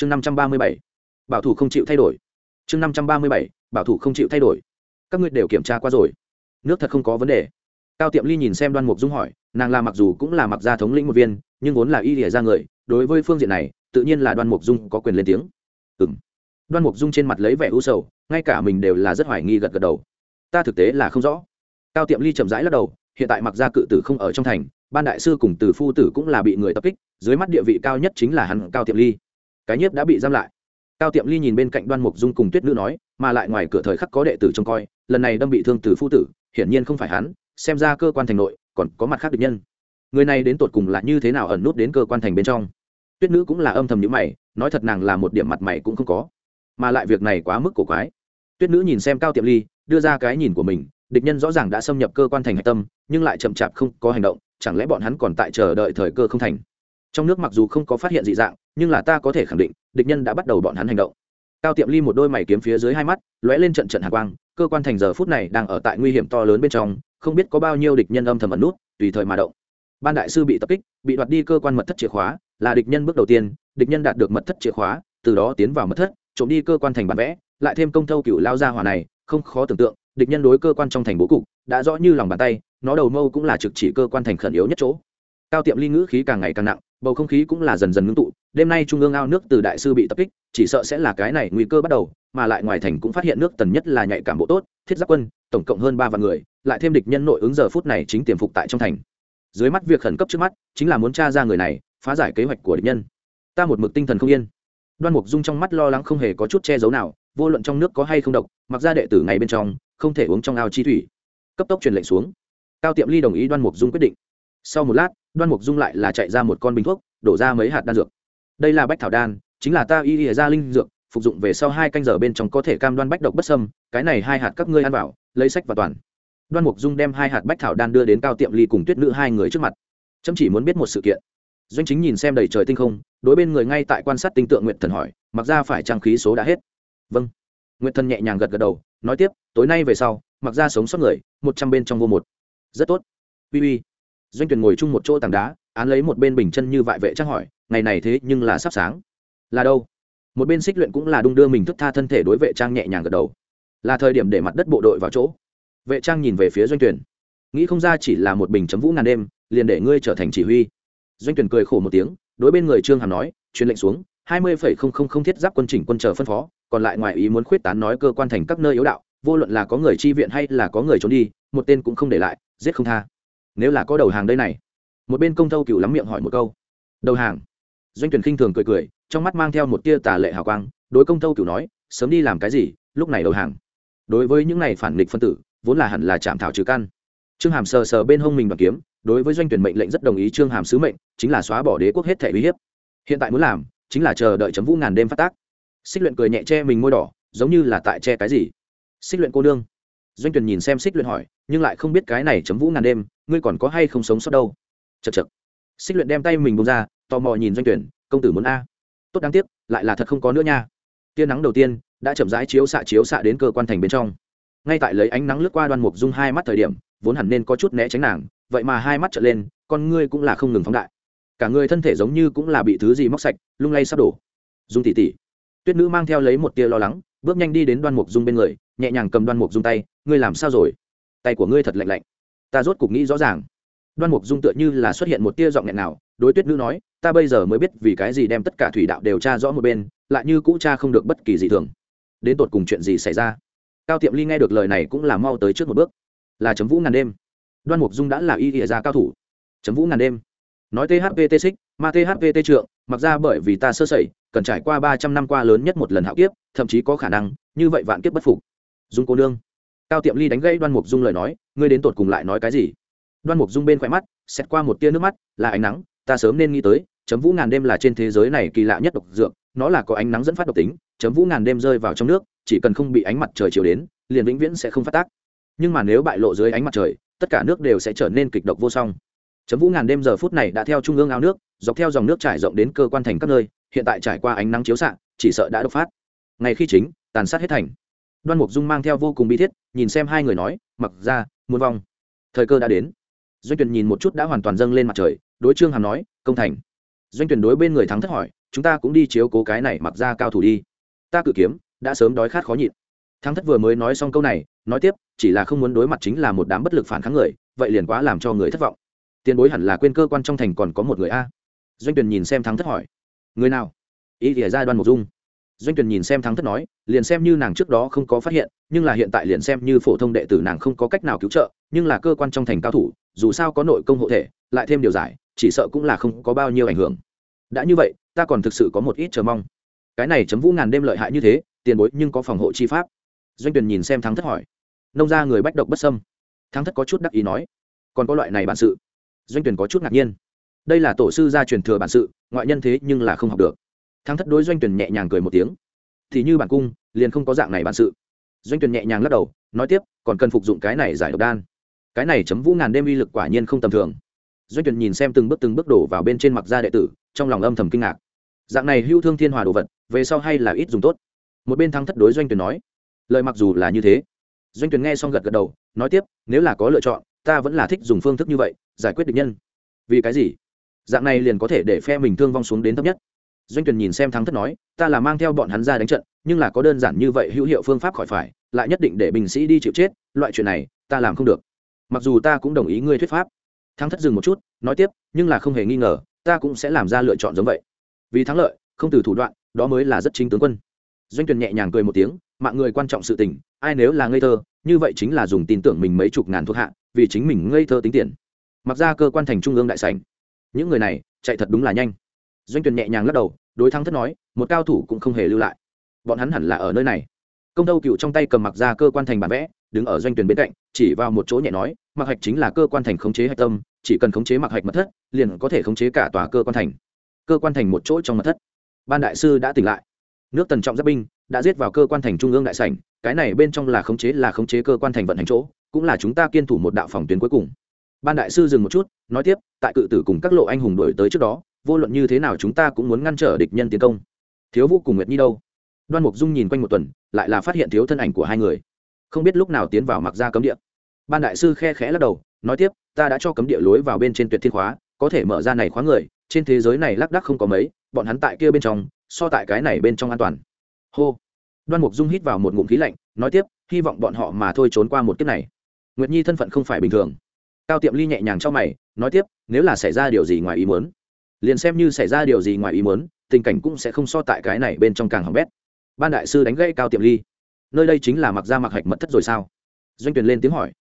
chương năm trăm ba mươi bảy, bảo thủ không chịu thay đổi. chương năm trăm ba mươi bảy, bảo thủ không chịu thay đổi. các ngươi đều kiểm tra qua rồi. nước thật không có vấn đề. cao tiệm ly nhìn xem đoan mục dung hỏi, nàng là mặc dù cũng là mặc gia thống lĩnh một viên, nhưng vốn là y lìa ra người, đối với phương diện này, tự nhiên là đoan mục dung có quyền lên tiếng. ừ m đoan mục dung trên mặt lấy vẻ u sầu, ngay cả mình đều là rất hoài nghi gật gật đầu. ta thực tế là không rõ. cao tiệm ly chậm rãi lắc đầu, hiện tại mặc gia cự tử không ở trong thành, ban đại sư cùng từ phu tử cũng là bị người tập kích, dưới mắt địa vị cao nhất chính là hắn, cao tiệm ly cái nhiếp đã bị giam lại. Cao tiệm ly nhìn bên cạnh đoan mục dung cùng tuyết nữ nói, mà lại ngoài cửa thời khắc có đệ tử trông coi, lần này đâm bị thương từ phu tử, hiển nhiên không phải hắn, xem ra cơ quan thành nội, còn có mặt khác địch nhân. Người này đến tột cùng là như thế nào ẩn nút đến cơ quan thành bên trong? Tuyết nữ cũng là âm thầm nhữ mày, nói thật nàng là một điểm mặt mày cũng không có. Mà lại việc này quá mức cổ quái. Tuyết nữ nhìn xem cao tiệm ly, đưa ra cái nhìn của mình, địch nhân rõ ràng đã xâm nhập cơ quan thành hạch tâm, nhưng lại chậm chạp không có hành động, chẳng lẽ bọn hắn còn tại chờ đợi thời cơ không thành? Trong nước mặc dù không có phát hiện dị dạng nhưng là ta có thể khẳng định, địch nhân đã bắt đầu bọn hắn hành động. Cao tiệm ly một đôi mày kiếm phía dưới hai mắt, lóe lên trận trận hạ quang, cơ quan thành giờ phút này đang ở tại nguy hiểm to lớn bên trong, không biết có bao nhiêu địch nhân âm thầm ẩn nút, tùy thời mà động. Ban đại sư bị tập kích, bị đoạt đi cơ quan mật thất chìa khóa, là địch nhân bước đầu tiên, địch nhân đạt được mật thất chìa khóa, từ đó tiến vào mật thất, trộm đi cơ quan thành bản vẽ, lại thêm công thâu cựu lao ra hỏa này, không khó tưởng tượng, địch nhân đối cơ quan trong thành bố cục, đã rõ như lòng bàn tay, nó đầu mâu cũng là trực chỉ cơ quan thành khẩn yếu nhất chỗ. Cao tiệm ly ngữ khí càng ngày càng nặng, bầu không khí cũng là dần dần ngưng tụ đêm nay trung ương ao nước từ đại sư bị tập kích, chỉ sợ sẽ là cái này nguy cơ bắt đầu, mà lại ngoài thành cũng phát hiện nước tần nhất là nhạy cảm bộ tốt, thiết giáp quân, tổng cộng hơn ba vạn người, lại thêm địch nhân nội ứng giờ phút này chính tiềm phục tại trong thành. Dưới mắt việc khẩn cấp trước mắt, chính là muốn t r a ra người này, phá giải kế hoạch của địch nhân. Ta một mực tinh thần không yên. Đoan mục dung trong mắt lo lắng không hề có chút che giấu nào, vô luận trong nước có hay không độc, mặc ra đệ tử ngày bên trong, không thể uống trong ao chi thủy. Cấp tốc truyền lệnh xuống. Cao tiệm ly đồng ý đoan mục dung quyết định. Sau một lát, đoan mục dung lại là chạy ra một con bình thuốc, đổ ra mấy hạt đan dược đây là bách thảo đan, chính là ta y ỉa ra linh dược, phục dụng về sau hai canh giờ bên trong có thể cam đoan bách độc bất sâm cái này hai hạt các ngươi ăn vào, lấy sách và toàn. Đoan mục dung đem hai hạt bách thảo đan đưa đến cao tiệm ly cùng tuyết nữ hai người trước mặt. Chấm chỉ muốn biết một sự kiện. Doanh chính nhìn xem đầy trời tinh không, đối bên người ngay tại quan sát tinh tượng nguyện thần hỏi, mặc ra phải trang khí số đã hết? Vâng. Nguyện thần nhẹ nhàng gật gật đầu, nói tiếp, tối nay về sau, mặc ra sống sót người, một trăm bên trong vô một. Rất tốt. Uy uy. Doanh tuyển ngồi chung một chỗ tảng đá án lấy một bên bình chân như vại vệ trang hỏi, ngày này thế nhưng là sắp sáng. Là đâu? Một bên xích luyện cũng là đung đưa mình thức tha thân thể đối vệ trang nhẹ nhàng gật đầu. Là thời điểm để mặt đất bộ đội vào chỗ. Vệ trang nhìn về phía doanh tuyển. Nghĩ không ra chỉ là một bình chấm vũ ngàn đêm, liền để ngươi trở thành chỉ huy. Doanh tuyển cười khổ một tiếng, đối bên người trương hàm nói, truyền lệnh xuống, hai mươi phẩy không không không thiết giáp quân chỉnh quân chờ phân phó, còn lại ngoài ý muốn khuyết tán nói cơ quan thành các nơi yếu đạo, vô luận là có người chi viện hay là có người trốn đi, một tên cũng không để lại, giết không tha. Nếu là có đầu hàng đây này một bên công thâu cựu lắm miệng hỏi một câu. Đầu hàng. Doanh tuyển khinh thường cười cười, trong mắt mang theo một tia tà lệ hào quang, đối công thâu cựu nói, sớm đi làm cái gì, lúc này đầu hàng. Đối với những này phản nghịch phân tử, vốn là hẳn là chạm thảo trừ căn. Trương hàm sờ sờ bên hông mình bằng kiếm, đối với doanh tuyển mệnh lệnh rất đồng ý trương hàm sứ mệnh, chính là xóa bỏ đế quốc hết thể uy hiếp. Hiện tại muốn làm, chính là chờ đợi chấm vũ ngàn đêm phát tác. Xích luyện cười nhẹ che mình môi đỏ, giống như là tại che cái gì. Xích luyện cô đương doanh tuyển nhìn xem xích luyện hỏi, nhưng lại không biết cái này chấm vũ ngàn đêm, ngươi còn có hay không sống sót đâu? Chật chật. Xích luyện đem tay mình bông ra, tò mò nhìn doanh tuyển, công tử muốn a. Tốt đáng tiếc, lại là thật không có nữa nha. Tia nắng đầu tiên đã chậm rãi chiếu xạ chiếu xạ đến cơ quan thành bên trong. Ngay tại lấy ánh nắng lướt qua đoan mục dung hai mắt thời điểm, vốn hẳn nên có chút né tránh nàng, vậy mà hai mắt trở lên, con ngươi cũng là không ngừng phóng đại. Cả người thân thể giống như cũng là bị thứ gì móc sạch, lung lay sắp đổ. Dung tỉ tỉ tuyết nữ mang theo lấy một tia lo lắng, bước nhanh đi đến đoan mục dung bên người, nhẹ nhàng cầm đoan mục dung tay, ngươi làm sao rồi? Tay của ngươi thật lạnh lạnh. Ta rốt cục nghĩ rõ ràng đoan mục dung tựa như là xuất hiện một tia giọng nghẹn nào, đối tuyết nữ nói, ta bây giờ mới biết vì cái gì đem tất cả thủy đạo đều tra rõ một bên, lại như cũ cha không được bất kỳ gì thường. Đến tột cùng chuyện gì xảy ra? Cao tiệm ly nghe được lời này cũng là mau tới trước một bước. Là chấm vũ ngàn đêm. Đoan mục dung đã là y địa ra cao thủ. Chấm vũ ngàn đêm. Nói thvt xích mà thvt trượng, mặc ra bởi vì ta sơ sẩy, cần trải qua ba trăm năm qua lớn nhất một lần hạo kiếp, thậm chí có khả năng, như vậy vạn kiếp bất phục. Dung cô nương. Cao tiệm ly đánh gây đoan mục dung lời nói, ngươi đến tột cùng lại nói cái gì? Đoan mục dung bên khỏe mắt xét qua một tia nước mắt, là ánh nắng, ta sớm nên nghĩ tới, chấm vũ ngàn đêm là trên thế giới này kỳ lạ nhất độc dược, nó là có ánh nắng dẫn phát độc tính, chấm vũ ngàn đêm rơi vào trong nước, chỉ cần không bị ánh mặt trời chiều đến, liền vĩnh viễn sẽ không phát tác. Nhưng mà nếu bại lộ dưới ánh mặt trời, tất cả nước đều sẽ trở nên kịch độc vô song. Chấm vũ ngàn đêm giờ phút này đã theo trung ương ao nước, dọc theo dòng nước trải rộng đến cơ quan thành các nơi, hiện tại trải qua ánh nắng chiếu xạ, chỉ sợ đã độc phát. Ngay khi chính, tàn sát hết thành. Đoan mục dung mang theo vô cùng bi thiết, nhìn xem hai người nói, mặc ra muôn vong. Thời cơ đã đến doanh tuyển nhìn một chút đã hoàn toàn dâng lên mặt trời, đối trương hàm nói, công thành. Doanh tuyển đối bên người thắng thất hỏi, chúng ta cũng đi chiếu cố cái này mặc ra cao thủ đi. Ta cự kiếm, đã sớm đói khát khó nhịn. Thắng thất vừa mới nói xong câu này, nói tiếp, chỉ là không muốn đối mặt chính là một đám bất lực phản kháng người, vậy liền quá làm cho người thất vọng. Tiền bối hẳn là quên cơ quan trong thành còn có một người a. Doanh tuyển nhìn xem thắng thất hỏi, người nào? Ý thì ra đoan một dung. Doanh tuyển nhìn xem thắng thất nói, liền xem như nàng trước đó không có phát hiện, nhưng là hiện tại liền xem như phổ thông đệ tử nàng không có cách nào cứu trợ, nhưng là cơ quan trong thành cao thủ dù sao có nội công hộ thể, lại thêm điều giải, chỉ sợ cũng là không có bao nhiêu ảnh hưởng. Đã như vậy, ta còn thực sự có một ít chờ mong. Cái này chấm vũ ngàn đêm lợi hại như thế, tiền bối nhưng có phòng hộ chi pháp? Doanh Tuyền nhìn xem thắng thất hỏi. Nông ra người bách độc bất sâm thắng thất có chút đắc ý nói. Còn có loại này bản sự? Doanh Tuyền có chút ngạc nhiên. Đây là tổ sư gia truyền thừa bản sự, ngoại nhân thế nhưng là không học được. Thắng thất đối doanh Tuyền nhẹ nhàng cười một tiếng. Thì như bản cung, liền không có dạng này bản sự. Doanh Tuyền nhẹ nhàng lắc đầu, nói tiếp, còn cần phục dụng cái này giải độc đan cái này chấm vũ ngàn đêm uy lực quả nhiên không tầm thường. Doanh tuyển nhìn xem từng bước từng bước đổ vào bên trên mặc gia đệ tử, trong lòng âm thầm kinh ngạc. Dạng này hưu thương thiên hòa đồ vật, về sau hay là ít dùng tốt. Một bên thắng thất đối doanh tuyển nói, lời mặc dù là như thế. Doanh tuyển nghe xong gật gật đầu, nói tiếp, nếu là có lựa chọn, ta vẫn là thích dùng phương thức như vậy, giải quyết địch nhân. Vì cái gì? Dạng này liền có thể để phe mình thương vong xuống đến thấp nhất. Doanh tuyển nhìn xem thắng thất nói, ta là mang theo bọn hắn ra đánh trận, nhưng là có đơn giản như vậy hữu hiệu phương pháp khỏi phải, lại nhất định để binh sĩ đi chịu chết, loại chuyện này, ta làm không được mặc dù ta cũng đồng ý ngươi thuyết pháp. Thắng thất dừng một chút, nói tiếp, nhưng là không hề nghi ngờ, ta cũng sẽ làm ra lựa chọn giống vậy. Vì thắng lợi, không từ thủ đoạn, đó mới là rất chính tướng quân. Doanh tuyển nhẹ nhàng cười một tiếng, mạng người quan trọng sự tình, ai nếu là ngây thơ, như vậy chính là dùng tin tưởng mình mấy chục ngàn thuộc hạ, vì chính mình ngây thơ tính tiền. Mặc ra cơ quan thành trung ương đại sảnh. Những người này, chạy thật đúng là nhanh. Doanh tuyển nhẹ nhàng lắc đầu, đối thắng thất nói, một cao thủ cũng không hề lưu lại. Bọn hắn hẳn là ở nơi này. Công đâu cựu trong tay cầm mặc ra cơ quan thành bản vẽ đứng ở doanh tuyển bên cạnh, chỉ vào một chỗ nhẹ nói mặc hạch chính là cơ quan thành khống chế hạch tâm, chỉ cần khống chế mặc hạch mật thất, liền có thể khống chế cả tòa cơ quan thành. Cơ quan thành một chỗ trong mật thất. Ban đại sư đã tỉnh lại. Nước tần trọng giáp binh đã giết vào cơ quan thành trung ương đại sảnh, cái này bên trong là khống chế là khống chế cơ quan thành vận hành chỗ, cũng là chúng ta kiên thủ một đạo phòng tuyến cuối cùng. Ban đại sư dừng một chút, nói tiếp, tại cự tử cùng các lộ anh hùng đổi tới trước đó, vô luận như thế nào chúng ta cũng muốn ngăn trở địch nhân tiến công. Thiếu vũ cùng nguyệt nhi đâu? Đoan mục dung nhìn quanh một tuần, lại là phát hiện thiếu thân ảnh của hai người không biết lúc nào tiến vào mặc ra cấm địa. Ban đại sư khe khẽ lắc đầu, nói tiếp, ta đã cho cấm địa lối vào bên trên tuyệt thiên khóa, có thể mở ra này khóa người, trên thế giới này lác đác không có mấy, bọn hắn tại kia bên trong, so tại cái này bên trong an toàn. Hô. Đoan mục dung hít vào một ngụm khí lạnh, nói tiếp, hy vọng bọn họ mà thôi trốn qua một kiếp này. Nguyệt nhi thân phận không phải bình thường. Cao tiệm ly nhẹ nhàng cho mày, nói tiếp, nếu là xảy ra điều gì ngoài ý muốn, liền xem như xảy ra điều gì ngoài ý muốn, tình cảnh cũng sẽ không so tại cái này bên trong càng hỏng bét. Ban đại sư đánh gãy cao tiệm ly nơi đây chính là mặc gia mặc hạch mật thất rồi sao? Doanh tuyển lên tiếng hỏi.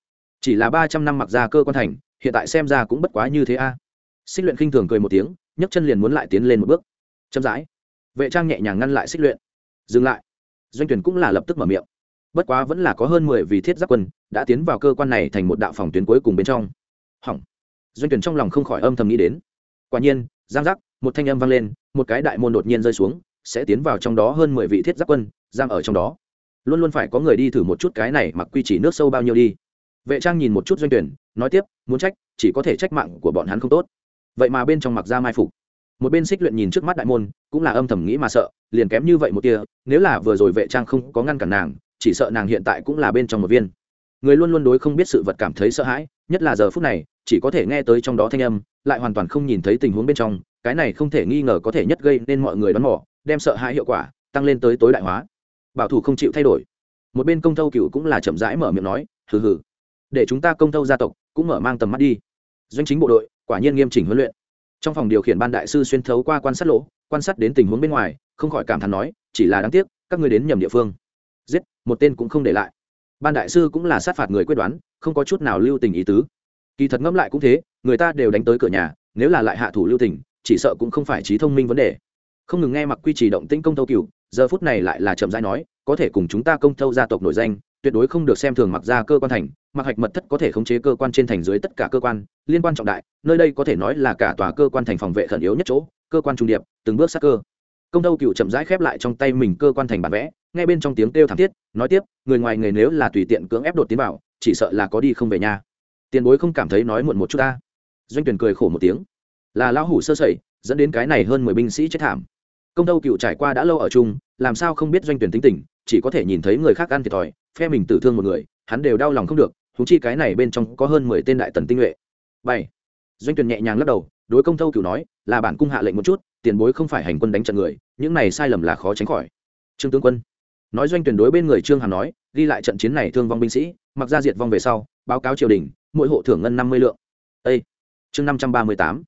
Chỉ là ba trăm năm mặc gia cơ quan thành, hiện tại xem ra cũng bất quá như thế a. À. xích luyện khinh thường cười một tiếng, nhấc chân liền muốn lại tiến lên một bước. Chậm rãi. Vệ trang nhẹ nhàng ngăn lại xích luyện. Dừng lại. Doanh tuyển cũng là lập tức mở miệng. Bất quá vẫn là có hơn mười vị thiết giáp quân đã tiến vào cơ quan này thành một đạo phòng tuyến cuối cùng bên trong. Hỏng. Doanh tuyển trong lòng không khỏi âm thầm nghĩ đến. Quả nhiên, giang giác, một thanh âm vang lên, một cái đại môn đột nhiên rơi xuống, sẽ tiến vào trong đó hơn mười vị thiết giáp quân, giam ở trong đó luôn luôn phải có người đi thử một chút cái này mặc quy chỉ nước sâu bao nhiêu đi. Vệ trang nhìn một chút doanh tuyển, nói tiếp, muốn trách, chỉ có thể trách mạng của bọn hắn không tốt. Vậy mà bên trong mặc ra mai phục. Một bên xích luyện nhìn trước mắt đại môn, cũng là âm thầm nghĩ mà sợ, liền kém như vậy một tia, nếu là vừa rồi vệ trang không có ngăn cản nàng, chỉ sợ nàng hiện tại cũng là bên trong một viên. Người luôn luôn đối không biết sự vật cảm thấy sợ hãi, nhất là giờ phút này, chỉ có thể nghe tới trong đó thanh âm, lại hoàn toàn không nhìn thấy tình huống bên trong, cái này không thể nghi ngờ có thể nhất gây nên mọi người đoán mò, đem sợ hãi hiệu quả tăng lên tới tối đại hóa bảo thủ không chịu thay đổi. Một bên công thâu cựu cũng là chậm rãi mở miệng nói, hừ hừ, để chúng ta công thâu gia tộc cũng mở mang tầm mắt đi. Doanh chính bộ đội, quả nhiên nghiêm chỉnh huấn luyện. Trong phòng điều khiển ban đại sư xuyên thấu qua quan sát lỗ, quan sát đến tình huống bên ngoài, không khỏi cảm thán nói, chỉ là đáng tiếc, các ngươi đến nhầm địa phương. Giết, một tên cũng không để lại. Ban đại sư cũng là sát phạt người quyết đoán, không có chút nào lưu tình ý tứ. Kỳ thật ngẫm lại cũng thế, người ta đều đánh tới cửa nhà, nếu là lại hạ thủ lưu tình, chỉ sợ cũng không phải trí thông minh vấn đề không ngừng nghe mặc quy trì động tĩnh công thâu cựu giờ phút này lại là chậm rãi nói, có thể cùng chúng ta công thâu gia tộc nổi danh, tuyệt đối không được xem thường mặc ra cơ quan thành mặc hạch mật thất có thể khống chế cơ quan trên thành dưới tất cả cơ quan, liên quan trọng đại, nơi đây có thể nói là cả tòa cơ quan thành phòng vệ khẩn yếu nhất chỗ, cơ quan trung điệp, từng bước sát cơ. Công thâu cựu chậm rãi khép lại trong tay mình cơ quan thành bản vẽ, nghe bên trong tiếng kêu thảm thiết, nói tiếp, người ngoài người nếu là tùy tiện cưỡng ép đột tiến vào, chỉ sợ là có đi không về nhà. Tiền bối không cảm thấy nói muộn một chút ta. Doanh tuyển cười khổ một tiếng. Là lão hủ sơ sẩy, dẫn đến cái này hơn mười binh sĩ chết thảm công tâu cựu trải qua đã lâu ở chung, làm sao không biết doanh tuyển tính tình, chỉ có thể nhìn thấy người khác ăn thiệt thòi, phe mình tử thương một người, hắn đều đau lòng không được húng chi cái này bên trong có hơn mười tên đại tần tinh nhuệ. Bảy. Doanh tuyển nhẹ nhàng lắc đầu, đối công tâu cựu nói, là bản cung hạ lệnh một chút, tiền bối không phải hành quân đánh trận người, những này sai lầm là khó tránh khỏi. Trương tướng quân. Nói doanh tuyển đối bên người trương hàm nói, ghi lại trận chiến này thương vong binh sĩ, mặc ra diệt vong về sau, báo cáo triều đình, mỗi hộ thưởng ngân năm mươi lượng. Â chương năm trăm ba mươi tám.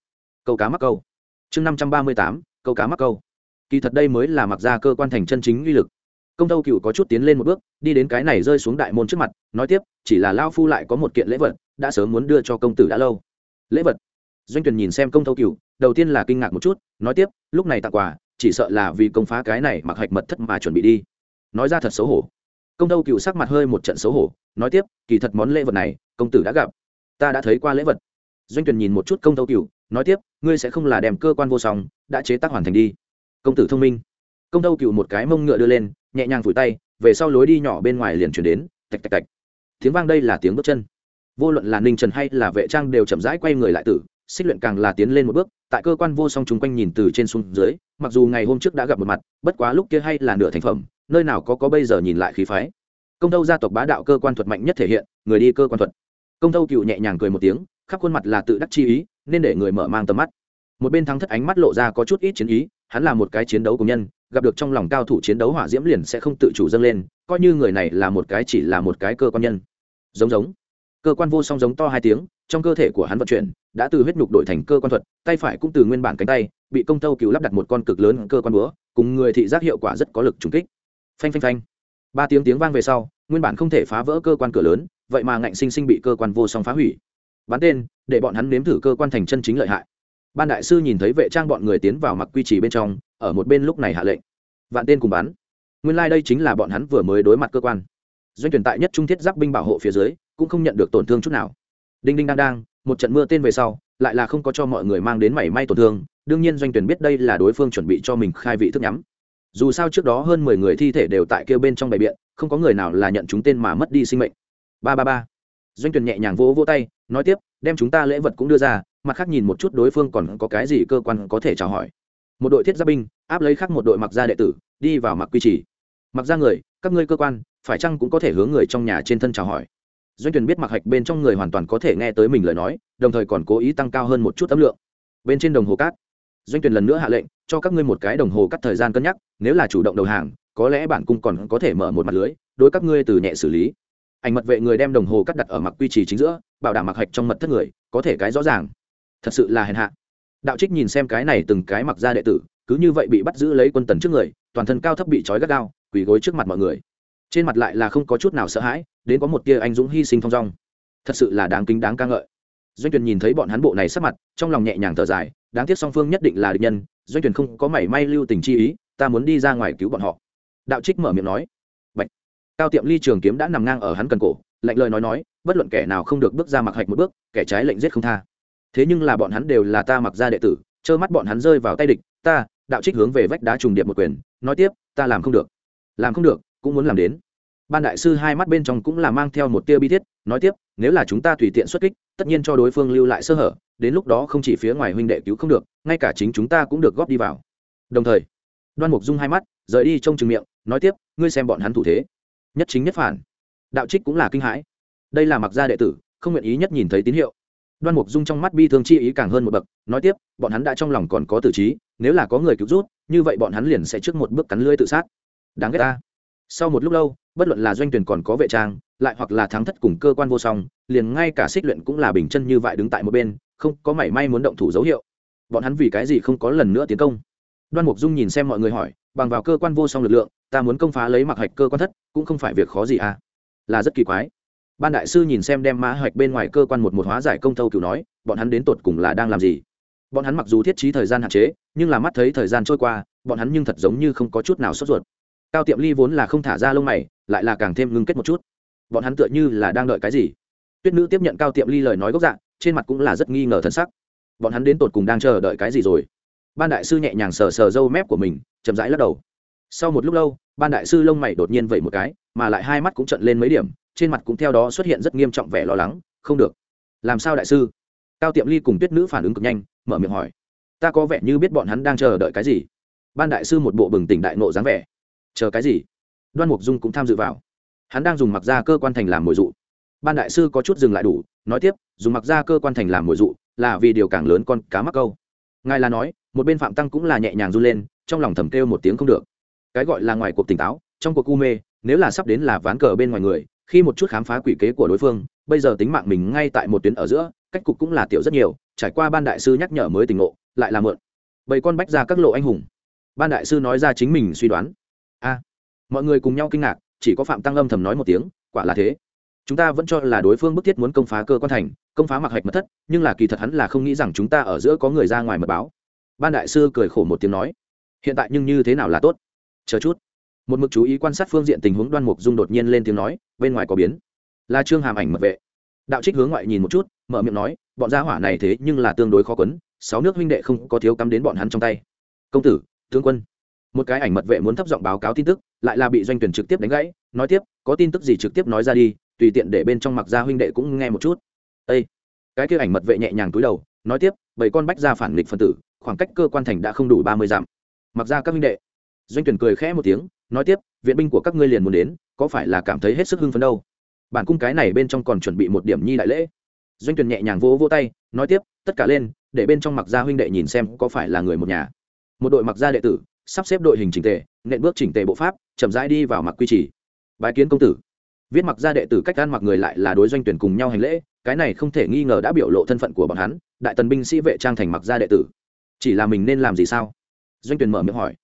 Câu cá mắc câu. Chương năm trăm ba mươi tám. Câu cá mắc câu kỳ thật đây mới là mặc ra cơ quan thành chân chính uy lực. Công tâu cựu có chút tiến lên một bước, đi đến cái này rơi xuống đại môn trước mặt, nói tiếp, chỉ là lao phu lại có một kiện lễ vật, đã sớm muốn đưa cho công tử đã lâu. Lễ vật? Doanh tuyển nhìn xem công tâu cựu, đầu tiên là kinh ngạc một chút, nói tiếp, lúc này tặng quà, chỉ sợ là vì công phá cái này mặc hạch mật thất mà chuẩn bị đi. Nói ra thật xấu hổ. Công tâu cựu sắc mặt hơi một trận xấu hổ, nói tiếp, kỳ thật món lễ vật này, công tử đã gặp. Ta đã thấy qua lễ vật. Doanh tuyển nhìn một chút công tâu cựu, nói tiếp, ngươi sẽ không là đem cơ quan vô song, đã chế tác hoàn thành đi công tử thông minh. Công tâu cựu một cái mông ngựa đưa lên, nhẹ nhàng vùi tay, về sau lối đi nhỏ bên ngoài liền chuyển đến, tạch tạch tạch. Tiếng vang đây là tiếng bước chân. Vô luận là ninh trần hay là vệ trang đều chậm rãi quay người lại tử, xích luyện càng là tiến lên một bước, tại cơ quan vô song chung quanh nhìn từ trên xuống dưới, mặc dù ngày hôm trước đã gặp một mặt, bất quá lúc kia hay là nửa thành phẩm, nơi nào có có bây giờ nhìn lại khí phái. Công tâu gia tộc bá đạo cơ quan thuật mạnh nhất thể hiện, người đi cơ quan thuật. Công tâu cựu nhẹ nhàng cười một tiếng, khắp khuôn mặt là tự đắc chi ý, nên để người mở mang tầm mắt. Một bên thắng thất ánh mắt lộ ra có chút ít chiến ý hắn là một cái chiến đấu công nhân, gặp được trong lòng cao thủ chiến đấu hỏa diễm liền sẽ không tự chủ dâng lên, coi như người này là một cái chỉ là một cái cơ quan nhân. Giống giống. Cơ quan vô song giống to hai tiếng, trong cơ thể của hắn vận chuyển, đã từ huyết nhục đổi thành cơ quan thuật, tay phải cũng từ nguyên bản cánh tay, bị công tâu cứu lắp đặt một con cực lớn cơ quan búa, cùng người thị giác hiệu quả rất có lực trùng kích. Phanh phanh phanh. Ba tiếng tiếng vang về sau, nguyên bản không thể phá vỡ cơ quan cửa lớn, vậy mà ngạnh sinh sinh bị cơ quan vô song phá hủy. Bắn tên, để bọn hắn nếm thử cơ quan thành chân chính lợi hại ban đại sư nhìn thấy vệ trang bọn người tiến vào mặc quy trì bên trong, ở một bên lúc này hạ lệnh. Vạn tên cùng bắn. Nguyên lai、like、đây chính là bọn hắn vừa mới đối mặt cơ quan. Doanh tuyển tại nhất trung thiết giáp binh bảo hộ phía dưới, cũng không nhận được tổn thương chút nào. Đinh đinh đang đang, một trận mưa tên về sau, lại là không có cho mọi người mang đến mảy may tổn thương, đương nhiên doanh tuyển biết đây là đối phương chuẩn bị cho mình khai vị thức nhắm. Dù sao trước đó hơn mười người thi thể đều tại kêu bên trong bày biện, không có người nào là nhận chúng tên mà mất đi sinh mệnh. Ba ba ba. Doanh tuyển nhẹ nhàng vỗ vỗ tay, nói tiếp, đem chúng ta lễ vật cũng đưa ra mặt khác nhìn một chút đối phương còn có cái gì cơ quan có thể chào hỏi. Một đội thiết giáp binh, áp lấy khác một đội mặc gia đệ tử, đi vào mặc quy trì. Mặc ra người, các ngươi cơ quan, phải chăng cũng có thể hướng người trong nhà trên thân chào hỏi? Doanh tuyển biết mặc hạch bên trong người hoàn toàn có thể nghe tới mình lời nói, đồng thời còn cố ý tăng cao hơn một chút âm lượng. Bên trên đồng hồ cát. Doanh tuyển lần nữa hạ lệnh, cho các ngươi một cái đồng hồ cắt thời gian cân nhắc, nếu là chủ động đầu hàng, có lẽ bản cung còn có thể mở một mặt lưới, đối các ngươi từ nhẹ xử lý. Ảnh mật vệ người đem đồng hồ cắt đặt ở mặc quy trì chính giữa, bảo đảm mặc hạch trong mật thất người, có thể cái rõ ràng thật sự là hèn hạ. Đạo trích nhìn xem cái này từng cái mặc ra đệ tử, cứ như vậy bị bắt giữ lấy quân tần trước người, toàn thân cao thấp bị trói gắt gao, quỳ gối trước mặt mọi người. Trên mặt lại là không có chút nào sợ hãi, đến có một tia anh dũng hy sinh thong dong. Thật sự là đáng kính đáng ca ngợi. Doanh tuyển nhìn thấy bọn hắn bộ này sắc mặt, trong lòng nhẹ nhàng thở dài, đáng tiếc song phương nhất định là địch nhân, doanh tuyển không có mảy may lưu tình chi ý, ta muốn đi ra ngoài cứu bọn họ. Đạo trích mở miệng nói. Bạch. cao tiệm ly trường kiếm đã nằm ngang ở hắn cần cổ, lạnh lời nói nói, bất luận kẻ nào không được bước ra mặc hạch một bước, kẻ trái lệnh giết không tha thế nhưng là bọn hắn đều là ta mặc ra đệ tử, trơ mắt bọn hắn rơi vào tay địch, ta, đạo trích hướng về vách đá trùng điệp một quyền, nói tiếp, ta làm không được. Làm không được, cũng muốn làm đến. Ban đại sư hai mắt bên trong cũng là mang theo một tia bi thiết, nói tiếp, nếu là chúng ta tùy tiện xuất kích, tất nhiên cho đối phương lưu lại sơ hở, đến lúc đó không chỉ phía ngoài huynh đệ cứu không được, ngay cả chính chúng ta cũng được góp đi vào. Đồng thời, đoan mục dung hai mắt, rời đi trong chừng miệng, nói tiếp, ngươi xem bọn hắn thủ thế. Nhất chính nhất phản. Đạo trích cũng là kinh hãi. Đây là mặc gia đệ tử, không nguyện ý nhất nhìn thấy tín hiệu đoan mục dung trong mắt bi thương chi ý càng hơn một bậc, nói tiếp, bọn hắn đã trong lòng còn có tử trí, nếu là có người cứu rút, như vậy bọn hắn liền sẽ trước một bước cắn lưỡi tự sát. Đáng ghét ta. Sau một lúc lâu, bất luận là doanh tuyển còn có vệ trang, lại hoặc là thắng thất cùng cơ quan vô song, liền ngay cả xích luyện cũng là bình chân như vậy đứng tại một bên, không có mảy may muốn động thủ dấu hiệu. Bọn hắn vì cái gì không có lần nữa tiến công? Đoan mục dung nhìn xem mọi người hỏi, bằng vào cơ quan vô song lực lượng, ta muốn công phá lấy mặc hạch cơ quan thất, cũng không phải việc khó gì à? Là rất kỳ quái ban đại sư nhìn xem đem mã hoạch bên ngoài cơ quan một một hóa giải công thâu cửu nói, bọn hắn đến tột cùng là đang làm gì? Bọn hắn mặc dù thiết trí thời gian hạn chế, nhưng là mắt thấy thời gian trôi qua, bọn hắn nhưng thật giống như không có chút nào sốt ruột. Cao tiệm ly vốn là không thả ra lông mày, lại là càng thêm ngưng kết một chút. Bọn hắn tựa như là đang đợi cái gì? Tuyết nữ tiếp nhận cao tiệm ly lời nói gốc dạng trên mặt cũng là rất nghi ngờ thân sắc. Bọn hắn đến tột cùng đang chờ đợi cái gì rồi? Ban đại sư nhẹ nhàng sờ sờ râu mép của mình, chậm rãi lắc đầu. Sau một lúc lâu, ban đại sư lông mày đột nhiên vẩy một cái, mà lại hai mắt cũng trận lên mấy điểm trên mặt cũng theo đó xuất hiện rất nghiêm trọng vẻ lo lắng, không được. Làm sao đại sư? Cao tiệm ly cùng tuyết nữ phản ứng cực nhanh, mở miệng hỏi, ta có vẻ như biết bọn hắn đang chờ đợi cái gì? Ban đại sư một bộ bừng tỉnh đại nộ dáng vẻ, chờ cái gì? Đoan mục dung cũng tham dự vào. Hắn đang dùng mặc ra cơ quan thành làm mồi dụ. Ban đại sư có chút dừng lại đủ, nói tiếp, dùng mặc ra cơ quan thành làm mồi dụ là vì điều càng lớn con cá mắc câu. Ngài là nói, một bên phạm tăng cũng là nhẹ nhàng run lên, trong lòng thầm kêu một tiếng không được. Cái gọi là ngoài cuộc tỉnh táo, trong cuộc u mê, nếu là sắp đến là ván cờ bên ngoài người khi một chút khám phá quỷ kế của đối phương, bây giờ tính mạng mình ngay tại một tuyến ở giữa, cách cục cũng là tiểu rất nhiều, trải qua ban đại sư nhắc nhở mới tỉnh ngộ, lại là mượn. Bảy con bách ra các lộ anh hùng. Ban đại sư nói ra chính mình suy đoán. A, mọi người cùng nhau kinh ngạc, chỉ có phạm tăng âm thầm nói một tiếng, quả là thế. Chúng ta vẫn cho là đối phương bức thiết muốn công phá cơ quan thành, công phá mặc hạch mật thất, nhưng là kỳ thật hắn là không nghĩ rằng chúng ta ở giữa có người ra ngoài mật báo. Ban đại sư cười khổ một tiếng nói. Hiện tại nhưng như thế nào là tốt? Chờ chút một mực chú ý quan sát phương diện tình huống đoan mục dung đột nhiên lên tiếng nói, bên ngoài có biến. Là trương hàm ảnh mật vệ. Đạo trích hướng ngoại nhìn một chút, mở miệng nói, bọn gia hỏa này thế nhưng là tương đối khó quấn, sáu nước huynh đệ không có thiếu cắm đến bọn hắn trong tay. Công tử, tướng quân. Một cái ảnh mật vệ muốn thấp giọng báo cáo tin tức, lại là bị doanh tuyển trực tiếp đánh gãy, nói tiếp, có tin tức gì trực tiếp nói ra đi, tùy tiện để bên trong mặc gia huynh đệ cũng nghe một chút. Ê! cái kia ảnh mật vệ nhẹ nhàng túi đầu, nói tiếp, bảy con bách gia phản nghịch phân tử, khoảng cách cơ quan thành đã không đủ ba mươi dặm. Mặc ra các huynh đệ. Doanh tuyển cười khẽ một tiếng nói tiếp, viện binh của các ngươi liền muốn đến, có phải là cảm thấy hết sức hưng phấn đâu? Bản cung cái này bên trong còn chuẩn bị một điểm nhi đại lễ. Doanh tuyển nhẹ nhàng vỗ vỗ tay, nói tiếp, tất cả lên, để bên trong mặc gia huynh đệ nhìn xem có phải là người một nhà. Một đội mặc gia đệ tử, sắp xếp đội hình chỉnh tề, nện bước chỉnh tề bộ pháp, chậm rãi đi vào mặc quy chỉ bài kiến công tử. Viết mặc gia đệ tử cách ăn mặc người lại là đối doanh tuyển cùng nhau hành lễ, cái này không thể nghi ngờ đã biểu lộ thân phận của bọn hắn, đại tần binh sĩ vệ trang thành mặc gia đệ tử. Chỉ là mình nên làm gì sao? Doanh tuyển mở miệng hỏi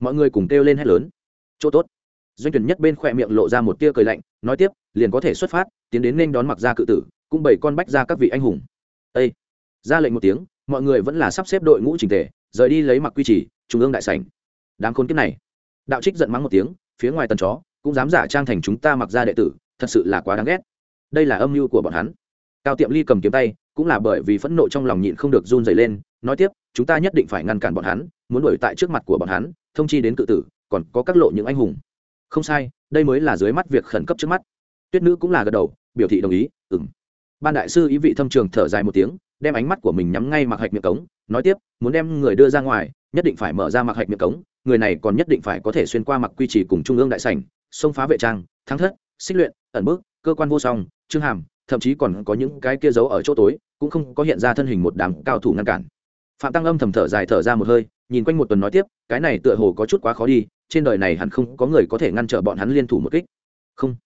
mọi người cùng kêu lên hét lớn. Chỗ tốt. Doanh tuyển nhất bên khỏe miệng lộ ra một tia cười lạnh, nói tiếp, liền có thể xuất phát, tiến đến nên đón mặc gia cự tử, cũng bảy con bách ra các vị anh hùng. Ê! ra lệnh một tiếng, mọi người vẫn là sắp xếp đội ngũ trình tề, rời đi lấy mặc quy chỉ trung ương đại sảnh. Đám khốn kiếp này. Đạo trích giận mắng một tiếng, phía ngoài tần chó, cũng dám giả trang thành chúng ta mặc ra đệ tử, thật sự là quá đáng ghét. Đây là âm mưu của bọn hắn. Cao tiệm ly cầm kiếm tay, cũng là bởi vì phẫn nộ trong lòng nhịn không được run dày lên, nói tiếp, chúng ta nhất định phải ngăn cản bọn hắn, muốn đuổi tại trước mặt của bọn hắn thông chi đến cự tử, còn có các lộ những anh hùng. Không sai, đây mới là dưới mắt việc khẩn cấp trước mắt. Tuyết nữ cũng là gật đầu, biểu thị đồng ý ừng ban đại sư ý vị thâm trường thở dài một tiếng, đem ánh mắt của mình nhắm ngay mặc hạch miệng cống, nói tiếp, muốn đem người đưa ra ngoài, nhất định phải mở ra mặc hạch miệng cống, người này còn nhất định phải có thể xuyên qua mặc quy trì cùng trung ương đại sảnh xông phá vệ trang, thắng thất, xích luyện, ẩn bước, cơ quan vô song, trương hàm, thậm chí còn có những cái kia giấu ở chỗ tối, cũng không có hiện ra thân hình một đám cao thủ ngăn cản. Phạm tăng âm thầm thở dài thở ra một hơi nhìn quanh một tuần nói tiếp, cái này tựa hồ có chút quá khó đi, trên đời này hẳn không có người có thể ngăn trở bọn hắn liên thủ một kích. Không.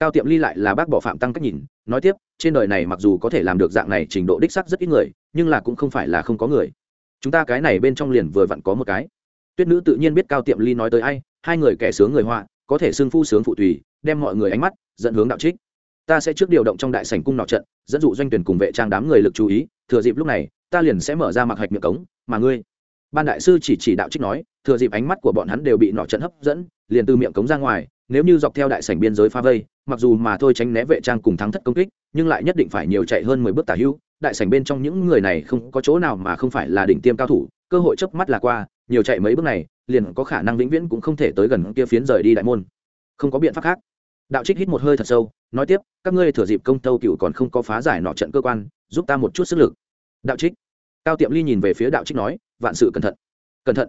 Cao tiệm ly lại là bác bỏ phạm tăng cách nhìn, nói tiếp, trên đời này mặc dù có thể làm được dạng này trình độ đích sắc rất ít người, nhưng là cũng không phải là không có người. Chúng ta cái này bên trong liền vừa vặn có một cái. Tuyết nữ tự nhiên biết cao tiệm ly nói tới ai, hai người kẻ sướng người họa, có thể xưng phu sướng phụ tùy, đem mọi người ánh mắt dẫn hướng đạo trích. Ta sẽ trước điều động trong đại sảnh cung nọ trận, dẫn dụ doanh tuyển cùng vệ trang đám người lực chú ý, thừa dịp lúc này, ta liền sẽ mở ra mặc hạch miệng cống, mà ngươi? Ban đại sư chỉ chỉ đạo trích nói, thừa dịp ánh mắt của bọn hắn đều bị nọ trận hấp dẫn, liền từ miệng cống ra ngoài, nếu như dọc theo đại sảnh biên giới pha vây, mặc dù mà thôi tránh né vệ trang cùng thắng thất công kích, nhưng lại nhất định phải nhiều chạy hơn mười bước tả hữu đại sảnh bên trong những người này không có chỗ nào mà không phải là đỉnh tiêm cao thủ, cơ hội chớp mắt là qua, nhiều chạy mấy bước này, liền có khả năng vĩnh viễn cũng không thể tới gần kia phiến rời đi đại môn. Không có biện pháp khác. Đạo trích hít một hơi thật sâu, nói tiếp, các ngươi thừa dịp công tâu cựu còn không có phá giải nọ trận cơ quan, giúp ta một chút sức lực. Đạo trích cao tiệm ly nhìn về phía đạo trích nói, vạn sự cẩn thận cẩn thận.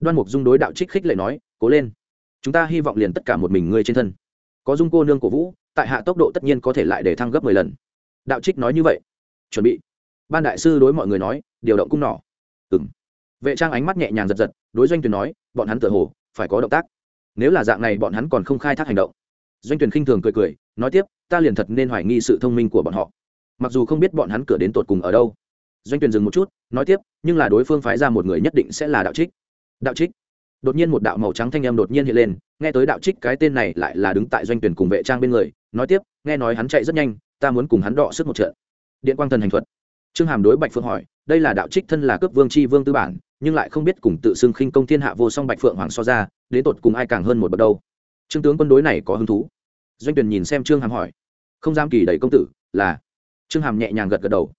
Đoan mục dung đối đạo trích khích lệ nói, cố lên, chúng ta hy vọng liền tất cả một mình ngươi trên thân. Có dung cô nương cổ vũ, tại hạ tốc độ tất nhiên có thể lại để thăng gấp mười lần. Đạo trích nói như vậy. Chuẩn bị. Ban đại sư đối mọi người nói, điều động cung nỏ. Ừng vệ trang ánh mắt nhẹ nhàng giật giật, đối doanh tuyển nói, bọn hắn tự hồ phải có động tác. Nếu là dạng này, bọn hắn còn không khai thác hành động. Doanh tuyển khinh thường cười cười, nói tiếp, ta liền thật nên hoài nghi sự thông minh của bọn họ. Mặc dù không biết bọn hắn cửa đến tột cùng ở đâu doanh tuyển dừng một chút, nói tiếp, nhưng là đối phương phái ra một người nhất định sẽ là đạo trích. Đạo trích? Đột nhiên một đạo màu trắng thanh âm đột nhiên hiện lên, nghe tới đạo trích cái tên này lại là đứng tại doanh tuyển cùng vệ trang bên người, nói tiếp, nghe nói hắn chạy rất nhanh, ta muốn cùng hắn đọ sức một trận. Điện quang thần hành thuật. Trương hàm đối bạch Phượng hỏi, đây là đạo trích thân là cướp vương Chi vương tư bản, nhưng lại không biết cùng tự xưng khinh công thiên hạ vô song bạch phượng hoàng so ra, đến tột cùng ai càng hơn một bậc đâu. Trương tướng quân đối này có hứng thú. Doanh tuyển nhìn xem trương hàm hỏi, không dám kỳ đẩy công tử, là. Trương hàm nhẹ nhàng gật gật đầu.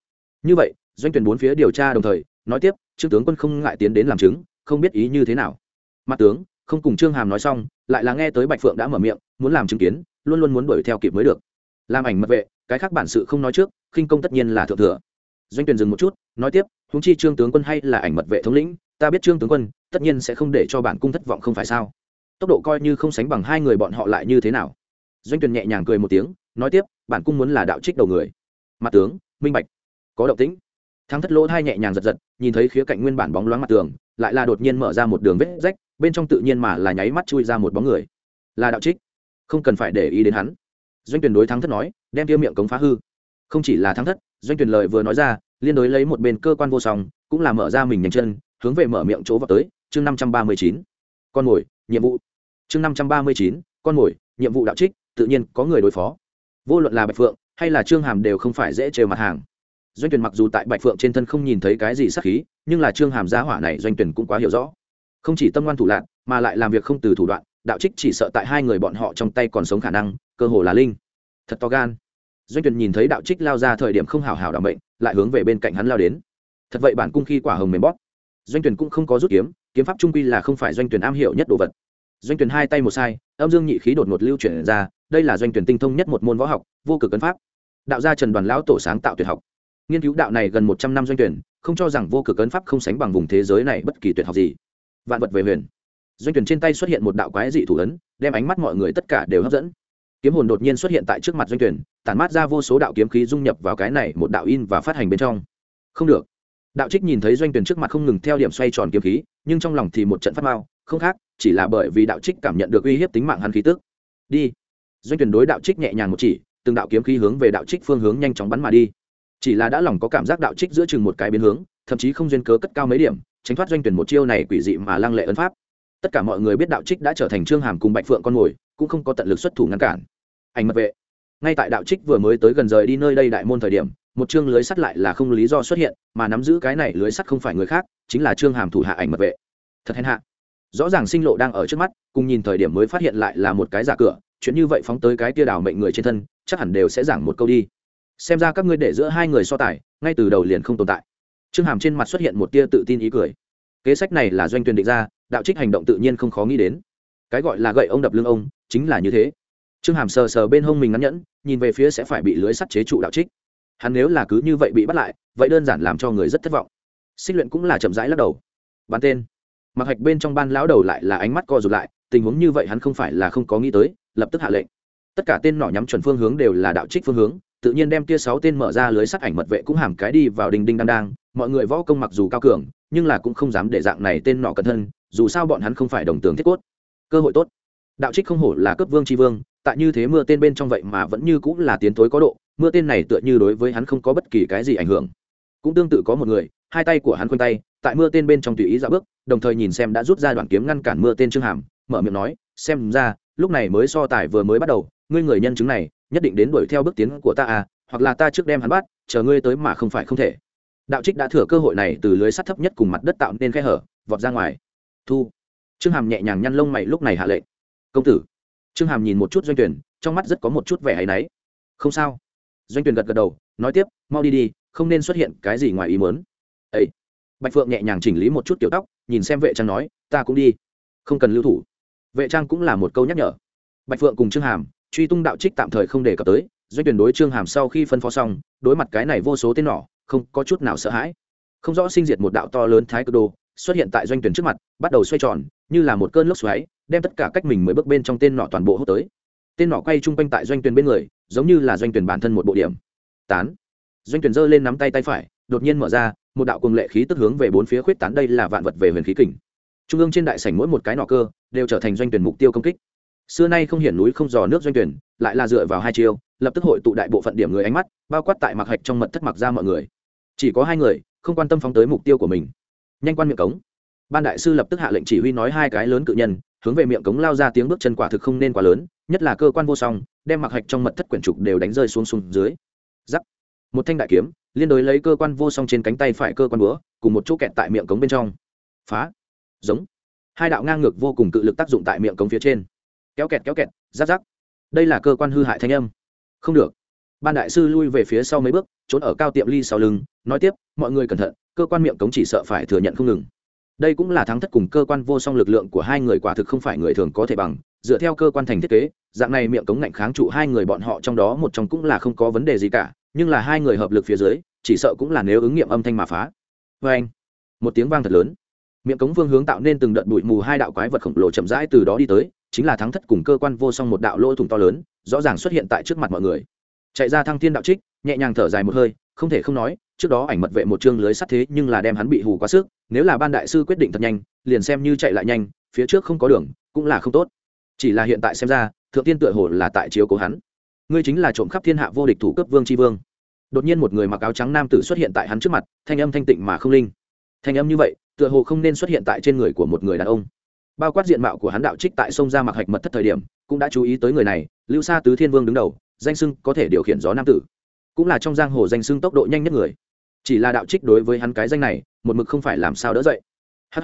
Như vậy doanh tuyển bốn phía điều tra đồng thời, nói tiếp, trương tướng quân không ngại tiến đến làm chứng, không biết ý như thế nào. Mặt tướng, không cùng trương hàm nói xong, lại là nghe tới bạch phượng đã mở miệng, muốn làm chứng kiến, luôn luôn muốn đuổi theo kịp mới được. Làm ảnh mật vệ, cái khác bản sự không nói trước, khinh công tất nhiên là thượng thừa. Doanh tuyển dừng một chút, nói tiếp, huống chi trương tướng quân hay là ảnh mật vệ thống lĩnh, ta biết trương tướng quân, tất nhiên sẽ không để cho bản cung thất vọng không phải sao? Tốc độ coi như không sánh bằng hai người bọn họ lại như thế nào? Doanh tuyển nhẹ nhàng cười một tiếng, nói tiếp, bản cung muốn là đạo trích đầu người. Mặt tướng, minh bạch. Có động tĩnh thắng thất lỗ thai nhẹ nhàng giật giật, nhìn thấy khía cạnh nguyên bản bóng loáng mặt tường, lại là đột nhiên mở ra một đường vết rách, bên trong tự nhiên mà là nháy mắt chui ra một bóng người. Là đạo trích. Không cần phải để ý đến hắn. Doanh tuyển đối thắng thất nói, đem tiêu miệng cống phá hư. Không chỉ là thắng thất, doanh tuyển lời vừa nói ra, liên đối lấy một bên cơ quan vô song, cũng là mở ra mình nhanh chân, hướng về mở miệng chỗ vào tới, chương năm trăm ba mươi chín. Con mồi, nhiệm vụ. Chương năm trăm ba mươi chín, con mồi, nhiệm vụ đạo trích, tự nhiên có người đối phó. Vô luận là bạch phượng, hay là trương hàm đều không phải dễ trêu mặt hàng doanh tuyển mặc dù tại bạch phượng trên thân không nhìn thấy cái gì sắc khí, nhưng là trương hàm giá hỏa này doanh tuyển cũng quá hiểu rõ. Không chỉ tâm ngoan thủ lạc mà lại làm việc không từ thủ đoạn, đạo trích chỉ sợ tại hai người bọn họ trong tay còn sống khả năng, cơ hồ là linh. Thật to gan. Doanh tuyển nhìn thấy đạo trích lao ra thời điểm không hào hào đảm bệnh lại hướng về bên cạnh hắn lao đến. Thật vậy bản cung khi quả hồng mềm bóp. Doanh tuyển cũng không có rút kiếm kiếm pháp trung quy là không phải doanh tuyển am hiểu nhất đồ vật. Doanh tuyển hai tay một sai, âm dương nhị khí đột ngột lưu chuyển ra, đây là doanh tuyển tinh thông nhất một môn võ học, vô cực cấn pháp. Đạo gia trần đoàn lão tổ sáng tạo tuyệt học nghiên cứu đạo này gần một trăm năm doanh tuyển, không cho rằng vô cực cấn pháp không sánh bằng vùng thế giới này bất kỳ tuyệt học gì. Vạn vật về huyền. Doanh tuyển trên tay xuất hiện một đạo quái dị thủ ấn, đem ánh mắt mọi người tất cả đều hấp dẫn. Kiếm hồn đột nhiên xuất hiện tại trước mặt doanh tuyển, tản mát ra vô số đạo kiếm khí dung nhập vào cái này một đạo in và phát hành bên trong. Không được. Đạo trích nhìn thấy doanh tuyển trước mặt không ngừng theo điểm xoay tròn kiếm khí, nhưng trong lòng thì một trận phát mao không khác, chỉ là bởi vì đạo trích cảm nhận được uy hiếp tính mạng hắn khí tức. Đi. Doanh tuyển đối đạo trích nhẹ nhàng một chỉ, từng đạo kiếm khí hướng về đạo trích phương hướng nhanh chóng bắn mà đi chỉ là đã lòng có cảm giác đạo trích giữa chừng một cái biến hướng, thậm chí không duyên cớ cất cao mấy điểm, tránh thoát doanh tuyển một chiêu này quỷ dị mà lăng lệ ấn pháp. Tất cả mọi người biết đạo trích đã trở thành trương hàm cùng bạch phượng con mồi, cũng không có tận lực xuất thủ ngăn cản. Ảnh mật vệ. Ngay tại đạo trích vừa mới tới gần rời đi nơi đây đại môn thời điểm, một chương lưới sắt lại là không lý do xuất hiện, mà nắm giữ cái này lưới sắt không phải người khác, chính là trương hàm thủ hạ ảnh mật vệ. Thật hèn hạ. Rõ ràng sinh lộ đang ở trước mắt, cùng nhìn thời điểm mới phát hiện lại là một cái giả cửa, chuyện như vậy phóng tới cái tia đảo mệnh người trên thân, chắc hẳn đều sẽ giảng một câu đi xem ra các ngươi để giữa hai người so tài, ngay từ đầu liền không tồn tại. Trương hàm trên mặt xuất hiện một tia tự tin ý cười. Kế sách này là doanh tuyển định ra, đạo trích hành động tự nhiên không khó nghĩ đến. Cái gọi là gậy ông đập lưng ông, chính là như thế. Trương hàm sờ sờ bên hông mình ngắn nhẫn, nhìn về phía sẽ phải bị lưới sắt chế trụ đạo trích. Hắn nếu là cứ như vậy bị bắt lại, vậy đơn giản làm cho người rất thất vọng. Xích luyện cũng là chậm rãi lắc đầu. Bán tên. Mặc hạch bên trong ban lão đầu lại là ánh mắt co rụt lại, tình huống như vậy hắn không phải là không có nghĩ tới, lập tức hạ lệnh. Tất cả tên nỏ nhắm chuẩn phương hướng đều là đạo trích phương hướng tự nhiên đem tia sáu tên mở ra lưới sắt ảnh mật vệ cũng hàm cái đi vào đình đinh đang đang mọi người võ công mặc dù cao cường, nhưng là cũng không dám để dạng này tên nọ cẩn thân, dù sao bọn hắn không phải đồng tường thiết cốt. Cơ hội tốt. Đạo trích không hổ là cấp vương tri vương, tại như thế mưa tên bên trong vậy mà vẫn như cũng là tiến tối có độ, mưa tên này tựa như đối với hắn không có bất kỳ cái gì ảnh hưởng. Cũng tương tự có một người, hai tay của hắn khoanh tay, tại mưa tên bên trong tùy ý ra bước, đồng thời nhìn xem đã rút ra đoạn kiếm ngăn cản mưa tên trương hàm, mở miệng nói, xem ra, lúc này mới so tài vừa mới bắt đầu, ngươi người nhân chứng này nhất định đến đuổi theo bước tiến của ta à hoặc là ta trước đem hắn bắt, chờ ngươi tới mà không phải không thể. Đạo trích đã thừa cơ hội này từ lưới sắt thấp nhất cùng mặt đất tạo nên khe hở, vọt ra ngoài. Thu. Trương hàm nhẹ nhàng nhăn lông mày lúc này hạ lệnh. Công tử. Trương hàm nhìn một chút doanh tuyển trong mắt rất có một chút vẻ hay náy. Không sao. Doanh tuyển gật gật đầu, nói tiếp, mau đi đi, không nên xuất hiện cái gì ngoài ý muốn. Ấy bạch phượng nhẹ nhàng chỉnh lý một chút tiểu tóc, nhìn xem vệ trang nói, ta cũng đi. Không cần lưu thủ. Vệ trang cũng là một câu nhắc nhở. Bạch phượng cùng trương hàm truy tung đạo trích tạm thời không đề cập tới, doanh tuyển đối trương hàm sau khi phân phó xong, đối mặt cái này vô số tên nỏ, không có chút nào sợ hãi. Không rõ sinh diệt một đạo to lớn thái cực đồ, xuất hiện tại doanh tuyển trước mặt, bắt đầu xoay tròn, như là một cơn lốc xoáy, đem tất cả cách mình mới bước bên trong tên nọ toàn bộ hút tới. Tên nọ quay chung quanh tại doanh tuyển bên người, giống như là doanh tuyển bản thân một bộ điểm. Tán. Doanh tuyển giơ lên nắm tay tay phải, đột nhiên mở ra, một đạo cùng lệ khí tức hướng về bốn phía khuyết tán, đây là vạn vật về huyền khí kình. Trung ương trên đại sảnh mỗi một cái nọ cơ, đều trở thành doanh tuyển mục tiêu công kích xưa nay không hiển núi không dò nước doanh tuyển, lại là dựa vào hai chiêu, lập tức hội tụ đại bộ phận điểm người ánh mắt, bao quát tại mặc hạch trong mật thất mặc ra mọi người. Chỉ có hai người, không quan tâm phóng tới mục tiêu của mình. Nhanh quan miệng cống. Ban đại sư lập tức hạ lệnh chỉ huy nói hai cái lớn cự nhân, hướng về miệng cống lao ra tiếng bước chân quả thực không nên quá lớn, nhất là cơ quan vô song, đem mặc hạch trong mật thất quyển trục đều đánh rơi xuống xuống dưới. Giắc. Một thanh đại kiếm, liên đối lấy cơ quan vô song trên cánh tay phải cơ quan búa, cùng một chỗ kẹt tại miệng cống bên trong. Phá. Giống. Hai đạo ngang ngược vô cùng cự lực tác dụng tại miệng cống phía trên kéo kẹt kéo kẹt giáp giáp đây là cơ quan hư hại thanh âm. Không được. Ban đại sư lui về phía sau mấy bước, trốn ở cao tiệm ly sau lưng, nói tiếp, mọi người cẩn thận, cơ quan miệng cống chỉ sợ phải thừa nhận không ngừng. Đây cũng là thắng thất cùng cơ quan vô song lực lượng của hai người quả thực không phải người thường có thể bằng. Dựa theo cơ quan thành thiết kế, dạng này miệng cống ngạnh kháng trụ hai người bọn họ trong đó một trong cũng là không có vấn đề gì cả, nhưng là hai người hợp lực phía dưới, chỉ sợ cũng là nếu ứng nghiệm âm thanh mà phá. Vê anh, một tiếng vang thật lớn. Miệng cống vương hướng tạo nên từng đợt bụi mù hai đạo quái vật khổng lồ chậm rãi từ đó đi tới chính là thắng thất cùng cơ quan vô song một đạo lỗ thủng to lớn, rõ ràng xuất hiện tại trước mặt mọi người. Chạy ra thăng thiên đạo trích, nhẹ nhàng thở dài một hơi, không thể không nói, trước đó ảnh mật vệ một chương lưới sắt thế nhưng là đem hắn bị hù quá sức, nếu là ban đại sư quyết định thật nhanh, liền xem như chạy lại nhanh, phía trước không có đường, cũng là không tốt. Chỉ là hiện tại xem ra, thượng tiên tựa hồ là tại chiếu cố hắn. Ngươi chính là trộm khắp thiên hạ vô địch thủ cấp vương tri vương. Đột nhiên một người mặc áo trắng nam tử xuất hiện tại hắn trước mặt, thanh âm thanh tịnh mà không linh. Thanh âm như vậy, tựa hồ không nên xuất hiện tại trên người của một người đàn ông bao quát diện mạo của hắn đạo trích tại sông ra mặc hạch mật thất thời điểm, cũng đã chú ý tới người này, lưu sa tứ thiên vương đứng đầu, danh sưng có thể điều khiển gió nam tử. Cũng là trong giang hồ danh sưng tốc độ nhanh nhất người. Chỉ là đạo trích đối với hắn cái danh này, một mực không phải làm sao đỡ dậy. Hh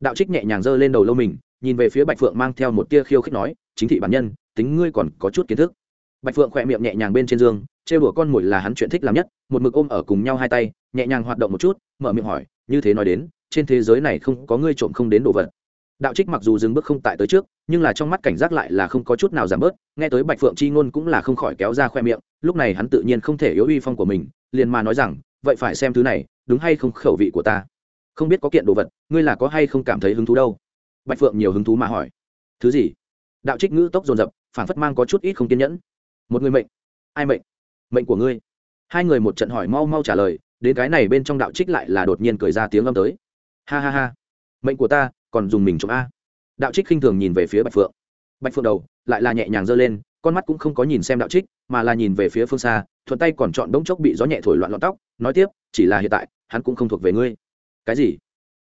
đạo trích nhẹ nhàng giơ lên đầu lâu mình, nhìn về phía bạch phượng mang theo một tia khiêu khích nói, chính thị bản nhân, tính ngươi còn có chút kiến thức. Bạch phượng khỏe miệng nhẹ nhàng bên trên giường trêu đùa con mồi là hắn chuyện thích làm nhất, một mực ôm ở cùng nhau hai tay, nhẹ nhàng hoạt động một chút, mở miệng hỏi, như thế nói đến, trên thế giới này không có ngươi trộm không đến đồ vật đạo trích mặc dù dừng bước không tại tới trước, nhưng là trong mắt cảnh giác lại là không có chút nào giảm bớt, nghe tới bạch phượng chi ngôn cũng là không khỏi kéo ra khoe miệng, lúc này hắn tự nhiên không thể yếu uy phong của mình, liền mà nói rằng, vậy phải xem thứ này, đúng hay không khẩu vị của ta? Không biết có kiện đồ vật, ngươi là có hay không cảm thấy hứng thú đâu? Bạch phượng nhiều hứng thú mà hỏi. Thứ gì? Đạo trích ngữ tốc dồn dập phản phất mang có chút ít không kiên nhẫn. Một người mệnh. Ai mệnh? Mệnh của ngươi. Hai người một trận hỏi mau mau trả lời, đến cái này bên trong đạo trích lại là đột nhiên cười ra tiếng âm tới. Ha ha ha, mệnh của ta còn dùng mình trộm a. Đạo trích khinh thường nhìn về phía bạch phượng. Bạch phượng đầu, lại là nhẹ nhàng giơ lên, con mắt cũng không có nhìn xem đạo trích, mà là nhìn về phía phương xa, thuận tay còn chọn đống chốc bị gió nhẹ thổi loạn lọn tóc, nói tiếp, chỉ là hiện tại, hắn cũng không thuộc về ngươi. Cái gì?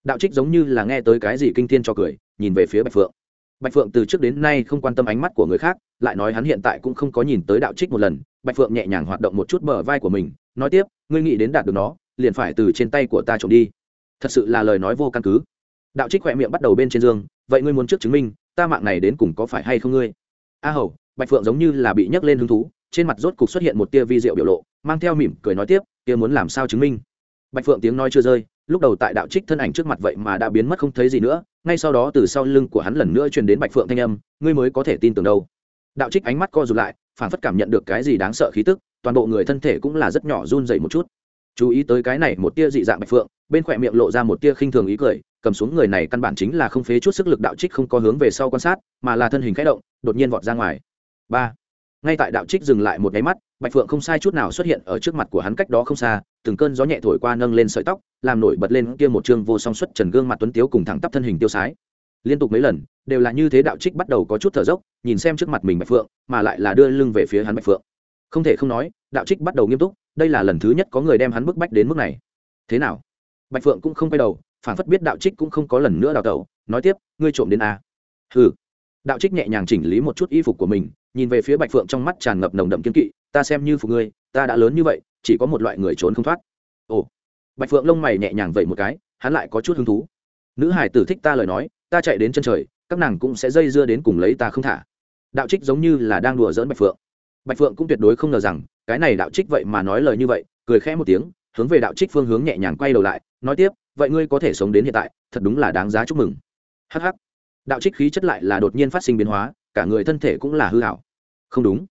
Đạo trích giống như là nghe tới cái gì kinh thiên cho cười, nhìn về phía bạch phượng. Bạch phượng từ trước đến nay không quan tâm ánh mắt của người khác, lại nói hắn hiện tại cũng không có nhìn tới đạo trích một lần. Bạch phượng nhẹ nhàng hoạt động một chút bờ vai của mình, nói tiếp, ngươi nghĩ đến đạt được nó, liền phải từ trên tay của ta trộm đi. Thật sự là lời nói vô căn cứ đạo trích khỏe miệng bắt đầu bên trên giường vậy ngươi muốn trước chứng minh, ta mạng này đến cùng có phải hay không ngươi? A hầu, bạch phượng giống như là bị nhấc lên hứng thú, trên mặt rốt cục xuất hiện một tia vi diệu biểu lộ, mang theo mỉm cười nói tiếp, kia muốn làm sao chứng minh? Bạch phượng tiếng nói chưa rơi, lúc đầu tại đạo trích thân ảnh trước mặt vậy mà đã biến mất không thấy gì nữa, ngay sau đó từ sau lưng của hắn lần nữa truyền đến bạch phượng thanh âm, ngươi mới có thể tin tưởng đâu. Đạo trích ánh mắt co rụt lại, phản phất cảm nhận được cái gì đáng sợ khí tức, toàn bộ người thân thể cũng là rất nhỏ run dậy một chút. Chú ý tới cái này một tia dị dạng bạch phượng, bên khỏe miệng lộ ra một tia khinh thường ý cười cầm xuống người này căn bản chính là không phế chút sức lực đạo trích không có hướng về sau quan sát, mà là thân hình khẽ động, đột nhiên vọt ra ngoài. Ba. Ngay tại đạo trích dừng lại một nháy mắt, bạch phượng không sai chút nào xuất hiện ở trước mặt của hắn cách đó không xa, từng cơn gió nhẹ thổi qua nâng lên sợi tóc, làm nổi bật lên kia một chương vô song xuất trần gương mặt tuấn tiếu cùng thẳng tắp thân hình tiêu sái. Liên tục mấy lần, đều là như thế đạo trích bắt đầu có chút thở dốc, nhìn xem trước mặt mình bạch phượng, mà lại là đưa lưng về phía hắn bạch phượng. Không thể không nói, đạo trích bắt đầu nghiêm túc, đây là lần thứ nhất có người đem hắn bức bách đến mức này. Thế nào? Bạch phượng cũng không quay đầu phản phất biết đạo trích cũng không có lần nữa đào tẩu, nói tiếp, ngươi trộm đến a? Hừ. Đạo trích nhẹ nhàng chỉnh lý một chút y phục của mình, nhìn về phía bạch phượng trong mắt tràn ngập nồng đậm kiên kỵ, ta xem như phục ngươi, ta đã lớn như vậy, chỉ có một loại người trốn không thoát. Ồ. Bạch phượng lông mày nhẹ nhàng vậy một cái, hắn lại có chút hứng thú. Nữ hải tử thích ta lời nói, ta chạy đến chân trời, các nàng cũng sẽ dây dưa đến cùng lấy ta không thả. Đạo trích giống như là đang đùa dỡn bạch phượng. Bạch phượng cũng tuyệt đối không ngờ rằng, cái này đạo trích vậy mà nói lời như vậy, cười khẽ một tiếng, hướng về đạo trích phương hướng nhẹ nhàng quay đầu lại, nói tiếp vậy ngươi có thể sống đến hiện tại, thật đúng là đáng giá chúc mừng. Hh đạo trích khí chất lại là đột nhiên phát sinh biến hóa, cả người thân thể cũng là hư hảo không đúng.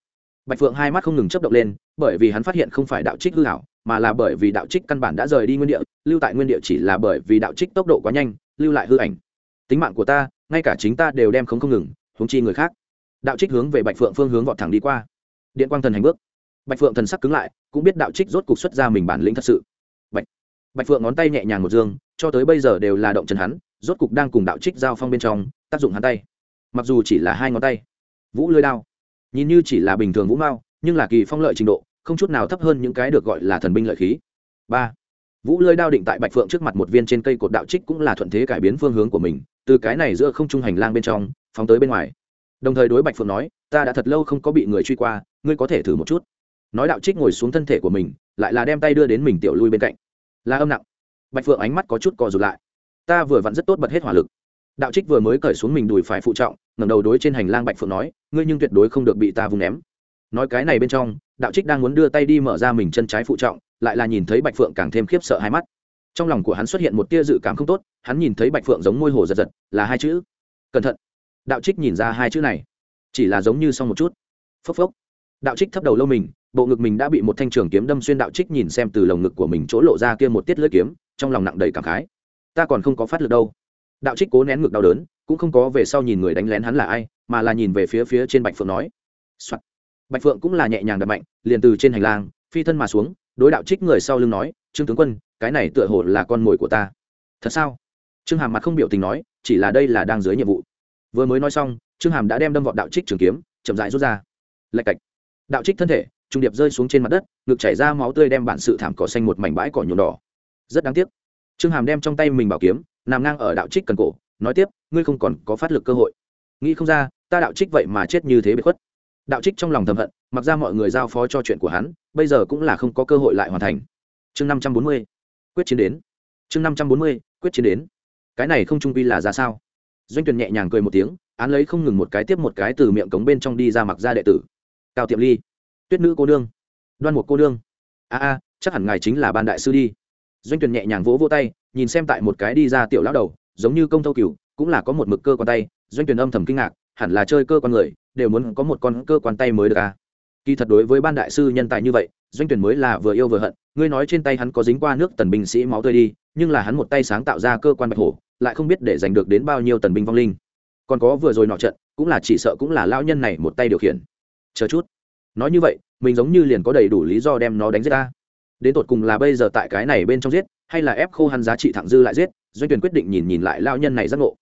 Bạch phượng hai mắt không ngừng chấp động lên, bởi vì hắn phát hiện không phải đạo trích hư hảo mà là bởi vì đạo trích căn bản đã rời đi nguyên địa, lưu tại nguyên địa chỉ là bởi vì đạo trích tốc độ quá nhanh, lưu lại hư ảnh. Tính mạng của ta, ngay cả chính ta đều đem không không ngừng húng chi người khác. Đạo trích hướng về bạch phượng phương hướng vọt thẳng đi qua. Điện quang thần hành bước. Bạch phượng thần sắc cứng lại, cũng biết đạo trích rốt cục xuất ra mình bản lĩnh thật sự bạch phượng ngón tay nhẹ nhàng một dương, cho tới bây giờ đều là động chân hắn, rốt cục đang cùng đạo trích giao phong bên trong, tác dụng hắn tay. Mặc dù chỉ là hai ngón tay, vũ lưới đao, nhìn như chỉ là bình thường vũ mao, nhưng là kỳ phong lợi trình độ, không chút nào thấp hơn những cái được gọi là thần binh lợi khí. Ba, vũ lưới đao định tại bạch phượng trước mặt một viên trên cây cột đạo trích cũng là thuận thế cải biến phương hướng của mình, từ cái này giữa không trung hành lang bên trong, phóng tới bên ngoài. Đồng thời đối bạch phượng nói, ta đã thật lâu không có bị người truy qua, ngươi có thể thử một chút. Nói đạo trích ngồi xuống thân thể của mình, lại là đem tay đưa đến mình tiểu lui bên cạnh là âm nặng. Bạch phượng ánh mắt có chút co rụt lại. Ta vừa vặn rất tốt bật hết hỏa lực. Đạo trích vừa mới cởi xuống mình đùi phải phụ trọng, ngẩng đầu đối trên hành lang bạch phượng nói, ngươi nhưng tuyệt đối không được bị ta vung ném. Nói cái này bên trong, đạo trích đang muốn đưa tay đi mở ra mình chân trái phụ trọng, lại là nhìn thấy bạch phượng càng thêm khiếp sợ hai mắt. Trong lòng của hắn xuất hiện một tia dự cảm không tốt, hắn nhìn thấy bạch phượng giống môi hồ giật giật, là hai chữ. Cẩn thận. Đạo trích nhìn ra hai chữ này. Chỉ là giống như xong một chút. Phốc phốc. Đạo trích thấp đầu lâu mình bộ ngực mình đã bị một thanh trường kiếm đâm xuyên đạo trích nhìn xem từ lồng ngực của mình chỗ lộ ra kia một tiết lưỡi kiếm, trong lòng nặng đầy cảm khái. Ta còn không có phát lực đâu. Đạo trích cố nén ngực đau đớn, cũng không có về sau nhìn người đánh lén hắn là ai, mà là nhìn về phía phía trên bạch phượng nói、Soạn. bạch phượng cũng là nhẹ nhàng đập mạnh, liền từ trên hành lang, phi thân mà xuống, đối đạo trích người sau lưng nói, trương tướng quân, cái này tựa hồ là con mồi của ta. Thật sao? Trương hàm mặt không biểu tình nói, chỉ là đây là đang dưới nhiệm vụ. Vừa mới nói xong, trương hàm đã đem đâm vọt đạo trích trường kiếm, chậm dại rút ra. Lạch cạch. Đạo trích thân thể trung điệp rơi xuống trên mặt đất, ngực chảy ra máu tươi đem bản sự thảm cỏ xanh một mảnh bãi cỏ nhuộm đỏ. Rất đáng tiếc. Trương hàm đem trong tay mình bảo kiếm, nằm ngang ở đạo trích cần cổ, nói tiếp, ngươi không còn có phát lực cơ hội. Nghĩ không ra, ta đạo trích vậy mà chết như thế bị khuất. Đạo trích trong lòng thầm hận, mặc ra mọi người giao phó cho chuyện của hắn, bây giờ cũng là không có cơ hội lại hoàn thành. Chương năm trăm bốn mươi, quyết chiến đến. Chương năm trăm bốn mươi, quyết chiến đến. Cái này không trung vi là ra sao? Doanh tuyển nhẹ nhàng cười một tiếng, án lấy không ngừng một cái tiếp một cái từ miệng cống bên trong đi ra mặc ra đệ tử. Cao tiệm ly tuyết nữ cô nương. Đoan một cô nương. A a, chắc hẳn ngài chính là ban đại sư đi. Doanh tuyển nhẹ nhàng vỗ vỗ tay, nhìn xem tại một cái đi ra tiểu lão đầu, giống như công thâu cửu cũng là có một mực cơ quan tay. Doanh tuyển âm thầm kinh ngạc, hẳn là chơi cơ quan người, đều muốn có một con cơ quan tay mới được a kỳ thật đối với ban đại sư nhân tài như vậy, doanh tuyển mới là vừa yêu vừa hận. Ngươi nói trên tay hắn có dính qua nước tần binh sĩ máu tươi đi, nhưng là hắn một tay sáng tạo ra cơ quan bạch hổ, lại không biết để giành được đến bao nhiêu tần binh vong linh. Còn có vừa rồi nọ trận, cũng là chỉ sợ cũng là lão nhân này một tay điều khiển. Chờ chút nói như vậy, mình giống như liền có đầy đủ lý do đem nó đánh giết ta. Đến tột cùng là bây giờ tại cái này bên trong giết, hay là ép khô hắn giá trị thẳng dư lại giết, doanh tuyển quyết định nhìn nhìn lại lão nhân này giác ngộ.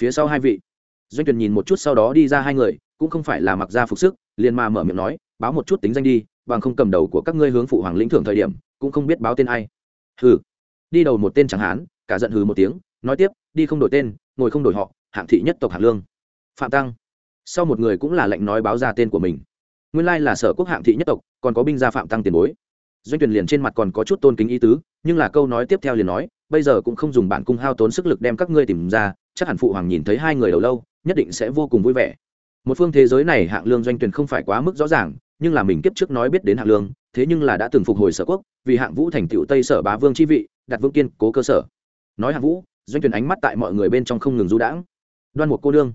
Phía sau hai vị, doanh tuyển nhìn một chút sau đó đi ra hai người, cũng không phải là mặc ra phục sức, liền mà mở miệng nói, báo một chút tính danh đi, bằng không cầm đầu của các ngươi hướng phụ hoàng lĩnh thưởng thời điểm, cũng không biết báo tên ai. Hừ. Đi đầu một tên chẳng hán, cả giận hừ một tiếng, nói tiếp, đi không đổi tên, ngồi không đổi họ, hạng thị nhất tộc hạng lương. Phạm tăng. Sau một người cũng là lệnh nói báo ra tên của mình nguyên lai là sở quốc hạng thị nhất tộc, còn có binh gia phạm tăng tiền bối. Doanh tuyển liền trên mặt còn có chút tôn kính ý tứ, nhưng là câu nói tiếp theo liền nói, bây giờ cũng không dùng bản cung hao tốn sức lực đem các ngươi tìm ra, chắc hẳn phụ hoàng nhìn thấy hai người đầu lâu, nhất định sẽ vô cùng vui vẻ. Một phương thế giới này hạng lương doanh tuyển không phải quá mức rõ ràng, nhưng là mình kiếp trước nói biết đến hạng lương, thế nhưng là đã từng phục hồi sở quốc, vì hạng vũ thành tựu tây sở bá vương chi vị, đặt vững kiên cố cơ sở. Nói hạng vũ, doanh tuyển ánh mắt tại mọi người bên trong không ngừng du đãng. Đoan Mục cô đương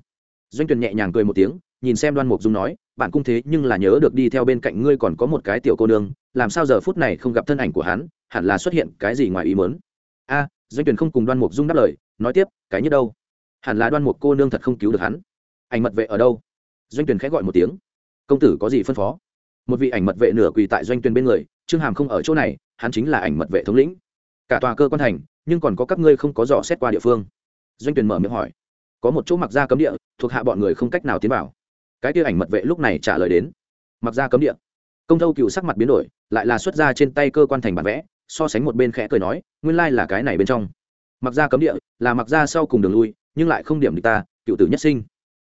doanh tuyển nhẹ nhàng cười một tiếng, nhìn xem đoan mục dung nói bạn cung thế nhưng là nhớ được đi theo bên cạnh ngươi còn có một cái tiểu cô nương, làm sao giờ phút này không gặp thân ảnh của hắn, hẳn là xuất hiện cái gì ngoài ý mớn a, doanh tuyển không cùng đoan mục dung đáp lời, nói tiếp, cái như đâu? Hẳn là đoan mục cô nương thật không cứu được hắn. Ảnh mật vệ ở đâu? Doanh tuyển khẽ gọi một tiếng. Công tử có gì phân phó? Một vị ảnh mật vệ nửa quỳ tại doanh tuyển bên người, trương hàm không ở chỗ này, hắn chính là ảnh mật vệ thống lĩnh. Cả tòa cơ quan thành, nhưng còn có các ngươi không có dò xét qua địa phương. Doanh tuyển mở miệng hỏi. Có một chỗ mặc ra cấm địa, thuộc hạ bọn người không cách nào tiến vào cái kia ảnh mật vệ lúc này trả lời đến. Mặc ra cấm địa. Công thâu cựu sắc mặt biến đổi, lại là xuất ra trên tay cơ quan thành bản vẽ, so sánh một bên khẽ cười nói, nguyên lai là cái này bên trong. Mặc ra cấm địa, là mặc ra sau cùng đường lui, nhưng lại không điểm được ta, cựu tử nhất sinh.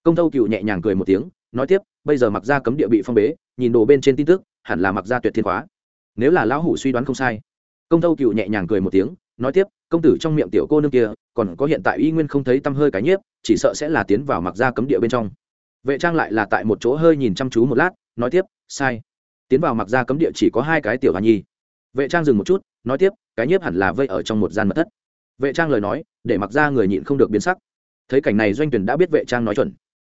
Công thâu cựu nhẹ nhàng cười một tiếng, nói tiếp, bây giờ mặc ra cấm địa bị phong bế, nhìn đồ bên trên tin tức, hẳn là mặc ra tuyệt thiên khóa nếu là lão hủ suy đoán không sai. Công thâu cựu nhẹ nhàng cười một tiếng, nói tiếp, công tử trong miệng tiểu cô nương kia, còn có hiện tại y nguyên không thấy tăm hơi cái nhiếp, chỉ sợ sẽ là tiến vào mặc ra cấm địa bên trong vệ trang lại là tại một chỗ hơi nhìn chăm chú một lát, nói tiếp, sai. Tiến vào mặc ra cấm địa chỉ có hai cái tiểu hoa nhi. Vệ trang dừng một chút, nói tiếp, cái nhiếp hẳn là vây ở trong một gian mật thất. Vệ trang lời nói, để mặc ra người nhịn không được biến sắc. Thấy cảnh này doanh tuyển đã biết vệ trang nói chuẩn.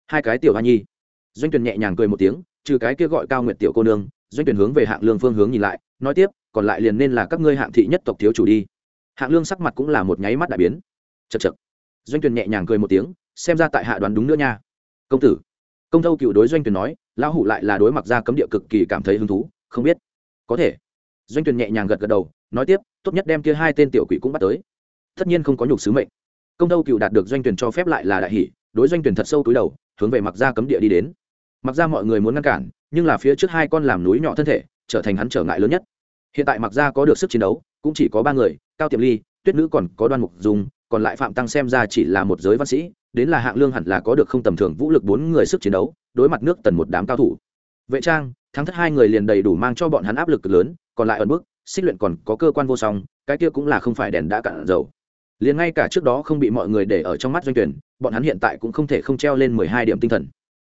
Hai cái tiểu hoa nhi. Doanh tuyển nhẹ nhàng cười một tiếng, trừ cái kia gọi cao nguyện tiểu cô nương, doanh tuyển hướng về hạng lương phương hướng nhìn lại, nói tiếp, còn lại liền nên là các ngươi hạng thị nhất tộc thiếu chủ đi. Hạng lương sắc mặt cũng là một nháy mắt đại biến. Chật chật doanh tuyển nhẹ nhàng cười một tiếng, xem ra tại hạ đoán đúng nữa nha. Công tử công thâu cựu đối doanh tuyển nói, lão hủ lại là đối mặt ra cấm địa cực kỳ cảm thấy hứng thú, không biết. Có thể. Doanh tuyển nhẹ nhàng gật gật đầu, nói tiếp, tốt nhất đem kia hai tên tiểu quỷ cũng bắt tới. Tất nhiên không có nhục sứ mệnh. Công thâu cựu đạt được doanh tuyển cho phép lại là đại hỷ, đối doanh tuyển thật sâu túi đầu, hướng về mặc ra cấm địa đi đến. Mặc ra mọi người muốn ngăn cản, nhưng là phía trước hai con làm núi nhỏ thân thể, trở thành hắn trở ngại lớn nhất. Hiện tại mặc ra có được sức chiến đấu, cũng chỉ có ba người, cao tiệm ly, tuyết nữ còn có đoan mục dùng còn lại phạm tăng xem ra chỉ là một giới văn sĩ, đến là hạng lương hẳn là có được không tầm thường vũ lực bốn người sức chiến đấu, đối mặt nước tần một đám cao thủ. Vệ trang, thắng thất hai người liền đầy đủ mang cho bọn hắn áp lực lớn, còn lại ẩn bước xích luyện còn có cơ quan vô song, cái kia cũng là không phải đèn đã cạn dầu. Liền ngay cả trước đó không bị mọi người để ở trong mắt doanh tuyển, bọn hắn hiện tại cũng không thể không treo lên mười hai điểm tinh thần.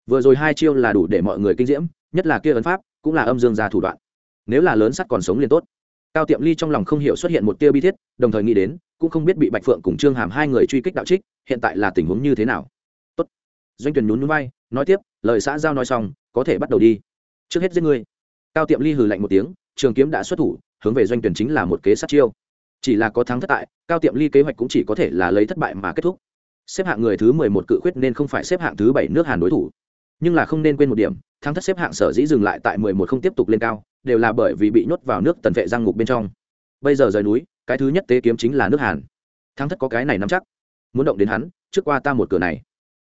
Vừa rồi hai chiêu là đủ để mọi người kinh diễm, nhất là kia ấn pháp, cũng là âm dương gia thủ đoạn. Nếu là lớn sắt còn sống liền tốt. Cao tiệm ly trong lòng không hiểu xuất hiện một tia bi thiết, đồng thời nghĩ đến cũng không biết bị bạch phượng cùng trương hàm hai người truy kích đạo trích, hiện tại là tình huống như thế nào. Tốt. doanh tuyển nhún núi bay nói tiếp, lời xã giao nói xong, có thể bắt đầu đi. Trước hết giết ngươi. Cao tiệm ly hừ lạnh một tiếng, trường kiếm đã xuất thủ, hướng về doanh tuyển chính là một kế sát chiêu. Chỉ là có thắng thất bại, cao tiệm ly kế hoạch cũng chỉ có thể là lấy thất bại mà kết thúc. Xếp hạng người thứ mười một cự khuyết nên không phải xếp hạng thứ bảy nước hàn đối thủ. Nhưng là không nên quên một điểm, thắng thất xếp hạng sở dĩ dừng lại tại mười một không tiếp tục lên cao, đều là bởi vì bị nhốt vào nước tần vệ giang ngục bên trong. Bây giờ rời núi cái thứ nhất tế kiếm chính là nước hàn thắng thất có cái này nắm chắc muốn động đến hắn trước qua ta một cửa này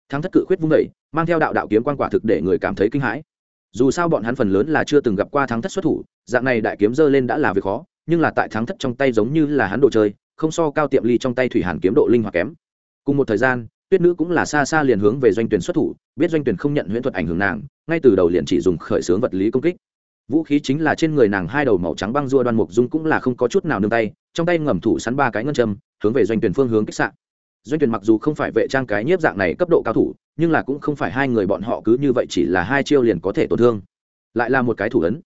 thắng thất cự khuyết vung vẩy, mang theo đạo đạo kiếm quan quả thực để người cảm thấy kinh hãi dù sao bọn hắn phần lớn là chưa từng gặp qua thắng thất xuất thủ dạng này đại kiếm dơ lên đã là việc khó nhưng là tại thắng thất trong tay giống như là hắn đồ chơi không so cao tiệm ly trong tay thủy hàn kiếm độ linh hoạt kém cùng một thời gian tuyết nữ cũng là xa xa liền hướng về doanh tuyển xuất thủ biết doanh tuyển không nhận huyễn thuật ảnh hưởng nàng ngay từ đầu liền chỉ dùng khởi xướng vật lý công kích vũ khí chính là trên người nàng hai đầu màu trắng băng rua đoan mục dung cũng là không có chút nào nương tay, trong tay ngầm thủ sắn ba cái ngân châm, hướng về doanh tuyển phương hướng kích sạn doanh tuyển mặc dù không phải vệ trang cái nhiếp dạng này cấp độ cao thủ, nhưng là cũng không phải hai người bọn họ cứ như vậy chỉ là hai chiêu liền có thể tổn thương. Lại là một cái thủ ấn.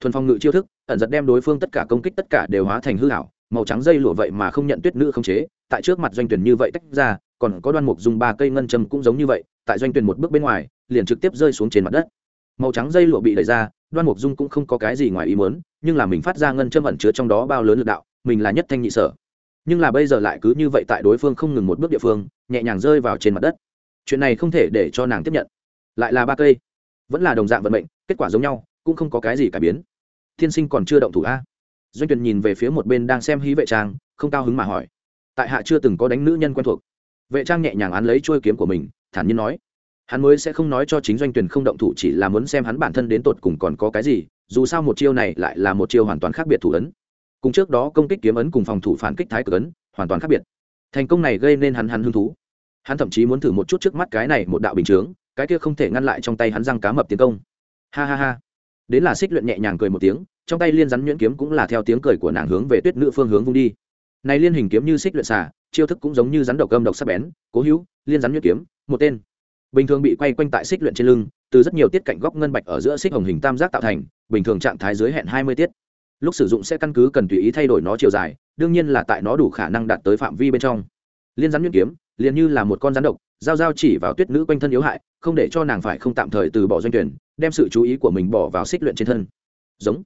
Thuần phong ngự chiêu thức, ẩn giật đem đối phương tất cả công kích tất cả đều hóa thành hư hảo màu trắng dây lụa vậy mà không nhận tuyết nữ không chế, tại trước mặt doanh tuyển như vậy tách ra, còn có đoan mục dùng ba cây ngân châm cũng giống như vậy, tại doanh tuyển một bước bên ngoài, liền trực tiếp rơi xuống trên mặt đất. Màu trắng dây lụa bị đẩy ra đoan mục dung cũng không có cái gì ngoài ý muốn, nhưng là mình phát ra ngân châm ẩn chứa trong đó bao lớn lực đạo, mình là nhất thanh nhị sở. Nhưng là bây giờ lại cứ như vậy tại đối phương không ngừng một bước địa phương, nhẹ nhàng rơi vào trên mặt đất. Chuyện này không thể để cho nàng tiếp nhận. Lại là ba cây. Vẫn là đồng dạng vận mệnh, kết quả giống nhau, cũng không có cái gì cải biến. Thiên sinh còn chưa động thủ a. Doanh tuyền nhìn về phía một bên đang xem hí vệ trang, không cao hứng mà hỏi. Tại hạ chưa từng có đánh nữ nhân quen thuộc. Vệ trang nhẹ nhàng án lấy trôi kiếm của mình, thản nhiên nói hắn mới sẽ không nói cho chính doanh tuyển không động thủ chỉ là muốn xem hắn bản thân đến tột cùng còn có cái gì, dù sao một chiêu này lại là một chiêu hoàn toàn khác biệt thủ ấn. Cùng trước đó công kích kiếm ấn cùng phòng thủ phản kích thái cực ấn, hoàn toàn khác biệt. Thành công này gây nên hắn hắn hứng thú. Hắn thậm chí muốn thử một chút trước mắt cái này một đạo bình chướng, cái kia không thể ngăn lại trong tay hắn răng cá mập tiến công. Ha ha ha. Đến là xích luyện nhẹ nhàng cười một tiếng, trong tay liên rắn nhuyễn kiếm cũng là theo tiếng cười của nàng hướng về tuyết nữ phương hướng vung đi. Này liên hình kiếm như xích luyện xà, chiêu thức cũng giống như rắn độc gâm độc sắc bén, cố hữu, liên rắn nhuyễn kiếm, một tên bình thường bị quay quanh tại xích luyện trên lưng, từ rất nhiều tiết cạnh góc ngân bạch ở giữa xích hồng hình tam giác tạo thành, bình thường trạng thái dưới hẹn hai mươi tiết. Lúc sử dụng sẽ căn cứ cần tùy ý thay đổi nó chiều dài, đương nhiên là tại nó đủ khả năng đạt tới phạm vi bên trong. Liên rắn nhuyễn kiếm, liền như là một con rắn độc, giao giao chỉ vào tuyết nữ quanh thân yếu hại, không để cho nàng phải không tạm thời từ bỏ doanh tuyển, đem sự chú ý của mình bỏ vào xích luyện trên thân. Giống.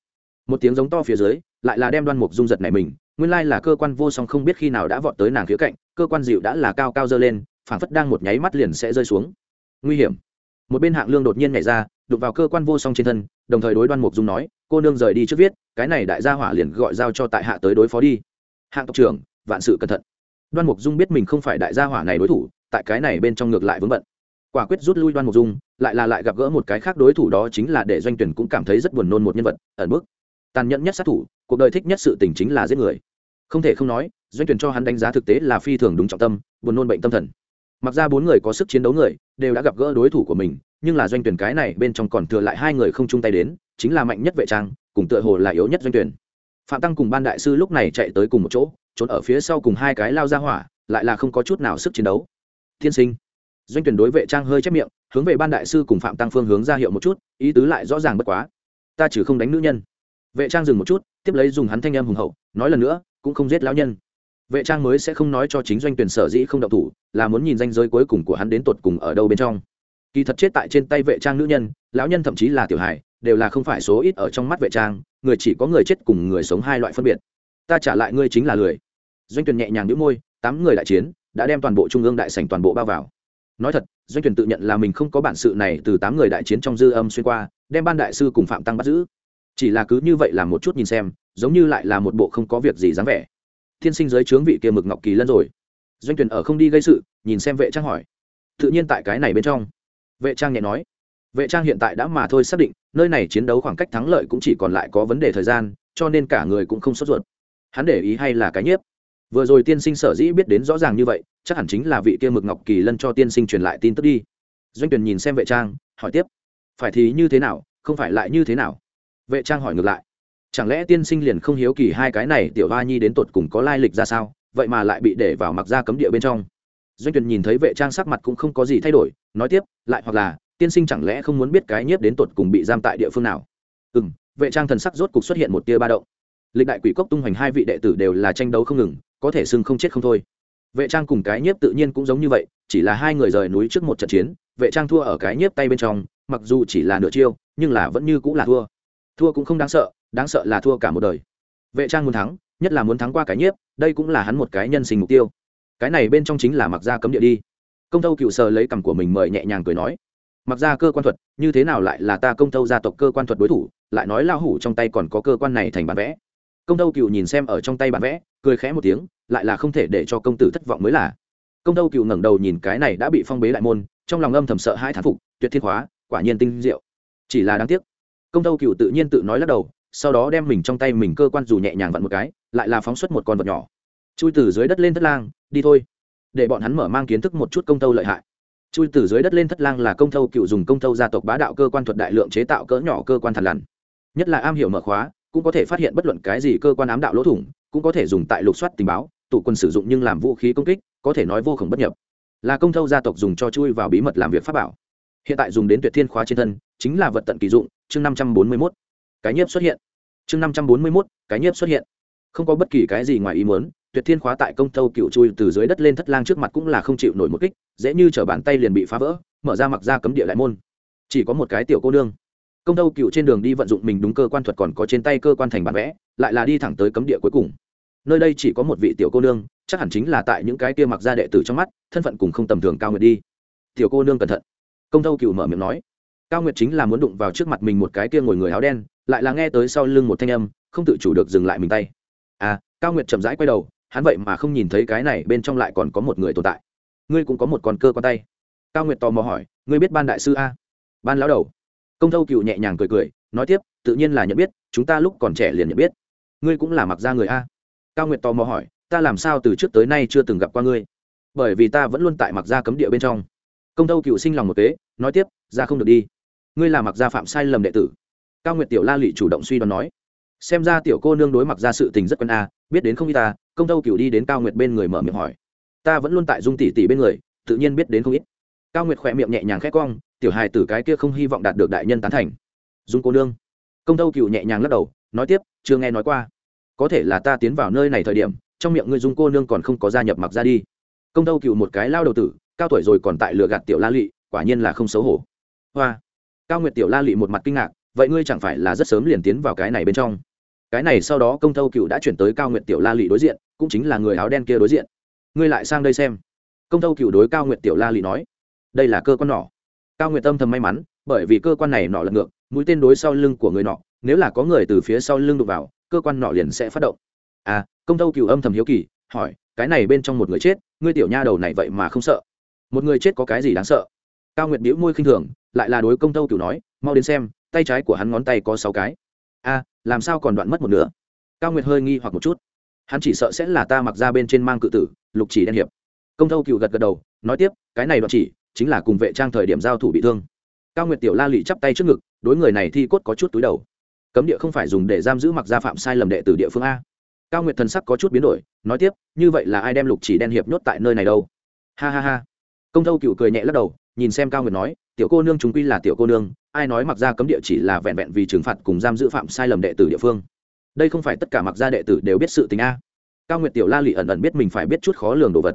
Một tiếng giống to phía dưới, lại là đem đoan mục dung giật này mình, nguyên lai là cơ quan vô song không biết khi nào đã vọt tới nàng khía cạnh, cơ quan dịu đã là cao cao dơ lên, phảng phất đang một nháy mắt liền sẽ rơi xuống nguy hiểm. Một bên hạng lương đột nhiên nhảy ra, đụng vào cơ quan vô song trên thân, đồng thời đối đoan mục dung nói, cô nương rời đi trước viết, cái này đại gia hỏa liền gọi giao cho tại hạ tới đối phó đi. Hạng tộc trưởng, vạn sự cẩn thận. Đoan mục dung biết mình không phải đại gia hỏa này đối thủ, tại cái này bên trong ngược lại vướng bận. Quả quyết rút lui đoan mục dung, lại là lại gặp gỡ một cái khác đối thủ đó chính là để doanh tuyển cũng cảm thấy rất buồn nôn một nhân vật, ẩn bức. Tàn nhẫn nhất sát thủ, cuộc đời thích nhất sự tình chính là giết người. Không thể không nói, doanh tuyển cho hắn đánh giá thực tế là phi thường đúng trọng tâm, buồn nôn bệnh tâm thần. Mặc ra bốn người có sức chiến đấu người đều đã gặp gỡ đối thủ của mình, nhưng là doanh tuyển cái này bên trong còn thừa lại hai người không chung tay đến, chính là mạnh nhất vệ trang, cùng tựa hồ là yếu nhất doanh tuyển. Phạm tăng cùng ban đại sư lúc này chạy tới cùng một chỗ, trốn ở phía sau cùng hai cái lao ra hỏa, lại là không có chút nào sức chiến đấu. Thiên sinh. Doanh tuyển đối vệ trang hơi chép miệng, hướng về ban đại sư cùng phạm tăng phương hướng ra hiệu một chút, ý tứ lại rõ ràng bất quá. Ta chỉ không đánh nữ nhân. Vệ trang dừng một chút, tiếp lấy dùng hắn thanh em hùng hậu, nói lần nữa, cũng không giết lão nhân vệ trang mới sẽ không nói cho chính doanh tuyển sở dĩ không động thủ, là muốn nhìn danh giới cuối cùng của hắn đến tột cùng ở đâu bên trong. Kỳ thật chết tại trên tay vệ trang nữ nhân, lão nhân thậm chí là tiểu hải đều là không phải số ít ở trong mắt vệ trang, người chỉ có người chết cùng người sống hai loại phân biệt. Ta trả lại ngươi chính là lười. Doanh tuyển nhẹ nhàng nhíu môi, tám người đại chiến, đã đem toàn bộ trung ương đại sảnh toàn bộ bao vào. Nói thật, doanh tuyển tự nhận là mình không có bản sự này từ tám người đại chiến trong dư âm xuyên qua, đem ban đại sư cùng phạm tăng bắt giữ. Chỉ là cứ như vậy là một chút nhìn xem, giống như lại là một bộ không có việc gì dáng vẻ thiên sinh giới trướng vị kia mực ngọc kỳ lân rồi. Doanh tuyển ở không đi gây sự, nhìn xem vệ trang hỏi. Tự nhiên tại cái này bên trong. Vệ trang nhẹ nói. Vệ trang hiện tại đã mà thôi xác định, nơi này chiến đấu khoảng cách thắng lợi cũng chỉ còn lại có vấn đề thời gian, cho nên cả người cũng không sốt ruột. Hắn để ý hay là cái nhiếp? Vừa rồi tiên sinh sở dĩ biết đến rõ ràng như vậy, chắc hẳn chính là vị kia mực ngọc kỳ lân cho tiên sinh truyền lại tin tức đi. Doanh tuyển nhìn xem vệ trang, hỏi tiếp. Phải thì như thế nào, không phải lại như thế nào? Vệ trang hỏi ngược lại chẳng lẽ tiên sinh liền không hiếu kỳ hai cái này tiểu ba nhi đến tột cùng có lai lịch ra sao? Vậy mà lại bị để vào mặc ra cấm địa bên trong. Doanh tuyển nhìn thấy vệ trang sắc mặt cũng không có gì thay đổi, nói tiếp, lại hoặc là, tiên sinh chẳng lẽ không muốn biết cái nhiếp đến tột cùng bị giam tại địa phương nào? Ừ vệ trang thần sắc rốt cục xuất hiện một tia ba động. Lịch đại quỷ cốc tung hoành hai vị đệ tử đều là tranh đấu không ngừng, có thể xưng không chết không thôi. Vệ trang cùng cái nhiếp tự nhiên cũng giống như vậy, chỉ là hai người rời núi trước một trận chiến, vệ trang thua ở cái nhiếp tay bên trong, mặc dù chỉ là nửa chiêu, nhưng là vẫn như cũng là thua. Thua cũng không đáng sợ đáng sợ là thua cả một đời. Vệ trang muốn thắng, nhất là muốn thắng qua cái nhiếp, đây cũng là hắn một cái nhân sinh mục tiêu. Cái này bên trong chính là mặc gia cấm địa đi. Công tâu cựu sờ lấy cằm của mình mời nhẹ nhàng cười nói mặc ra cơ quan thuật, như thế nào lại là ta công tâu gia tộc cơ quan thuật đối thủ, lại nói lao hủ trong tay còn có cơ quan này thành bản vẽ. Công tâu cựu nhìn xem ở trong tay bản vẽ, cười khẽ một tiếng, lại là không thể để cho công tử thất vọng mới là. Công tâu cựu ngẩng đầu nhìn cái này đã bị phong bế đại môn, trong lòng âm thầm sợ hai thán phục, tuyệt thiên hóa, quả nhiên tinh diệu. Chỉ là đáng tiếc, công tâu cựu tự nhiên tự nói lắc đầu sau đó đem mình trong tay mình cơ quan dù nhẹ nhàng vặn một cái, lại là phóng xuất một con vật nhỏ. Chui từ dưới đất lên thất lang, đi thôi. Để bọn hắn mở mang kiến thức một chút công tâu lợi hại. Chui từ dưới đất lên thất lang là công tâu cựu dùng công tâu gia tộc bá đạo cơ quan thuật đại lượng chế tạo cỡ nhỏ cơ quan thật lằn. Nhất là am hiểu mở khóa, cũng có thể phát hiện bất luận cái gì cơ quan ám đạo lỗ thủng, cũng có thể dùng tại lục soát tình báo, tụ quân sử dụng nhưng làm vũ khí công kích, có thể nói vô khổng bất nhập. Là công thâu gia tộc dùng cho chui vào bí mật làm việc pháp bảo. Hiện tại dùng đến tuyệt thiên khóa trên thân, chính là vật tận kỳ dụng, chương năm trăm bốn mươi mốt cái nhiếp xuất hiện. Chương năm trăm bốn mươi mốt, cái nhiếp xuất hiện. Không có bất kỳ cái gì ngoài ý muốn, tuyệt thiên khóa tại công thâu cựu chui từ dưới đất lên thất lang trước mặt cũng là không chịu nổi một kích, dễ như t bàn tay liền bị phá vỡ, mở ra mặc ra cấm địa lại môn. Chỉ có một cái tiểu cô nương. Công thâu cựu trên đường đi vận dụng mình đúng cơ quan thuật còn có trên tay cơ quan thành bản vẽ, lại là đi thẳng tới cấm địa cuối cùng. Nơi đây chỉ có một vị tiểu cô nương, chắc hẳn chính là tại những cái kia mặc ra đệ tử trong mắt, thân phận cùng không tầm thường cao nguyệt đi. Tiểu cô nương cẩn thận. Công thâu cựu mở miệng nói, cao nguyệt chính là muốn đụng vào trước mặt mình một cái kia ngồi người áo đen lại là nghe tới sau lưng một thanh âm, không tự chủ được dừng lại mình tay. À cao nguyệt chậm rãi quay đầu, hắn vậy mà không nhìn thấy cái này bên trong lại còn có một người tồn tại. Ngươi cũng có một con cơ con tay. Cao nguyệt tò mò hỏi, ngươi biết ban đại sư a? Ban lão đầu. Công thâu cựu nhẹ nhàng cười cười, nói tiếp, tự nhiên là nhận biết, chúng ta lúc còn trẻ liền nhận biết. Ngươi cũng là mặc ra người a. Cao nguyệt tò mò hỏi, ta làm sao từ trước tới nay chưa từng gặp qua ngươi? Bởi vì ta vẫn luôn tại mặc gia cấm địa bên trong. Công thâu cựu sinh lòng một kế, nói tiếp, ra không được đi. Ngươi là mặc gia phạm sai lầm đệ tử cao nguyệt tiểu la lị chủ động suy đoán nói, xem ra tiểu cô nương đối mặt ra sự tình rất quân a, biết đến không y ta, công tâu cựu đi đến cao nguyệt bên người mở miệng hỏi. Ta vẫn luôn tại dung tỷ tỷ bên người, tự nhiên biết đến không ít. Cao nguyệt khỏe miệng nhẹ nhàng khét cong, tiểu hài tử cái kia không hy vọng đạt được đại nhân tán thành. Dung cô nương. Công tâu cựu nhẹ nhàng lắc đầu, nói tiếp, chưa nghe nói qua. Có thể là ta tiến vào nơi này thời điểm, trong miệng ngươi dung cô nương còn không có gia nhập mặc ra đi. Công tâu cựu một cái lao đầu tử, cao tuổi rồi còn tại lừa gạt tiểu la lị, quả nhiên là không xấu hổ. Hoa. Cao nguyệt tiểu la lị một mặt kinh ngạc vậy ngươi chẳng phải là rất sớm liền tiến vào cái này bên trong? Cái này sau đó công thâu cựu đã chuyển tới cao nguyệt tiểu la lị đối diện, cũng chính là người áo đen kia đối diện. Ngươi lại sang đây xem. Công thâu cựu đối cao nguyệt tiểu la lị nói, đây là cơ quan nỏ cao nguyệt tâm thầm may mắn, bởi vì cơ quan này nọ lật ngược, mũi tên đối sau lưng của người nọ, nếu là có người từ phía sau lưng đụng vào, cơ quan nọ liền sẽ phát động. À công tâu cựu âm thầm hiếu kỳ, hỏi, cái này bên trong một người chết, ngươi tiểu nha đầu này vậy mà không sợ? Một người chết có cái gì đáng sợ? Cao nguyệt biễu môi khinh thường, lại là đối công tâu cựu nói, mau đến xem tay trái của hắn ngón tay có sáu cái. A à, làm sao còn đoạn mất một nửa? Cao nguyệt hơi nghi hoặc một chút. Hắn chỉ sợ sẽ là ta mặc ra bên trên mang cự tử lục chỉ đen hiệp. Công Thâu cựu gật gật đầu nói tiếp cái này đoạn chỉ chính là cùng vệ trang thời điểm giao thủ bị thương. Cao nguyệt tiểu la lị chắp tay trước ngực đối người này thi cốt có chút túi đầu. Cấm địa không phải dùng để giam giữ mặc gia phạm sai lầm đệ từ địa phương a. Cao nguyệt thần sắc có chút biến đổi nói tiếp như vậy là ai đem lục chỉ đen hiệp nhốt tại nơi này đâu? Ha ha ha. Công thâu cựu cười nhẹ lắc đầu nhìn xem cao nguyệt nói tiểu cô nương chúng quy là tiểu cô nương, ai nói mặc gia cấm địa chỉ là vẹn vẹn vì trừng phạt cùng giam giữ phạm sai lầm đệ tử địa phương. Đây không phải tất cả mặc gia đệ tử đều biết sự tình a. Cao nguyệt tiểu la lị ẩn ẩn biết mình phải biết chút khó lường đồ vật.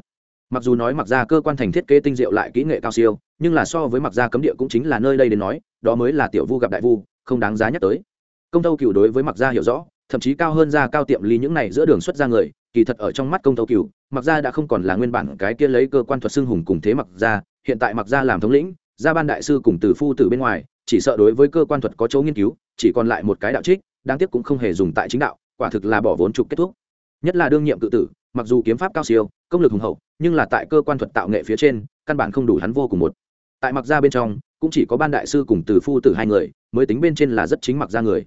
Mặc dù nói mặc gia cơ quan thành thiết kế tinh diệu lại kỹ nghệ cao siêu, nhưng là so với mặc gia cấm địa cũng chính là nơi đây đến nói, đó mới là tiểu vu gặp đại vu, không đáng giá nhắc tới. Công tâu cựu đối với mặc gia hiểu rõ, thậm chí cao hơn ra cao tiệm ly những này giữa đường xuất ra người, kỳ thật ở trong mắt công tâu cựu mặc gia đã không còn là nguyên bản cái kia lấy cơ quan thuật xưng hùng cùng thế mặc gia, hiện tại mặc gia làm thống lĩnh gia ban đại sư cùng từ phu từ bên ngoài, chỉ sợ đối với cơ quan thuật có chỗ nghiên cứu, chỉ còn lại một cái đạo trích, đáng tiếc cũng không hề dùng tại chính đạo, quả thực là bỏ vốn trục kết thúc. Nhất là đương nhiệm cự tử, mặc dù kiếm pháp cao siêu, công lực hùng hậu, nhưng là tại cơ quan thuật tạo nghệ phía trên, căn bản không đủ hắn vô cùng một. Tại mặc gia bên trong, cũng chỉ có ban đại sư cùng từ phu tử hai người, mới tính bên trên là rất chính mặc gia người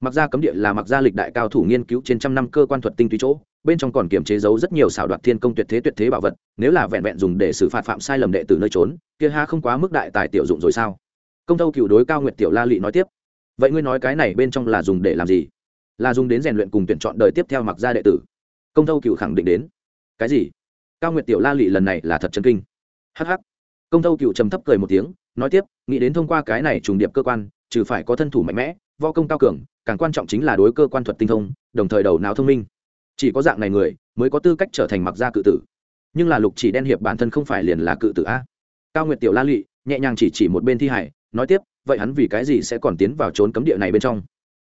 mặc gia cấm địa là mặc gia lịch đại cao thủ nghiên cứu trên trăm năm cơ quan thuật tinh túy chỗ, bên trong còn kiểm chế giấu rất nhiều xảo đoạt thiên công tuyệt thế tuyệt thế bảo vật, nếu là vẹn vẹn dùng để xử phạt phạm sai lầm đệ từ nơi trốn, kia ha không quá mức đại tài tiểu dụng rồi sao? Công tâu cựu đối cao nguyệt tiểu la lị nói tiếp, vậy ngươi nói cái này bên trong là dùng để làm gì? Là dùng đến rèn luyện cùng tuyển chọn đời tiếp theo mặc gia đệ tử? Công tâu cựu khẳng định đến, cái gì? Cao nguyệt tiểu la lị lần này là thật chân kinh. Hh công tâu cựu trầm thấp cười một tiếng, nói tiếp, nghĩ đến thông qua cái này trùng điệp cơ quan, trừ phải có thân thủ mạnh mẽ vo công cao cường càng quan trọng chính là đối cơ quan thuật tinh thông, đồng thời đầu não thông minh. Chỉ có dạng này người mới có tư cách trở thành mặc gia cự tử. Nhưng là lục chỉ đen hiệp bản thân không phải liền là cự tử a. Cao nguyệt tiểu la lụy nhẹ nhàng chỉ chỉ một bên thi hải, nói tiếp, vậy hắn vì cái gì sẽ còn tiến vào trốn cấm địa này bên trong?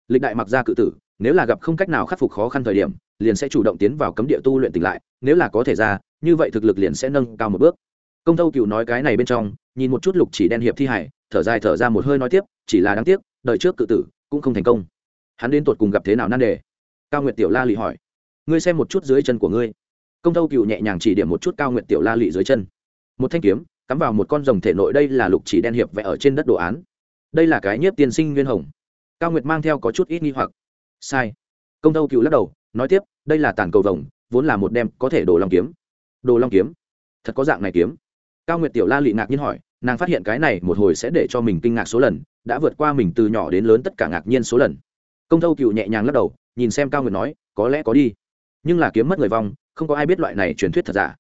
Lịch đại mặc gia cự tử, nếu là gặp không cách nào khắc phục khó khăn thời điểm, liền sẽ chủ động tiến vào cấm địa tu luyện tỉnh lại, nếu là có thể ra, như vậy thực lực liền sẽ nâng cao một bước. Công tâu cựu nói cái này bên trong, nhìn một chút lục chỉ đen hiệp thi hải, thở dài thở ra một hơi nói tiếp, chỉ là đáng tiếc đợi trước cự tử cũng không thành công hắn đến tột cùng gặp thế nào nan đề? Cao nguyệt tiểu la lị hỏi. Ngươi xem một chút dưới chân của ngươi. Công tâu cựu nhẹ nhàng chỉ điểm một chút cao nguyệt tiểu la lị dưới chân. Một thanh kiếm, cắm vào một con rồng thể nội đây là lục chỉ đen hiệp vẽ ở trên đất đồ án. Đây là cái nhiếp tiên sinh nguyên hồng. Cao nguyệt mang theo có chút ít nghi hoặc. Sai. Công tâu cựu lắc đầu, nói tiếp, đây là tàn cầu vồng, vốn là một đem có thể đồ long kiếm. Đồ long kiếm? Thật có dạng này kiếm. Cao nguyệt tiểu la lị ngạc nhiên hỏi, nàng phát hiện cái này một hồi sẽ để cho mình kinh ngạc số lần, đã vượt qua mình từ nhỏ đến lớn tất cả ngạc nhiên số lần công thâu cựu nhẹ nhàng lắc đầu, nhìn xem cao nguyệt nói, có lẽ có đi. Nhưng là kiếm mất người vong, không có ai biết loại này truyền thuyết thật giả.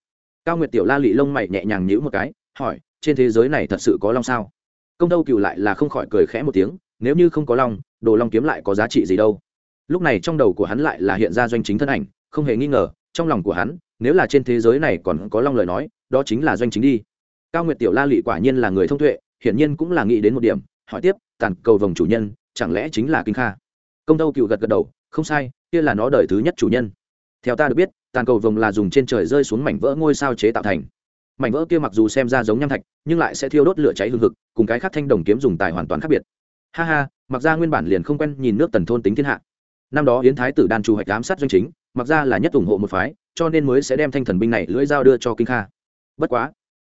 Cao nguyệt tiểu la lị lông mày nhẹ nhàng nhữ một cái, hỏi, trên thế giới này thật sự có long sao? Công thâu cựu lại là không khỏi cười khẽ một tiếng, nếu như không có long, đồ long kiếm lại có giá trị gì đâu? Lúc này trong đầu của hắn lại là hiện ra doanh chính thân ảnh, không hề nghi ngờ, trong lòng của hắn, nếu là trên thế giới này còn có long lời nói, đó chính là doanh chính đi. Cao nguyệt tiểu la lị quả nhiên là người thông tuệ, hiển nhiên cũng là nghĩ đến một điểm, hỏi tiếp, tàn cầu vồng chủ nhân, chẳng lẽ chính là kinh kha? Công tâu cựu gật gật đầu, không sai, kia là nó đời thứ nhất chủ nhân. Theo ta được biết, tàn cầu vồng là dùng trên trời rơi xuống mảnh vỡ ngôi sao chế tạo thành. Mảnh vỡ kia mặc dù xem ra giống nham thạch, nhưng lại sẽ thiêu đốt lửa cháy hương thực cùng cái khác thanh đồng kiếm dùng tài hoàn toàn khác biệt. Ha ha, mặc ra nguyên bản liền không quen nhìn nước tần thôn tính thiên hạ. Năm đó yến thái tử đan trù hoạch ám sát doanh chính, mặc ra là nhất ủng hộ một phái, cho nên mới sẽ đem thanh thần binh này lưỡi dao đưa cho kinh kha. Bất quá.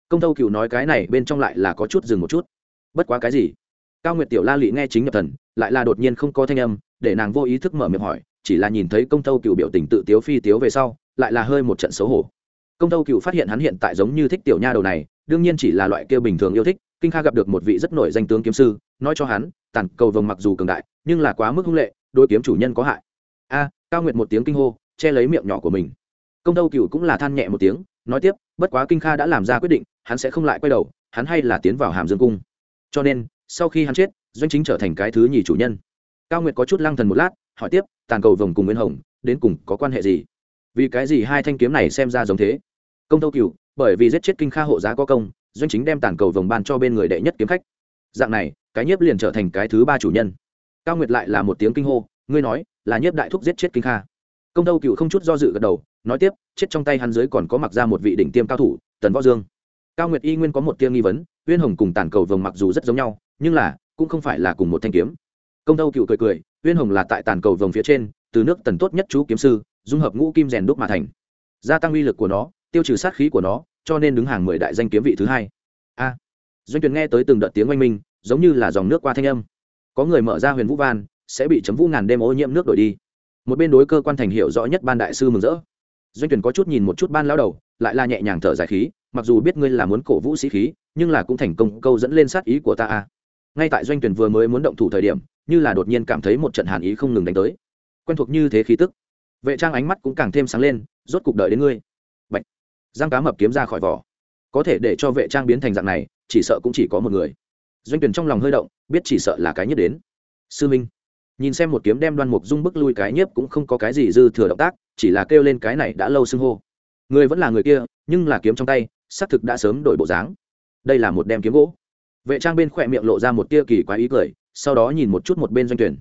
Công tâu cựu nói cái này bên trong lại là có chút dừng một chút. Bất quá cái gì? Cao nguyệt tiểu la lị nghe chính nhập thần, lại là đột nhiên không có thanh âm, để nàng vô ý thức mở miệng hỏi, chỉ là nhìn thấy công tâu cựu biểu tình tự tiếu phi tiếu về sau, lại là hơi một trận xấu hổ. Công tâu cựu phát hiện hắn hiện tại giống như thích tiểu nha đầu này, đương nhiên chỉ là loại kia bình thường yêu thích, kinh kha gặp được một vị rất nổi danh tướng kiếm sư, nói cho hắn, tàn cầu vồng mặc dù cường đại, nhưng là quá mức hung lệ đôi kiếm chủ nhân có hại. A, cao nguyệt một tiếng kinh hô, che lấy miệng nhỏ của mình. Công tâu cựu cũng là than nhẹ một tiếng, nói tiếp, bất quá kinh kha đã làm ra quyết định, hắn sẽ không lại quay đầu, hắn hay là tiến vào hàm dương cung. Cho nên sau khi hắn chết, doanh chính trở thành cái thứ nhì chủ nhân. Cao nguyệt có chút lăng thần một lát, hỏi tiếp, tàn cầu vồng cùng nguyên hồng, đến cùng có quan hệ gì? Vì cái gì hai thanh kiếm này xem ra giống thế? Công tâu cựu bởi vì giết chết kinh kha hộ giá có công, doanh chính đem tàn cầu vồng ban cho bên người đệ nhất kiếm khách. Dạng này, cái nhiếp liền trở thành cái thứ ba chủ nhân. Cao nguyệt lại là một tiếng kinh hô, ngươi nói, là nhiếp đại thúc giết chết kinh kha. Công tâu cựu không chút do dự gật đầu, nói tiếp, chết trong tay hắn dưới còn có mặc ra một vị đỉnh tiêm cao thủ, tần võ dương. Cao nguyệt y nguyên có một tiêm nghi vấn uyên hồng cùng tàn cầu vồng mặc dù rất giống nhau nhưng là, cũng không phải là cùng một thanh kiếm. Công tâu cựu cười cười, uyên hồng là tại tàn cầu vồng phía trên, từ nước tần tốt nhất chú kiếm sư, dung hợp ngũ kim rèn đúc mà thành. Gia tăng uy lực của nó, tiêu trừ sát khí của nó, cho nên đứng hàng mười đại danh kiếm vị thứ hai. A. À, Doanh tuyển nghe tới từng đợt tiếng oanh minh, giống như là dòng nước qua thanh âm. Có người mở ra huyền vũ van, sẽ bị chấm vũ ngàn đêm ô nhiễm nước đổi đi. Một bên đối cơ quan thành hiệu rõ nhất ban đại sư mừng rỡ. Doanh tuyển có chút nhìn một chút ban lão đầu, lại là nhẹ nhàng thở dài khí, mặc dù biết ngươi là muốn cổ vũ sĩ khí, nhưng là cũng thành công câu dẫn lên sát ý của ta a ngay tại doanh tuyển vừa mới muốn động thủ thời điểm, như là đột nhiên cảm thấy một trận hàn ý không ngừng đánh tới. Quen thuộc như thế khí tức, vệ trang ánh mắt cũng càng thêm sáng lên, rốt cục đợi đến ngươi. Bạch. giang cá mập kiếm ra khỏi vỏ. Có thể để cho vệ trang biến thành dạng này, chỉ sợ cũng chỉ có một người. Doanh tuyển trong lòng hơi động, biết chỉ sợ là cái nhất đến. Sư minh. Nhìn xem một kiếm đem đoan mục dung bức lui cái nhiếp cũng không có cái gì dư thừa động tác, chỉ là kêu lên cái này đã lâu xưng hô. Người vẫn là người kia, nhưng là kiếm trong tay, xác thực đã sớm đổi bộ dáng. Đây là một đem kiếm gỗ vệ trang bên khỏe miệng lộ ra một tia kỳ quái ý cười, sau đó nhìn một chút một bên doanh tuyển.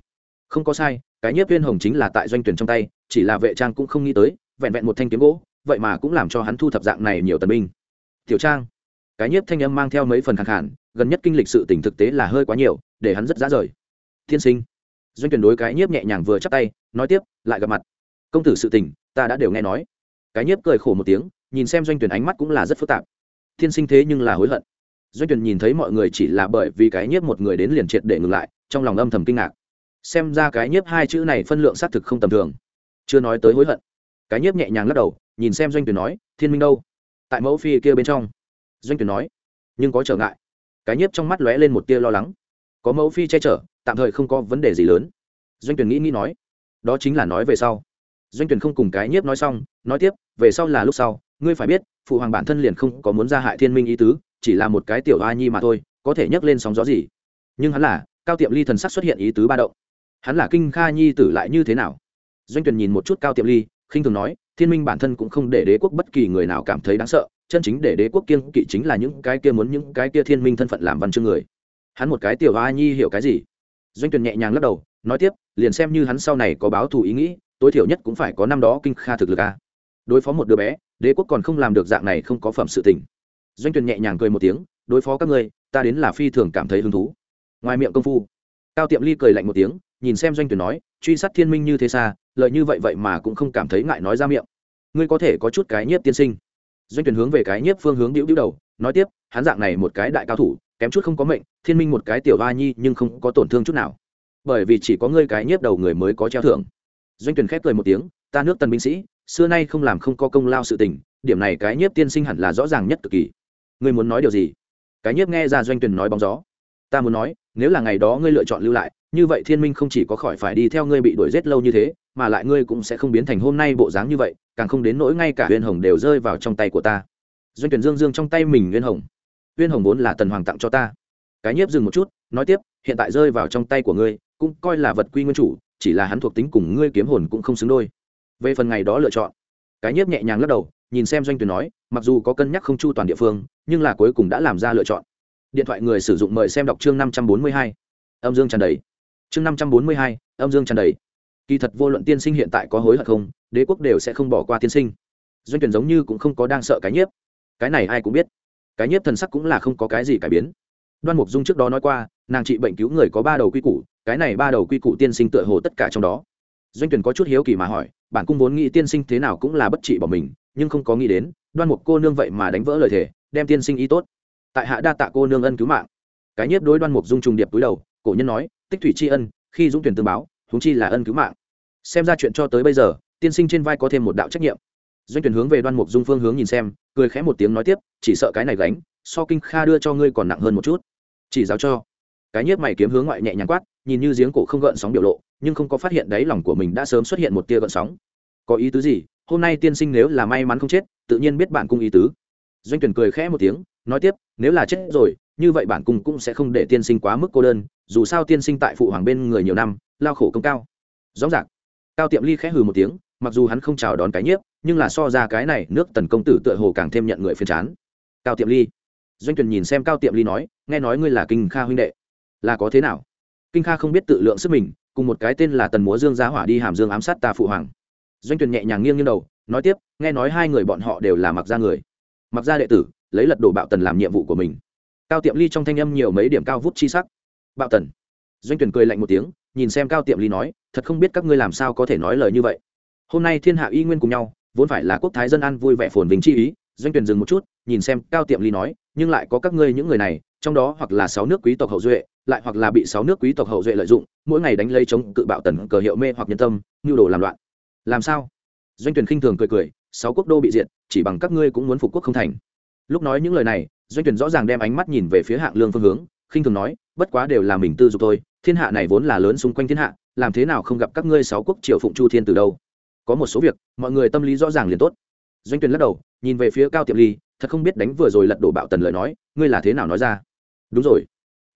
Không có sai, cái nhiếp viên hồng chính là tại doanh tuyển trong tay, chỉ là vệ trang cũng không nghĩ tới, vẹn vẹn một thanh kiếm gỗ, vậy mà cũng làm cho hắn thu thập dạng này nhiều tần binh. Tiểu trang, cái nhiếp thanh âm mang theo mấy phần khẳng khản gần nhất kinh lịch sự tình thực tế là hơi quá nhiều, để hắn rất dã rời. Thiên sinh, doanh tuyển đối cái nhiếp nhẹ nhàng vừa chắp tay, nói tiếp, lại gặp mặt. Công tử sự tình, ta đã đều nghe nói. Cái nhiếp cười khổ một tiếng, nhìn xem doanh tuyển ánh mắt cũng là rất phức tạp. Thiên sinh thế nhưng là hối hận doanh tuyển nhìn thấy mọi người chỉ là bởi vì cái nhiếp một người đến liền triệt để ngừng lại, trong lòng âm thầm kinh ngạc. Xem ra cái nhiếp hai chữ này phân lượng xác thực không tầm thường. Chưa nói tới hối hận. Cái nhiếp nhẹ nhàng lắc đầu, nhìn xem doanh tuyển nói, thiên minh đâu? Tại mẫu phi kia bên trong. Doanh tuyển nói, nhưng có trở ngại. Cái nhiếp trong mắt lóe lên một tia lo lắng. Có mẫu phi che chở, tạm thời không có vấn đề gì lớn. Doanh tuyển nghĩ nghĩ nói, đó chính là nói về sau. Doanh tuyển không cùng cái nhiếp nói xong, nói tiếp, về sau là lúc sau, ngươi phải biết, phụ hoàng bản thân liền không có muốn ra hại thiên minh ý tứ chỉ là một cái tiểu a nhi mà thôi, có thể nhấc lên sóng gió gì. Nhưng hắn là, cao tiệm ly thần sắc xuất hiện ý tứ ba động. Hắn là kinh kha nhi tử lại như thế nào? Doanh tuyển nhìn một chút cao tiệm ly, khinh thường nói, thiên minh bản thân cũng không để đế quốc bất kỳ người nào cảm thấy đáng sợ, chân chính để đế quốc kiên kỵ chính là những cái kia muốn những cái kia thiên minh thân phận làm văn chương người. Hắn một cái tiểu a nhi hiểu cái gì? Doanh tuyển nhẹ nhàng lắc đầu, nói tiếp, liền xem như hắn sau này có báo thù ý nghĩ, tối thiểu nhất cũng phải có năm đó kinh kha thực lực a. Đối phó một đứa bé, đế quốc còn không làm được dạng này không có phẩm sự tình doanh Tuyền nhẹ nhàng cười một tiếng, đối phó các ngươi, ta đến là phi thường cảm thấy hứng thú. Ngoài miệng công phu, cao tiệm ly cười lạnh một tiếng, nhìn xem doanh tuyển nói, truy sát thiên minh như thế xa, lợi như vậy vậy mà cũng không cảm thấy ngại nói ra miệng. Ngươi có thể có chút cái nhiếp tiên sinh. Doanh tuyển hướng về cái nhiếp phương hướng đĩu đĩu đầu, nói tiếp, hắn dạng này một cái đại cao thủ, kém chút không có mệnh, thiên minh một cái tiểu ba nhi nhưng không có tổn thương chút nào. Bởi vì chỉ có ngươi cái nhiếp đầu người mới có treo thưởng. Doanh tuyển khép cười một tiếng, ta nước tần binh sĩ, xưa nay không làm không có công lao sự tình, điểm này cái nhiếp tiên sinh hẳn là rõ ràng nhất cực kỳ ngươi muốn nói điều gì? Cái nhiếp nghe ra doanh tuyển nói bóng gió. Ta muốn nói, nếu là ngày đó ngươi lựa chọn lưu lại, như vậy thiên minh không chỉ có khỏi phải đi theo ngươi bị đuổi giết lâu như thế, mà lại ngươi cũng sẽ không biến thành hôm nay bộ dáng như vậy, càng không đến nỗi ngay cả huyên hồng đều rơi vào trong tay của ta. Doanh tuyển dương dương trong tay mình huyên hồng. Huyên hồng vốn là tần hoàng tặng cho ta. Cái nhiếp dừng một chút, nói tiếp, hiện tại rơi vào trong tay của ngươi, cũng coi là vật quy nguyên chủ, chỉ là hắn thuộc tính cùng ngươi kiếm hồn cũng không xứng đôi. Về phần ngày đó lựa chọn cái nhiếp nhẹ nhàng lắc đầu, nhìn xem doanh tuyển nói, mặc dù có cân nhắc không chu toàn địa phương, nhưng là cuối cùng đã làm ra lựa chọn. Điện thoại người sử dụng mời xem đọc chương năm trăm bốn mươi hai. Âm dương tràn đầy. Chương năm trăm bốn mươi hai, âm dương tràn đầy. Kỳ thật vô luận tiên sinh hiện tại có hối hận không, đế quốc đều sẽ không bỏ qua tiên sinh. Doanh tuyển giống như cũng không có đang sợ cái nhiếp. Cái này ai cũng biết. Cái nhiếp thần sắc cũng là không có cái gì cải biến. Đoan mục dung trước đó nói qua, nàng trị bệnh cứu người có ba đầu quy củ, cái này ba đầu quy củ tiên sinh tựa hồ tất cả trong đó doanh tuyển có chút hiếu kỳ mà hỏi, bản cung vốn nghĩ tiên sinh thế nào cũng là bất trị bỏ mình, nhưng không có nghĩ đến, đoan mục cô nương vậy mà đánh vỡ lời thề, đem tiên sinh ý tốt. Tại hạ đa tạ cô nương ân cứu mạng. Cái nhiếp đối đoan mục dung trùng điệp túi đầu, cổ nhân nói, tích thủy tri ân, khi dũng tuyển tương báo húng chi là ân cứu mạng. Xem ra chuyện cho tới bây giờ, tiên sinh trên vai có thêm một đạo trách nhiệm. Doanh tuyển hướng về đoan mục dung phương hướng nhìn xem, cười khẽ một tiếng nói tiếp, chỉ sợ cái này gánh, so kinh kha đưa cho ngươi còn nặng hơn một chút. Chỉ giáo cho. Cái nhiếp mày kiếm hướng ngoại nhẹ nhàng quát nhìn như giếng cổ không gợn sóng biểu lộ, nhưng không có phát hiện đáy lòng của mình đã sớm xuất hiện một tia gợn sóng. Có ý tứ gì? Hôm nay tiên sinh nếu là may mắn không chết, tự nhiên biết bản cung ý tứ. Doanh tuyển cười khẽ một tiếng, nói tiếp, nếu là chết rồi, như vậy bản cung cũng sẽ không để tiên sinh quá mức cô đơn, dù sao tiên sinh tại phụ hoàng bên người nhiều năm, lao khổ công cao. Rõ ràng. Cao tiệm ly khẽ hừ một tiếng, mặc dù hắn không chào đón cái nhiếp, nhưng là so ra cái này, nước tần công tử tựa hồ càng thêm nhận người phiền chán. Cao tiệm ly. Doanh tuyển nhìn xem cao tiệm ly nói, nghe nói ngươi là kinh kha huynh đệ. Là có thế nào? Kinh kha không biết tự lượng sức mình, cùng một cái tên là tần múa dương giá hỏa đi hàm dương ám sát ta phụ hoàng. Doanh Tuyền nhẹ nhàng nghiêng nghiêng đầu, nói tiếp, nghe nói hai người bọn họ đều là mặc gia người. Mặc gia đệ tử, lấy lật đổ bạo tần làm nhiệm vụ của mình. Cao tiệm ly trong thanh âm nhiều mấy điểm cao vút chi sắc. Bạo tần. Doanh tuyển cười lạnh một tiếng, nhìn xem cao tiệm ly nói, thật không biết các ngươi làm sao có thể nói lời như vậy. Hôm nay thiên hạ y nguyên cùng nhau, vốn phải là quốc thái dân an vui vẻ phồn vinh chi ý. Doanh tuyển dừng một chút, nhìn xem cao tiệm ly nói, nhưng lại có các ngươi những người này trong đó hoặc là sáu nước quý tộc hậu duệ, lại hoặc là bị sáu nước quý tộc hậu duệ lợi dụng, mỗi ngày đánh lây chống cự bạo tần cờ hiệu mê hoặc nhân tâm nhu đồ làm loạn. Làm sao? Doanh tuyển khinh thường cười cười, sáu quốc đô bị diệt, chỉ bằng các ngươi cũng muốn phục quốc không thành. Lúc nói những lời này, doanh tuyển rõ ràng đem ánh mắt nhìn về phía hạng lương phương hướng, khinh thường nói, bất quá đều là mình tư dục thôi, thiên hạ này vốn là lớn xung quanh thiên hạ, làm thế nào không gặp các ngươi sáu quốc triều phụng chu thiên từ đâu? Có một số việc, mọi người tâm lý rõ ràng liền tốt. Doanh tuyển lắc đầu, nhìn về phía cao tiệm ly, thật không biết đánh vừa rồi lật đổ bạo tần lời nói, ngươi là thế nào nói ra? Đúng rồi.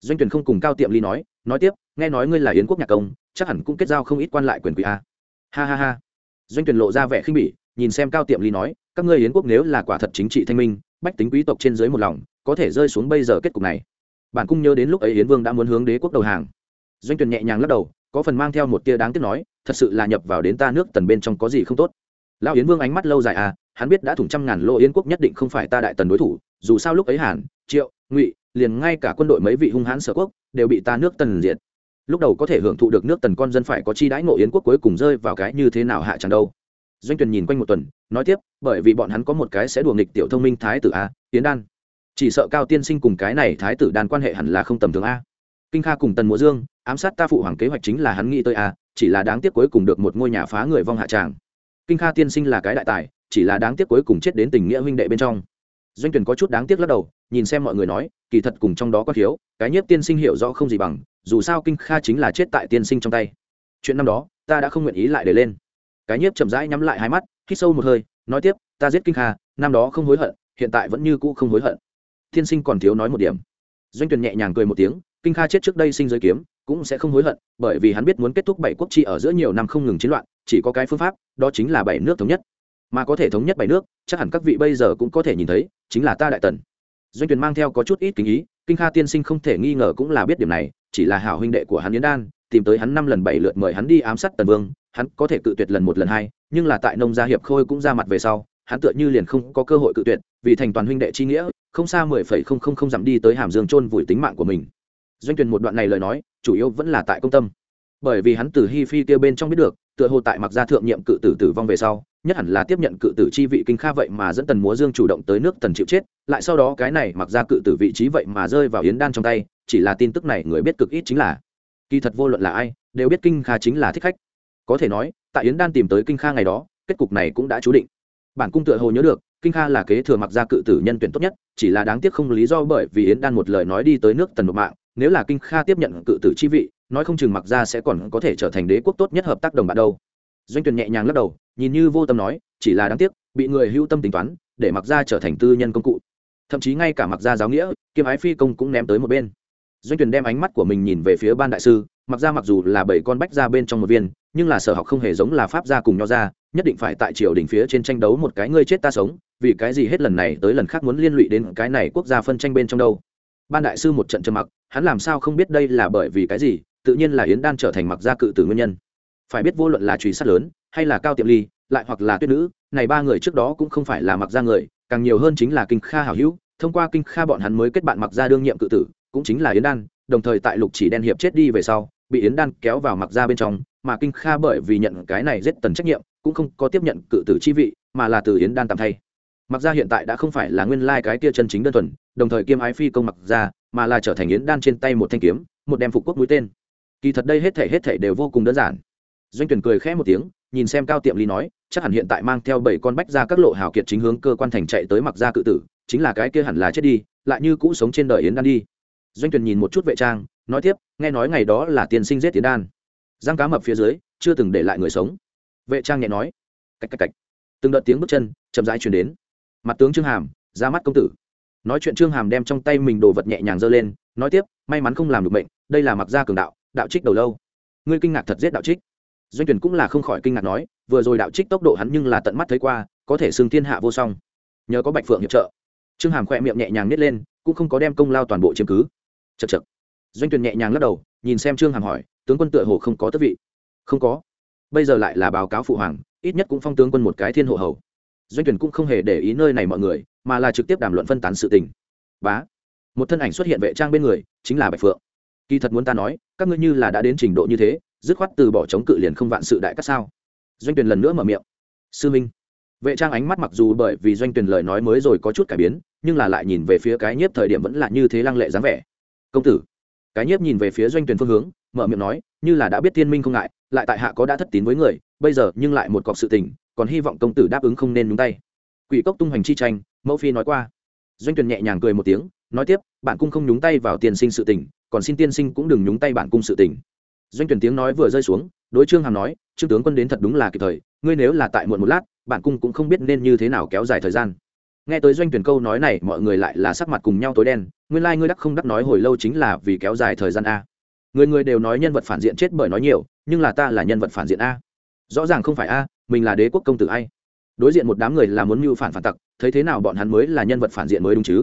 Doanh tuyển không cùng cao tiệm ly nói nói tiếp, nghe nói ngươi là yến quốc nhạc công, chắc hẳn cũng kết giao không ít quan lại quyền quý a. Ha ha ha. Doanh tuyển lộ ra vẻ khinh bỉ, nhìn xem cao tiệm ly nói, các ngươi yến quốc nếu là quả thật chính trị thanh minh, bách tính quý tộc trên dưới một lòng, có thể rơi xuống bây giờ kết cục này. Bản cung nhớ đến lúc ấy yến vương đã muốn hướng đế quốc đầu hàng. Doanh tuyển nhẹ nhàng lắc đầu, có phần mang theo một tia đáng tiếc nói, thật sự là nhập vào đến ta nước tần bên trong có gì không tốt. Lão yến vương ánh mắt lâu dài à hắn biết đã thủng trăm ngàn lô yến quốc nhất định không phải ta đại tần đối thủ, dù sao lúc ấy hàn, triệu ngụy, liền ngay cả quân đội mấy vị hung hãn sở quốc đều bị ta nước tần diệt. Lúc đầu có thể hưởng thụ được nước tần con dân phải có chi đãi ngộ yến quốc cuối cùng rơi vào cái như thế nào hạ chẳng đâu. Doanh tuyền nhìn quanh một tuần, nói tiếp, bởi vì bọn hắn có một cái sẽ đùa nghịch tiểu thông minh thái tử a tiến đan. Chỉ sợ cao tiên sinh cùng cái này thái tử đan quan hệ hẳn là không tầm thường a. Kinh kha cùng tần múa dương, ám sát ta phụ hoàng kế hoạch chính là hắn nghĩ tới a, chỉ là đáng tiếc cuối cùng được một ngôi nhà phá người vong hạ tràng. Kinh kha tiên sinh là cái đại tài, chỉ là đáng tiếc cuối cùng chết đến tình nghĩa huynh đệ bên trong doanh tuyển có chút đáng tiếc lắc đầu, nhìn xem mọi người nói, kỳ thật cùng trong đó có thiếu, cái nhiếp tiên sinh hiểu rõ không gì bằng, dù sao kinh kha chính là chết tại tiên sinh trong tay. Chuyện năm đó, ta đã không nguyện ý lại để lên. Cái nhiếp chậm rãi nhắm lại hai mắt, hít sâu một hơi, nói tiếp, ta giết kinh kha, năm đó không hối hận, hiện tại vẫn như cũ không hối hận. Tiên sinh còn thiếu nói một điểm. Doanh tuyển nhẹ nhàng cười một tiếng, kinh kha chết trước đây sinh giới kiếm, cũng sẽ không hối hận, bởi vì hắn biết muốn kết thúc bảy quốc chi ở giữa nhiều năm không ngừng chiến loạn, chỉ có cái phương pháp, đó chính là bảy nước thống nhất. Mà có thể thống nhất bảy nước, chắc hẳn các vị bây giờ cũng có thể nhìn thấy chính là ta đại tần. Doanh tuyển mang theo có chút ít kính ý, kinh kha tiên sinh không thể nghi ngờ cũng là biết điểm này, chỉ là hảo huynh đệ của hắn yến đan, tìm tới hắn năm lần bảy lượt mời hắn đi ám sát tần vương, hắn có thể cự tuyệt lần một lần hai, nhưng là tại nông gia hiệp khôi cũng ra mặt về sau, hắn tựa như liền không có cơ hội cự tuyệt, vì thành toàn huynh đệ chi nghĩa, không xa mười phẩy không không không dặm đi tới hàm dương chôn vùi tính mạng của mình. Doanh tuyển một đoạn này lời nói, chủ yếu vẫn là tại công tâm. Bởi vì hắn từ hi phi kia bên trong biết được, tựa hồ tại mặc gia thượng nhiệm cự tử tử vong về sau nhất hẳn là tiếp nhận cự tử chi vị kinh kha vậy mà dẫn tần múa dương chủ động tới nước tần chịu chết, lại sau đó cái này mặc ra cự tử vị trí vậy mà rơi vào yến đan trong tay, chỉ là tin tức này người biết cực ít chính là, kỳ thật vô luận là ai, đều biết kinh kha chính là thích khách. Có thể nói, tại yến đan tìm tới kinh kha ngày đó, kết cục này cũng đã chú định. Bản cung tựa hồ nhớ được, kinh kha là kế thừa mặc ra cự tử nhân tuyển tốt nhất, chỉ là đáng tiếc không lý do bởi vì yến đan một lời nói đi tới nước tần một mạng, nếu là kinh kha tiếp nhận cự tử chi vị, nói không chừng mặc ra sẽ còn có thể trở thành đế quốc tốt nhất hợp tác đồng bạn đâu doanh tuyển nhẹ nhàng lắc đầu, nhìn như vô tâm nói, chỉ là đáng tiếc, bị người hưu tâm tính toán, để mặc ra trở thành tư nhân công cụ. Thậm chí ngay cả mặc ra giáo nghĩa kiêm ái phi công cũng ném tới một bên. Doanh tuyển đem ánh mắt của mình nhìn về phía ban đại sư, mặc ra mặc dù là bảy con bách ra bên trong một viên, nhưng là sở học không hề giống là pháp gia cùng nho ra nhất định phải tại triều đình phía trên tranh đấu một cái ngươi chết ta sống, vì cái gì hết lần này tới lần khác muốn liên lụy đến cái này quốc gia phân tranh bên trong đâu. Ban đại sư một trận trầm mặc, hắn làm sao không biết đây là bởi vì cái gì, tự nhiên là yến đan trở thành mặc gia cự tử nguyên nhân phải biết vô luận là truy sát lớn, hay là cao tiệm ly, lại hoặc là tuyết nữ, này ba người trước đó cũng không phải là mặc gia người, càng nhiều hơn chính là kinh kha hảo hữu, thông qua kinh kha bọn hắn mới kết bạn mặc gia đương nhiệm cự tử, cũng chính là yến đan, đồng thời tại lục chỉ đen hiệp chết đi về sau, bị yến đan kéo vào mặc gia bên trong, mà kinh kha bởi vì nhận cái này giết tần trách nhiệm, cũng không có tiếp nhận cự tử chi vị, mà là từ yến đan tạm thay. Mặc gia hiện tại đã không phải là nguyên lai cái kia chân chính đơn thuần, đồng thời kiêm ái phi công mặc gia mà là trở thành yến đan trên tay một thanh kiếm, một đem phục quốc mũi tên. Kỳ thật đây hết thể hết thể đều vô cùng đơn giản doanh tuyển cười khẽ một tiếng, nhìn xem cao tiệm ly nói, chắc hẳn hiện tại mang theo bảy con bách ra các lộ hào kiệt chính hướng cơ quan thành chạy tới mặc gia cự tử, chính là cái kia hẳn là chết đi, lại như cũ sống trên đời yến đan đi. Doanh tuyển nhìn một chút vệ trang, nói tiếp, nghe nói ngày đó là tiên sinh giết tiến đan. Giang cá mập phía dưới, chưa từng để lại người sống. Vệ trang nhẹ nói, cách cách cách. Từng đợt tiếng bước chân, chậm rãi truyền đến. Mặt tướng trương hàm, ra mắt công tử. Nói chuyện trương hàm đem trong tay mình đồ vật nhẹ nhàng giơ lên, nói tiếp, may mắn không làm được bệnh đây là mặc gia cường đạo đạo trích đầu lâu. Ngươi kinh ngạc thật giết đạo trích doanh tuyển cũng là không khỏi kinh ngạc nói, vừa rồi đạo trích tốc độ hắn nhưng là tận mắt thấy qua, có thể xưng thiên hạ vô song. Nhờ có bạch phượng hiệp trợ. Trương hàm khỏe miệng nhẹ nhàng nít lên, cũng không có đem công lao toàn bộ chiếm cứ. Chật chật doanh tuyển nhẹ nhàng lắc đầu, nhìn xem trương hàm hỏi, tướng quân tựa hồ không có tước vị? Không có. Bây giờ lại là báo cáo phụ hoàng, ít nhất cũng phong tướng quân một cái thiên hộ hầu. Doanh tuyển cũng không hề để ý nơi này mọi người, mà là trực tiếp đàm luận phân tán sự tình. Bá. Một thân ảnh xuất hiện vệ trang bên người, chính là bạch phượng. Kỳ thật muốn ta nói, các ngươi như là đã đến trình độ như thế dứt khoát từ bỏ chống cự liền không vạn sự đại cắt sao? Doanh Tuyền lần nữa mở miệng. Sư minh. Vệ trang ánh mắt mặc dù bởi vì doanh Tuyền lời nói mới rồi có chút cải biến, nhưng là lại nhìn về phía cái nhiếp thời điểm vẫn là như thế lăng lệ dáng vẻ. Công tử. Cái nhiếp nhìn về phía doanh Tuyền phương hướng, mở miệng nói, như là đã biết Thiên minh không ngại, lại tại hạ có đã thất tín với người, bây giờ nhưng lại một cọc sự tình, còn hy vọng công tử đáp ứng không nên nhúng tay. Quỷ cốc tung hoành chi tranh, mẫu phi nói qua. Doanh Tuyền nhẹ nhàng cười một tiếng, nói tiếp bạn cung không nhúng tay vào tiền sinh sự tình, còn xin tiên sinh cũng đừng nhúng tay bản cung sự tình doanh tuyển tiếng nói vừa rơi xuống, đối trương hàm nói, trương tướng quân đến thật đúng là kịp thời, ngươi nếu là tại muộn một lát, bản cung cũng không biết nên như thế nào kéo dài thời gian. Nghe tới doanh tuyển câu nói này, mọi người lại là sắc mặt cùng nhau tối đen, nguyên lai like ngươi đắc không đắc nói hồi lâu chính là vì kéo dài thời gian a. Người người đều nói nhân vật phản diện chết bởi nói nhiều, nhưng là ta là nhân vật phản diện a. Rõ ràng không phải a, mình là đế quốc công tử ai. Đối diện một đám người là muốn mưu phản phản tặc, thấy thế nào bọn hắn mới là nhân vật phản diện mới đúng chứ?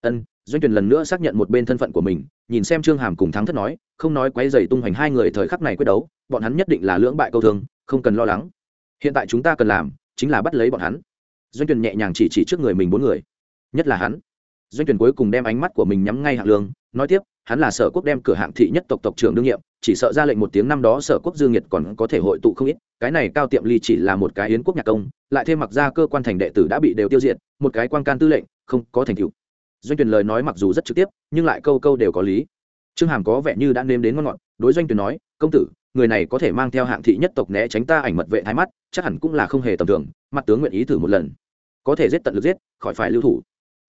Ân doanh tuyển lần nữa xác nhận một bên thân phận của mình, nhìn xem trương hàm cùng thắng thất nói, không nói quấy dày tung hoành hai người thời khắc này quyết đấu, bọn hắn nhất định là lưỡng bại câu thương, không cần lo lắng. Hiện tại chúng ta cần làm, chính là bắt lấy bọn hắn. Doanh tuyển nhẹ nhàng chỉ chỉ trước người mình bốn người. Nhất là hắn. Doanh tuyển cuối cùng đem ánh mắt của mình nhắm ngay hạng lương, nói tiếp, hắn là sở quốc đem cửa hạng thị nhất tộc tộc trưởng đương nhiệm, chỉ sợ ra lệnh một tiếng năm đó sở quốc dương nhiệt còn có thể hội tụ không ít, cái này cao tiệm ly chỉ là một cái yến quốc nhạc công, lại thêm mặc ra cơ quan thành đệ tử đã bị đều tiêu diệt, một cái quan can tư lệnh, không có thành tựu doanh tuyển lời nói mặc dù rất trực tiếp, nhưng lại câu câu đều có lý. Trương hàm có vẻ như đã nếm đến ngon ngọt, đối doanh tuyển nói, công tử, người này có thể mang theo hạng thị nhất tộc né tránh ta ảnh mật vệ thái mắt, chắc hẳn cũng là không hề tầm thường, mặt tướng nguyện ý thử một lần. Có thể giết tận lực giết, khỏi phải lưu thủ.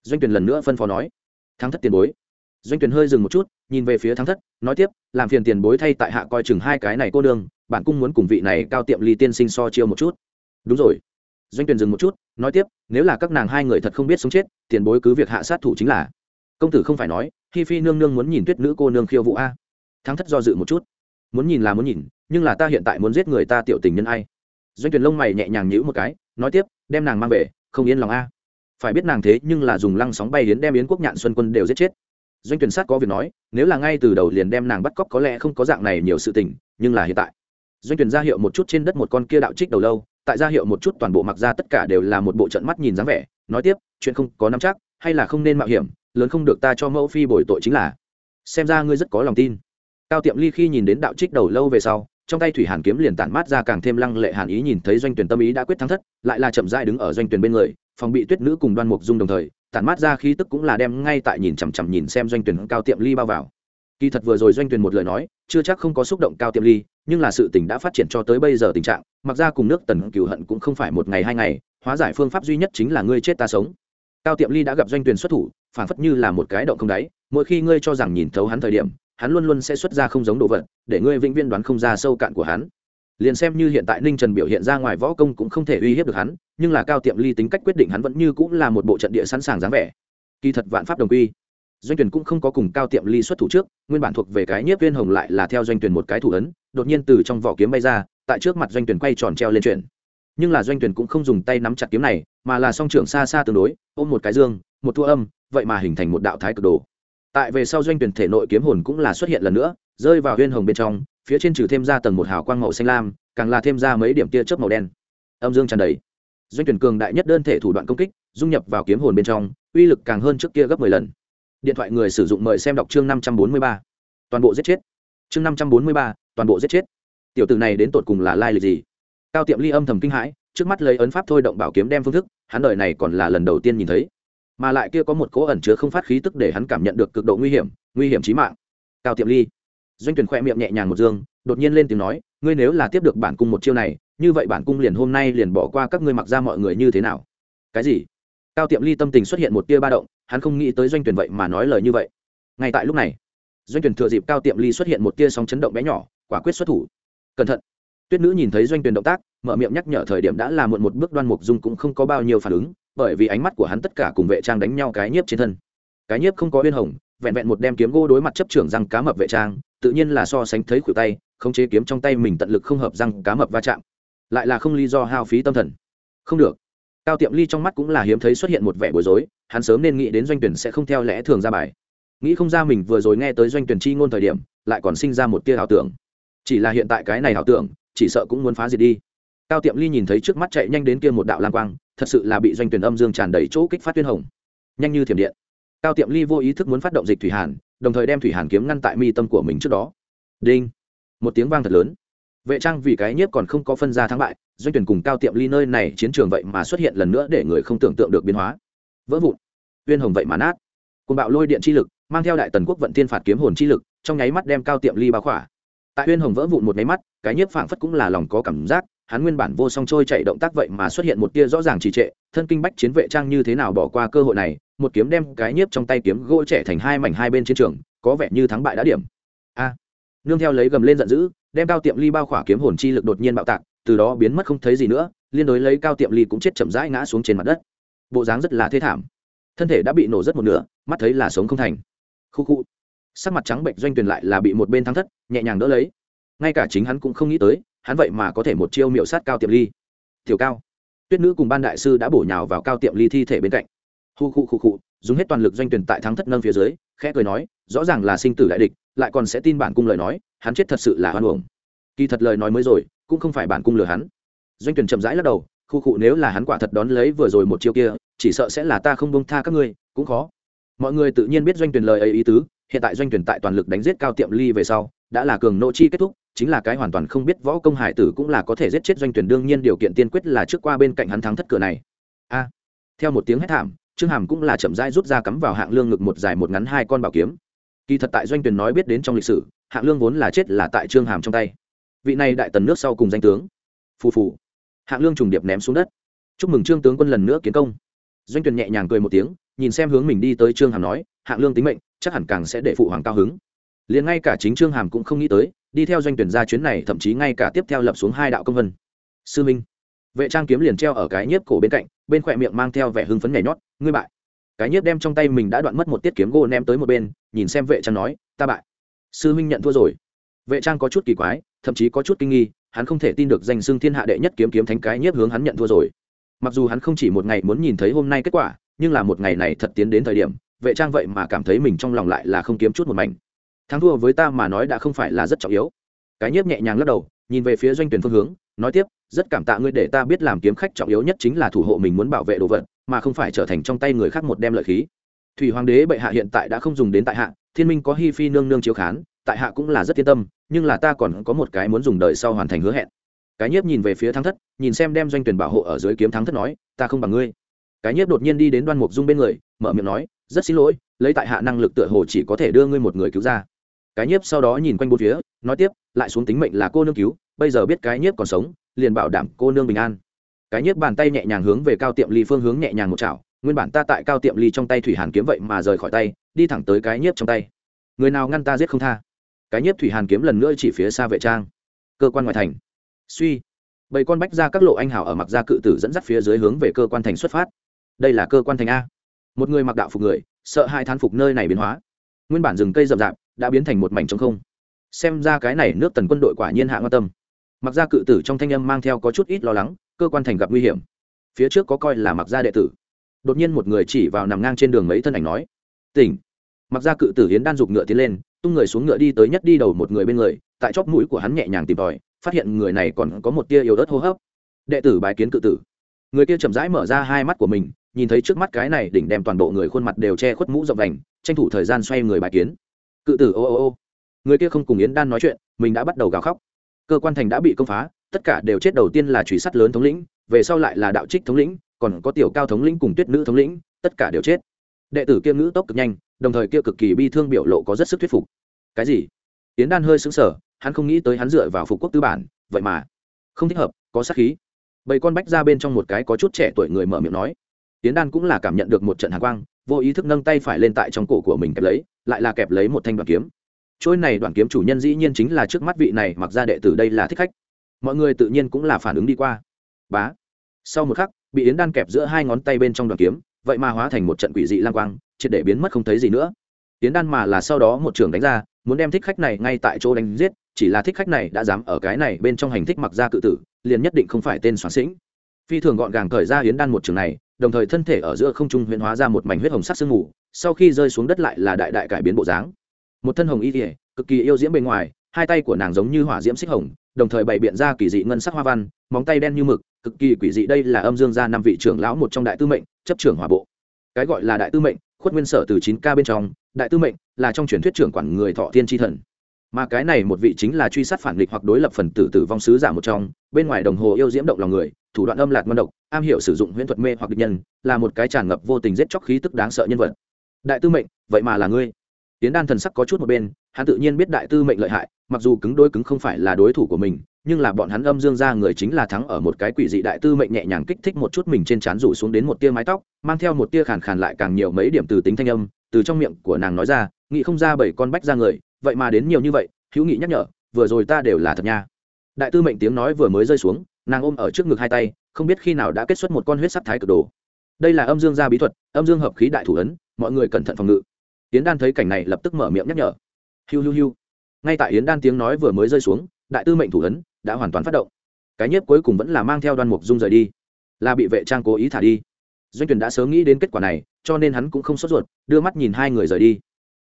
Doanh tuyển lần nữa phân phó nói, thắng thất tiền bối. Doanh tuyển hơi dừng một chút, nhìn về phía thắng thất, nói tiếp, làm phiền tiền bối thay tại hạ coi chừng hai cái này cô đường bản cung muốn cùng vị này cao tiệm ly tiên sinh so chiêu một chút. Đúng rồi doanh Tuyền dừng một chút, nói tiếp, nếu là các nàng hai người thật không biết sống chết, tiền bối cứ việc hạ sát thủ chính là. Công tử không phải nói khi phi nương nương muốn nhìn tuyết nữ cô nương khiêu vũ a. Thắng thất do dự một chút. Muốn nhìn là muốn nhìn, nhưng là ta hiện tại muốn giết người ta tiểu tình nhân ai? Doanh Tuyền lông mày nhẹ nhàng nhíu một cái, nói tiếp, đem nàng mang về, không yên lòng a. Phải biết nàng thế nhưng là dùng lăng sóng bay yến đem yến quốc nhạn xuân quân đều giết chết. Doanh tuyển sát có việc nói, nếu là ngay từ đầu liền đem nàng bắt cóc có lẽ không có dạng này nhiều sự tình, nhưng là hiện tại. Doanh tuyển ra hiệu một chút trên đất một con kia đạo trích đầu lâu tại ra hiệu một chút toàn bộ mặc ra tất cả đều là một bộ trận mắt nhìn dáng vẻ, nói tiếp, chuyện không có nắm chắc, hay là không nên mạo hiểm, lớn không được ta cho mẫu phi bồi tội chính là. Xem ra ngươi rất có lòng tin. Cao tiệm ly khi nhìn đến đạo trích đầu lâu về sau, trong tay thủy hàn kiếm liền tản mát ra càng thêm lăng lệ hàn ý nhìn thấy doanh tuyển tâm ý đã quyết thắng thất, lại là chậm rãi đứng ở doanh tuyển bên người, phòng bị tuyết nữ cùng đoan mục dung đồng thời, tản mát ra khí tức cũng là đem ngay tại nhìn chằm chằm nhìn xem doanh tuyển cao tiệm ly bao vào. Kỳ thật vừa rồi doanh tuyển một lời nói, chưa chắc không có xúc động cao tiệm ly, nhưng là sự tình đã phát triển cho tới bây giờ tình trạng mặc ra cùng nước tần cửu hận cũng không phải một ngày hai ngày, hóa giải phương pháp duy nhất chính là ngươi chết ta sống. Cao tiệm ly đã gặp doanh tuyển xuất thủ phản phất như là một cái động không đáy, mỗi khi ngươi cho rằng nhìn thấu hắn thời điểm, hắn luôn luôn sẽ xuất ra không giống đồ vật, để ngươi vĩnh viên đoán không ra sâu cạn của hắn. Liền xem như hiện tại ninh trần biểu hiện ra ngoài võ công cũng không thể uy hiếp được hắn, nhưng là cao tiệm ly tính cách quyết định hắn vẫn như cũng là một bộ trận địa sẵn sàng dáng vẻ. Kỳ thật vạn pháp đồng quy. Doanh tuyển cũng không có cùng cao tiệm ly xuất thủ trước, nguyên bản thuộc về cái nhiếp viên hồng lại là theo doanh tuyển một cái thủ ấn, đột nhiên từ trong vỏ kiếm bay ra tại trước mặt doanh tuyển quay tròn treo lên chuyển. Nhưng là doanh tuyển cũng không dùng tay nắm chặt kiếm này mà là song trưởng xa xa tương đối ôm một cái dương một thua âm vậy mà hình thành một đạo thái cực đồ. Tại về sau doanh tuyển thể nội kiếm hồn cũng là xuất hiện lần nữa rơi vào huyên hồng bên trong phía trên trừ thêm ra tầng một hào quang màu xanh lam càng là thêm ra mấy điểm tia chớp màu đen. Âm dương tràn đầy. Doanh tuyển cường đại nhất đơn thể thủ đoạn công kích dung nhập vào kiếm hồn bên trong uy lực càng hơn trước kia gấp 10 lần. Điện thoại người sử dụng mời xem đọc chương 543. toàn bộ giết chết. Chương 543, toàn bộ giết chết tiểu tử này đến tột cùng là lai lịch gì? Cao tiệm ly âm thầm kinh hãi, trước mắt lấy ấn pháp thôi động bảo kiếm đem phương thức, hắn đời này còn là lần đầu tiên nhìn thấy. Mà lại kia có một cố ẩn chứa không phát khí tức để hắn cảm nhận được cực độ nguy hiểm nguy hiểm chí mạng. Cao tiệm ly. Doanh tuyển khoe miệng nhẹ nhàng một dương, đột nhiên lên tiếng nói, ngươi nếu là tiếp được bản cung một chiêu này, như vậy bản cung liền hôm nay liền bỏ qua các ngươi mặc ra mọi người như thế nào? Cái gì? Cao tiệm ly tâm tình xuất hiện một tia ba động, hắn không nghĩ tới doanh tuyển vậy mà nói lời như vậy. Ngay tại lúc này, doanh tuyển thừa dịp cao tiệm ly xuất hiện một tia sóng chấn động bé nhỏ, quả quyết xuất thủ cẩn thận. Tuyết nữ nhìn thấy doanh tuyển động tác, mở miệng nhắc nhở thời điểm đã là muộn một bước đoan mục dung cũng không có bao nhiêu phản ứng, bởi vì ánh mắt của hắn tất cả cùng vệ trang đánh nhau cái nhiếp trên thân. Cái nhiếp không có uyên hồng, vẹn vẹn một đem kiếm gỗ đối mặt chấp trưởng răng cá mập vệ trang, tự nhiên là so sánh thấy khuỷu tay không chế kiếm trong tay mình tận lực không hợp răng cá mập va chạm. Lại là không lý do hao phí tâm thần. Không được. Cao tiệm ly trong mắt cũng là hiếm thấy xuất hiện một vẻ bối rối, hắn sớm nên nghĩ đến doanh tuyển sẽ không theo lẽ thường ra bài. Nghĩ không ra mình vừa rồi nghe tới doanh tuyển chi ngôn thời điểm, lại còn sinh ra một tia ảo tưởng chỉ là hiện tại cái này ảo tưởng, chỉ sợ cũng muốn phá diệt đi. Cao tiệm ly nhìn thấy trước mắt chạy nhanh đến kia một đạo lang quang, thật sự là bị doanh tuyển âm dương tràn đầy chỗ kích phát tuyên hồng. Nhanh như thiểm điện. Cao tiệm ly vô ý thức muốn phát động dịch thủy hàn, đồng thời đem thủy hàn kiếm ngăn tại mi tâm của mình trước đó. Đinh. Một tiếng vang thật lớn. Vệ trang vì cái nhiếp còn không có phân ra thắng bại, doanh tuyển cùng cao tiệm ly nơi này chiến trường vậy mà xuất hiện lần nữa để người không tưởng tượng được biến hóa. Vỡ vụn. Uyên hồng vậy mà nát. Côn bạo lôi điện chi lực, mang theo đại tần quốc vận thiên phạt kiếm hồn chi lực, trong nháy mắt đem cao tiệm ly bao khỏa tại Huyên hồng vỡ vụn một máy mắt, cái nhiếp phảng phất cũng là lòng có cảm giác, hắn nguyên bản vô song trôi chạy động tác vậy mà xuất hiện một tia rõ ràng trì trệ, thân kinh bách chiến vệ trang như thế nào bỏ qua cơ hội này, một kiếm đem cái nhiếp trong tay kiếm gỗ trẻ thành hai mảnh hai bên chiến trường, có vẻ như thắng bại đã điểm. A! Nương theo lấy gầm lên giận dữ, đem cao tiệm ly bao khỏa kiếm hồn chi lực đột nhiên bạo tạc, từ đó biến mất không thấy gì nữa, liên đối lấy cao tiệm ly cũng chết chậm rãi ngã xuống trên mặt đất. Bộ dáng rất là thê thảm. Thân thể đã bị nổ rất một nửa, mắt thấy là sống không thành. Khu khu sắc mặt trắng bệnh doanh tuyển lại là bị một bên thắng thất, nhẹ nhàng đỡ lấy. Ngay cả chính hắn cũng không nghĩ tới, hắn vậy mà có thể một chiêu miệu sát cao tiệm ly. Tiểu cao, tuyết nữ cùng ban đại sư đã bổ nhào vào cao tiệm ly thi thể bên cạnh. Hu khu khu khu, dùng hết toàn lực doanh tuyển tại thắng thất nâng phía dưới, khẽ cười nói, rõ ràng là sinh tử đại địch, lại còn sẽ tin bản cung lời nói, hắn chết thật sự là hoan uổng. Kỳ thật lời nói mới rồi, cũng không phải bản cung lừa hắn. Doanh tuyển chậm rãi lắc đầu, khu cụ nếu là hắn quả thật đón lấy vừa rồi một chiêu kia, chỉ sợ sẽ là ta không bông tha các ngươi, cũng khó. Mọi người tự nhiên biết doanh tuyển lời ấy ý tứ hiện tại doanh tuyển tại toàn lực đánh giết cao tiệm ly về sau, đã là cường nộ chi kết thúc, chính là cái hoàn toàn không biết võ công hải tử cũng là có thể giết chết doanh tuyển đương nhiên điều kiện tiên quyết là trước qua bên cạnh hắn thắng thất cửa này. A, theo một tiếng hét thảm, trương hàm cũng là chậm rãi rút ra cắm vào hạng lương ngực một dài một ngắn hai con bảo kiếm. Kỳ thật tại doanh tuyển nói biết đến trong lịch sử, hạng lương vốn là chết là tại trương hàm trong tay. Vị này đại tần nước sau cùng danh tướng. Phù phù. Hạng lương trùng điệp ném xuống đất. Chúc mừng trương tướng quân lần nữa kiến công. Doanh tuyển nhẹ nhàng cười một tiếng, nhìn xem hướng mình đi tới trương hàm nói, hạng lương tính mệnh chắc hẳn càng sẽ để phụ hoàng cao hứng. Liền ngay cả chính trương hàm cũng không nghĩ tới, đi theo doanh tuyển ra chuyến này, thậm chí ngay cả tiếp theo lập xuống hai đạo công vân. Sư minh, vệ trang kiếm liền treo ở cái nhiếp cổ bên cạnh, bên khỏe miệng mang theo vẻ hưng phấn nhảy nhót, ngươi bại. Cái nhiếp đem trong tay mình đã đoạn mất một tiết kiếm gỗ ném tới một bên, nhìn xem vệ trang nói, ta bại. Sư minh nhận thua rồi. Vệ trang có chút kỳ quái, thậm chí có chút kinh nghi, hắn không thể tin được danh xưng thiên hạ đệ nhất kiếm kiếm thánh cái nhiếp hướng hắn nhận thua rồi. Mặc dù hắn không chỉ một ngày muốn nhìn thấy hôm nay kết quả, nhưng là một ngày này thật tiến đến thời điểm vệ trang vậy mà cảm thấy mình trong lòng lại là không kiếm chút một mảnh. Thắng thua với ta mà nói đã không phải là rất trọng yếu. Cái nhiếp nhẹ nhàng lắc đầu, nhìn về phía doanh tuyển phương hướng, nói tiếp, rất cảm tạ ngươi để ta biết làm kiếm khách trọng yếu nhất chính là thủ hộ mình muốn bảo vệ đồ vật, mà không phải trở thành trong tay người khác một đem lợi khí. Thủy hoàng đế bệ hạ hiện tại đã không dùng đến tại hạ, thiên minh có hi phi nương nương chiếu khán, tại hạ cũng là rất yên tâm, nhưng là ta còn có một cái muốn dùng đời sau hoàn thành hứa hẹn. Cái nhiếp nhìn về phía thắng thất, nhìn xem đem doanh tuyển bảo hộ ở dưới kiếm thắng thất nói, ta không bằng ngươi cái nhiếp đột nhiên đi đến đoan mục dung bên người, mở miệng nói, rất xin lỗi, lấy tại hạ năng lực tựa hồ chỉ có thể đưa ngươi một người cứu ra. Cái nhiếp sau đó nhìn quanh bốn phía, nói tiếp, lại xuống tính mệnh là cô nương cứu, bây giờ biết cái nhiếp còn sống, liền bảo đảm cô nương bình an. Cái nhiếp bàn tay nhẹ nhàng hướng về cao tiệm ly phương hướng nhẹ nhàng một chảo, nguyên bản ta tại cao tiệm ly trong tay thủy hàn kiếm vậy mà rời khỏi tay, đi thẳng tới cái nhiếp trong tay. Người nào ngăn ta giết không tha. Cái nhiếp thủy hàn kiếm lần nữa chỉ phía xa vệ trang. Cơ quan ngoại thành. Suy. Bảy con bách ra các lộ anh hảo ở mặc gia cự tử dẫn dắt phía dưới hướng về cơ quan thành xuất phát đây là cơ quan thành a. Một người mặc đạo phục người, sợ hai thán phục nơi này biến hóa. Nguyên bản rừng cây rậm rạp, đã biến thành một mảnh trống không. Xem ra cái này nước tần quân đội quả nhiên hạ quan tâm. Mặc gia cự tử trong thanh âm mang theo có chút ít lo lắng, cơ quan thành gặp nguy hiểm. Phía trước có coi là mặc gia đệ tử. Đột nhiên một người chỉ vào nằm ngang trên đường mấy thân ảnh nói, tỉnh. Mặc gia cự tử hiến đan giục ngựa tiến lên, tung người xuống ngựa đi tới nhất đi đầu một người bên người, tại chóp mũi của hắn nhẹ nhàng tìm tòi, phát hiện người này còn có một tia yếu ớt hô hấp. Đệ tử bài kiến cự tử. Người kia chậm rãi mở ra hai mắt của mình nhìn thấy trước mắt cái này đỉnh đem toàn bộ người khuôn mặt đều che khuất mũ rộng vành, tranh thủ thời gian xoay người bài kiến. Cự tử, ô ô ô. Người kia không cùng yến đan nói chuyện, mình đã bắt đầu gào khóc. Cơ quan thành đã bị công phá, tất cả đều chết đầu tiên là truy sát lớn thống lĩnh, về sau lại là đạo trích thống lĩnh, còn có tiểu cao thống lĩnh cùng tuyết nữ thống lĩnh, tất cả đều chết. Đệ tử kia ngữ tốc cực nhanh, đồng thời kia cực kỳ bi thương biểu lộ có rất sức thuyết phục. Cái gì? Yến đan hơi sững sờ, hắn không nghĩ tới hắn dựa vào phục quốc tư bản, vậy mà không thích hợp, có sát khí. Bầy con bách ra bên trong một cái có chút trẻ tuổi người mở miệng nói yến đan cũng là cảm nhận được một trận hàng quang, vô ý thức nâng tay phải lên tại trong cổ của mình kẹp lấy, lại là kẹp lấy một thanh đoàn kiếm. Trôi này đoàn kiếm chủ nhân dĩ nhiên chính là trước mắt vị này, mặc ra đệ tử đây là thích khách. Mọi người tự nhiên cũng là phản ứng đi qua. Bá. Sau một khắc, bị yến đan kẹp giữa hai ngón tay bên trong đoàn kiếm, vậy mà hóa thành một trận quỷ dị lang quang, triệt để biến mất không thấy gì nữa. Yến đan mà là sau đó một trường đánh ra, muốn đem thích khách này ngay tại chỗ đánh giết, chỉ là thích khách này đã dám ở cái này bên trong hành thích mặc ra cự tử, liền nhất định không phải tên soạn sĩnh. Phi thường gọn gàng cởi ra yến đan một trường này đồng thời thân thể ở giữa không trung huyễn hóa ra một mảnh huyết hồng sắc sương mù, sau khi rơi xuống đất lại là đại đại cải biến bộ dáng. Một thân hồng y thể cực kỳ yêu diễm bên ngoài, hai tay của nàng giống như hỏa diễm xích hồng, đồng thời bày biện ra kỳ dị ngân sắc hoa văn, móng tay đen như mực, cực kỳ quỷ dị đây là âm dương gia năm vị trưởng lão một trong đại tư mệnh, chấp trưởng hỏa bộ. Cái gọi là đại tư mệnh, khuất nguyên sở từ chín k bên trong, đại tư mệnh là trong truyền thuyết trưởng quản người thọ thiên tri thần. Mà cái này một vị chính là truy sát phản nghịch hoặc đối lập phần tử tử vong sứ giả một trong, bên ngoài đồng hồ yêu diễm động lòng người thủ đoạn âm lạc ngon độc, am hiểu sử dụng huyễn thuật mê hoặc địch nhân, là một cái tràn ngập vô tình giết chóc khí tức đáng sợ nhân vật. Đại tư mệnh, vậy mà là ngươi. Tiến đan thần sắc có chút một bên, hắn tự nhiên biết đại tư mệnh lợi hại, mặc dù cứng đôi cứng không phải là đối thủ của mình, nhưng là bọn hắn âm dương ra người chính là thắng ở một cái quỷ dị đại tư mệnh nhẹ nhàng kích thích một chút mình trên trán rủ xuống đến một tia mái tóc, mang theo một tia khàn khàn lại càng nhiều mấy điểm từ tính thanh âm, từ trong miệng của nàng nói ra nghĩ không ra bảy con bách ra người, vậy mà đến nhiều như vậy, hữu nghị nhắc nhở, vừa rồi ta đều là thật nha đại tư mệnh tiếng nói vừa mới rơi xuống, nàng ôm ở trước ngực hai tay, không biết khi nào đã kết xuất một con huyết sắc thái cực đồ. Đây là âm dương gia bí thuật, âm dương hợp khí đại thủ ấn, mọi người cẩn thận phòng ngự. Yến đan thấy cảnh này lập tức mở miệng nhắc nhở. Hiu hiu hiu. Ngay tại yến đan tiếng nói vừa mới rơi xuống, đại tư mệnh thủ ấn đã hoàn toàn phát động. Cái nhiếp cuối cùng vẫn là mang theo đoan mục dung rời đi. Là bị vệ trang cố ý thả đi. Doanh tuyển đã sớm nghĩ đến kết quả này, cho nên hắn cũng không sốt ruột, đưa mắt nhìn hai người rời đi.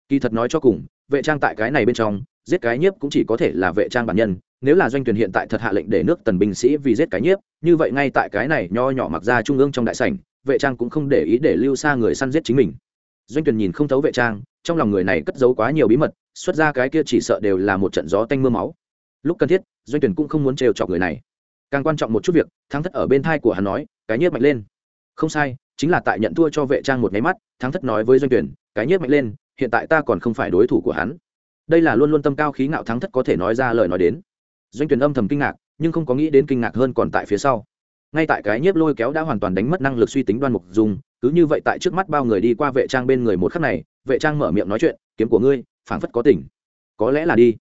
Kỳ thật nói cho cùng, vệ trang tại cái này bên trong, giết cái nhiếp cũng chỉ có thể là vệ trang bản nhân nếu là doanh tuyển hiện tại thật hạ lệnh để nước tần binh sĩ vì giết cái nhiếp, như vậy ngay tại cái này nho nhỏ mặc ra trung ương trong đại sảnh, vệ trang cũng không để ý để lưu xa người săn giết chính mình. Doanh tuyển nhìn không thấu vệ trang, trong lòng người này cất giấu quá nhiều bí mật, xuất ra cái kia chỉ sợ đều là một trận gió tanh mưa máu. Lúc cần thiết, doanh tuyển cũng không muốn trêu chọc người này. Càng quan trọng một chút việc, thắng thất ở bên thai của hắn nói, cái nhiếp mạnh lên. Không sai, chính là tại nhận thua cho vệ trang một nháy mắt, thắng thất nói với doanh tuyển cái nhiếp mạnh lên, hiện tại ta còn không phải đối thủ của hắn. Đây là luôn luôn tâm cao khí ngạo thắng thất có thể nói ra lời nói đến doanh tuyển âm thầm kinh ngạc, nhưng không có nghĩ đến kinh ngạc hơn còn tại phía sau. Ngay tại cái nhiếp lôi kéo đã hoàn toàn đánh mất năng lực suy tính đoan mục dùng cứ như vậy tại trước mắt bao người đi qua vệ trang bên người một khắc này, vệ trang mở miệng nói chuyện, kiếm của ngươi, phảng phất có tình. Có lẽ là đi.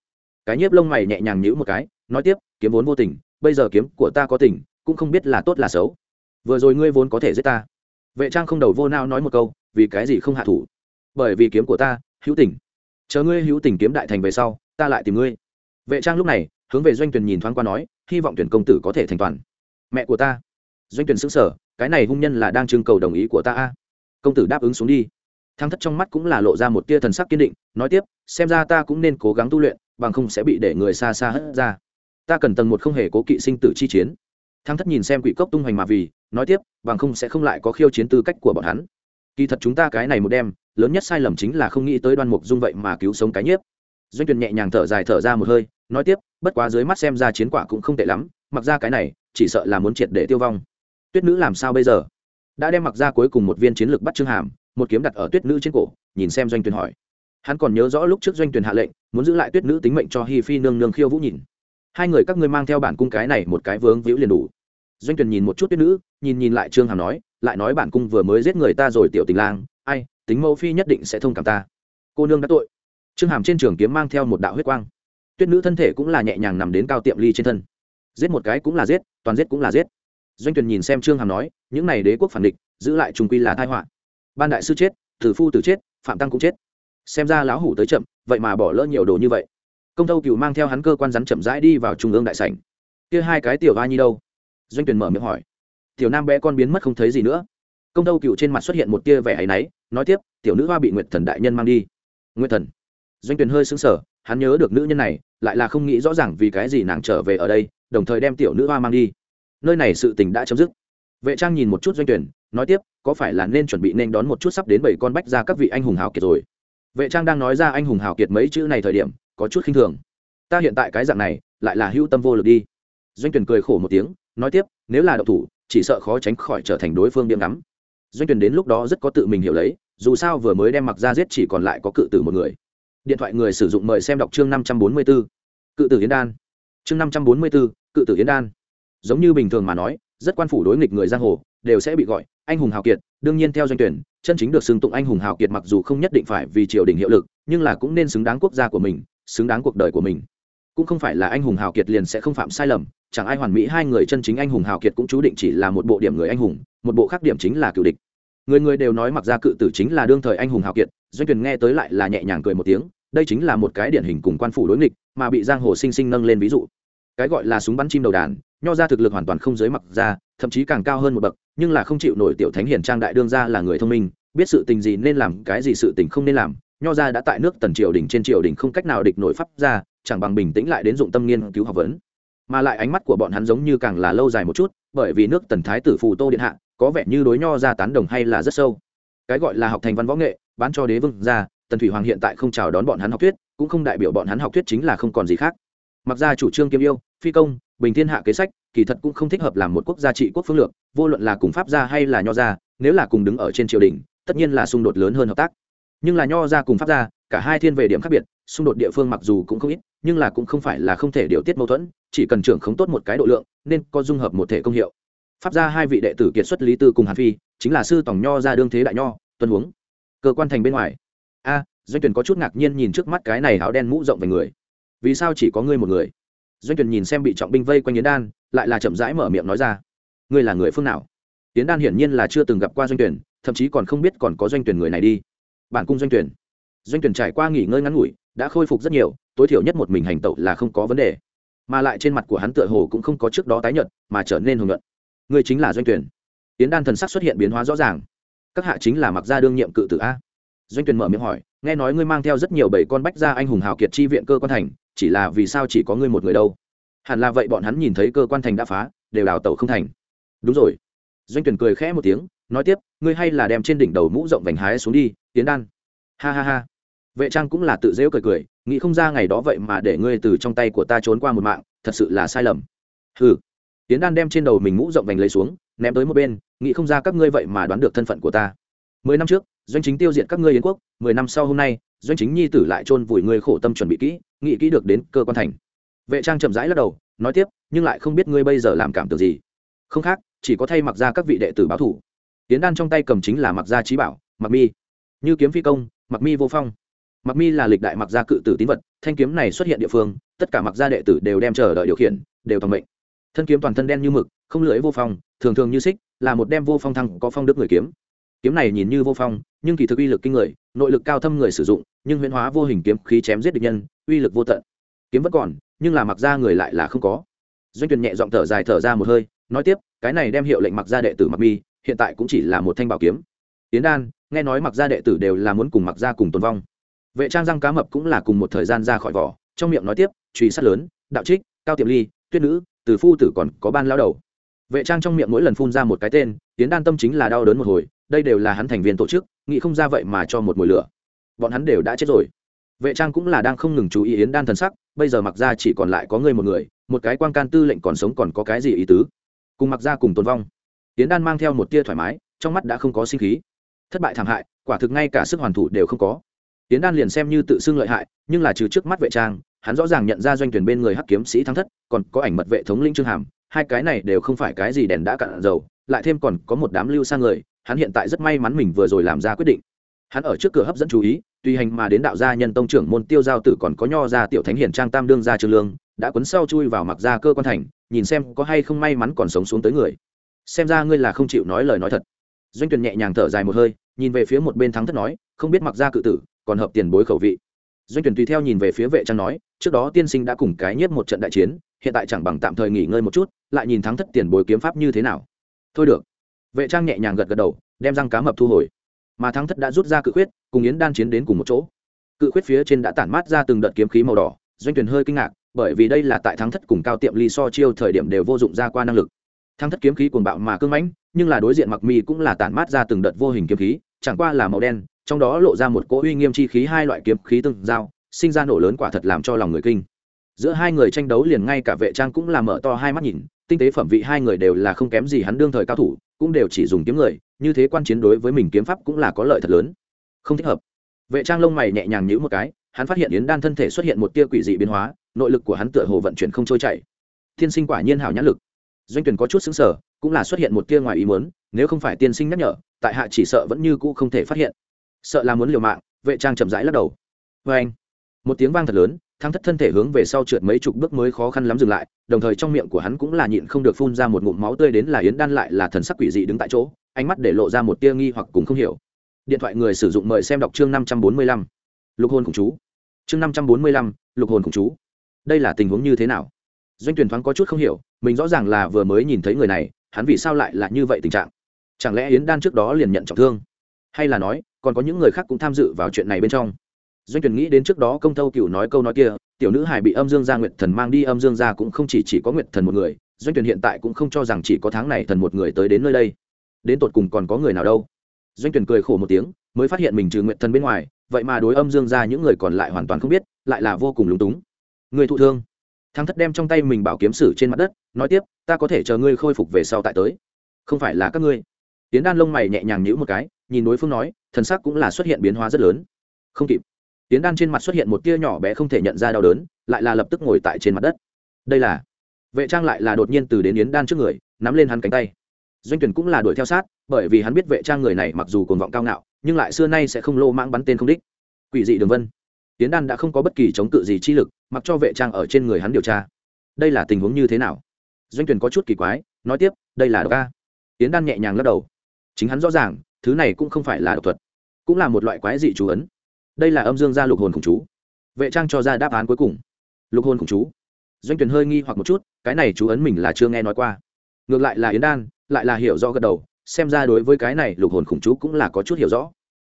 Cái nhiếp lông mày nhẹ nhàng nhữ một cái, nói tiếp, kiếm vốn vô tình, bây giờ kiếm của ta có tình, cũng không biết là tốt là xấu. Vừa rồi ngươi vốn có thể giết ta. Vệ trang không đầu vô nao nói một câu, vì cái gì không hạ thủ? Bởi vì kiếm của ta, hữu tình. Chờ ngươi hữu tình kiếm đại thành về sau, ta lại tìm ngươi vệ trang lúc này, hướng về doanh tuyển nhìn thoáng qua nói, hy vọng tuyển công tử có thể thành toàn. Mẹ của ta. Doanh tuyển xứng sở cái này hung nhân là đang trưng cầu đồng ý của ta a. Công tử đáp ứng xuống đi. Thăng thất trong mắt cũng là lộ ra một tia thần sắc kiên định, nói tiếp, xem ra ta cũng nên cố gắng tu luyện, bằng không sẽ bị để người xa xa hất ra. Ta cần tầng một không hề cố kỵ sinh tử chi chiến. Thăng thất nhìn xem quỷ cốc tung hoành mà vì, nói tiếp, bằng không sẽ không lại có khiêu chiến tư cách của bọn hắn. Kỳ thật chúng ta cái này một đêm, lớn nhất sai lầm chính là không nghĩ tới đoan mục dung vậy mà cứu sống cái nhiếp doanh Tuyền nhẹ nhàng thở dài thở ra một hơi, nói tiếp, bất quá dưới mắt xem ra chiến quả cũng không tệ lắm, mặc ra cái này, chỉ sợ là muốn triệt để tiêu vong. Tuyết nữ làm sao bây giờ? Đã đem mặc ra cuối cùng một viên chiến lược bắt trương hàm, một kiếm đặt ở tuyết nữ trên cổ, nhìn xem doanh Tuyền hỏi. Hắn còn nhớ rõ lúc trước doanh Tuyền hạ lệnh, muốn giữ lại tuyết nữ tính mệnh cho hi phi nương nương khiêu vũ nhìn. Hai người các ngươi mang theo bản cung cái này một cái vướng víu liền đủ. Doanh Tuyền nhìn một chút tuyết nữ, nhìn nhìn lại trương hàm nói, lại nói bản cung vừa mới giết người ta rồi tiểu tình lang, ai, tính mẫu phi nhất định sẽ thông cảm ta. Cô nương đã tội trương hàm trên trường kiếm mang theo một đạo huyết quang. Tuyết nữ thân thể cũng là nhẹ nhàng nằm đến cao tiệm ly trên thân. Giết một cái cũng là giết, toàn giết cũng là giết. Doanh Tuyền nhìn xem trương hàm nói, những này đế quốc phản địch, giữ lại trùng quy là tai họa. Ban đại sư chết, tử phu tử chết, phạm tăng cũng chết. Xem ra lão hủ tới chậm, vậy mà bỏ lỡ nhiều đồ như vậy. Công tâu cựu mang theo hắn cơ quan rắn chậm rãi đi vào trung ương đại sảnh. Kia hai cái tiểu va nhi đâu? Doanh Tuyền mở miệng hỏi. Tiểu nam bé con biến mất không thấy gì nữa. Công tâu cựu trên mặt xuất hiện một tia vẻ áy náy, nói tiếp, tiểu nữ hoa bị nguyệt thần đại nhân mang đi. Nguyệt thần doanh Tuyền hơi sững sờ, hắn nhớ được nữ nhân này, lại là không nghĩ rõ ràng vì cái gì nàng trở về ở đây, đồng thời đem tiểu nữ hoa mang đi. Nơi này sự tình đã chấm dứt. Vệ trang nhìn một chút doanh tuyển nói tiếp, có phải là nên chuẩn bị nên đón một chút sắp đến bảy con bách ra các vị anh hùng hào kiệt rồi? Vệ trang đang nói ra anh hùng hào kiệt mấy chữ này thời điểm, có chút khinh thường. Ta hiện tại cái dạng này, lại là hữu tâm vô lực đi. Doanh tuyển cười khổ một tiếng, nói tiếp, nếu là độc thủ, chỉ sợ khó tránh khỏi trở thành đối phương điểm ngắm. Doanh tuyển đến lúc đó rất có tự mình hiểu lấy, dù sao vừa mới đem mặc ra giết chỉ còn lại có cự tử một người điện thoại người sử dụng mời xem đọc chương năm trăm bốn mươi 544. cự tử yến đan. Chương năm trăm bốn mươi 544, cự tử yến đan. Giống như bình thường mà nói rất quan phủ đối nghịch người giang hồ đều sẽ bị gọi anh hùng hào kiệt đương nhiên theo doanh tuyển chân chính được xưng tụng anh hùng hào kiệt mặc dù không nhất định phải vì triều đình hiệu lực nhưng là cũng nên xứng đáng quốc gia của mình xứng đáng cuộc đời của mình. Cũng không phải là anh hùng hào kiệt liền sẽ không phạm sai lầm chẳng ai hoàn mỹ hai người chân chính anh hùng hào kiệt cũng chú định chỉ là một bộ điểm người anh hùng một bộ khác điểm chính là cựu địch. Người người đều nói mặc ra cự tử chính là đương thời anh hùng hào kiệt doanh tuyển nghe tới lại là nhẹ nhàng cười một tiếng đây chính là một cái điển hình cùng quan phủ đối nghịch, mà bị giang hồ sinh sinh nâng lên ví dụ. Cái gọi là súng bắn chim đầu đàn, nho ra thực lực hoàn toàn không giới mặc ra, thậm chí càng cao hơn một bậc, nhưng là không chịu nổi tiểu thánh Hiền trang đại đương ra là người thông minh, biết sự tình gì nên làm, cái gì sự tình không nên làm, nho ra đã tại nước tần triều đình trên triều đình không cách nào địch nổi pháp ra, chẳng bằng bình tĩnh lại đến dụng tâm nghiên cứu học vấn. Mà lại ánh mắt của bọn hắn giống như càng là lâu dài một chút, bởi vì nước tần thái tử phù tô điện hạ, có vẻ như đối nho ra tán đồng hay là rất sâu. Cái gọi là học thành văn võ nghệ, bán cho đế vương ra tần thủy hoàng hiện tại không chào đón bọn hắn học thuyết, cũng không đại biểu bọn hắn học thuyết chính là không còn gì khác. Mặc ra chủ trương kiếm yêu, phi công, bình thiên hạ kế sách, kỳ thật cũng không thích hợp làm một quốc gia trị quốc phương lược, vô luận là cùng pháp gia hay là nho gia, nếu là cùng đứng ở trên triều đình, tất nhiên là xung đột lớn hơn hợp tác. Nhưng là nho gia cùng pháp gia, cả hai thiên về điểm khác biệt, xung đột địa phương mặc dù cũng không ít, nhưng là cũng không phải là không thể điều tiết mâu thuẫn, chỉ cần trưởng khống tốt một cái độ lượng, nên có dung hợp một thể công hiệu. Pháp gia hai vị đệ tử kiệt xuất lý tư cùng hàn phi, chính là sư tổng nho gia đương thế đại nho, tuân huống. Cơ quan thành bên ngoài doanh tuyển có chút ngạc nhiên nhìn trước mắt cái này áo đen mũ rộng về người. Vì sao chỉ có ngươi một người? Doanh tuyển nhìn xem bị trọng binh vây quanh yến đan, lại là chậm rãi mở miệng nói ra. Ngươi là người phương nào? Yến đan hiển nhiên là chưa từng gặp qua doanh tuyển thậm chí còn không biết còn có doanh tuyển người này đi. Bản cung doanh tuyển doanh tuyển trải qua nghỉ ngơi ngắn ngủi, đã khôi phục rất nhiều, tối thiểu nhất một mình hành tẩu là không có vấn đề. Mà lại trên mặt của hắn tựa hồ cũng không có trước đó tái nhợt, mà trở nên hùng luận ngươi chính là doanh tuyển yến đan thần sắc xuất hiện biến hóa rõ ràng. Các hạ chính là mặc gia đương nhiệm cự tử a. Doanh tuyển mở miệng hỏi nghe nói ngươi mang theo rất nhiều bảy con bách gia anh hùng hào kiệt chi viện cơ quan thành, chỉ là vì sao chỉ có ngươi một người đâu? Hẳn là vậy bọn hắn nhìn thấy cơ quan thành đã phá, đều đào tẩu không thành. Đúng rồi. Doanh tuyển cười khẽ một tiếng, nói tiếp, ngươi hay là đem trên đỉnh đầu mũ rộng vành hái xuống đi, tiến đan. Ha ha ha. Vệ trang cũng là tự dễu cười cười, nghĩ không ra ngày đó vậy mà để ngươi từ trong tay của ta trốn qua một mạng, thật sự là sai lầm. Hừ. Tiến đan đem trên đầu mình mũ rộng vành lấy xuống, ném tới một bên, nghĩ không ra các ngươi vậy mà đoán được thân phận của ta. Mười năm trước doanh chính tiêu diệt các ngươi yến quốc, mười năm sau hôm nay, doanh chính nhi tử lại chôn vùi ngươi khổ tâm chuẩn bị kỹ nghĩ kỹ được đến cơ quan thành. Vệ trang chậm rãi lắc đầu, nói tiếp, nhưng lại không biết ngươi bây giờ làm cảm tưởng gì. Không khác, chỉ có thay mặc ra các vị đệ tử báo thủ. Tiến đan trong tay cầm chính là mặc gia trí bảo, mặc mi. Như kiếm phi công, mặc mi vô phong. Mặc mi là lịch đại mặc gia cự tử tín vật, thanh kiếm này xuất hiện địa phương, tất cả mặc gia đệ tử đều đem chờ đợi điều khiển, đều tầm mệnh. Thân kiếm toàn thân đen như mực, không lưỡi vô phong, thường thường như xích, là một đem vô phong thăng có phong đức người kiếm kiếm này nhìn như vô phong, nhưng kỳ thực uy lực kinh người, nội lực cao thâm người sử dụng, nhưng huyễn hóa vô hình kiếm khí chém giết địch nhân, uy lực vô tận. Kiếm vẫn còn, nhưng là mặc ra người lại là không có. Doanh tuyển nhẹ giọng thở dài thở ra một hơi, nói tiếp, cái này đem hiệu lệnh mặc ra đệ tử mặc mi, hiện tại cũng chỉ là một thanh bảo kiếm. Tiến đan, nghe nói mặc ra đệ tử đều là muốn cùng mặc ra cùng tồn vong. Vệ trang răng cá mập cũng là cùng một thời gian ra khỏi vỏ, trong miệng nói tiếp, truy sát lớn, đạo trích, cao tiệm ly, tuyết nữ, từ phu tử còn có ban lao đầu. Vệ trang trong miệng mỗi lần phun ra một cái tên tiến đan tâm chính là đau đớn một hồi đây đều là hắn thành viên tổ chức, nghĩ không ra vậy mà cho một mùi lửa. Bọn hắn đều đã chết rồi. Vệ trang cũng là đang không ngừng chú ý yến đan thần sắc, bây giờ mặc ra chỉ còn lại có người một người, một cái quan can tư lệnh còn sống còn có cái gì ý tứ? Cùng mặc ra cùng tồn vong. Yến đan mang theo một tia thoải mái, trong mắt đã không có sinh khí. Thất bại thảm hại, quả thực ngay cả sức hoàn thủ đều không có. Yến đan liền xem như tự xưng lợi hại, nhưng là trừ trước mắt vệ trang, hắn rõ ràng nhận ra doanh tuyển bên người hắc kiếm sĩ thắng thất, còn có ảnh mật vệ thống linh trương hàm, hai cái này đều không phải cái gì đèn đã cạn dầu, lại thêm còn có một đám lưu sang người hắn hiện tại rất may mắn mình vừa rồi làm ra quyết định. Hắn ở trước cửa hấp dẫn chú ý, tùy hành mà đến đạo gia nhân tông trưởng môn tiêu giao tử còn có nho gia tiểu thánh hiển trang tam đương gia trương lương, đã quấn sau chui vào mặc gia cơ quan thành, nhìn xem có hay không may mắn còn sống xuống tới người. Xem ra ngươi là không chịu nói lời nói thật. Doanh tuyển nhẹ nhàng thở dài một hơi, nhìn về phía một bên thắng thất nói, không biết mặc gia cự tử, còn hợp tiền bối khẩu vị. Doanh tuyển tùy theo nhìn về phía vệ trang nói, trước đó tiên sinh đã cùng cái nhất một trận đại chiến, hiện tại chẳng bằng tạm thời nghỉ ngơi một chút, lại nhìn thắng thất tiền bối kiếm pháp như thế nào. Thôi được vệ trang nhẹ nhàng gật gật đầu, đem răng cá mập thu hồi. Mà thắng thất đã rút ra cự khuyết, cùng yến đan chiến đến cùng một chỗ. Cự khuyết phía trên đã tản mát ra từng đợt kiếm khí màu đỏ, doanh tuyển hơi kinh ngạc, bởi vì đây là tại thắng thất cùng cao tiệm ly so chiêu thời điểm đều vô dụng ra qua năng lực. Thắng thất kiếm khí cuồng bạo mà cưng mãnh, nhưng là đối diện mặc mi cũng là tản mát ra từng đợt vô hình kiếm khí, chẳng qua là màu đen, trong đó lộ ra một cỗ uy nghiêm chi khí hai loại kiếm khí tương giao, sinh ra nổ lớn quả thật làm cho lòng người kinh. Giữa hai người tranh đấu liền ngay cả vệ trang cũng là mở to hai mắt nhìn, tinh tế phẩm vị hai người đều là không kém gì hắn đương thời cao thủ cũng đều chỉ dùng kiếm người, như thế quan chiến đối với mình kiếm pháp cũng là có lợi thật lớn. Không thích hợp. Vệ trang lông mày nhẹ nhàng nhíu một cái, hắn phát hiện yến đan thân thể xuất hiện một tia quỷ dị biến hóa, nội lực của hắn tựa hồ vận chuyển không trôi chảy. Thiên sinh quả nhiên hảo nhãn lực. Doanh tuyển có chút xứng sở cũng là xuất hiện một tia ngoài ý muốn, nếu không phải tiên sinh nhắc nhở, tại hạ chỉ sợ vẫn như cũ không thể phát hiện. Sợ là muốn liều mạng, vệ trang chậm rãi lắc đầu. Vê anh một tiếng vang thật lớn thăng thất thân thể hướng về sau trượt mấy chục bước mới khó khăn lắm dừng lại, đồng thời trong miệng của hắn cũng là nhịn không được phun ra một ngụm máu tươi đến là yến đan lại là thần sắc quỷ dị đứng tại chỗ, ánh mắt để lộ ra một tia nghi hoặc cũng không hiểu. Điện thoại người sử dụng mời xem đọc chương năm trăm bốn mươi lăm. Lục hồn khủng chú. Chương năm trăm bốn mươi lăm, lục hồn khủng chú. Đây là tình huống như thế nào? Doanh tuyển thoáng có chút không hiểu, mình rõ ràng là vừa mới nhìn thấy người này, hắn vì sao lại là như vậy tình trạng? Chẳng lẽ yến đan trước đó liền nhận trọng thương? Hay là nói, còn có những người khác cũng tham dự vào chuyện này bên trong? Doanh tuyển nghĩ đến trước đó công thâu cựu nói câu nói kia, tiểu nữ hải bị âm dương gia nguyệt thần mang đi, âm dương gia cũng không chỉ chỉ có nguyệt thần một người, doanh tuyển hiện tại cũng không cho rằng chỉ có tháng này thần một người tới đến nơi đây. Đến tột cùng còn có người nào đâu? Doanh tuyển cười khổ một tiếng, mới phát hiện mình trừ nguyệt thần bên ngoài, vậy mà đối âm dương gia những người còn lại hoàn toàn không biết, lại là vô cùng lúng túng. Người thụ thương. Thắng thất đem trong tay mình bảo kiếm sử trên mặt đất, nói tiếp, ta có thể chờ ngươi khôi phục về sau tại tới. Không phải là các ngươi. Tiến đan lông mày nhẹ nhàng nhữ một cái, nhìn đối phương nói, thần sắc cũng là xuất hiện biến hóa rất lớn. Không kịp tiến đan trên mặt xuất hiện một tia nhỏ bé không thể nhận ra đau đớn, lại là lập tức ngồi tại trên mặt đất. Đây là, vệ trang lại là đột nhiên từ đến yến đan trước người, nắm lên hắn cánh tay. Doanh tuyển cũng là đuổi theo sát, bởi vì hắn biết vệ trang người này mặc dù cồn vọng cao ngạo, nhưng lại xưa nay sẽ không lô mãng bắn tên không đích. Quỷ dị đường vân. Tiến đan đã không có bất kỳ chống cự gì chi lực, mặc cho vệ trang ở trên người hắn điều tra. Đây là tình huống như thế nào? Doanh tuyển có chút kỳ quái, nói tiếp, đây là độc ca tiến đan nhẹ nhàng lắc đầu. Chính hắn rõ ràng, thứ này cũng không phải là độc thuật, cũng là một loại quái dị chú ấn đây là âm dương gia lục hồn khủng chú. Vệ trang cho ra đáp án cuối cùng. Lục hồn khủng chú. Doanh tuyển hơi nghi hoặc một chút, cái này chú ấn mình là chưa nghe nói qua. Ngược lại là yến đan, lại là hiểu rõ gật đầu, xem ra đối với cái này lục hồn khủng chú cũng là có chút hiểu rõ.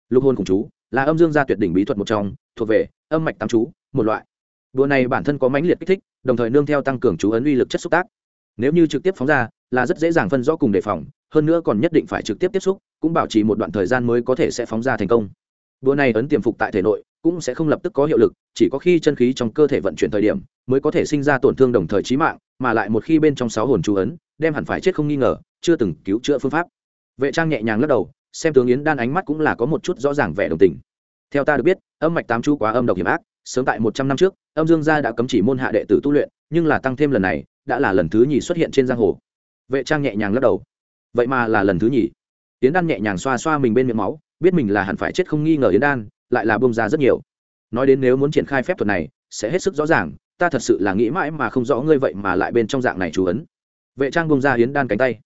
Lục hồn khủng chú là âm dương gia tuyệt đỉnh bí thuật một trong, thuộc về âm mạch tám chú, một loại. Đùa này bản thân có mãnh liệt kích thích, đồng thời nương theo tăng cường chú ấn uy lực chất xúc tác. Nếu như trực tiếp phóng ra, là rất dễ dàng phân rõ cùng đề phòng, hơn nữa còn nhất định phải trực tiếp tiếp xúc, cũng bảo trì một đoạn thời gian mới có thể sẽ phóng ra thành công bữa này ấn tiềm phục tại thể nội, cũng sẽ không lập tức có hiệu lực, chỉ có khi chân khí trong cơ thể vận chuyển thời điểm, mới có thể sinh ra tổn thương đồng thời trí mạng, mà lại một khi bên trong sáu hồn chú ấn, đem hẳn phải chết không nghi ngờ, chưa từng cứu chữa phương pháp. Vệ trang nhẹ nhàng lắc đầu, xem tướng yến đan ánh mắt cũng là có một chút rõ ràng vẻ đồng tình. Theo ta được biết, âm mạch tám chú quá âm độc hiểm ác, sớm tại một trăm năm trước, âm dương gia đã cấm chỉ môn hạ đệ tử tu luyện, nhưng là tăng thêm lần này, đã là lần thứ nhì xuất hiện trên giang hồ. Vệ trang nhẹ nhàng lắc đầu. Vậy mà là lần thứ nhì. Yến đan nhẹ nhàng xoa xoa mình bên miệng máu biết mình là hẳn phải chết không nghi ngờ yến đan, lại là bông ra rất nhiều. Nói đến nếu muốn triển khai phép thuật này, sẽ hết sức rõ ràng, ta thật sự là nghĩ mãi mà không rõ ngươi vậy mà lại bên trong dạng này chú ấn. Vệ trang bông ra yến đan cánh tay.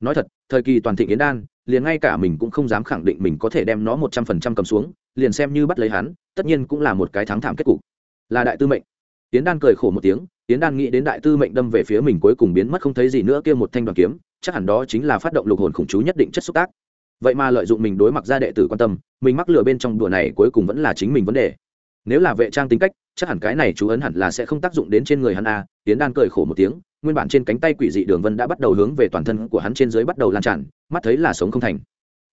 Nói thật, thời kỳ toàn thịnh yến đan, liền ngay cả mình cũng không dám khẳng định mình có thể đem nó một trăm phần trăm cầm xuống, liền xem như bắt lấy hắn, tất nhiên cũng là một cái thắng thảm kết cục. Là đại tư mệnh. Yến đan cười khổ một tiếng, yến đan nghĩ đến đại tư mệnh đâm về phía mình cuối cùng biến mất không thấy gì nữa kia một thanh đoàn kiếm, chắc hẳn đó chính là phát động lục hồn khủng chú nhất định chất xúc tác vậy mà lợi dụng mình đối mặt ra đệ tử quan tâm, mình mắc lừa bên trong đùa này cuối cùng vẫn là chính mình vấn đề. Nếu là vệ trang tính cách, chắc hẳn cái này chú ấn hẳn là sẽ không tác dụng đến trên người hắn a tiến đan cười khổ một tiếng, nguyên bản trên cánh tay quỷ dị đường vân đã bắt đầu hướng về toàn thân của hắn trên dưới bắt đầu lan tràn, mắt thấy là sống không thành.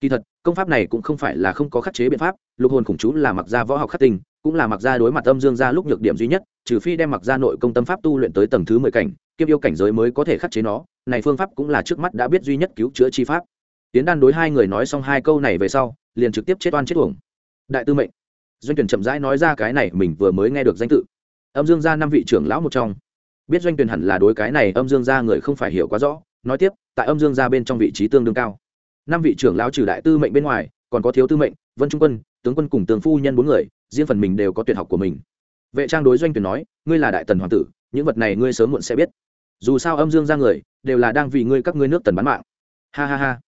Kỳ thật, công pháp này cũng không phải là không có khắc chế biện pháp, lục hồn khủng chú là mặc gia võ học khắc tinh, cũng là mặc gia đối mặt âm dương gia lúc nhược điểm duy nhất, trừ phi đem mặc gia nội công tâm pháp tu luyện tới tầng thứ mười cảnh, kiếp yêu cảnh giới mới có thể khắc chế nó, này phương pháp cũng là trước mắt đã biết duy nhất cứu chữa chi pháp tiến đan đối hai người nói xong hai câu này về sau, liền trực tiếp chết oan chết uổng. Đại tư mệnh. Doanh tuyển chậm rãi nói ra cái này mình vừa mới nghe được danh tự. Âm dương gia năm vị trưởng lão một trong. Biết doanh tuyển hẳn là đối cái này âm dương gia người không phải hiểu quá rõ, nói tiếp, tại âm dương gia bên trong vị trí tương đương cao. Năm vị trưởng lão trừ đại tư mệnh bên ngoài, còn có thiếu tư mệnh, vân trung quân, tướng quân cùng tướng phu nhân bốn người, riêng phần mình đều có tuyệt học của mình. Vệ trang đối doanh tuyển nói, ngươi là đại tần hoàng tử, những vật này ngươi sớm muộn sẽ biết. Dù sao âm dương gia người, đều là đang vì ngươi các ngươi nước tần bán mạng. Ha ha ha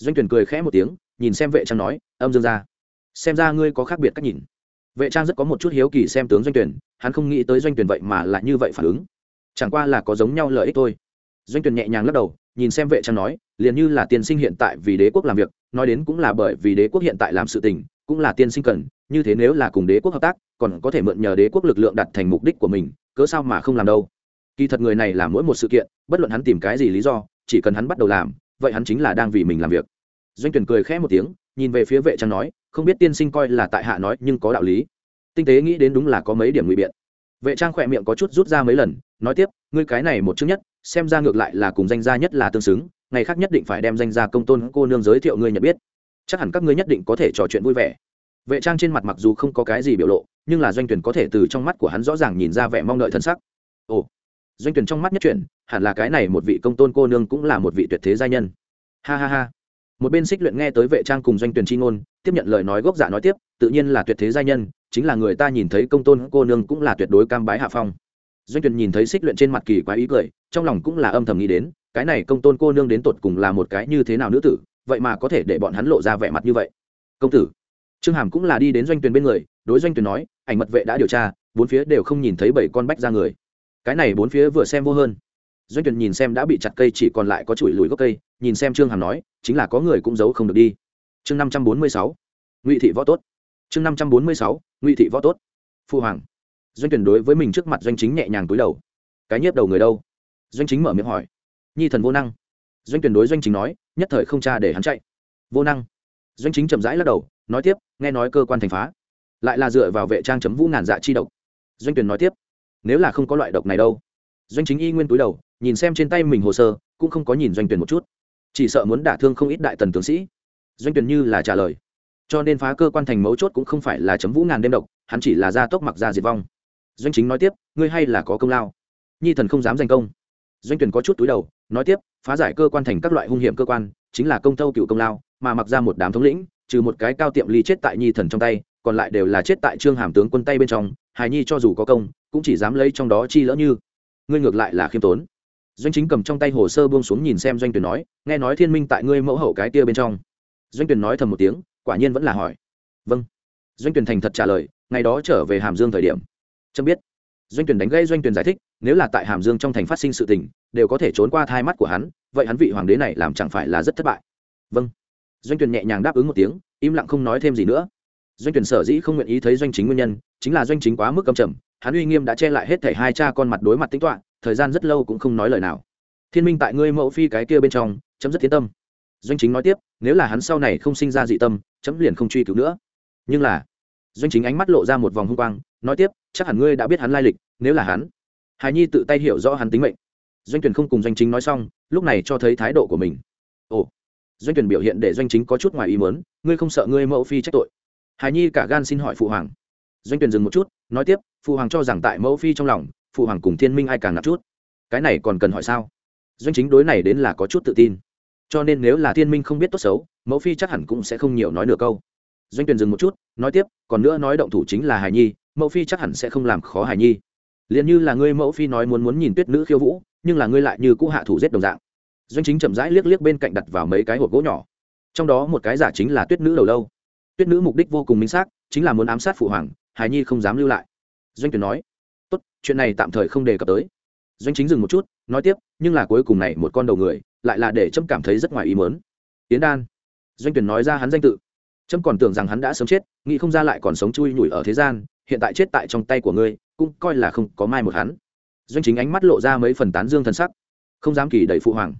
doanh tuyển cười khẽ một tiếng, nhìn xem vệ trang nói, âm dương gia, xem ra ngươi có khác biệt cách nhìn. Vệ trang rất có một chút hiếu kỳ xem tướng doanh tuyển hắn không nghĩ tới doanh tuyển vậy mà lại như vậy phản ứng. Chẳng qua là có giống nhau lợi ích thôi. Doanh tuyển nhẹ nhàng lắc đầu, nhìn xem vệ trang nói, liền như là tiên sinh hiện tại vì đế quốc làm việc, nói đến cũng là bởi vì đế quốc hiện tại làm sự tình, cũng là tiên sinh cần, như thế nếu là cùng đế quốc hợp tác, còn có thể mượn nhờ đế quốc lực lượng đặt thành mục đích của mình, cớ sao mà không làm đâu? Kỳ thật người này làm mỗi một sự kiện, bất luận hắn tìm cái gì lý do, chỉ cần hắn bắt đầu làm vậy hắn chính là đang vì mình làm việc. Doanh tuyển cười khẽ một tiếng, nhìn về phía vệ trang nói, không biết tiên sinh coi là tại hạ nói nhưng có đạo lý. Tinh tế nghĩ đến đúng là có mấy điểm ngụy biện. Vệ trang khỏe miệng có chút rút ra mấy lần, nói tiếp, ngươi cái này một chữ nhất, xem ra ngược lại là cùng danh gia nhất là tương xứng, ngày khác nhất định phải đem danh gia công tôn cô nương giới thiệu ngươi nhận biết. Chắc hẳn các ngươi nhất định có thể trò chuyện vui vẻ. Vệ trang trên mặt mặc dù không có cái gì biểu lộ, nhưng là doanh tuyển có thể từ trong mắt của hắn rõ ràng nhìn ra vẻ mong đợi thân sắc. Ồ. Doanh tuyển trong mắt nhất chuyển hẳn là cái này một vị công tôn cô nương cũng là một vị tuyệt thế gia nhân. Ha ha ha. Một bên xích luyện nghe tới vệ trang cùng doanh tuyển chi ngôn, tiếp nhận lời nói gốc dạ nói tiếp, tự nhiên là tuyệt thế gia nhân, chính là người ta nhìn thấy công tôn cô nương cũng là tuyệt đối cam bái hạ phong. Doanh tuyển nhìn thấy xích luyện trên mặt kỳ quá ý cười, trong lòng cũng là âm thầm nghĩ đến, cái này công tôn cô nương đến tột cùng là một cái như thế nào nữ tử, vậy mà có thể để bọn hắn lộ ra vẻ mặt như vậy. Công tử. Trương hàm cũng là đi đến doanh tuyển bên người, đối doanh tuyển nói, ảnh mật vệ đã điều tra, bốn phía đều không nhìn thấy bảy con bách ra người. Cái này bốn phía vừa xem vô hơn doanh tuyển nhìn xem đã bị chặt cây chỉ còn lại có chuỗi lùi gốc cây, nhìn xem trương hàm nói, chính là có người cũng giấu không được đi. Chương năm trăm bốn mươi sáu, ngụy thị võ tốt. Chương năm trăm bốn mươi sáu, ngụy thị võ tốt. Phu hoàng. Doanh tuyển đối với mình trước mặt doanh chính nhẹ nhàng túi đầu. Cái nhiếp đầu người đâu? Doanh chính mở miệng hỏi. Nhi thần vô năng. Doanh tuyển đối doanh chính nói, nhất thời không cha để hắn chạy. Vô năng. Doanh chính chậm rãi lắc đầu, nói tiếp, nghe nói cơ quan thành phá. Lại là dựa vào vệ trang chấm vũ ngàn dạ chi độc. Doanh tuyển nói tiếp, nếu là không có loại độc này đâu doanh chính y nguyên túi đầu, nhìn xem trên tay mình hồ sơ, cũng không có nhìn doanh tuyển một chút. Chỉ sợ muốn đả thương không ít đại tần tướng sĩ. Doanh tuyển như là trả lời. Cho nên phá cơ quan thành mấu chốt cũng không phải là chấm vũ ngàn đêm độc, hắn chỉ là gia tốc mặc ra diệt vong. Doanh chính nói tiếp, ngươi hay là có công lao. Nhi thần không dám danh công. Doanh tuyển có chút túi đầu, nói tiếp, phá giải cơ quan thành các loại hung hiểm cơ quan, chính là công tâu cựu công lao, mà mặc ra một đám thống lĩnh, trừ một cái cao tiệm ly chết tại nhi thần trong tay, còn lại đều là chết tại trương hàm tướng quân tay bên trong, hài nhi cho dù có công, cũng chỉ dám lấy trong đó chi lỡ như ngươi ngược lại là khiêm tốn. Doanh chính cầm trong tay hồ sơ buông xuống nhìn xem doanh tuyển nói, nghe nói thiên minh tại ngươi mẫu hậu cái kia bên trong. Doanh tuyển nói thầm một tiếng, quả nhiên vẫn là hỏi. Vâng. Doanh tuyển thành thật trả lời, ngày đó trở về hàm dương thời điểm. Trâm biết. Doanh tuyển đánh gây doanh tuyển giải thích, nếu là tại hàm dương trong thành phát sinh sự tình, đều có thể trốn qua thai mắt của hắn, vậy hắn vị hoàng đế này làm chẳng phải là rất thất bại. Vâng. Doanh tuyển nhẹ nhàng đáp ứng một tiếng, im lặng không nói thêm gì nữa. Doanh tuyển sở dĩ không nguyện ý thấy doanh chính nguyên nhân, chính là doanh chính quá mức cầm trầm hắn uy nghiêm đã che lại hết thảy hai cha con mặt đối mặt tính toán thời gian rất lâu cũng không nói lời nào. Thiên minh tại ngươi mẫu phi cái kia bên trong chấm rất tiến tâm. Doanh chính nói tiếp nếu là hắn sau này không sinh ra dị tâm chấm liền không truy cứu nữa. Nhưng là doanh chính ánh mắt lộ ra một vòng hung quang nói tiếp chắc hẳn ngươi đã biết hắn lai lịch nếu là hắn Hải nhi tự tay hiểu rõ hắn tính mệnh. Doanh tuyển không cùng doanh chính nói xong lúc này cho thấy thái độ của mình. Ồ doanh tuyển biểu hiện để doanh chính có chút ngoài ý muốn, ngươi không sợ ngươi mẫu phi trách tội. Hải nhi cả gan xin hỏi phụ hoàng. Doanh tuyển dừng một chút nói tiếp phụ hoàng cho rằng tại mẫu phi trong lòng phụ hoàng cùng thiên minh ai càng nặng chút. Cái này còn cần hỏi sao? Doanh chính đối này đến là có chút tự tin. Cho nên nếu là thiên minh không biết tốt xấu, mẫu phi chắc hẳn cũng sẽ không nhiều nói nửa câu. Doanh tuyển dừng một chút, nói tiếp, còn nữa nói động thủ chính là hài nhi, mẫu phi chắc hẳn sẽ không làm khó hài nhi. Liền như là ngươi mẫu phi nói muốn muốn nhìn tuyết nữ khiêu vũ, nhưng là ngươi lại như cũ hạ thủ giết đồng dạng. Doanh chính chậm rãi liếc liếc bên cạnh đặt vào mấy cái hộp gỗ nhỏ. Trong đó một cái giả chính là tuyết nữ đầu lâu. Tuyết nữ mục đích vô cùng minh xác, chính là muốn ám sát phụ hoàng hài nhi không dám lưu lại. Doanh tuyển nói, tốt, chuyện này tạm thời không đề cập tới. Doanh chính dừng một chút, nói tiếp, nhưng là cuối cùng này một con đầu người, lại là để trâm cảm thấy rất ngoài ý mớn tiến đan. Doanh tuyển nói ra hắn danh tự. Trâm còn tưởng rằng hắn đã sớm chết, nghĩ không ra lại còn sống chui nhủi ở thế gian, hiện tại chết tại trong tay của ngươi, cũng coi là không có mai một hắn. Doanh chính ánh mắt lộ ra mấy phần tán dương thần sắc. Không dám kỳ đẩy phụ hoàng.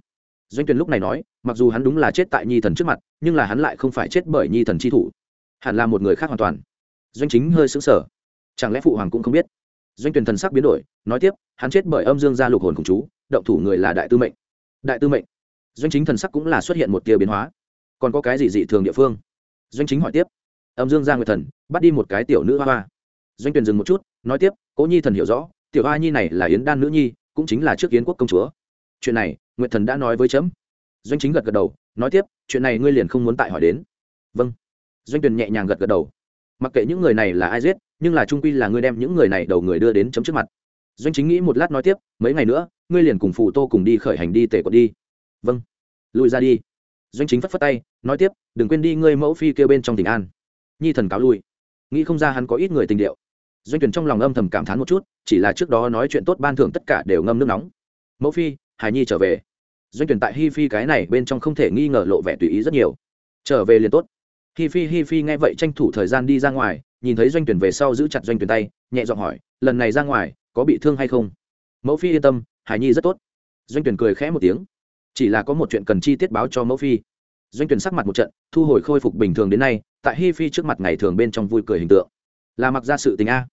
Doanh tuyển lúc này nói, mặc dù hắn đúng là chết tại nhi thần trước mặt, nhưng là hắn lại không phải chết bởi nhi thần chi thủ. Hẳn là một người khác hoàn toàn doanh chính hơi sững sờ. Chẳng lẽ phụ hoàng cũng không biết? Doanh tuyển thần sắc biến đổi, nói tiếp, hắn chết bởi âm dương gia lục hồn cùng chú, động thủ người là đại tư mệnh. Đại tư mệnh. Doanh chính thần sắc cũng là xuất hiện một tia biến hóa. Còn có cái gì dị thường địa phương? Doanh chính hỏi tiếp. Âm dương gia nguyệt thần, bắt đi một cái tiểu nữ hoa hoa. Doanh tuyển dừng một chút, nói tiếp, cố nhi thần hiểu rõ, tiểu hoa nhi này là yến đan nữ nhi, cũng chính là trước yến quốc công chúa. Chuyện này, nguyệt thần đã nói với chấm. Doanh chính gật gật đầu, nói tiếp, chuyện này ngươi liền không muốn tại hỏi đến. Vâng. Doanh tuyển nhẹ nhàng gật gật đầu mặc kệ những người này là ai giết, nhưng là trung quy là ngươi đem những người này đầu người đưa đến chấm trước mặt. Doanh chính nghĩ một lát nói tiếp, mấy ngày nữa, ngươi liền cùng phù tô cùng đi khởi hành đi tể quật đi. Vâng. Lùi ra đi. Doanh chính phất phất tay, nói tiếp, đừng quên đi ngươi mẫu phi kêu bên trong tỉnh an. Nhi thần cáo lui. Nghĩ không ra hắn có ít người tình điệu. Doanh tuyển trong lòng âm thầm cảm thán một chút, chỉ là trước đó nói chuyện tốt ban thưởng tất cả đều ngâm nước nóng. Mẫu phi, hải nhi trở về. Doanh tuyển tại hi phi cái này bên trong không thể nghi ngờ lộ vẻ tùy ý rất nhiều. Trở về liền tốt hi phi hi phi nghe vậy tranh thủ thời gian đi ra ngoài, nhìn thấy doanh tuyển về sau giữ chặt doanh tuyển tay, nhẹ giọng hỏi, lần này ra ngoài, có bị thương hay không? Mẫu phi yên tâm, hải nhi rất tốt. Doanh tuyển cười khẽ một tiếng. Chỉ là có một chuyện cần chi tiết báo cho mẫu phi. Doanh tuyển sắc mặt một trận, thu hồi khôi phục bình thường đến nay, tại hi phi trước mặt ngày thường bên trong vui cười hình tượng. Là mặc ra sự tình a.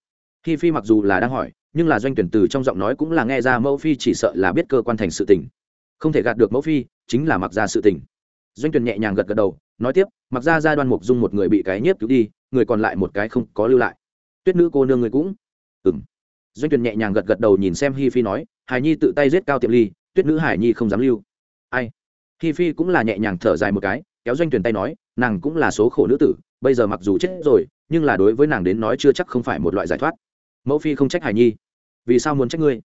Hi phi mặc dù là đang hỏi, nhưng là doanh tuyển từ trong giọng nói cũng là nghe ra mẫu phi chỉ sợ là biết cơ quan thành sự tình. Không thể gạt được mẫu phi, chính là mặc ra sự tình doanh tuyển nhẹ nhàng gật gật đầu, nói tiếp, mặc ra gia đoan mục dung một người bị cái nhiếp cứu đi, người còn lại một cái không có lưu lại. Tuyết nữ cô nương người cũng. Ừm. Doanh tuyển nhẹ nhàng gật gật đầu nhìn xem hi phi nói, hải nhi tự tay giết cao tiệm ly, tuyết nữ hải nhi không dám lưu. Ai? Hi phi cũng là nhẹ nhàng thở dài một cái, kéo doanh tuyển tay nói, nàng cũng là số khổ nữ tử, bây giờ mặc dù chết rồi, nhưng là đối với nàng đến nói chưa chắc không phải một loại giải thoát. Mẫu phi không trách hải nhi. Vì sao muốn trách ngươi?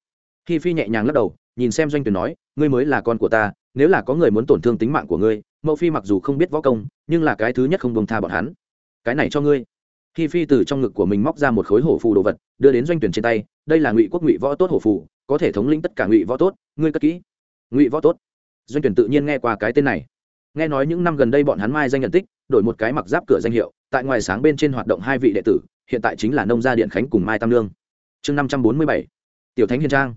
Hi phi nhẹ nhàng lắc đầu, nhìn xem doanh tuyển nói, ngươi mới là con của ta, nếu là có người muốn tổn thương tính mạng của ngươi mẫu phi mặc dù không biết võ công, nhưng là cái thứ nhất không bông tha bọn hắn. Cái này cho ngươi. Khi phi từ trong ngực của mình móc ra một khối hổ phù đồ vật, đưa đến doanh tuyển trên tay. Đây là ngụy quốc ngụy võ tốt hổ phù, có thể thống lĩnh tất cả ngụy võ tốt. Ngươi cất kỹ. Ngụy võ tốt. Doanh tuyển tự nhiên nghe qua cái tên này. Nghe nói những năm gần đây bọn hắn mai danh nhận tích, đổi một cái mặc giáp cửa danh hiệu, tại ngoài sáng bên trên hoạt động hai vị đệ tử, hiện tại chính là nông gia điện khánh cùng mai tam lương chương năm trăm bốn mươi bảy. Tiểu thánh hiền trang.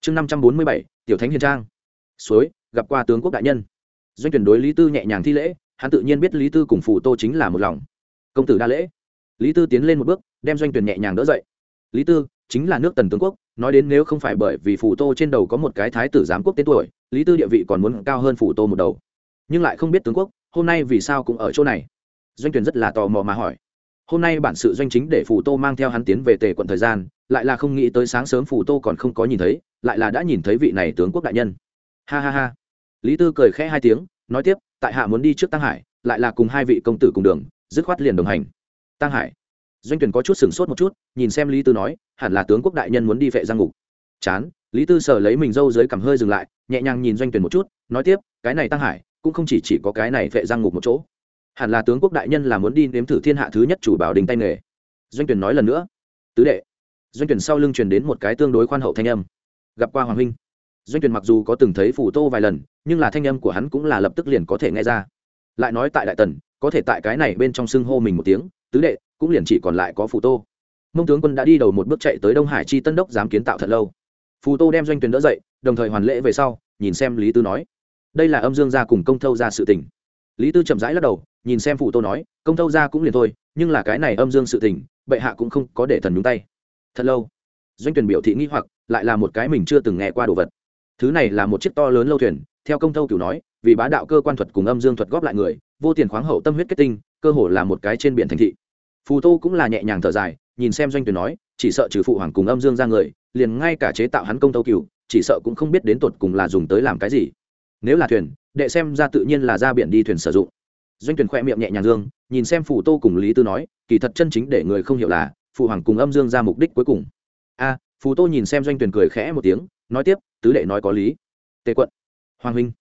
Chương năm trăm bốn mươi bảy. Tiểu thánh hiền trang. Suối, gặp qua tướng quốc đại nhân doanh tuyển đối lý tư nhẹ nhàng thi lễ, hắn tự nhiên biết lý tư cùng phù tô chính là một lòng. Công tử đa lễ. Lý tư tiến lên một bước, đem doanh tuyển nhẹ nhàng đỡ dậy. Lý tư, chính là nước tần tướng quốc, nói đến nếu không phải bởi vì phù tô trên đầu có một cái thái tử giám quốc tên tuổi, lý tư địa vị còn muốn cao hơn phù tô một đầu. Nhưng lại không biết tướng quốc, hôm nay vì sao cũng ở chỗ này? Doanh tuyển rất là tò mò mà hỏi. Hôm nay bản sự doanh chính để phù tô mang theo hắn tiến về tề quận thời gian, lại là không nghĩ tới sáng sớm phù tô còn không có nhìn thấy, lại là đã nhìn thấy vị này tướng quốc đại nhân. Ha ha ha lý tư cười khẽ hai tiếng, nói tiếp, tại hạ muốn đi trước tăng hải, lại là cùng hai vị công tử cùng đường, dứt khoát liền đồng hành. Tăng hải. Doanh tuyển có chút sửng sốt một chút, nhìn xem lý tư nói, hẳn là tướng quốc đại nhân muốn đi vệ giang ngục. Chán, lý tư sở lấy mình dâu dưới cằm hơi dừng lại, nhẹ nhàng nhìn doanh tuyển một chút, nói tiếp, cái này tăng hải, cũng không chỉ chỉ có cái này vệ giang ngục một chỗ. Hẳn là tướng quốc đại nhân là muốn đi nếm thử thiên hạ thứ nhất chủ bảo đình tay nghề. Doanh tuyển nói lần nữa. Tứ đệ. Doanh tuyển sau lưng truyền đến một cái tương đối khoan hậu thanh âm. Gặp qua hoàng huynh doanh tuyển mặc dù có từng thấy phủ tô vài lần, nhưng là thanh âm của hắn cũng là lập tức liền có thể nghe ra. Lại nói tại đại tần, có thể tại cái này bên trong xưng hô mình một tiếng, tứ đệ, cũng liền chỉ còn lại có phù tô. Mông tướng quân đã đi đầu một bước chạy tới đông hải chi tân đốc dám kiến tạo thật lâu. Phù tô đem doanh tuyển đỡ dậy, đồng thời hoàn lễ về sau, nhìn xem lý tư nói. Đây là âm dương gia cùng công thâu ra sự tình. Lý tư chậm rãi lắc đầu, nhìn xem phù tô nói, công thâu ra cũng liền thôi, nhưng là cái này âm dương sự tình, bệ hạ cũng không có để thần nhúng tay. Thật lâu, doanh tuyển biểu thị nghi hoặc, lại là một cái mình chưa từng nghe qua đồ vật thứ này là một chiếc to lớn lâu thuyền, theo công thâu cửu nói, vì bá đạo cơ quan thuật cùng âm dương thuật góp lại người, vô tiền khoáng hậu tâm huyết kết tinh, cơ hồ là một cái trên biển thành thị. Phù tô cũng là nhẹ nhàng thở dài, nhìn xem doanh tuyển nói, chỉ sợ trừ phụ hoàng cùng âm dương ra người, liền ngay cả chế tạo hắn công thâu cửu, chỉ sợ cũng không biết đến tột cùng là dùng tới làm cái gì. Nếu là thuyền, đệ xem ra tự nhiên là ra biển đi thuyền sử dụng. Doanh tuyển khoe miệng nhẹ nhàng dương, nhìn xem phù tô cùng lý tư nói, kỳ thật chân chính để người không hiểu là, phụ hoàng cùng âm dương ra mục đích cuối cùng. A, phù tô nhìn xem doanh tuyển cười khẽ một tiếng nói tiếp, tứ đệ nói có lý. Tề quận, hoàng huynh.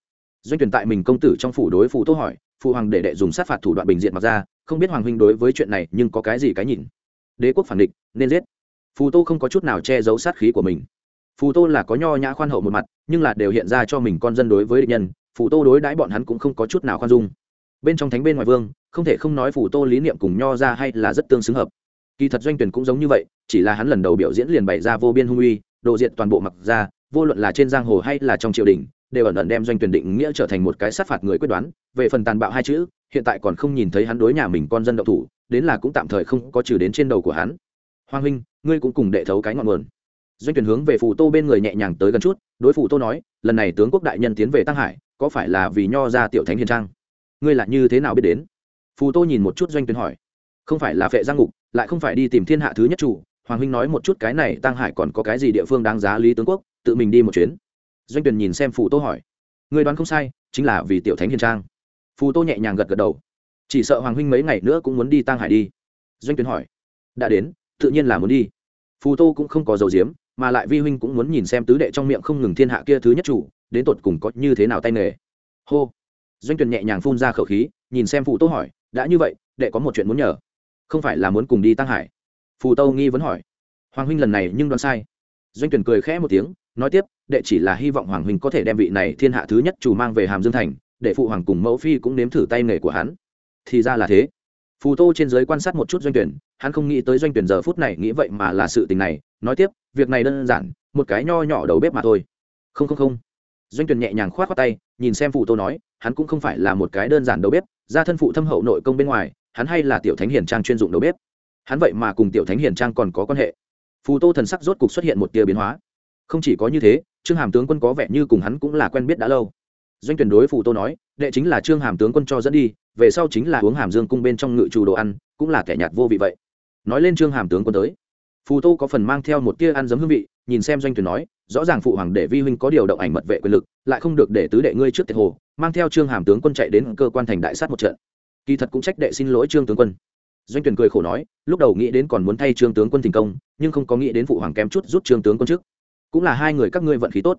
Doanh tuyển tại mình công tử trong phủ đối phụ tô hỏi, phụ hoàng đệ đệ dùng sát phạt thủ đoạn bình diện mặc ra, không biết hoàng huynh đối với chuyện này nhưng có cái gì cái nhìn. Đế quốc phản địch, nên giết. Phù tô không có chút nào che giấu sát khí của mình. Phù tô là có nho nhã khoan hậu một mặt, nhưng là đều hiện ra cho mình con dân đối với địch nhân, phù tô đối đãi bọn hắn cũng không có chút nào khoan dung. Bên trong thánh bên ngoài vương, không thể không nói phù tô lý niệm cùng nho ra hay là rất tương xứng hợp. Kỳ thật doanh tuyển cũng giống như vậy, chỉ là hắn lần đầu biểu diễn liền bày ra vô biên hung uy, độ diện toàn bộ mặc ra vô luận là trên giang hồ hay là trong triều đình, đều ẩn ẩn đem doanh tuyển định nghĩa trở thành một cái sát phạt người quyết đoán. Về phần tàn bạo hai chữ, hiện tại còn không nhìn thấy hắn đối nhà mình con dân đậu thủ, đến là cũng tạm thời không có trừ đến trên đầu của hắn. Hoàng huynh, ngươi cũng cùng đệ thấu cái ngọn nguồn. Doanh tuyển hướng về phù tô bên người nhẹ nhàng tới gần chút, đối phù tô nói, lần này tướng quốc đại nhân tiến về tăng hải, có phải là vì nho ra tiểu thánh hiền trang? Ngươi là như thế nào biết đến? Phù tô nhìn một chút doanh tuyển hỏi. Không phải là phệ giang ngục, lại không phải đi tìm thiên hạ thứ nhất chủ. Hoàng huynh nói một chút cái này, tăng hải còn có cái gì địa phương đáng giá lý tướng quốc? Tự mình đi một chuyến. Doanh Tuyền nhìn xem phù tô hỏi người đoán không sai, chính là vì tiểu thánh hiền trang. Phù tô nhẹ nhàng gật gật đầu, chỉ sợ hoàng huynh mấy ngày nữa cũng muốn đi tăng hải đi. Doanh Tuyền hỏi, đã đến, tự nhiên là muốn đi. Phù tô cũng không có dầu diếm mà lại vi huynh cũng muốn nhìn xem tứ đệ trong miệng không ngừng thiên hạ kia thứ nhất chủ, đến tột cùng có như thế nào tay nghề. Hô. Doanh Tuyền nhẹ nhàng phun ra khẩu khí, nhìn xem phù tô hỏi, đã như vậy, đệ có một chuyện muốn nhờ, không phải là muốn cùng đi tăng hải? Phù tô nghi vẫn hỏi, hoàng huynh lần này nhưng đoán sai. Doanh tuyển cười khẽ một tiếng nói tiếp, đệ chỉ là hy vọng hoàng huynh có thể đem vị này thiên hạ thứ nhất chủ mang về hàm dương thành, để phụ hoàng cùng mẫu phi cũng nếm thử tay nghề của hắn. Thì ra là thế. Phù tô trên giới quan sát một chút doanh tuyển, hắn không nghĩ tới doanh tuyển giờ phút này nghĩ vậy mà là sự tình này. Nói tiếp, việc này đơn giản, một cái nho nhỏ đầu bếp mà thôi. Không không không. Doanh tuyển nhẹ nhàng khoát khoát tay, nhìn xem phù tô nói, hắn cũng không phải là một cái đơn giản đầu bếp, ra thân phụ thâm hậu nội công bên ngoài, hắn hay là tiểu thánh hiền trang chuyên dụng đầu bếp. Hắn vậy mà cùng tiểu thánh hiền trang còn có quan hệ. Phù tô thần sắc rốt cục xuất hiện một tia biến hóa không chỉ có như thế, trương hàm tướng quân có vẻ như cùng hắn cũng là quen biết đã lâu. Doanh tuyển đối phủ tô nói, đệ chính là trương hàm tướng quân cho dẫn đi, về sau chính là uống hàm dương cung bên trong ngự trù đồ ăn, cũng là kẻ nhạt vô vị vậy. Nói lên trương hàm tướng quân tới. Phù tô có phần mang theo một tia ăn giấm hương vị, nhìn xem doanh tuyển nói, rõ ràng phụ hoàng để vi huynh có điều động ảnh mật vệ quyền lực, lại không được để tứ đệ ngươi trước tiệc hồ, mang theo trương hàm tướng quân chạy đến cơ quan thành đại sát một trận. Kỳ thật cũng trách đệ xin lỗi trương tướng quân. Doanh tuyển cười khổ nói, lúc đầu nghĩ đến còn muốn thay trương tướng quân thành công, nhưng không có nghĩ đến phụ hoàng kém chút rút trương tướng quân trước cũng là hai người các ngươi vận khí tốt.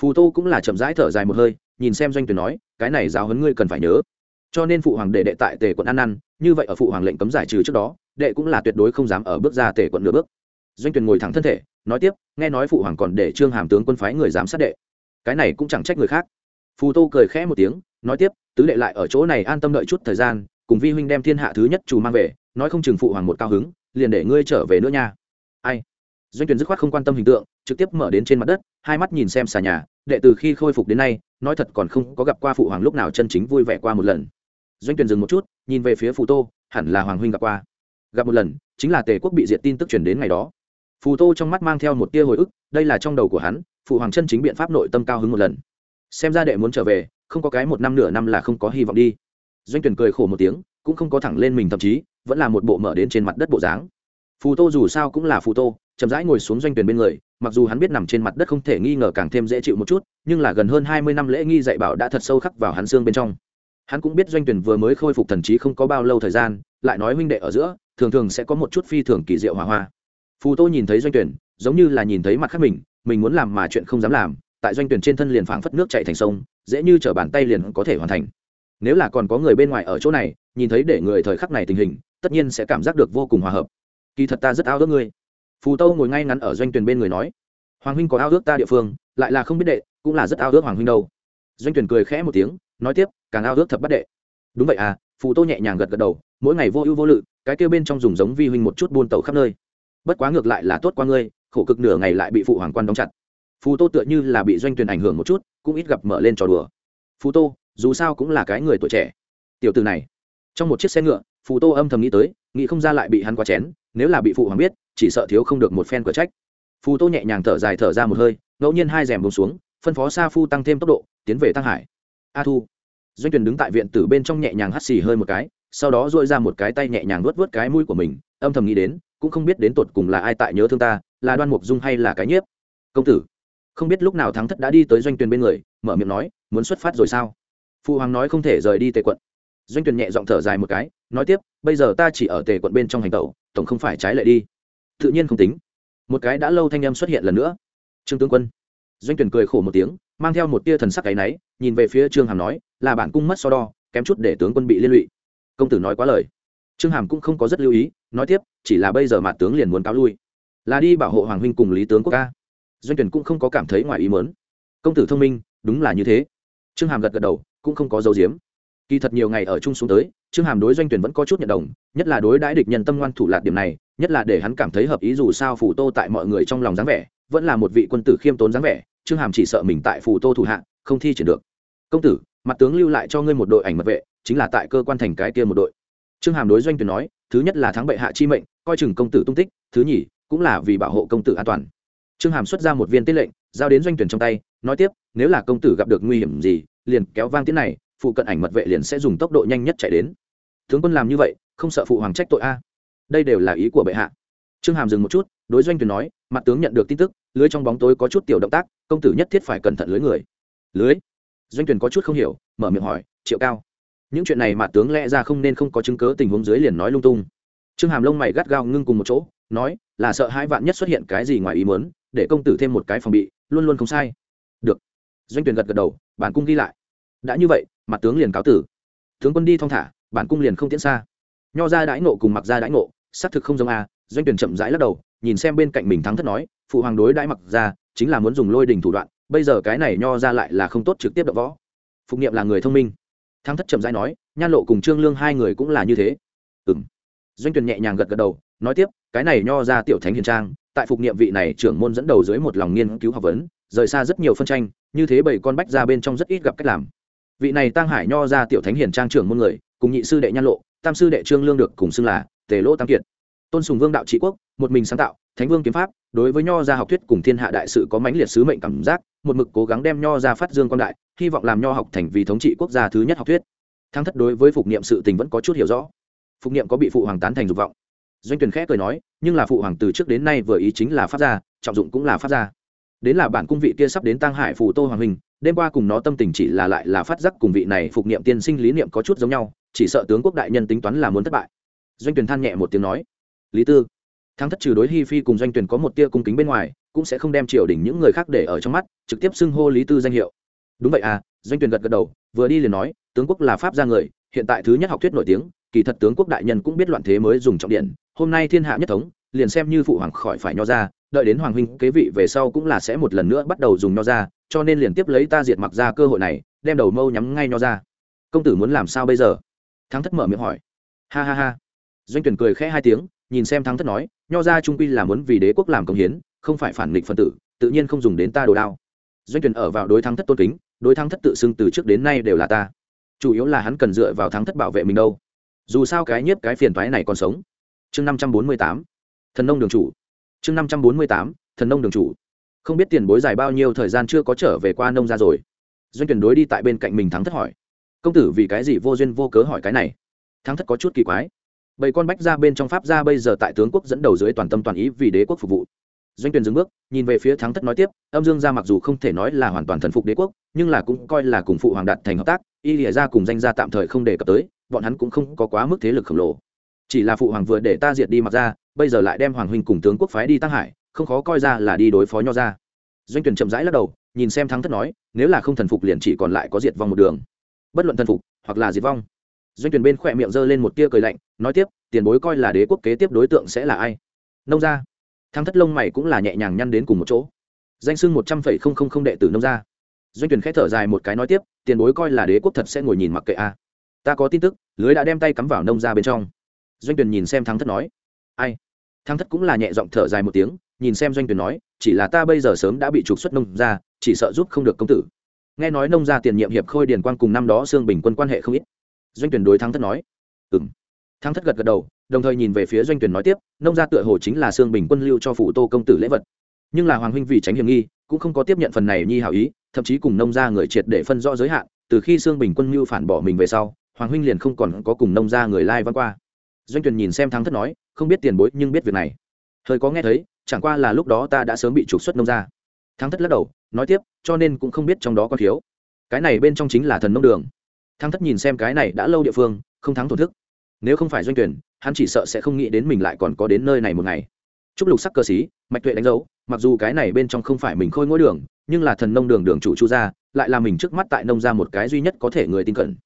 Phù tô cũng là chậm rãi thở dài một hơi, nhìn xem doanh tuyển nói, cái này giáo huấn ngươi cần phải nhớ. Cho nên phụ hoàng để đệ tại tề quận ăn ăn như vậy ở phụ hoàng lệnh cấm giải trừ trước đó, đệ cũng là tuyệt đối không dám ở bước ra tề quận nửa bước. Doanh tuyển ngồi thẳng thân thể, nói tiếp, nghe nói phụ hoàng còn để trương hàm tướng quân phái người giám sát đệ. Cái này cũng chẳng trách người khác. Phù tô cười khẽ một tiếng, nói tiếp, tứ đệ lại ở chỗ này an tâm đợi chút thời gian, cùng vi huynh đem thiên hạ thứ nhất chủ mang về, nói không chừng phụ hoàng một cao hứng, liền để ngươi trở về nữa nha. Ai? Doanh tuyển dứt khoát không quan tâm hình tượng, trực tiếp mở đến trên mặt đất, hai mắt nhìn xem xà nhà, đệ từ khi khôi phục đến nay, nói thật còn không có gặp qua phụ hoàng lúc nào chân chính vui vẻ qua một lần. Doanh tuyển dừng một chút, nhìn về phía phù tô, hẳn là hoàng huynh gặp qua. Gặp một lần, chính là tề quốc bị diệt tin tức truyền đến ngày đó. Phù tô trong mắt mang theo một tia hồi ức, đây là trong đầu của hắn, phụ hoàng chân chính biện pháp nội tâm cao hứng một lần. Xem ra đệ muốn trở về, không có cái một năm nửa năm là không có hy vọng đi. Doanh tuyển cười khổ một tiếng, cũng không có thẳng lên mình thậm chí, vẫn là một bộ mở đến trên mặt đất bộ dáng. Phù tô dù sao cũng là phù tô chậm rãi ngồi xuống doanh tuyển bên người, mặc dù hắn biết nằm trên mặt đất không thể nghi ngờ càng thêm dễ chịu một chút, nhưng là gần hơn hai mươi năm lễ nghi dạy bảo đã thật sâu khắc vào hắn xương bên trong. Hắn cũng biết doanh tuyển vừa mới khôi phục thần trí không có bao lâu thời gian, lại nói huynh đệ ở giữa, thường thường sẽ có một chút phi thường kỳ diệu hòa hoa. Phù tô nhìn thấy doanh tuyển, giống như là nhìn thấy mặt khác mình mình muốn làm mà chuyện không dám làm, tại doanh tuyển trên thân liền phảng phất nước chạy thành sông, dễ như trở bàn tay liền có thể hoàn thành. Nếu là còn có người bên ngoài ở chỗ này, nhìn thấy để người thời khắc này tình hình, tất nhiên sẽ cảm giác được vô cùng hòa hợp. Kỳ thật ta rất ao ước ngươi phù tô ngồi ngay ngắn ở doanh tuyển bên người nói, hoàng huynh có ao ước ta địa phương, lại là không biết đệ, cũng là rất ao ước hoàng huynh đâu. Doanh tuyển cười khẽ một tiếng, nói tiếp, càng ao ước thập bắt đệ. Đúng vậy à? Phù tô nhẹ nhàng gật gật đầu, mỗi ngày vô ưu vô lự, cái kêu bên trong dùng giống vi huynh một chút buôn tàu khắp nơi. Bất quá ngược lại là tốt qua ngươi, khổ cực nửa ngày lại bị phụ hoàng quan đóng chặt. Phù tô tựa như là bị doanh tuyển ảnh hưởng một chút, cũng ít gặp mở lên trò đùa. Phù tô, dù sao cũng là cái người tuổi trẻ. Tiểu từ này, trong một chiếc xe ngựa, phù tô âm thầm nghĩ tới, nghĩ không ra lại bị hắn quá chén, nếu là bị phụ hoàng biết chỉ sợ thiếu không được một phen cửa trách. Phù tô nhẹ nhàng thở dài thở ra một hơi, ngẫu nhiên hai rèm bông xuống, phân phó sa phu tăng thêm tốc độ, tiến về tăng hải. A thu. Doanh tuyển đứng tại viện tử bên trong nhẹ nhàng hắt xì hơi một cái, sau đó dội ra một cái tay nhẹ nhàng nuốt vớt cái mũi của mình, âm thầm nghĩ đến, cũng không biết đến tột cùng là ai tại nhớ thương ta, là đoan mục dung hay là cái nhiếp. Công tử. Không biết lúc nào thắng thất đã đi tới doanh tuyển bên người, mở miệng nói, muốn xuất phát rồi sao? Phụ hoàng nói không thể rời đi tề quận. Doanh tuyển nhẹ giọng thở dài một cái, nói tiếp, bây giờ ta chỉ ở tề quận bên trong hành tẩu, tổng không phải trái lệ đi tự nhiên không tính. Một cái đã lâu thanh em xuất hiện lần nữa. Trương tướng quân. Doanh tuyển cười khổ một tiếng, mang theo một tia thần sắc cái náy, nhìn về phía trương hàm nói, là bản cung mất so đo, kém chút để tướng quân bị liên lụy. Công tử nói quá lời. Trương hàm cũng không có rất lưu ý, nói tiếp, chỉ là bây giờ mà tướng liền muốn cáo lui. Là đi bảo hộ hoàng huynh cùng lý tướng quốc ca. Doanh tuyển cũng không có cảm thấy ngoài ý mớn công tử thông minh, đúng là như thế. Trương hàm gật gật đầu, cũng không có dấu diếm kỳ thật nhiều ngày ở chung xuống tới, trương hàm đối doanh tuyển vẫn có chút nhận đồng, nhất là đối đãi địch nhân tâm ngoan thủ lạc điểm này nhất là để hắn cảm thấy hợp ý dù sao phủ tô tại mọi người trong lòng dáng vẻ, vẫn là một vị quân tử khiêm tốn dáng vẻ, trương hàm chỉ sợ mình tại phủ tô thủ hạ, không thi triển được. Công tử, mặt tướng lưu lại cho ngươi một đội ảnh mật vệ, chính là tại cơ quan thành cái kia một đội. Trương hàm đối doanh tuyển nói, thứ nhất là thắng bệ hạ chi mệnh, coi chừng công tử tung tích, thứ nhì, cũng là vì bảo hộ công tử an toàn. Trương hàm xuất ra một viên tiết lệnh, giao đến doanh tuyển trong tay, nói tiếp, nếu là công tử gặp được nguy hiểm gì, liền kéo vang tiếng này, phụ cận ảnh mật vệ liền sẽ dùng tốc độ nhanh nhất chạy đến. Tướng quân làm như vậy, không sợ phụ hoàng trách tội a đây đều là ý của bệ hạ. Trương hàm dừng một chút, đối doanh tuyển nói, mặt tướng nhận được tin tức, lưới trong bóng tối có chút tiểu động tác, công tử nhất thiết phải cẩn thận lưới người. Lưới? Doanh tuyển có chút không hiểu, mở miệng hỏi, triệu cao. Những chuyện này mặt tướng lẽ ra không nên không có chứng cớ tình huống dưới liền nói lung tung. Trương hàm lông mày gắt gao ngưng cùng một chỗ, nói, là sợ hai vạn nhất xuất hiện cái gì ngoài ý muốn, để công tử thêm một cái phòng bị, luôn luôn không sai. Được. Doanh tuyển gật gật đầu, bản cung ghi lại. Đã như vậy, mặt tướng liền cáo tử. Tướng quân đi thong thả, bản cung liền không tiễn xa. Nho ra đãi nộ cùng mặc ra đãi nộ xác thực không giống a, doanh tuyển chậm rãi lắc đầu, nhìn xem bên cạnh mình thắng thất nói, phụ hoàng đối đãi mặc ra, chính là muốn dùng lôi đình thủ đoạn, bây giờ cái này nho ra lại là không tốt trực tiếp đập võ. Phục nghiệm là người thông minh. Thắng thất chậm rãi nói, nhan lộ cùng trương lương hai người cũng là như thế. Ừm. Doanh tuyển nhẹ nhàng gật gật đầu, nói tiếp, cái này nho ra tiểu thánh hiền trang, tại phục nghiệm vị này trưởng môn dẫn đầu dưới một lòng nghiên cứu học vấn, rời xa rất nhiều phân tranh, như thế bảy con bách ra bên trong rất ít gặp cách làm. Vị này tăng hải nho ra tiểu thánh hiền trang trưởng môn người, cùng nhị sư đệ nhan lộ, tam sư đệ trương lương được cùng xưng là tề lỗ tam kiệt. Tôn sùng vương đạo trị quốc một mình sáng tạo thánh vương kiếm pháp đối với nho gia học thuyết cùng thiên hạ đại sự có mãnh liệt sứ mệnh cảm giác một mực cố gắng đem nho gia phát dương quan đại hy vọng làm nho học thành vì thống trị quốc gia thứ nhất học thuyết. Thắng thất đối với phục niệm sự tình vẫn có chút hiểu rõ. Phục niệm có bị phụ hoàng tán thành dục vọng. Doanh tuyển khẽ cười nói nhưng là phụ hoàng từ trước đến nay vừa ý chính là pháp gia trọng dụng cũng là pháp gia. Đến là bản cung vị kia sắp đến tăng hải phủ tô hoàng hình, đêm qua cùng nó tâm tình chỉ là lại là phát giác cùng vị này phục niệm tiên sinh lý niệm có chút giống nhau chỉ sợ tướng quốc đại nhân tính toán là muốn thất bại doanh tuyển than nhẹ một tiếng nói, lý tư, thắng thất trừ đối hi phi cùng doanh tuyển có một tia cung kính bên ngoài, cũng sẽ không đem triều đình những người khác để ở trong mắt, trực tiếp xưng hô lý tư danh hiệu. Đúng vậy à doanh tuyển gật gật đầu, vừa đi liền nói, tướng quốc là pháp gia người, hiện tại thứ nhất học thuyết nổi tiếng, kỳ thật tướng quốc đại nhân cũng biết loạn thế mới dùng trọng điện, hôm nay thiên hạ nhất thống, liền xem như phụ hoàng khỏi phải nho ra, đợi đến hoàng huynh kế vị về sau cũng là sẽ một lần nữa bắt đầu dùng nho ra, cho nên liền tiếp lấy ta diệt mặc ra cơ hội này, đem đầu mâu nhắm ngay nho ra. Công tử muốn làm sao bây giờ? Thắng thất mở miệng hỏi. Ha ha ha doanh tuyển cười khẽ hai tiếng, nhìn xem thắng thất nói, nho ra trung quy là muốn vì đế quốc làm công hiến, không phải phản nghịch phân tử, tự nhiên không dùng đến ta đồ đao. Doanh tuyển ở vào đối thắng thất tôn kính, đối thắng thất tự xưng từ trước đến nay đều là ta. Chủ yếu là hắn cần dựa vào thắng thất bảo vệ mình đâu. Dù sao cái nhiếp cái phiền thoái này còn sống. Chương năm trăm bốn mươi tám, thần nông đường chủ. Chương năm trăm bốn mươi tám, thần nông đường chủ. Không biết tiền bối dài bao nhiêu thời gian chưa có trở về qua nông ra rồi. Doanh tuyển đối đi tại bên cạnh mình thắng thất hỏi. Công tử vì cái gì vô duyên vô cớ hỏi cái này? Thắng thất có chút kỳ quái bảy con bách ra bên trong pháp ra bây giờ tại tướng quốc dẫn đầu dưới toàn tâm toàn ý vì đế quốc phục vụ. Doanh tuyển dừng bước, nhìn về phía thắng thất nói tiếp, âm dương gia mặc dù không thể nói là hoàn toàn thần phục đế quốc, nhưng là cũng coi là cùng phụ hoàng đạt thành hợp tác, y lìa ra cùng danh gia tạm thời không đề cập tới, bọn hắn cũng không có quá mức thế lực khổng lồ. Chỉ là phụ hoàng vừa để ta diệt đi mặc ra bây giờ lại đem hoàng huynh cùng tướng quốc phái đi tăng hải, không khó coi ra là đi đối phó nho ra doanh tuyển chậm rãi lắc đầu, nhìn xem thắng thất nói, nếu là không thần phục liền chỉ còn lại có diệt vong một đường. Bất luận thần phục hoặc là diệt vong doanh tuyển bên khỏe miệng giơ lên một tia cười lạnh, nói tiếp, tiền bối coi là đế quốc kế tiếp đối tượng sẽ là ai? Nông gia. Thăng thất lông mày cũng là nhẹ nhàng nhăn đến cùng một chỗ. Danh sưng một trăm phẩy không không không đệ tử nông gia. Doanh tuyển khẽ thở dài một cái nói tiếp, tiền bối coi là đế quốc thật sẽ ngồi nhìn mặc kệ a. Ta có tin tức, lưới đã đem tay cắm vào nông gia bên trong. Doanh tuyển nhìn xem Thăng thất nói, ai? Thăng thất cũng là nhẹ giọng thở dài một tiếng, nhìn xem doanh tuyển nói, chỉ là ta bây giờ sớm đã bị trục xuất nông gia, chỉ sợ giúp không được công tử. Nghe nói nông gia tiền nhiệm hiệp khôi điền quan cùng năm đó xương bình quân quan hệ không ít doanh tuyển đối thắng thất nói. Ừ m thắng thất gật gật đầu, đồng thời nhìn về phía doanh tuyển nói tiếp, nông gia tựa hồ chính là xương bình quân lưu cho phủ tô công tử lễ vật. Nhưng là hoàng huynh vì tránh hiểm nghi, cũng không có tiếp nhận phần này nhi hảo ý, thậm chí cùng nông gia người triệt để phân rõ giới hạn, từ khi xương bình quân lưu phản bỏ mình về sau, hoàng huynh liền không còn có cùng nông gia người lai văn qua. Doanh tuyển nhìn xem thắng thất nói, không biết tiền bối nhưng biết việc này. Hơi có nghe thấy, chẳng qua là lúc đó ta đã sớm bị trục xuất nông gia. Thắng thất lắc đầu, nói tiếp, cho nên cũng không biết trong đó có thiếu. Cái này bên trong chính là thần nông đường thắng thất nhìn xem cái này đã lâu địa phương, không thắng thổn thức. Nếu không phải doanh tuyển, hắn chỉ sợ sẽ không nghĩ đến mình lại còn có đến nơi này một ngày. Trúc lục sắc cơ sĩ mạch tuệ đánh dấu, mặc dù cái này bên trong không phải mình khôi ngôi đường, nhưng là thần nông đường đường chủ chu gia, lại là mình trước mắt tại nông ra một cái duy nhất có thể người tin cẩn.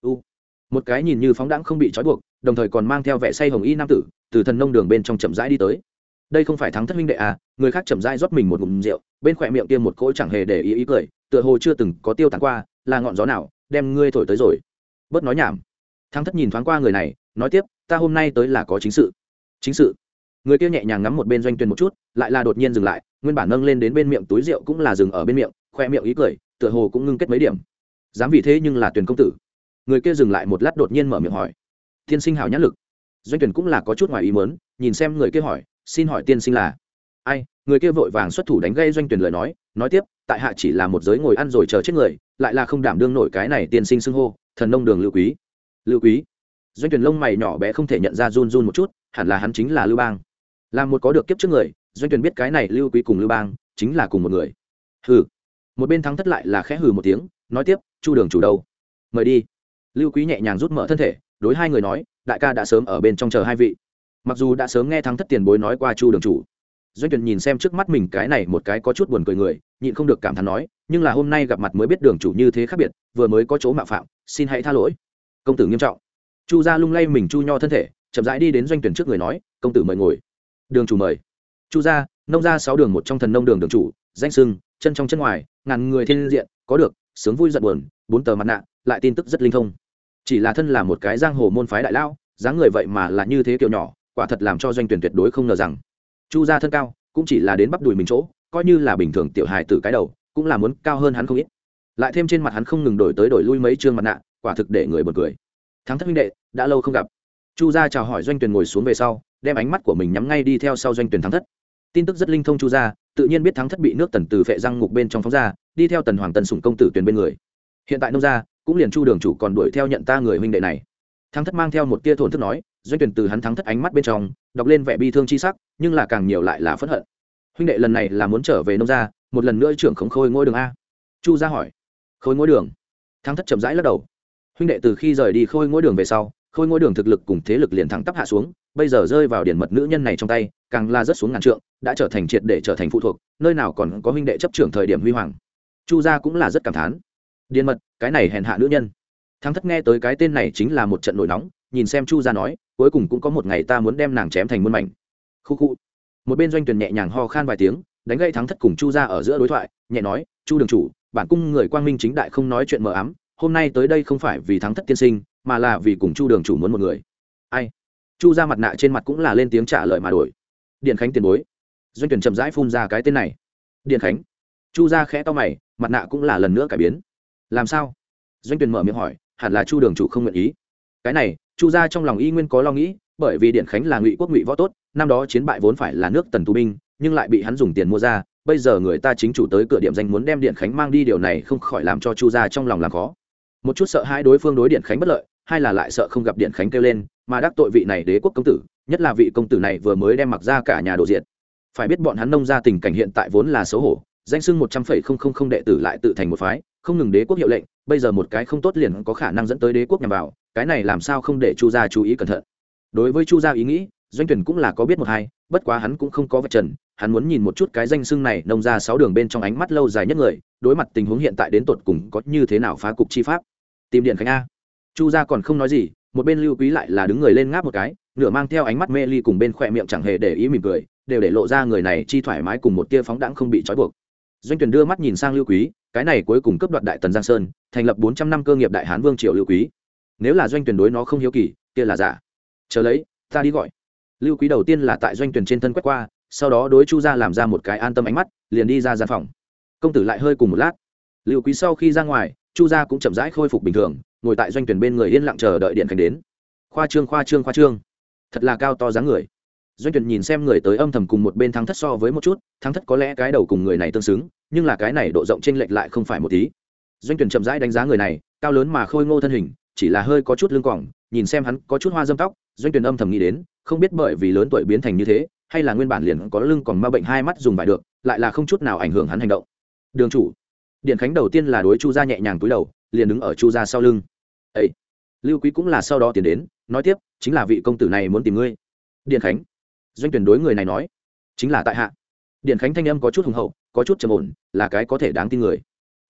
U. Một cái nhìn như phóng đãng không bị trói buộc, đồng thời còn mang theo vẻ say hồng y nam tử, từ thần nông đường bên trong chậm rãi đi tới. Đây không phải thắng thất minh đệ à người khác chậm rãi rót mình một ngụm rượu, bên khỏe miệng tiêm một cỗ chẳng hề để ý ý cười, tựa hồ chưa từng có tiêu tán qua, là ngọn gió nào đem ngươi thổi tới rồi. Bớt nói nhảm. Thắng thất nhìn thoáng qua người này, nói tiếp, ta hôm nay tới là có chính sự. Chính sự? Người kia nhẹ nhàng ngắm một bên doanh tuyên một chút, lại là đột nhiên dừng lại, nguyên bản nâng lên đến bên miệng túi rượu cũng là dừng ở bên miệng, khoe miệng ý cười, tựa hồ cũng ngưng kết mấy điểm. Dám vì thế nhưng là tuyển công tử. Người kia dừng lại một lát đột nhiên mở miệng hỏi. Tiên sinh hảo nhãn lực. Doanh tuyển cũng là có chút ngoài ý mớn nhìn xem người kia hỏi, xin hỏi tiên sinh là ai? Người kia vội vàng xuất thủ đánh gây doanh tuyển lời nói nói tiếp, tại hạ chỉ là một giới ngồi ăn rồi chờ chết người, lại là không đảm đương nổi cái này tiên sinh xưng hô, thần nông đường lưu quý. Lưu quý? Doanh tuyển lông mày nhỏ bé không thể nhận ra run run một chút, hẳn là hắn chính là lưu bang. Là một có được kiếp trước người, doanh tuyển biết cái này lưu quý cùng lưu bang, chính là cùng một người. Hừ. Một bên thắng thất lại là khẽ hừ một tiếng, nói tiếp, chu đường chủ đâu? Mời đi. Lưu quý nhẹ nhàng rút mở thân thể, đối hai người nói, đại ca đã sớm ở bên trong chờ hai vị. Mặc dù đã sớm nghe thắng thất tiền bối nói qua chu đường chủ doanh tuyển nhìn xem trước mắt mình cái này một cái có chút buồn cười người, nhịn không được cảm thán nói, nhưng là hôm nay gặp mặt mới biết đường chủ như thế khác biệt, vừa mới có chỗ mạo phạm, xin hãy tha lỗi. Công tử nghiêm trọng. Chu gia lung lay mình chu nho thân thể, chậm rãi đi đến doanh tuyển trước người nói, công tử mời ngồi. Đường chủ mời. Chu gia, nông gia sáu đường một trong thần nông đường đường chủ, danh sưng, chân trong chân ngoài, ngàn người thiên diện, có được, sướng vui giận buồn, bốn tờ mặt nạ, lại tin tức rất linh thông. Chỉ là thân là một cái giang hồ môn phái đại lao dáng người vậy mà là như thế kiểu nhỏ, quả thật làm cho doanh tuyển tuyệt đối không ngờ rằng chu gia thân cao, cũng chỉ là đến bắp đùi mình chỗ, coi như là bình thường tiểu hài từ cái đầu, cũng là muốn cao hơn hắn không ít. Lại thêm trên mặt hắn không ngừng đổi tới đổi lui mấy chương mặt nạ, quả thực để người bật cười. Thắng thất Minh đệ, đã lâu không gặp. Chu gia chào hỏi doanh Tuyền ngồi xuống về sau, đem ánh mắt của mình nhắm ngay đi theo sau doanh tuyển thắng thất. Tin tức rất linh thông chu gia, tự nhiên biết thắng thất bị nước tần từ phệ răng ngục bên trong phóng ra, đi theo tần hoàng tần sủng công tử tuyển bên người. Hiện tại nông gia, cũng liền chu đường chủ còn đuổi theo nhận ta người huynh đệ này thắng thất mang theo một tia thổn thức nói, doanh tuyển từ hắn thắng thất ánh mắt bên trong, đọc lên vẻ bi thương chi sắc, nhưng là càng nhiều lại là phẫn hận. Huynh đệ lần này là muốn trở về nông gia, một lần nữa trưởng khống khôi ngôi đường a. Chu gia hỏi. Khôi ngôi đường? Thắng thất chậm rãi lắc đầu. Huynh đệ từ khi rời đi khôi ngôi đường về sau, khôi ngôi đường thực lực cùng thế lực liền thẳng tắp hạ xuống, bây giờ rơi vào điển mật nữ nhân này trong tay, càng la rất xuống ngàn trượng, đã trở thành triệt để trở thành phụ thuộc, nơi nào còn có huynh đệ chấp trưởng thời điểm huy hoàng. Chu gia cũng là rất cảm thán. Điền mật, cái này hèn hạ nữ nhân thắng thất nghe tới cái tên này chính là một trận nổi nóng, nhìn xem chu gia nói, cuối cùng cũng có một ngày ta muốn đem nàng chém thành muôn mảnh. Khu khu. Một bên doanh tuyển nhẹ nhàng ho khan vài tiếng, đánh gây thắng thất cùng chu gia ở giữa đối thoại, nhẹ nói, chu đường chủ, bản cung người quang minh chính đại không nói chuyện mờ ám, hôm nay tới đây không phải vì thắng thất tiên sinh, mà là vì cùng chu đường chủ muốn một người. Ai? Chu ra mặt nạ trên mặt cũng là lên tiếng trả lời mà đổi. Điện khánh tiền bối. Doanh tuyển chậm rãi phun ra cái tên này. Điện khánh. Chu ra khẽ to mày, mặt nạ cũng là lần nữa cải biến. Làm sao? Doanh tuyển mở miệng hỏi hẳn là chu đường chủ không nguyện ý. Cái này, chu Gia trong lòng y nguyên có lo nghĩ, bởi vì điện khánh là ngụy quốc ngụy võ tốt, năm đó chiến bại vốn phải là nước tần tù binh, nhưng lại bị hắn dùng tiền mua ra, bây giờ người ta chính chủ tới cửa điểm danh muốn đem điện khánh mang đi, điều này không khỏi làm cho chu Gia trong lòng làm khó. Một chút sợ hai đối phương đối điện khánh bất lợi hay là lại sợ không gặp điện khánh kêu lên, mà đắc tội vị này đế quốc công tử, nhất là vị công tử này vừa mới đem mặc ra cả nhà đồ diệt. Phải biết bọn hắn nông ra tình cảnh hiện tại vốn là xấu hổ, danh sưng một trăm phẩy không không không đệ tử lại tự thành một phái không ngừng đế quốc hiệu lệnh, bây giờ một cái không tốt liền có khả năng dẫn tới đế quốc nhằm vào, cái này làm sao không để chu gia chú ý cẩn thận. Đối với chu gia ý nghĩ, doanh tuyển cũng là có biết một hai, bất quá hắn cũng không có vật trần, hắn muốn nhìn một chút cái danh xưng này nông ra sáu đường bên trong ánh mắt lâu dài nhất người, đối mặt tình huống hiện tại đến tột cùng có như thế nào phá cục chi pháp. Tìm điện khánh a. Chu gia còn không nói gì, một bên lưu quý lại là đứng người lên ngáp một cái, nửa mang theo ánh mắt mê ly cùng bên khỏe miệng chẳng hề để ý mỉm cười, đều để lộ ra người này chi thoải mái cùng một tia phóng đãng không bị trói buộc doanh tuyển đưa mắt nhìn sang lưu quý, cái này cuối cùng cấp đoạt đại tần giang sơn, thành lập bốn trăm năm cơ nghiệp đại hán vương triều lưu quý. Nếu là doanh tuyển đối nó không hiếu kỳ, kia là giả. Chờ lấy, ta đi gọi. Lưu quý đầu tiên là tại doanh tuyển trên thân quét qua, sau đó đối chu ra làm ra một cái an tâm ánh mắt, liền đi ra gian phòng. Công tử lại hơi cùng một lát. Lưu quý sau khi ra ngoài, chu gia cũng chậm rãi khôi phục bình thường, ngồi tại doanh tuyển bên người yên lặng chờ đợi điện khánh đến. Khoa trương khoa trương khoa trương. Thật là cao to dáng người doanh tuyển nhìn xem người tới âm thầm cùng một bên thắng thất so với một chút, thắng thất có lẽ cái đầu cùng người này tương xứng, nhưng là cái này độ rộng trên lệch lại không phải một tí. Doanh tuyển chậm rãi đánh giá người này, cao lớn mà khôi ngô thân hình, chỉ là hơi có chút lưng cỏng nhìn xem hắn có chút hoa dâm tóc, doanh tuyển âm thầm nghĩ đến, không biết bởi vì lớn tuổi biến thành như thế, hay là nguyên bản liền có lưng còn ma bệnh hai mắt dùng vải được, lại là không chút nào ảnh hưởng hắn hành động. Đường chủ, điện khánh đầu tiên là đối chu gia nhẹ nhàng túi đầu, liền đứng ở chu gia sau lưng. Ấy lưu quý cũng là sau đó tiến đến, nói tiếp, chính là vị công tử này muốn tìm ngươi. Điện khánh doanh tuyển đối người này nói, chính là tại hạ. Điện khánh thanh âm có chút hùng hậu, có chút trầm ổn, là cái có thể đáng tin người.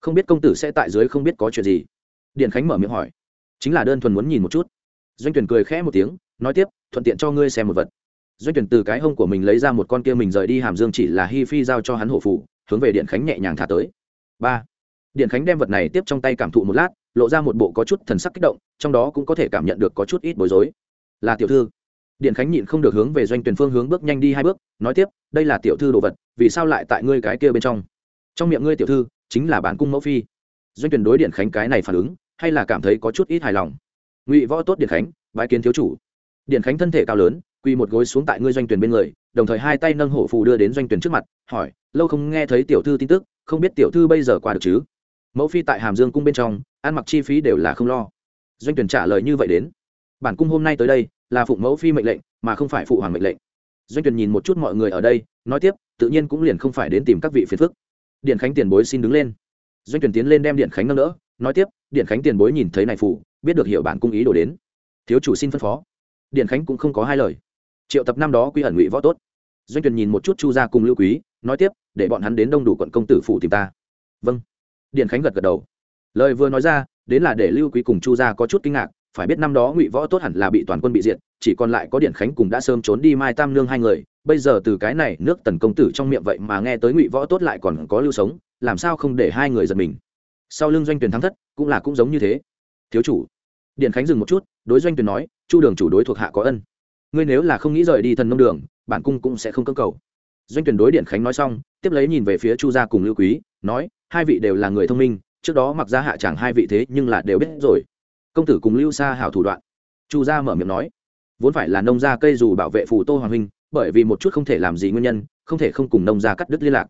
Không biết công tử sẽ tại dưới không biết có chuyện gì. Điện khánh mở miệng hỏi, chính là đơn thuần muốn nhìn một chút. Doanh tuyển cười khẽ một tiếng, nói tiếp, thuận tiện cho ngươi xem một vật. Doanh tuyển từ cái hông của mình lấy ra một con kia mình rời đi hàm dương chỉ là hi phi giao cho hắn hộ phủ, hướng về điện khánh nhẹ nhàng thả tới. Ba. Điện khánh đem vật này tiếp trong tay cảm thụ một lát, lộ ra một bộ có chút thần sắc kích động, trong đó cũng có thể cảm nhận được có chút ít bối rối. Là tiểu thư điện khánh nhịn không được hướng về doanh tuyển phương hướng bước nhanh đi hai bước, nói tiếp, đây là tiểu thư đồ vật, vì sao lại tại ngươi cái kia bên trong? Trong miệng ngươi tiểu thư, chính là bản cung mẫu phi. Doanh tuyển đối điện khánh cái này phản ứng, hay là cảm thấy có chút ít hài lòng. Ngụy võ tốt điện khánh, bái kiến thiếu chủ. Điện khánh thân thể cao lớn, quỳ một gối xuống tại ngươi doanh tuyển bên người, đồng thời hai tay nâng hổ phù đưa đến doanh tuyển trước mặt, hỏi, lâu không nghe thấy tiểu thư tin tức, không biết tiểu thư bây giờ qua được chứ? Mẫu phi tại hàm dương cung bên trong, ăn mặc chi phí đều là không lo. Doanh tuyển trả lời như vậy đến, bản cung hôm nay tới đây là phụng mẫu phi mệnh lệnh mà không phải phụ hoàng mệnh lệnh. Doanh tuyển nhìn một chút mọi người ở đây nói tiếp tự nhiên cũng liền không phải đến tìm các vị phiền phức. Điện khánh tiền bối xin đứng lên. Doanh tuyển tiến lên đem điện khánh nâng đỡ nói tiếp điện khánh tiền bối nhìn thấy này phụ, biết được hiểu bản cung ý đồ đến. Thiếu chủ xin phân phó. Điện khánh cũng không có hai lời. Triệu tập năm đó quy ẩn ngụy võ tốt. Doanh tuyển nhìn một chút chu gia cùng lưu quý nói tiếp để bọn hắn đến đông đủ quận công tử phủ tìm ta. Vâng. Điện khánh gật gật đầu. Lời vừa nói ra đến là để lưu quý cùng chu gia có chút kinh ngạc phải biết năm đó ngụy võ tốt hẳn là bị toàn quân bị diệt, chỉ còn lại có điện khánh cùng đã sớm trốn đi mai tam nương hai người. Bây giờ từ cái này nước tần công tử trong miệng vậy mà nghe tới ngụy võ tốt lại còn có lưu sống, làm sao không để hai người giật mình? Sau lưng doanh tuyển thắng thất, cũng là cũng giống như thế. Thiếu chủ điện khánh dừng một chút, đối doanh tuyển nói, chu đường chủ đối thuộc hạ có ân. Ngươi nếu là không nghĩ rời đi thần nông đường, bản cung cũng sẽ không cơ cầu. Doanh tuyển đối điện khánh nói xong, tiếp lấy nhìn về phía chu gia cùng lưu quý, nói, hai vị đều là người thông minh, trước đó mặc ra hạ chẳng hai vị thế nhưng là đều biết rồi công tử cùng lưu xa hảo thủ đoạn. Chu gia mở miệng nói, vốn phải là nông gia cây dù bảo vệ phù tô hoàng huynh, bởi vì một chút không thể làm gì nguyên nhân, không thể không cùng nông gia cắt đứt liên lạc.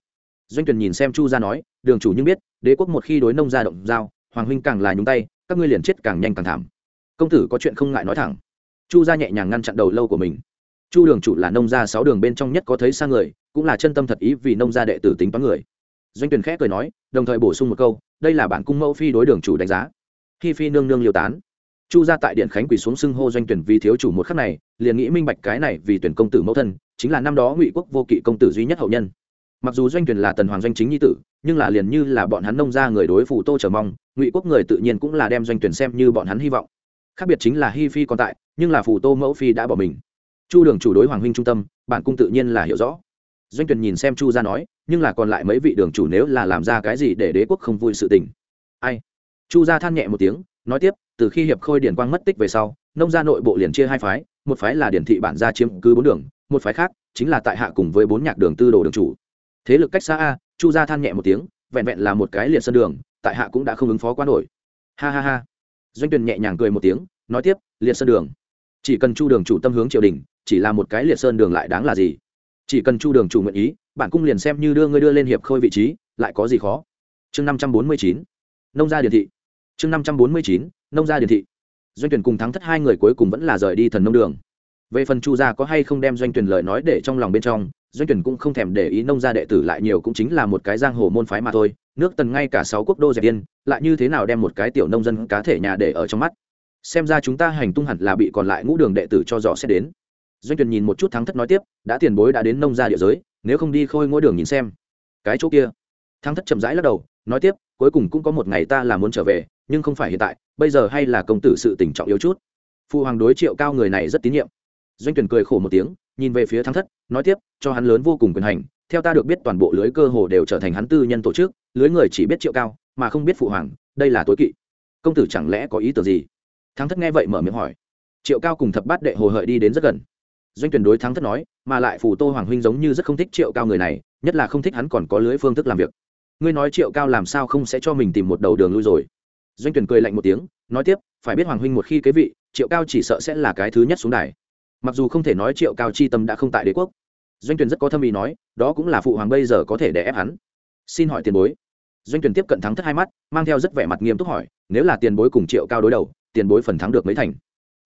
Doanh tuyển nhìn xem chu gia nói, đường chủ nhưng biết, đế quốc một khi đối nông gia động giao, hoàng huynh càng là nhúng tay, các ngươi liền chết càng nhanh càng thảm. Công tử có chuyện không ngại nói thẳng. Chu gia nhẹ nhàng ngăn chặn đầu lâu của mình. Chu đường chủ là nông gia sáu đường bên trong nhất có thấy xa người, cũng là chân tâm thật ý vì nông gia đệ tử tính toán người. Doanh tuyển khẽ cười nói, đồng thời bổ sung một câu, đây là bản cung mẫu phi đối đường chủ đánh giá hi phi nương nương liêu tán. Chu gia tại điện khánh quỳ xuống xưng hô doanh tuyển vì thiếu chủ một khắc này, liền nghĩ minh bạch cái này vì tuyển công tử mẫu thân, chính là năm đó ngụy quốc vô kỵ công tử duy nhất hậu nhân. Mặc dù doanh tuyển là tần hoàng doanh chính nhi tử, nhưng là liền như là bọn hắn nông ra người đối phủ tô chờ mong, ngụy quốc người tự nhiên cũng là đem doanh tuyển xem như bọn hắn hy vọng. Khác biệt chính là hi phi còn tại, nhưng là phủ tô mẫu phi đã bỏ mình. Chu đường chủ đối hoàng huynh trung tâm, bản cung tự nhiên là hiểu rõ. Doanh tuyển nhìn xem chu ra nói, nhưng là còn lại mấy vị đường chủ nếu là làm ra cái gì để đế quốc không vui sự tình. Ai? Chu gia than nhẹ một tiếng, nói tiếp, từ khi hiệp khôi điển quang mất tích về sau, nông gia nội bộ liền chia hai phái, một phái là điển thị bản gia chiếm cứ bốn đường, một phái khác chính là tại hạ cùng với bốn nhạc đường tư đồ đường chủ. Thế lực cách xa a, chu gia than nhẹ một tiếng, vẹn vẹn là một cái liệt sân đường, tại hạ cũng đã không ứng phó quá nổi. Ha ha ha. Doanh tuyền nhẹ nhàng cười một tiếng, nói tiếp, liệt sơn đường. Chỉ cần chu đường chủ tâm hướng triều đình, chỉ là một cái liệt sơn đường lại đáng là gì? Chỉ cần chu đường chủ nguyện ý, bản cung liền xem như đưa ngươi đưa lên hiệp khôi vị trí, lại có gì khó? Chương năm trăm bốn mươi chín. Nông gia điển thị chương năm trăm bốn mươi chín, nông gia điển thị. Doanh tuyển cùng thắng thất hai người cuối cùng vẫn là rời đi thần nông đường. Về phần chu gia có hay không đem doanh tuyển lời nói để trong lòng bên trong, doanh tuyển cũng không thèm để ý nông gia đệ tử lại nhiều cũng chính là một cái giang hồ môn phái mà thôi. Nước tần ngay cả sáu quốc đô dẹp yên, lại như thế nào đem một cái tiểu nông dân cá thể nhà để ở trong mắt? Xem ra chúng ta hành tung hẳn là bị còn lại ngũ đường đệ tử cho dò xét đến. Doanh tuyển nhìn một chút thắng thất nói tiếp, đã tiền bối đã đến nông gia địa giới, nếu không đi khôi ngôi đường nhìn xem. Cái chỗ kia. Thắng thất chậm rãi lắc đầu nói tiếp, cuối cùng cũng có một ngày ta là muốn trở về, nhưng không phải hiện tại, bây giờ hay là công tử sự tỉnh trọng yếu chút. Phụ hoàng đối triệu cao người này rất tín nhiệm. Doanh tuyển cười khổ một tiếng, nhìn về phía thắng thất, nói tiếp, cho hắn lớn vô cùng quyền hành, theo ta được biết toàn bộ lưới cơ hồ đều trở thành hắn tư nhân tổ chức, lưới người chỉ biết triệu cao, mà không biết phụ hoàng, đây là tối kỵ. Công tử chẳng lẽ có ý tưởng gì? Thắng thất nghe vậy mở miệng hỏi. Triệu cao cùng thập bát đệ hồ hợi đi đến rất gần. Doanh tuyển đối thắng thất nói, mà lại phù tô hoàng huynh giống như rất không thích triệu cao người này, nhất là không thích hắn còn có lưới phương thức làm việc ngươi nói triệu cao làm sao không sẽ cho mình tìm một đầu đường lui rồi? Doanh tuyển cười lạnh một tiếng, nói tiếp, phải biết hoàng huynh một khi kế vị, triệu cao chỉ sợ sẽ là cái thứ nhất xuống đài. Mặc dù không thể nói triệu cao chi tâm đã không tại đế quốc. Doanh tuyển rất có thâm ý nói, đó cũng là phụ hoàng bây giờ có thể để ép hắn. Xin hỏi tiền bối. Doanh tuyển tiếp cận thắng thất hai mắt, mang theo rất vẻ mặt nghiêm túc hỏi, nếu là tiền bối cùng triệu cao đối đầu, tiền bối phần thắng được mấy thành?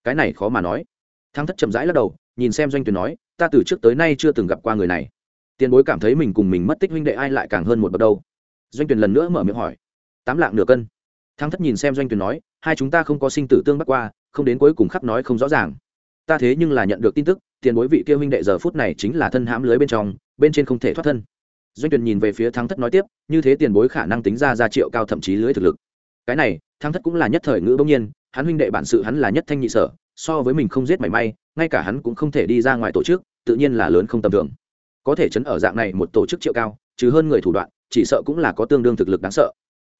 Cái này khó mà nói. Thắng thất chậm rãi lắc đầu, nhìn xem doanh tuyển nói, ta từ trước tới nay chưa từng gặp qua người này. Tiền bối cảm thấy mình cùng mình mất tích huynh đệ ai lại càng hơn một bậc đâu doanh tuyển lần nữa mở miệng hỏi. Tám lạng nửa cân. Thắng thất nhìn xem doanh tuyển nói, hai chúng ta không có sinh tử tương bắc qua, không đến cuối cùng khắc nói không rõ ràng. Ta thế nhưng là nhận được tin tức, tiền bối vị kia huynh đệ giờ phút này chính là thân hãm lưới bên trong, bên trên không thể thoát thân. Doanh tuyển nhìn về phía thắng thất nói tiếp, như thế tiền bối khả năng tính ra ra triệu cao thậm chí lưới thực lực. Cái này thắng thất cũng là nhất thời ngữ bỗng nhiên, hắn huynh đệ bản sự hắn là nhất thanh nhị sở, so với mình không giết mảy may, ngay cả hắn cũng không thể đi ra ngoài tổ chức, tự nhiên là lớn không tầm thường. Có thể chấn ở dạng này một tổ chức triệu cao chứ hơn người thủ đoạn chỉ sợ cũng là có tương đương thực lực đáng sợ.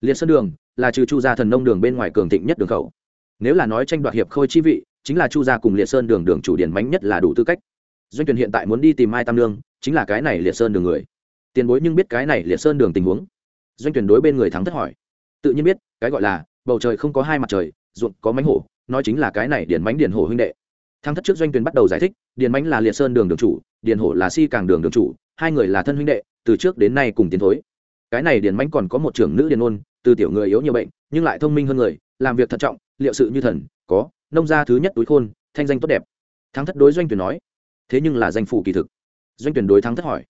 Liệt sơn đường là trừ chu gia thần nông đường bên ngoài cường thịnh nhất đường khẩu. Nếu là nói tranh đoạt hiệp khôi chi vị, chính là chu gia cùng liệt sơn đường đường chủ điển mánh nhất là đủ tư cách. Doanh tuyển hiện tại muốn đi tìm mai tam nương, chính là cái này liệt sơn đường người. Tiền bối nhưng biết cái này liệt sơn đường tình huống. Doanh tuyển đối bên người thắng thất hỏi. Tự nhiên biết, cái gọi là, bầu trời không có hai mặt trời, ruộng có mánh hổ, nói chính là cái này điển mánh điển hổ huynh đệ. Thắng thất trước doanh tuyển bắt đầu giải thích, điển mánh là liệt sơn đường đường chủ, điển hổ là si càng đường đường chủ, hai người là thân huynh đệ, từ trước đến nay cùng tiến thối cái này điền mánh còn có một trưởng nữ điền ôn, từ tiểu người yếu nhiều bệnh, nhưng lại thông minh hơn người, làm việc thận trọng, liệu sự như thần, có, nông gia thứ nhất túi khôn, thanh danh tốt đẹp. Thắng thất đối doanh tuyển nói, thế nhưng là danh phủ kỳ thực. Doanh tuyển đối thắng thất hỏi,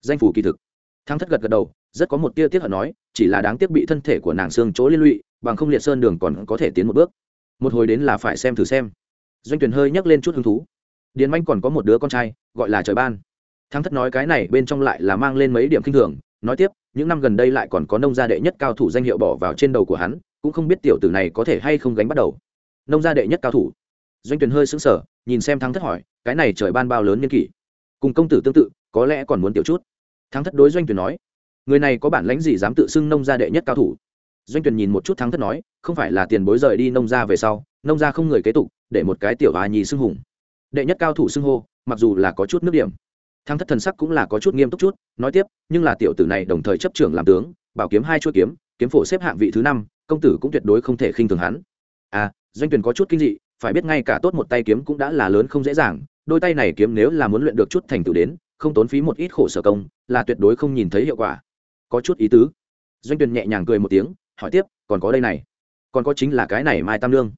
danh phủ kỳ thực. Thắng thất gật gật đầu, rất có một tia tiếc hận nói, chỉ là đáng tiếc bị thân thể của nàng xương chỗ liên lụy, bằng không liệt sơn đường còn có thể tiến một bước. Một hồi đến là phải xem thử xem. Doanh tuyển hơi nhắc lên chút hứng thú. Điền manh còn có một đứa con trai, gọi là trời ban. Thắng thất nói cái này bên trong lại là mang lên mấy điểm kinh thường nói tiếp, những năm gần đây lại còn có nông gia đệ nhất cao thủ danh hiệu bỏ vào trên đầu của hắn, cũng không biết tiểu tử này có thể hay không gánh bắt đầu. Nông gia đệ nhất cao thủ. Doanh tuyển hơi sững sờ, nhìn xem thắng thất hỏi, cái này trời ban bao lớn niên kỷ? Cùng công tử tương tự, có lẽ còn muốn tiểu chút. Thắng thất đối doanh tuyển nói, người này có bản lãnh gì dám tự xưng nông gia đệ nhất cao thủ? Doanh tuyển nhìn một chút thắng thất nói, không phải là tiền bối rời đi nông gia về sau, nông gia không người kế tục, để một cái tiểu hòa nhì xưng hùng. Đệ nhất cao thủ xưng hô, mặc dù là có chút nước điểm. Thăng thất thần sắc cũng là có chút nghiêm túc chút, nói tiếp, nhưng là tiểu tử này đồng thời chấp trưởng làm tướng, bảo kiếm hai chuỗi kiếm kiếm phổ xếp hạng vị thứ năm, công tử cũng tuyệt đối không thể khinh thường hắn. À doanh tuyển có chút kinh dị, phải biết ngay cả tốt một tay kiếm cũng đã là lớn không dễ dàng, đôi tay này kiếm nếu là muốn luyện được chút thành tựu đến, không tốn phí một ít khổ sở công, là tuyệt đối không nhìn thấy hiệu quả. Có chút ý tứ. Doanh tuyển nhẹ nhàng cười một tiếng, hỏi tiếp, còn có đây này, còn có chính là cái này mai tam lương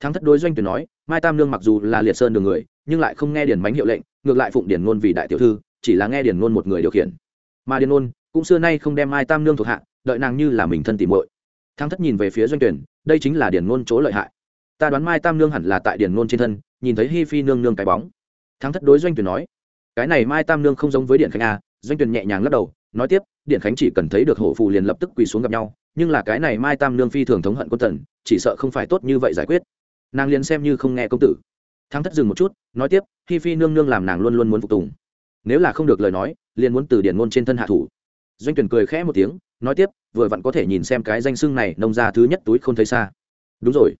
thắng thất đối doanh tuyển nói, mai tam lương mặc dù là liệt sơn đường người, nhưng lại không nghe điển mánh hiệu lệnh ngược lại phụng điển ngôn vì đại tiểu thư, chỉ là nghe điển ngôn một người điều khiển. Mà điển ngôn cũng xưa nay không đem ai tam nương thuộc hạ, đợi nàng như là mình thân tỉ muội. Thắng thất nhìn về phía doanh tuyển, đây chính là điển ngôn chỗ lợi hại. Ta đoán mai tam nương hẳn là tại điển ngôn trên thân, nhìn thấy hi phi nương nương cái bóng. Thắng thất đối doanh tuyển nói, cái này mai tam nương không giống với điện khánh a doanh tuyển nhẹ nhàng lắc đầu, nói tiếp, điện khánh chỉ cần thấy được hổ phù liền lập tức quỳ xuống gặp nhau, nhưng là cái này mai tam nương phi thường thống hận quân tần chỉ sợ không phải tốt như vậy giải quyết. Nàng liền xem như không nghe công tử thắng thất dừng một chút, nói tiếp, hi phi nương nương làm nàng luôn luôn muốn phục tùng. Nếu là không được lời nói, liền muốn từ điển ngôn trên thân hạ thủ. Doanh tuyển cười khẽ một tiếng, nói tiếp, vừa vặn có thể nhìn xem cái danh xưng này nông ra thứ nhất túi không thấy xa. Đúng rồi.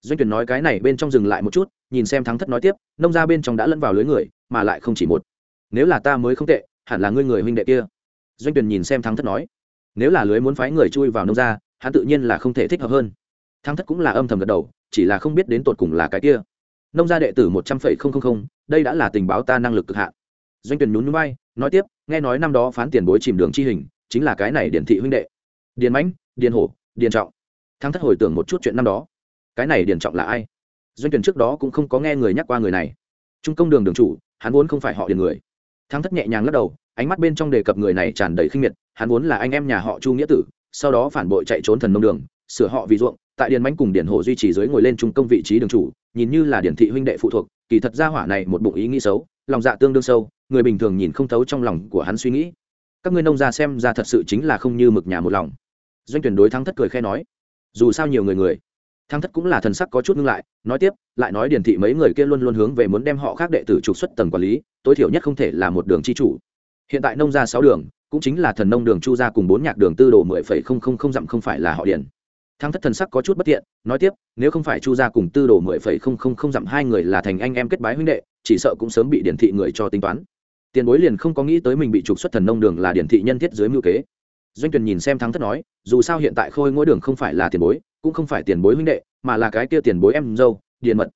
Doanh tuyển nói cái này bên trong dừng lại một chút, nhìn xem thắng thất nói tiếp, nông ra bên trong đã lẫn vào lưới người, mà lại không chỉ một. Nếu là ta mới không tệ, hẳn là ngươi người huynh đệ kia. Doanh tuyển nhìn xem thắng thất nói. Nếu là lưới muốn phái người chui vào nông ra hắn tự nhiên là không thể thích hợp hơn. Thắng thất cũng là âm thầm gật đầu, chỉ là không biết đến tột cùng là cái kia nông gia đệ tử một trăm phẩy không không không, đây đã là tình báo ta năng lực cực hạn. Doanh tuyển nhún vai, nói tiếp, nghe nói năm đó phán tiền bối chìm đường chi hình, chính là cái này điển thị huynh đệ. Điền mãnh, điền hổ, điền trọng. Thắng thất hồi tưởng một chút chuyện năm đó. Cái này điền trọng là ai? Doanh tuyển trước đó cũng không có nghe người nhắc qua người này. Trung công đường đường chủ, hắn vốn không phải họ điền người. Thắng thất nhẹ nhàng lắc đầu, ánh mắt bên trong đề cập người này tràn đầy khinh miệt, hắn vốn là anh em nhà họ chu nghĩa tử, sau đó phản bội chạy trốn thần nông đường, sửa họ vì ruộng tại điền mánh cùng điền hổ duy trì dưới ngồi lên trung công vị trí đường chủ, nhìn như là điển thị huynh đệ phụ thuộc, kỳ thật gia hỏa này một bụng ý nghĩ xấu, lòng dạ tương đương sâu, người bình thường nhìn không thấu trong lòng của hắn suy nghĩ. Các ngươi nông gia xem ra thật sự chính là không như mực nhà một lòng. Doanh tuyển đối thắng thất cười khe nói, dù sao nhiều người người. Thắng thất cũng là thần sắc có chút ngưng lại, nói tiếp, lại nói điển thị mấy người kia luôn luôn hướng về muốn đem họ khác đệ tử trục xuất tầng quản lý, tối thiểu nhất không thể là một đường chi chủ. Hiện tại nông gia sáu đường, cũng chính là thần nông đường chu gia cùng bốn nhạc đường tư đồ mười phẩy không không không dặm không phải là họ điển thắng thất thần sắc có chút bất tiện, nói tiếp, nếu không phải chu gia cùng tư đồ mười phẩy không không không dặm hai người là thành anh em kết bái huynh đệ, chỉ sợ cũng sớm bị điển thị người cho tính toán. Tiền bối liền không có nghĩ tới mình bị trục xuất thần nông đường là điển thị nhân thiết dưới mưu kế. Doanh tuyền nhìn xem thắng thất nói, dù sao hiện tại khôi ngôi đường không phải là tiền bối, cũng không phải tiền bối huynh đệ, mà là cái kia tiền bối em dâu, điền mật.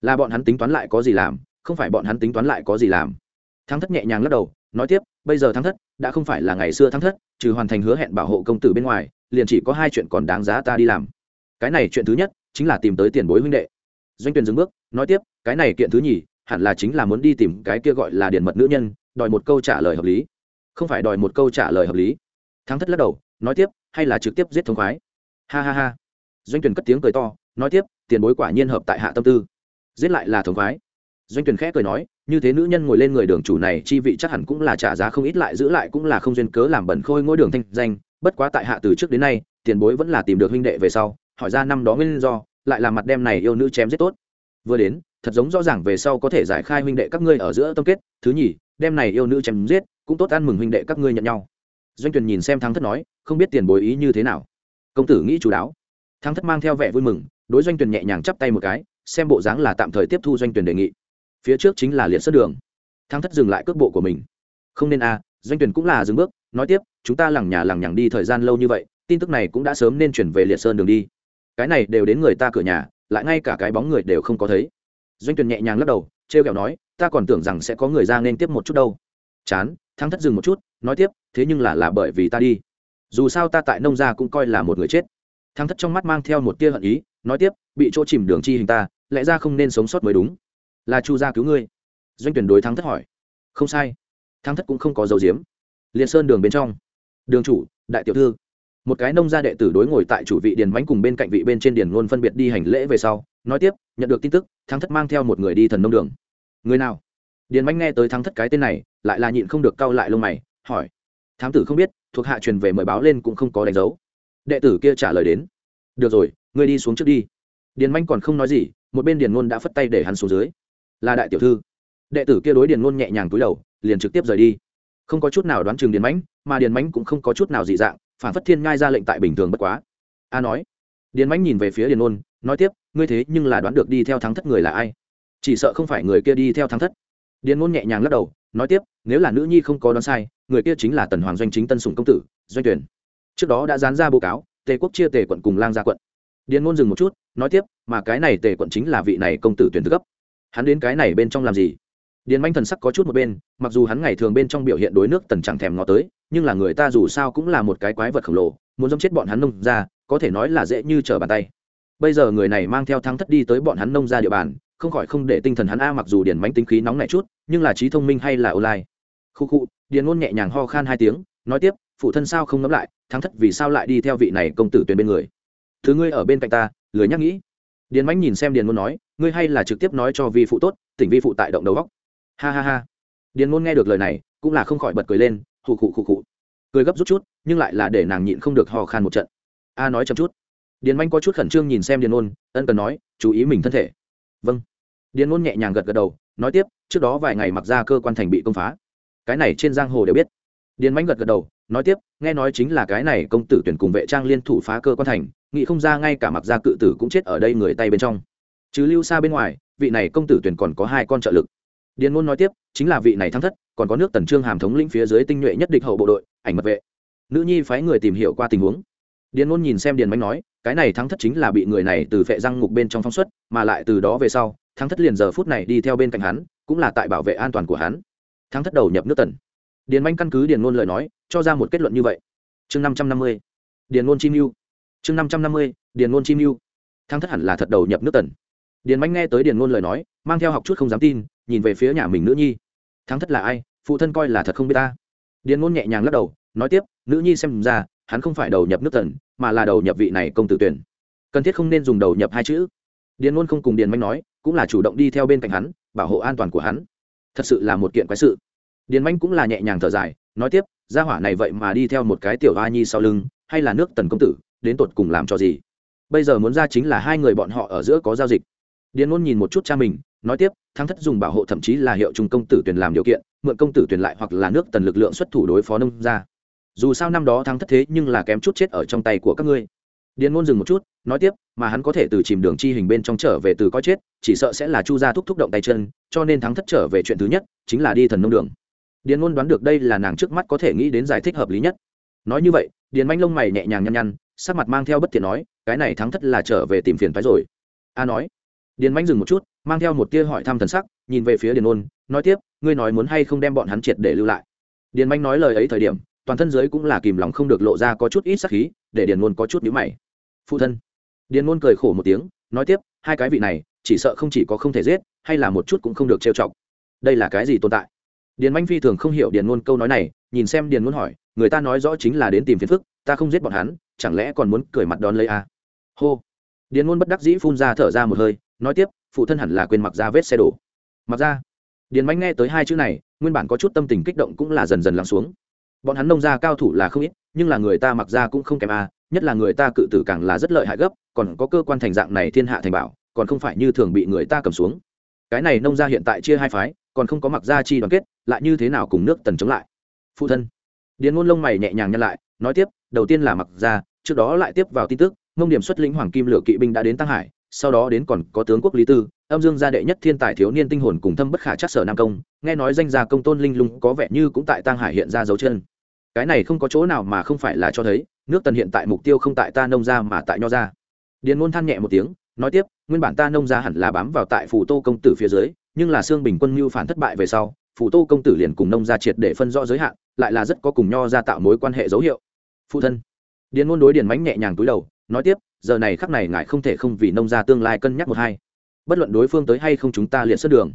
Là bọn hắn tính toán lại có gì làm, không phải bọn hắn tính toán lại có gì làm. Thắng thất nhẹ nhàng lắc đầu, nói tiếp, bây giờ thắng thất, đã không phải là ngày xưa thắng thất, trừ hoàn thành hứa hẹn bảo hộ công tử bên ngoài liền chỉ có hai chuyện còn đáng giá ta đi làm. Cái này chuyện thứ nhất chính là tìm tới tiền bối huynh đệ. Doanh tuyền dừng bước, nói tiếp, cái này kiện thứ nhì hẳn là chính là muốn đi tìm cái kia gọi là điền mật nữ nhân, đòi một câu trả lời hợp lý. Không phải đòi một câu trả lời hợp lý. Thắng thất lắc đầu, nói tiếp, hay là trực tiếp giết thống khoái. Ha ha ha. Doanh tuyển cất tiếng cười to, nói tiếp, tiền bối quả nhiên hợp tại hạ tâm tư. Giết lại là thống khoái. Doanh tuyển khẽ cười nói, như thế nữ nhân ngồi lên người đường chủ này, chi vị chắc hẳn cũng là trả giá không ít lại giữ lại cũng là không duyên cớ làm bẩn khôi ngôi đường thanh danh bất quá tại hạ từ trước đến nay, tiền bối vẫn là tìm được huynh đệ về sau, hỏi ra năm đó nguyên do, lại là mặt đem này yêu nữ chém giết tốt. Vừa đến, thật giống rõ ràng về sau có thể giải khai huynh đệ các ngươi ở giữa tâm kết, thứ nhì, đem này yêu nữ chém giết, cũng tốt ăn mừng huynh đệ các ngươi nhận nhau. Doanh tuyền nhìn xem thắng thất nói, không biết tiền bối ý như thế nào. Công tử nghĩ chú đáo. Thắng thất mang theo vẻ vui mừng, đối doanh tuyền nhẹ nhàng chắp tay một cái, xem bộ dáng là tạm thời tiếp thu doanh tuyền đề nghị. Phía trước chính là liệt sất đường. Thắng thất dừng lại cước bộ của mình. Không nên a, doanh tuyển cũng là dừng bước nói tiếp, chúng ta lằng nhà lằng nhằng đi thời gian lâu như vậy, tin tức này cũng đã sớm nên chuyển về liệt sơn đường đi. Cái này đều đến người ta cửa nhà, lại ngay cả cái bóng người đều không có thấy. Doanh tuyền nhẹ nhàng lắc đầu, trêu kẹo nói, ta còn tưởng rằng sẽ có người ra nên tiếp một chút đâu. Chán, thắng thất dừng một chút, nói tiếp, thế nhưng là là bởi vì ta đi. Dù sao ta tại nông gia cũng coi là một người chết. Thắng thất trong mắt mang theo một tia hận ý, nói tiếp, bị chỗ chìm đường chi hình ta, lẽ ra không nên sống sót mới đúng. Là chu gia cứu ngươi. Doanh tuyển đối thắng thất hỏi. Không sai. Thắng thất cũng không có dấu diếm liên sơn đường bên trong. Đường chủ, đại tiểu thư. Một cái nông gia đệ tử đối ngồi tại chủ vị điền mánh cùng bên cạnh vị bên trên điền ngôn phân biệt đi hành lễ về sau, nói tiếp, nhận được tin tức, thắng thất mang theo một người đi thần nông đường. Người nào? Điền mánh nghe tới thắng thất cái tên này, lại là nhịn không được cau lại lông mày, hỏi. Thám tử không biết, thuộc hạ truyền về mời báo lên cũng không có đánh dấu. Đệ tử kia trả lời đến. Được rồi, ngươi đi xuống trước đi. Điền manh còn không nói gì, một bên điền ngôn đã phất tay để hắn xuống dưới. Là đại tiểu thư. Đệ tử kia đối điền ngôn nhẹ nhàng túi đầu, liền trực tiếp rời đi không có chút nào đoán chừng điền mãnh, mà điền mãnh cũng không có chút nào dị dạng, phản phất thiên ngai ra lệnh tại bình thường bất quá. A nói, điền mãnh nhìn về phía điền ôn nói tiếp, ngươi thế nhưng là đoán được đi theo thắng thất người là ai? Chỉ sợ không phải người kia đi theo thắng thất. Điền ôn nhẹ nhàng lắc đầu, nói tiếp, nếu là nữ nhi không có đoán sai, người kia chính là tần hoàng doanh chính tân sùng công tử, doanh tuyển. Trước đó đã dán ra báo cáo, tề quốc chia tề quận cùng lang gia quận. Điền ngôn dừng một chút, nói tiếp, mà cái này tề quận chính là vị này công tử tuyển thức cấp. Hắn đến cái này bên trong làm gì? Điền manh thần sắc có chút một bên, mặc dù hắn ngày thường bên trong biểu hiện đối nước tần chẳng thèm ngó tới, nhưng là người ta dù sao cũng là một cái quái vật khổng lồ, muốn dâm chết bọn hắn nông ra, có thể nói là dễ như trở bàn tay. Bây giờ người này mang theo thắng thất đi tới bọn hắn nông ra địa bàn, không khỏi không để tinh thần hắn a, mặc dù điền mánh tính khí nóng nảy chút, nhưng là trí thông minh hay là online. Khu khu, điền ngôn nhẹ nhàng ho khan hai tiếng, nói tiếp, phụ thân sao không ngẫm lại, thắng thất vì sao lại đi theo vị này công tử tuyền bên người? Thứ ngươi ở bên cạnh ta, lười nhắc nghĩ. Điền mánh nhìn xem điền ngôn nói, ngươi hay là trực tiếp nói cho vi phụ tốt tỉnh vi phụ tại động đầu góc ha ha ha. Điền môn nghe được lời này, cũng là không khỏi bật cười lên, khụ khụ khụ khụ. Cười gấp rút chút, nhưng lại là để nàng nhịn không được hò khan một trận. A nói chậm chút. Điền manh có chút khẩn trương nhìn xem điền môn, ân cần nói, chú ý mình thân thể. Vâng. Điền môn nhẹ nhàng gật gật đầu, nói tiếp, trước đó vài ngày mặc ra cơ quan thành bị công phá. Cái này trên giang hồ đều biết. Điền manh gật gật đầu, nói tiếp, nghe nói chính là cái này công tử tuyển cùng vệ trang liên thủ phá cơ quan thành, nghĩ không ra ngay cả mặc gia cự tử cũng chết ở đây người tay bên trong. Chứ lưu xa bên ngoài, vị này công tử tuyển còn có hai con trợ lực điền ngôn nói tiếp, chính là vị này thắng thất, còn có nước tần trương hàm thống lĩnh phía dưới tinh nhuệ nhất địch hậu bộ đội, ảnh mật vệ. Nữ nhi phái người tìm hiểu qua tình huống. Điền ngôn nhìn xem điền manh nói, cái này thắng thất chính là bị người này từ vệ răng ngục bên trong phong xuất, mà lại từ đó về sau, thắng thất liền giờ phút này đi theo bên cạnh hắn, cũng là tại bảo vệ an toàn của hắn. Thắng thất đầu nhập nước tần. Điền manh căn cứ điền ngôn lời nói, cho ra một kết luận như vậy. Chương năm trăm năm mươi, điền ngôn chim mưu chương năm trăm năm mươi, điền ngôn chim mưu thắng thất hẳn là thật đầu nhập nước tần. Điền manh nghe tới điền ngôn lời nói, mang theo học chút không dám tin nhìn về phía nhà mình nữ nhi. Thắng thất là ai? Phụ thân coi là thật không biết ta. Điền ngôn nhẹ nhàng lắc đầu, nói tiếp, nữ nhi xem ra, hắn không phải đầu nhập nước tần mà là đầu nhập vị này công tử tuyển. Cần thiết không nên dùng đầu nhập hai chữ. Điền ngôn không cùng điền manh nói, cũng là chủ động đi theo bên cạnh hắn, bảo hộ an toàn của hắn. Thật sự là một kiện quái sự. Điền manh cũng là nhẹ nhàng thở dài, nói tiếp, gia hỏa này vậy mà đi theo một cái tiểu hoa nhi sau lưng, hay là nước tần công tử, đến tột cùng làm cho gì? Bây giờ muốn ra chính là hai người bọn họ ở giữa có giao dịch. Điền ngôn nhìn một chút cha mình nói tiếp, thắng thất dùng bảo hộ thậm chí là hiệu trung công tử tuyển làm điều kiện, mượn công tử tuyển lại hoặc là nước tần lực lượng xuất thủ đối phó nông gia. Dù sao năm đó thắng thất thế nhưng là kém chút chết ở trong tay của các ngươi. Điền ngôn dừng một chút, nói tiếp, mà hắn có thể từ chìm đường chi hình bên trong trở về từ coi chết, chỉ sợ sẽ là chu gia thúc thúc động tay chân, cho nên thắng thất trở về chuyện thứ nhất, chính là đi thần nông đường. Điền ngôn đoán được đây là nàng trước mắt có thể nghĩ đến giải thích hợp lý nhất. Nói như vậy, điền manh lông mày nhẹ nhàng nhăn nhăn, sắc mặt mang theo bất thiện nói, cái này thắng thất là trở về tìm phiền phái rồi. A nói điền Mạnh dừng một chút, mang theo một tia hỏi thăm thần sắc, nhìn về phía điền ôn, nói tiếp, ngươi nói muốn hay không đem bọn hắn triệt để lưu lại? Điền Mạnh nói lời ấy thời điểm, toàn thân giới cũng là kìm lòng không được lộ ra có chút ít sắc khí, để điền ôn có chút nhíu mày. Phụ thân. Điền ôn cười khổ một tiếng, nói tiếp, hai cái vị này, chỉ sợ không chỉ có không thể giết, hay là một chút cũng không được trêu chọc. Đây là cái gì tồn tại? Điền manh phi thường không hiểu điền ngôn câu nói này, nhìn xem điền ngôn hỏi, người ta nói rõ chính là đến tìm phiền phức, ta không giết bọn hắn, chẳng lẽ còn muốn cười mặt đón lấy à? hô. Điền ngôn bất đắc dĩ phun ra thở ra một hơi nói tiếp, phụ thân hẳn là quên mặc ra vết xe đổ. Mặc ra. Điền manh nghe tới hai chữ này, nguyên bản có chút tâm tình kích động cũng là dần dần lắng xuống. Bọn hắn nông gia cao thủ là không ít, nhưng là người ta mặc ra cũng không kém a, nhất là người ta cự tử càng là rất lợi hại gấp, còn có cơ quan thành dạng này thiên hạ thành bảo, còn không phải như thường bị người ta cầm xuống. Cái này nông gia hiện tại chia hai phái, còn không có mặc gia chi đoàn kết, lại như thế nào cùng nước tần chống lại? Phụ thân. Điền ngôn lông mày nhẹ nhàng nhăn lại, nói tiếp, đầu tiên là mặc gia trước đó lại tiếp vào tin tức, mông điểm xuất lĩnh hoàng kim lửa kỵ binh đã đến tăng hải sau đó đến còn có tướng quốc lý tư, âm dương gia đệ nhất thiên tài thiếu niên tinh hồn cùng thâm bất khả chắc sở nam công, nghe nói danh gia công tôn linh lung có vẻ như cũng tại tăng hải hiện ra dấu chân. Cái này không có chỗ nào mà không phải là cho thấy, nước tần hiện tại mục tiêu không tại ta nông gia mà tại nho gia. Điền ngôn than nhẹ một tiếng, nói tiếp, nguyên bản ta nông gia hẳn là bám vào tại phủ tô công tử phía dưới, nhưng là xương bình quân mưu phản thất bại về sau phủ tô công tử liền cùng nông gia triệt để phân rõ giới hạn, lại là rất có cùng nho gia tạo mối quan hệ dấu hiệu. Phụ thân. Điền ngôn đối điền mánh nhẹ nhàng túi đầu, nói tiếp giờ này khắc này ngài không thể không vì nông gia tương lai cân nhắc một hai. Bất luận đối phương tới hay không chúng ta liền xuất đường.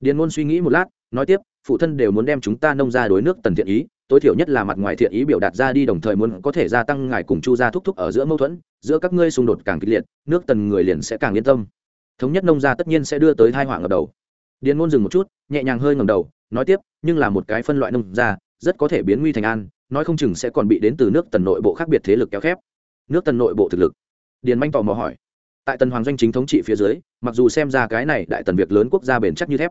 Điền ngôn suy nghĩ một lát, nói tiếp, phụ thân đều muốn đem chúng ta nông gia đối nước tần thiện ý, tối thiểu nhất là mặt ngoài thiện ý biểu đạt ra đi đồng thời muốn có thể gia tăng ngài cùng chu gia thúc thúc ở giữa mâu thuẫn, giữa các ngươi xung đột càng kịch liệt, nước tần người liền sẽ càng yên tâm. Thống nhất nông gia tất nhiên sẽ đưa tới thai họa ngập đầu. Điền ngôn dừng một chút, nhẹ nhàng hơi ngầm đầu, nói tiếp, nhưng là một cái phân loại nông gia, rất có thể biến nguy thành an, nói không chừng sẽ còn bị đến từ nước tần nội bộ khác biệt thế lực kéo khép nước tần nội bộ thực lực điền manh tò mò hỏi. Tại tần hoàng doanh chính thống trị phía dưới, mặc dù xem ra cái này đại tần việc lớn quốc gia bền chắc như thép.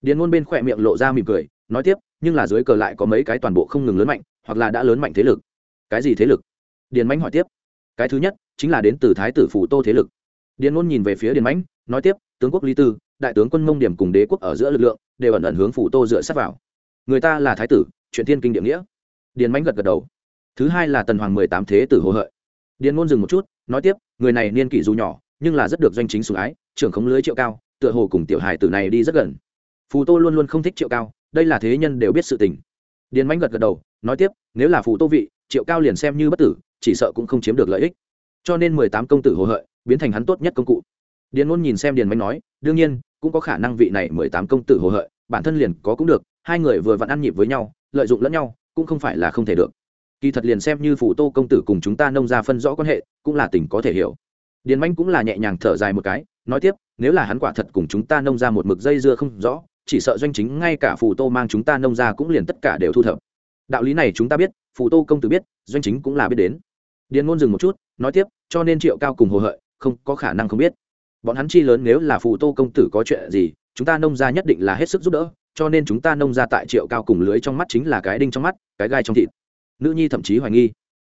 Điền ngôn bên khỏe miệng lộ ra mỉm cười, nói tiếp, nhưng là dưới cờ lại có mấy cái toàn bộ không ngừng lớn mạnh, hoặc là đã lớn mạnh thế lực. Cái gì thế lực? Điền Manh hỏi tiếp. Cái thứ nhất, chính là đến từ thái tử phủ tô thế lực. Điền ngôn nhìn về phía điền mãnh nói tiếp, tướng quốc lý tư, đại tướng quân mông điểm cùng đế quốc ở giữa lực lượng, đều ẩn ẩn hướng phủ tô dựa sát vào. Người ta là thái tử, chuyện thiên kinh địa nghĩa. Điền mãnh gật gật đầu. Thứ hai là tần hoàng mười tám thế tử hồ hợi. Điền ngôn dừng một chút, nói tiếp người này niên kỷ dù nhỏ, nhưng là rất được doanh chính sủng ái, trưởng khống lưới triệu cao, tựa hồ cùng tiểu hài tử này đi rất gần. Phù tô luôn luôn không thích triệu cao, đây là thế nhân đều biết sự tình. Điền mãnh gật gật đầu, nói tiếp, nếu là phù tô vị, triệu cao liền xem như bất tử, chỉ sợ cũng không chiếm được lợi ích. Cho nên mười tám công tử hồ hợi, biến thành hắn tốt nhất công cụ. Điền ngôn nhìn xem điền mãnh nói, đương nhiên, cũng có khả năng vị này mười tám công tử hồ hợi, bản thân liền có cũng được, hai người vừa vặn ăn nhịp với nhau, lợi dụng lẫn nhau, cũng không phải là không thể được kỳ thật liền xem như phủ tô công tử cùng chúng ta nông ra phân rõ quan hệ, cũng là tình có thể hiểu. Điền manh cũng là nhẹ nhàng thở dài một cái, nói tiếp, nếu là hắn quả thật cùng chúng ta nông ra một mực dây dưa không rõ, chỉ sợ doanh chính ngay cả phủ tô mang chúng ta nông ra cũng liền tất cả đều thu thập. Đạo lý này chúng ta biết phủ tô công tử biết, doanh chính cũng là biết đến. Điền ngôn dừng một chút, nói tiếp, cho nên triệu cao cùng hồ hợi, không có khả năng không biết. Bọn hắn chi lớn nếu là phủ tô công tử có chuyện gì, chúng ta nông ra nhất định là hết sức giúp đỡ, cho nên chúng ta nông ra tại triệu cao cùng lưới trong mắt chính là cái đinh trong mắt, cái gai trong thịt nữ nhi thậm chí hoài nghi.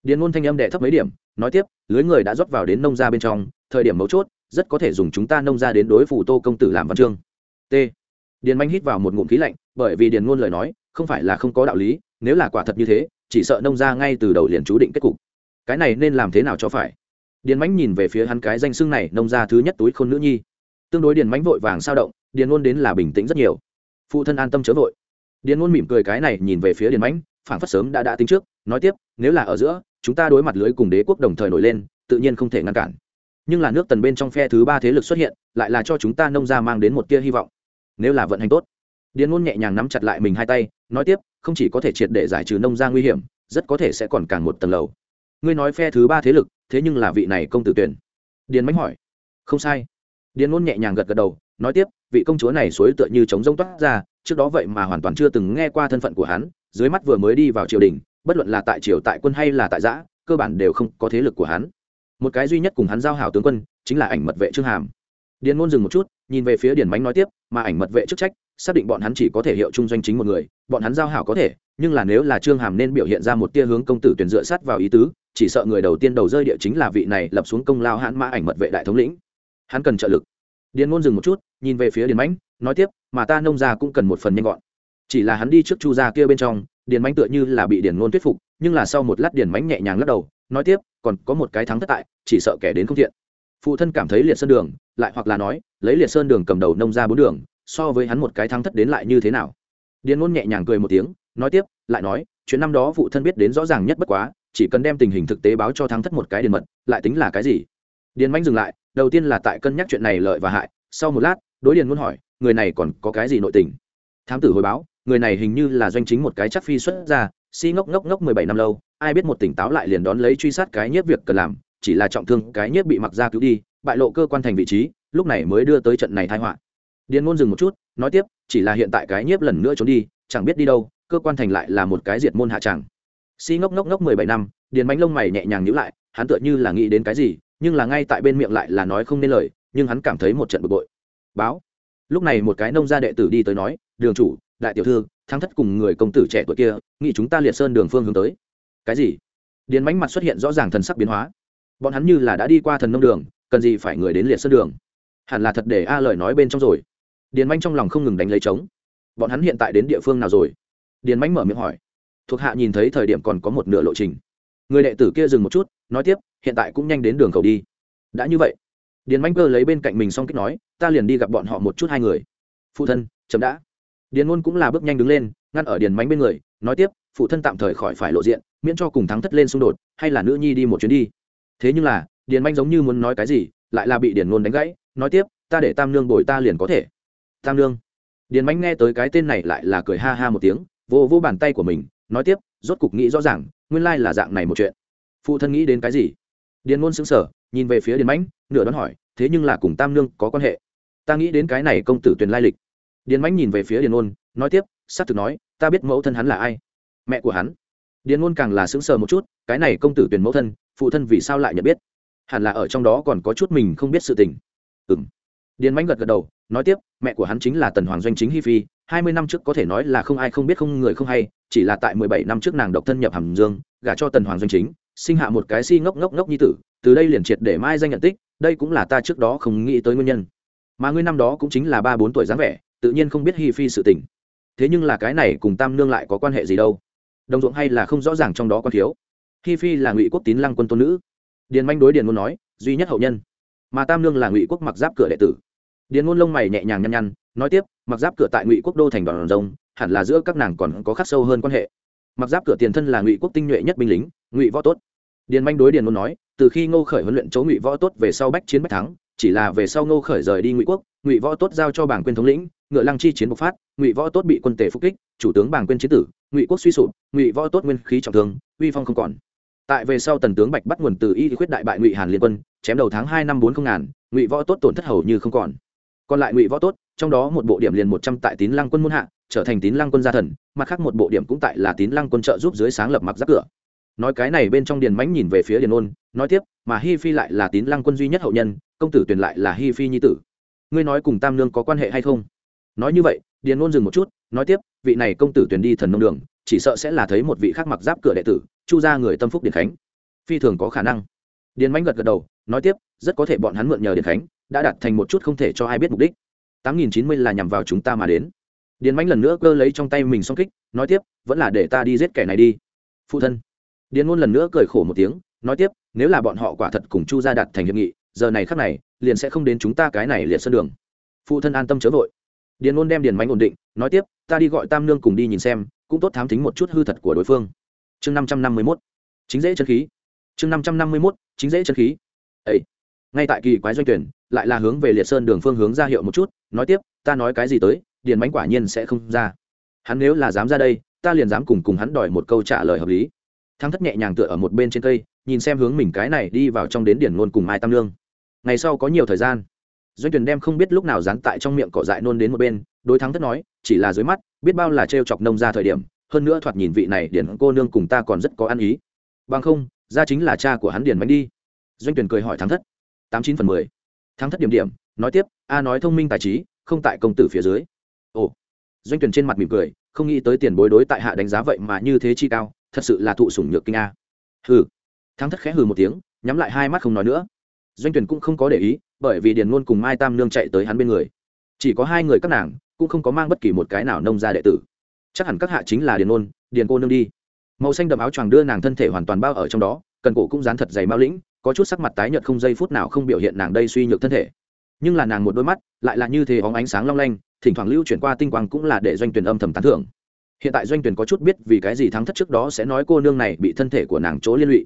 Điền ngôn thanh âm đệ thấp mấy điểm, nói tiếp, lưới người đã rót vào đến nông ra bên trong, thời điểm mấu chốt, rất có thể dùng chúng ta nông ra đến đối phủ tô công tử làm văn chương. T. Điền manh hít vào một ngụm khí lạnh, bởi vì điền ngôn lời nói, không phải là không có đạo lý, nếu là quả thật như thế, chỉ sợ nông ra ngay từ đầu liền chú định kết cục. Cái này nên làm thế nào cho phải? Điền mãnh nhìn về phía hắn cái danh xưng này, nông ra thứ nhất túi khôn nữ nhi. Tương đối điền mãnh vội vàng sao động, điền ngôn đến là bình tĩnh rất nhiều. Phụ thân an tâm chớ vội. Điền ngôn mỉm cười cái này, nhìn về phía điền mãnh phản phất sớm đã đã tính trước, nói tiếp, nếu là ở giữa, chúng ta đối mặt lưới cùng đế quốc đồng thời nổi lên, tự nhiên không thể ngăn cản. Nhưng là nước tần bên trong phe thứ ba thế lực xuất hiện, lại là cho chúng ta nông ra mang đến một tia hy vọng. Nếu là vận hành tốt. Điền ngôn nhẹ nhàng nắm chặt lại mình hai tay, nói tiếp, không chỉ có thể triệt để giải trừ nông ra nguy hiểm, rất có thể sẽ còn càng một tầng lầu. Ngươi nói phe thứ ba thế lực, thế nhưng là vị này công tử tuyển. Điền mánh hỏi. Không sai. Điền ngôn nhẹ nhàng gật gật đầu, nói tiếp, vị công chúa này suối tựa như chống rông toát ra, trước đó vậy mà hoàn toàn chưa từng nghe qua thân phận của hắn dưới mắt vừa mới đi vào triều đình, bất luận là tại triều tại quân hay là tại giã, cơ bản đều không có thế lực của hắn. Một cái duy nhất cùng hắn giao hảo tướng quân, chính là ảnh mật vệ trương hàm. Điền ngôn dừng một chút, nhìn về phía điền mánh nói tiếp, mà ảnh mật vệ chức trách, xác định bọn hắn chỉ có thể hiệu trung doanh chính một người, bọn hắn giao hảo có thể, nhưng là nếu là trương hàm nên biểu hiện ra một tia hướng công tử tuyển dựa sát vào ý tứ, chỉ sợ người đầu tiên đầu rơi địa chính là vị này lập xuống công lao hãn mã ảnh mật vệ đại thống lĩnh. Hắn cần trợ lực. Điền ngôn dừng một chút, nhìn về phía điền mãnh nói tiếp, mà ta nông gia cũng cần một phần nhanh gọn chỉ là hắn đi trước chu gia kia bên trong, điền mãnh tựa như là bị điền ngôn thuyết phục, nhưng là sau một lát điền mãnh nhẹ nhàng lắc đầu, nói tiếp, còn có một cái thắng thất tại, chỉ sợ kẻ đến không thiện. Phụ thân cảm thấy liệt sơn đường, lại hoặc là nói, lấy liệt sơn đường cầm đầu nông ra bốn đường, so với hắn một cái thắng thất đến lại như thế nào? Điền ngôn nhẹ nhàng cười một tiếng, nói tiếp, lại nói, chuyện năm đó phụ thân biết đến rõ ràng nhất bất quá, chỉ cần đem tình hình thực tế báo cho thắng thất một cái điền mật, lại tính là cái gì? Điền mãnh dừng lại, đầu tiên là tại cân nhắc chuyện này lợi và hại, sau một lát, đối điền ngôn hỏi, người này còn có cái gì nội tình? Thám tử hồi báo người này hình như là doanh chính một cái chắc phi xuất ra, si ngốc ngốc ngốc mười bảy năm lâu, ai biết một tỉnh táo lại liền đón lấy truy sát cái nhiếp việc cần làm, chỉ là trọng thương cái nhiếp bị mặc ra cứu đi, bại lộ cơ quan thành vị trí, lúc này mới đưa tới trận này thai họa. Điền ngôn dừng một chút, nói tiếp, chỉ là hiện tại cái nhiếp lần nữa trốn đi, chẳng biết đi đâu, cơ quan thành lại là một cái diệt môn hạ tràng. Si ngốc ngốc ngốc mười bảy năm, điền bánh lông mày nhẹ nhàng nhíu lại, hắn tựa như là nghĩ đến cái gì, nhưng là ngay tại bên miệng lại là nói không nên lời, nhưng hắn cảm thấy một trận bực bội. Báo. Lúc này một cái nông gia đệ tử đi tới nói, đường chủ đại tiểu thư, thắng thất cùng người công tử trẻ tuổi kia, nghĩ chúng ta liệt sơn đường phương hướng tới. Cái gì? Điền mánh mặt xuất hiện rõ ràng thần sắc biến hóa. Bọn hắn như là đã đi qua thần nông đường, cần gì phải người đến liệt sơn đường? Hẳn là thật để a lời nói bên trong rồi. Điền mánh trong lòng không ngừng đánh lấy trống. Bọn hắn hiện tại đến địa phương nào rồi? Điền mánh mở miệng hỏi. Thuộc hạ nhìn thấy thời điểm còn có một nửa lộ trình. Người đệ tử kia dừng một chút, nói tiếp, hiện tại cũng nhanh đến đường cầu đi. Đã như vậy. Điền mánh cơ lấy bên cạnh mình xong kích nói, ta liền đi gặp bọn họ một chút hai người. Phụ thân chấm đã điền ngôn cũng là bước nhanh đứng lên, ngăn ở điền mánh bên người, nói tiếp, phụ thân tạm thời khỏi phải lộ diện, miễn cho cùng thắng thất lên xung đột, hay là nữ nhi đi một chuyến đi. Thế nhưng là, điền manh giống như muốn nói cái gì, lại là bị điền ngôn đánh gãy, nói tiếp, ta để tam nương bồi ta liền có thể. Tam nương? Điền mánh nghe tới cái tên này lại là cười ha ha một tiếng, vô vô bàn tay của mình, nói tiếp, rốt cục nghĩ rõ ràng, nguyên lai là dạng này một chuyện. Phụ thân nghĩ đến cái gì? Điền ngôn xứng sở nhìn về phía điền mãnh nửa đoán hỏi, thế nhưng là cùng tam nương có quan hệ? Ta nghĩ đến cái này công tử tuyền lai lịch điền mãnh nhìn về phía điền ôn, nói tiếp s á c thực nói, ta biết mẫu thân hắn là ai. Mẹ của hắn? Điền ôn càng là sững sờ một chút, cái này công tử tuyển mẫu thân, phụ thân vì sao lại nhận biết? Hẳn là ở trong đó còn có chút mình không biết sự tình. Ừ m điền mãnh gật gật đầu, nói tiếp, mẹ của hắn chính là tần hoàng doanh chính hi phi, hai mươi năm trước có thể nói là không ai không biết không người không hay, chỉ là tại mười bảy năm trước nàng độc thân nhập hàm dương, gả cho tần hoàng doanh chính, sinh hạ một cái si ngốc ngốc ngốc như tử, từ đây liền triệt để mai danh nhận tích, đây cũng là ta trước đó không nghĩ tới nguyên nhân. Mà ngươi năm đó cũng chính là ba bốn tuổi dáng vẻ tự nhiên không biết hi phi sự tình. Thế nhưng là cái này cùng tam nương lại có quan hệ gì đâu? Đồng ruộng hay là không rõ ràng trong đó quan thiếu? Hi phi là ngụy quốc tín lăng quân tôn nữ. Điền manh đối điền ngôn nói, duy nhất hậu nhân. Mà tam nương là ngụy quốc mặc giáp cửa đệ tử. Điền ngôn lông mày nhẹ nhàng nhăn nhăn, nói tiếp, mặc giáp cửa tại ngụy quốc đô thành đoàn rồng, hẳn là giữa các nàng còn có khắc sâu hơn quan hệ. Mặc giáp cửa tiền thân là ngụy quốc tinh nhuệ nhất binh lính, ngụy võ tốt. Điền manh đối điền ngôn nói, từ khi ngô khởi huấn luyện chỗ ngụy võ tốt về sau bách chiến bách thắng, chỉ là về sau ngô khởi rời đi ngụy quốc, ngụy võ tốt giao cho bảng quyền thống lĩnh ngựa lăng chi chiến bộc phát, ngụy võ tốt bị quân tể phục kích, chủ tướng bàng quên chiến tử, ngụy quốc suy sụp, ngụy võ tốt nguyên khí trọng thương, uy phong không còn. Tại về sau tần tướng bạch bắt nguồn từ y khuyết đại bại ngụy hàn liên quân, chém đầu tháng hai năm bốn không ngàn, ngụy võ tốt tổn thất hầu như không còn. Còn lại ngụy võ tốt, trong đó một bộ điểm liền một trăm tại tín lăng quân muôn hạ, trở thành tín lăng quân gia thần, mặt khác một bộ điểm cũng tại là tín lăng quân trợ giúp dưới sáng lập mặc giáp cửa. Nói cái này bên trong điền mãnh nhìn về phía điền ôn, nói tiếp, mà hi phi lại là tín lăng quân duy nhất hậu nhân, công tử tuyển lại là hi phi nhi tử. Ngươi nói cùng tam nương có quan hệ hay không? Nói như vậy, điền ngôn dừng một chút, nói tiếp, vị này công tử tuyển đi thần nông đường, chỉ sợ sẽ là thấy một vị khác mặc giáp cửa đệ tử, chu ra người tâm phúc điền khánh. Phi thường có khả năng. Điền Mạnh gật gật đầu, nói tiếp, rất có thể bọn hắn mượn nhờ điền khánh, đã đặt thành một chút không thể cho ai biết mục đích. Tám nghìn chín mươi là nhằm vào chúng ta mà đến. Điền Mạnh lần nữa cơ lấy trong tay mình song kích, nói tiếp, vẫn là để ta đi giết kẻ này đi. Phụ thân. Điền ngôn lần nữa cười khổ một tiếng, nói tiếp, nếu là bọn họ quả thật cùng chu gia đặt thành hiệp nghị, giờ này khác này, liền sẽ không đến chúng ta cái này liệt sân đường. Phụ thân an tâm chớ vội điền ôn đem điền mãnh ổn định, nói tiếp, ta đi gọi tam nương cùng đi nhìn xem, cũng tốt thám thính một chút hư thật của đối phương. Chương năm trăm năm mươi mốt. Chính dễ chân khí. Chương năm trăm năm mươi mốt, chính dễ chân khí. Ấy ngay tại kỳ quái doanh tuyển, lại là hướng về liệt sơn đường phương hướng ra hiệu một chút, nói tiếp, ta nói cái gì tới, điền mánh quả nhiên sẽ không ra. Hắn nếu là dám ra đây, ta liền dám cùng cùng hắn đòi một câu trả lời hợp lý. Thắng thất nhẹ nhàng tựa ở một bên trên cây, nhìn xem hướng mình cái này đi vào trong đến điển ngôn cùng mai tam lương ngày sau có nhiều thời gian doanh tuyển đem không biết lúc nào dán tại trong miệng cỏ dại nôn đến một bên, đối thắng thất nói, chỉ là dưới mắt, biết bao là trêu chọc nông ra thời điểm, hơn nữa thoạt nhìn vị này điển cô nương cùng ta còn rất có ăn ý. Bằng không, ra chính là cha của hắn điển bánh đi. Doanh tuyển cười hỏi thắng thất. Tám chín phần mười. Thắng thất điểm điểm, nói tiếp, a nói thông minh tài trí, không tại công tử phía dưới. Ồ. Doanh tuyển trên mặt mỉm cười, không nghĩ tới tiền bối đối tại hạ đánh giá vậy mà như thế chi cao, thật sự là thụ sủng nhược kinh a. Hừ. Thắng thất khẽ hừ một tiếng, nhắm lại hai mắt không nói nữa. Doanh tuyển cũng không có để ý bởi vì điền ngôn cùng mai tam nương chạy tới hắn bên người. Chỉ có hai người các nàng, cũng không có mang bất kỳ một cái nào nông ra đệ tử. Chắc hẳn các hạ chính là điền ngôn, điền cô nương đi. Màu xanh đậm áo choàng đưa nàng thân thể hoàn toàn bao ở trong đó, cần cổ cũng dán thật dày mao lĩnh, có chút sắc mặt tái nhợt không giây phút nào không biểu hiện nàng đây suy nhược thân thể. Nhưng là nàng một đôi mắt, lại là như thế óng ánh sáng long lanh, thỉnh thoảng lưu chuyển qua tinh quang cũng là để doanh tuyển âm thầm tán thưởng. Hiện tại doanh tuyển có chút biết vì cái gì thắng thất trước đó sẽ nói cô nương này bị thân thể của nàng chỗ liên lụy.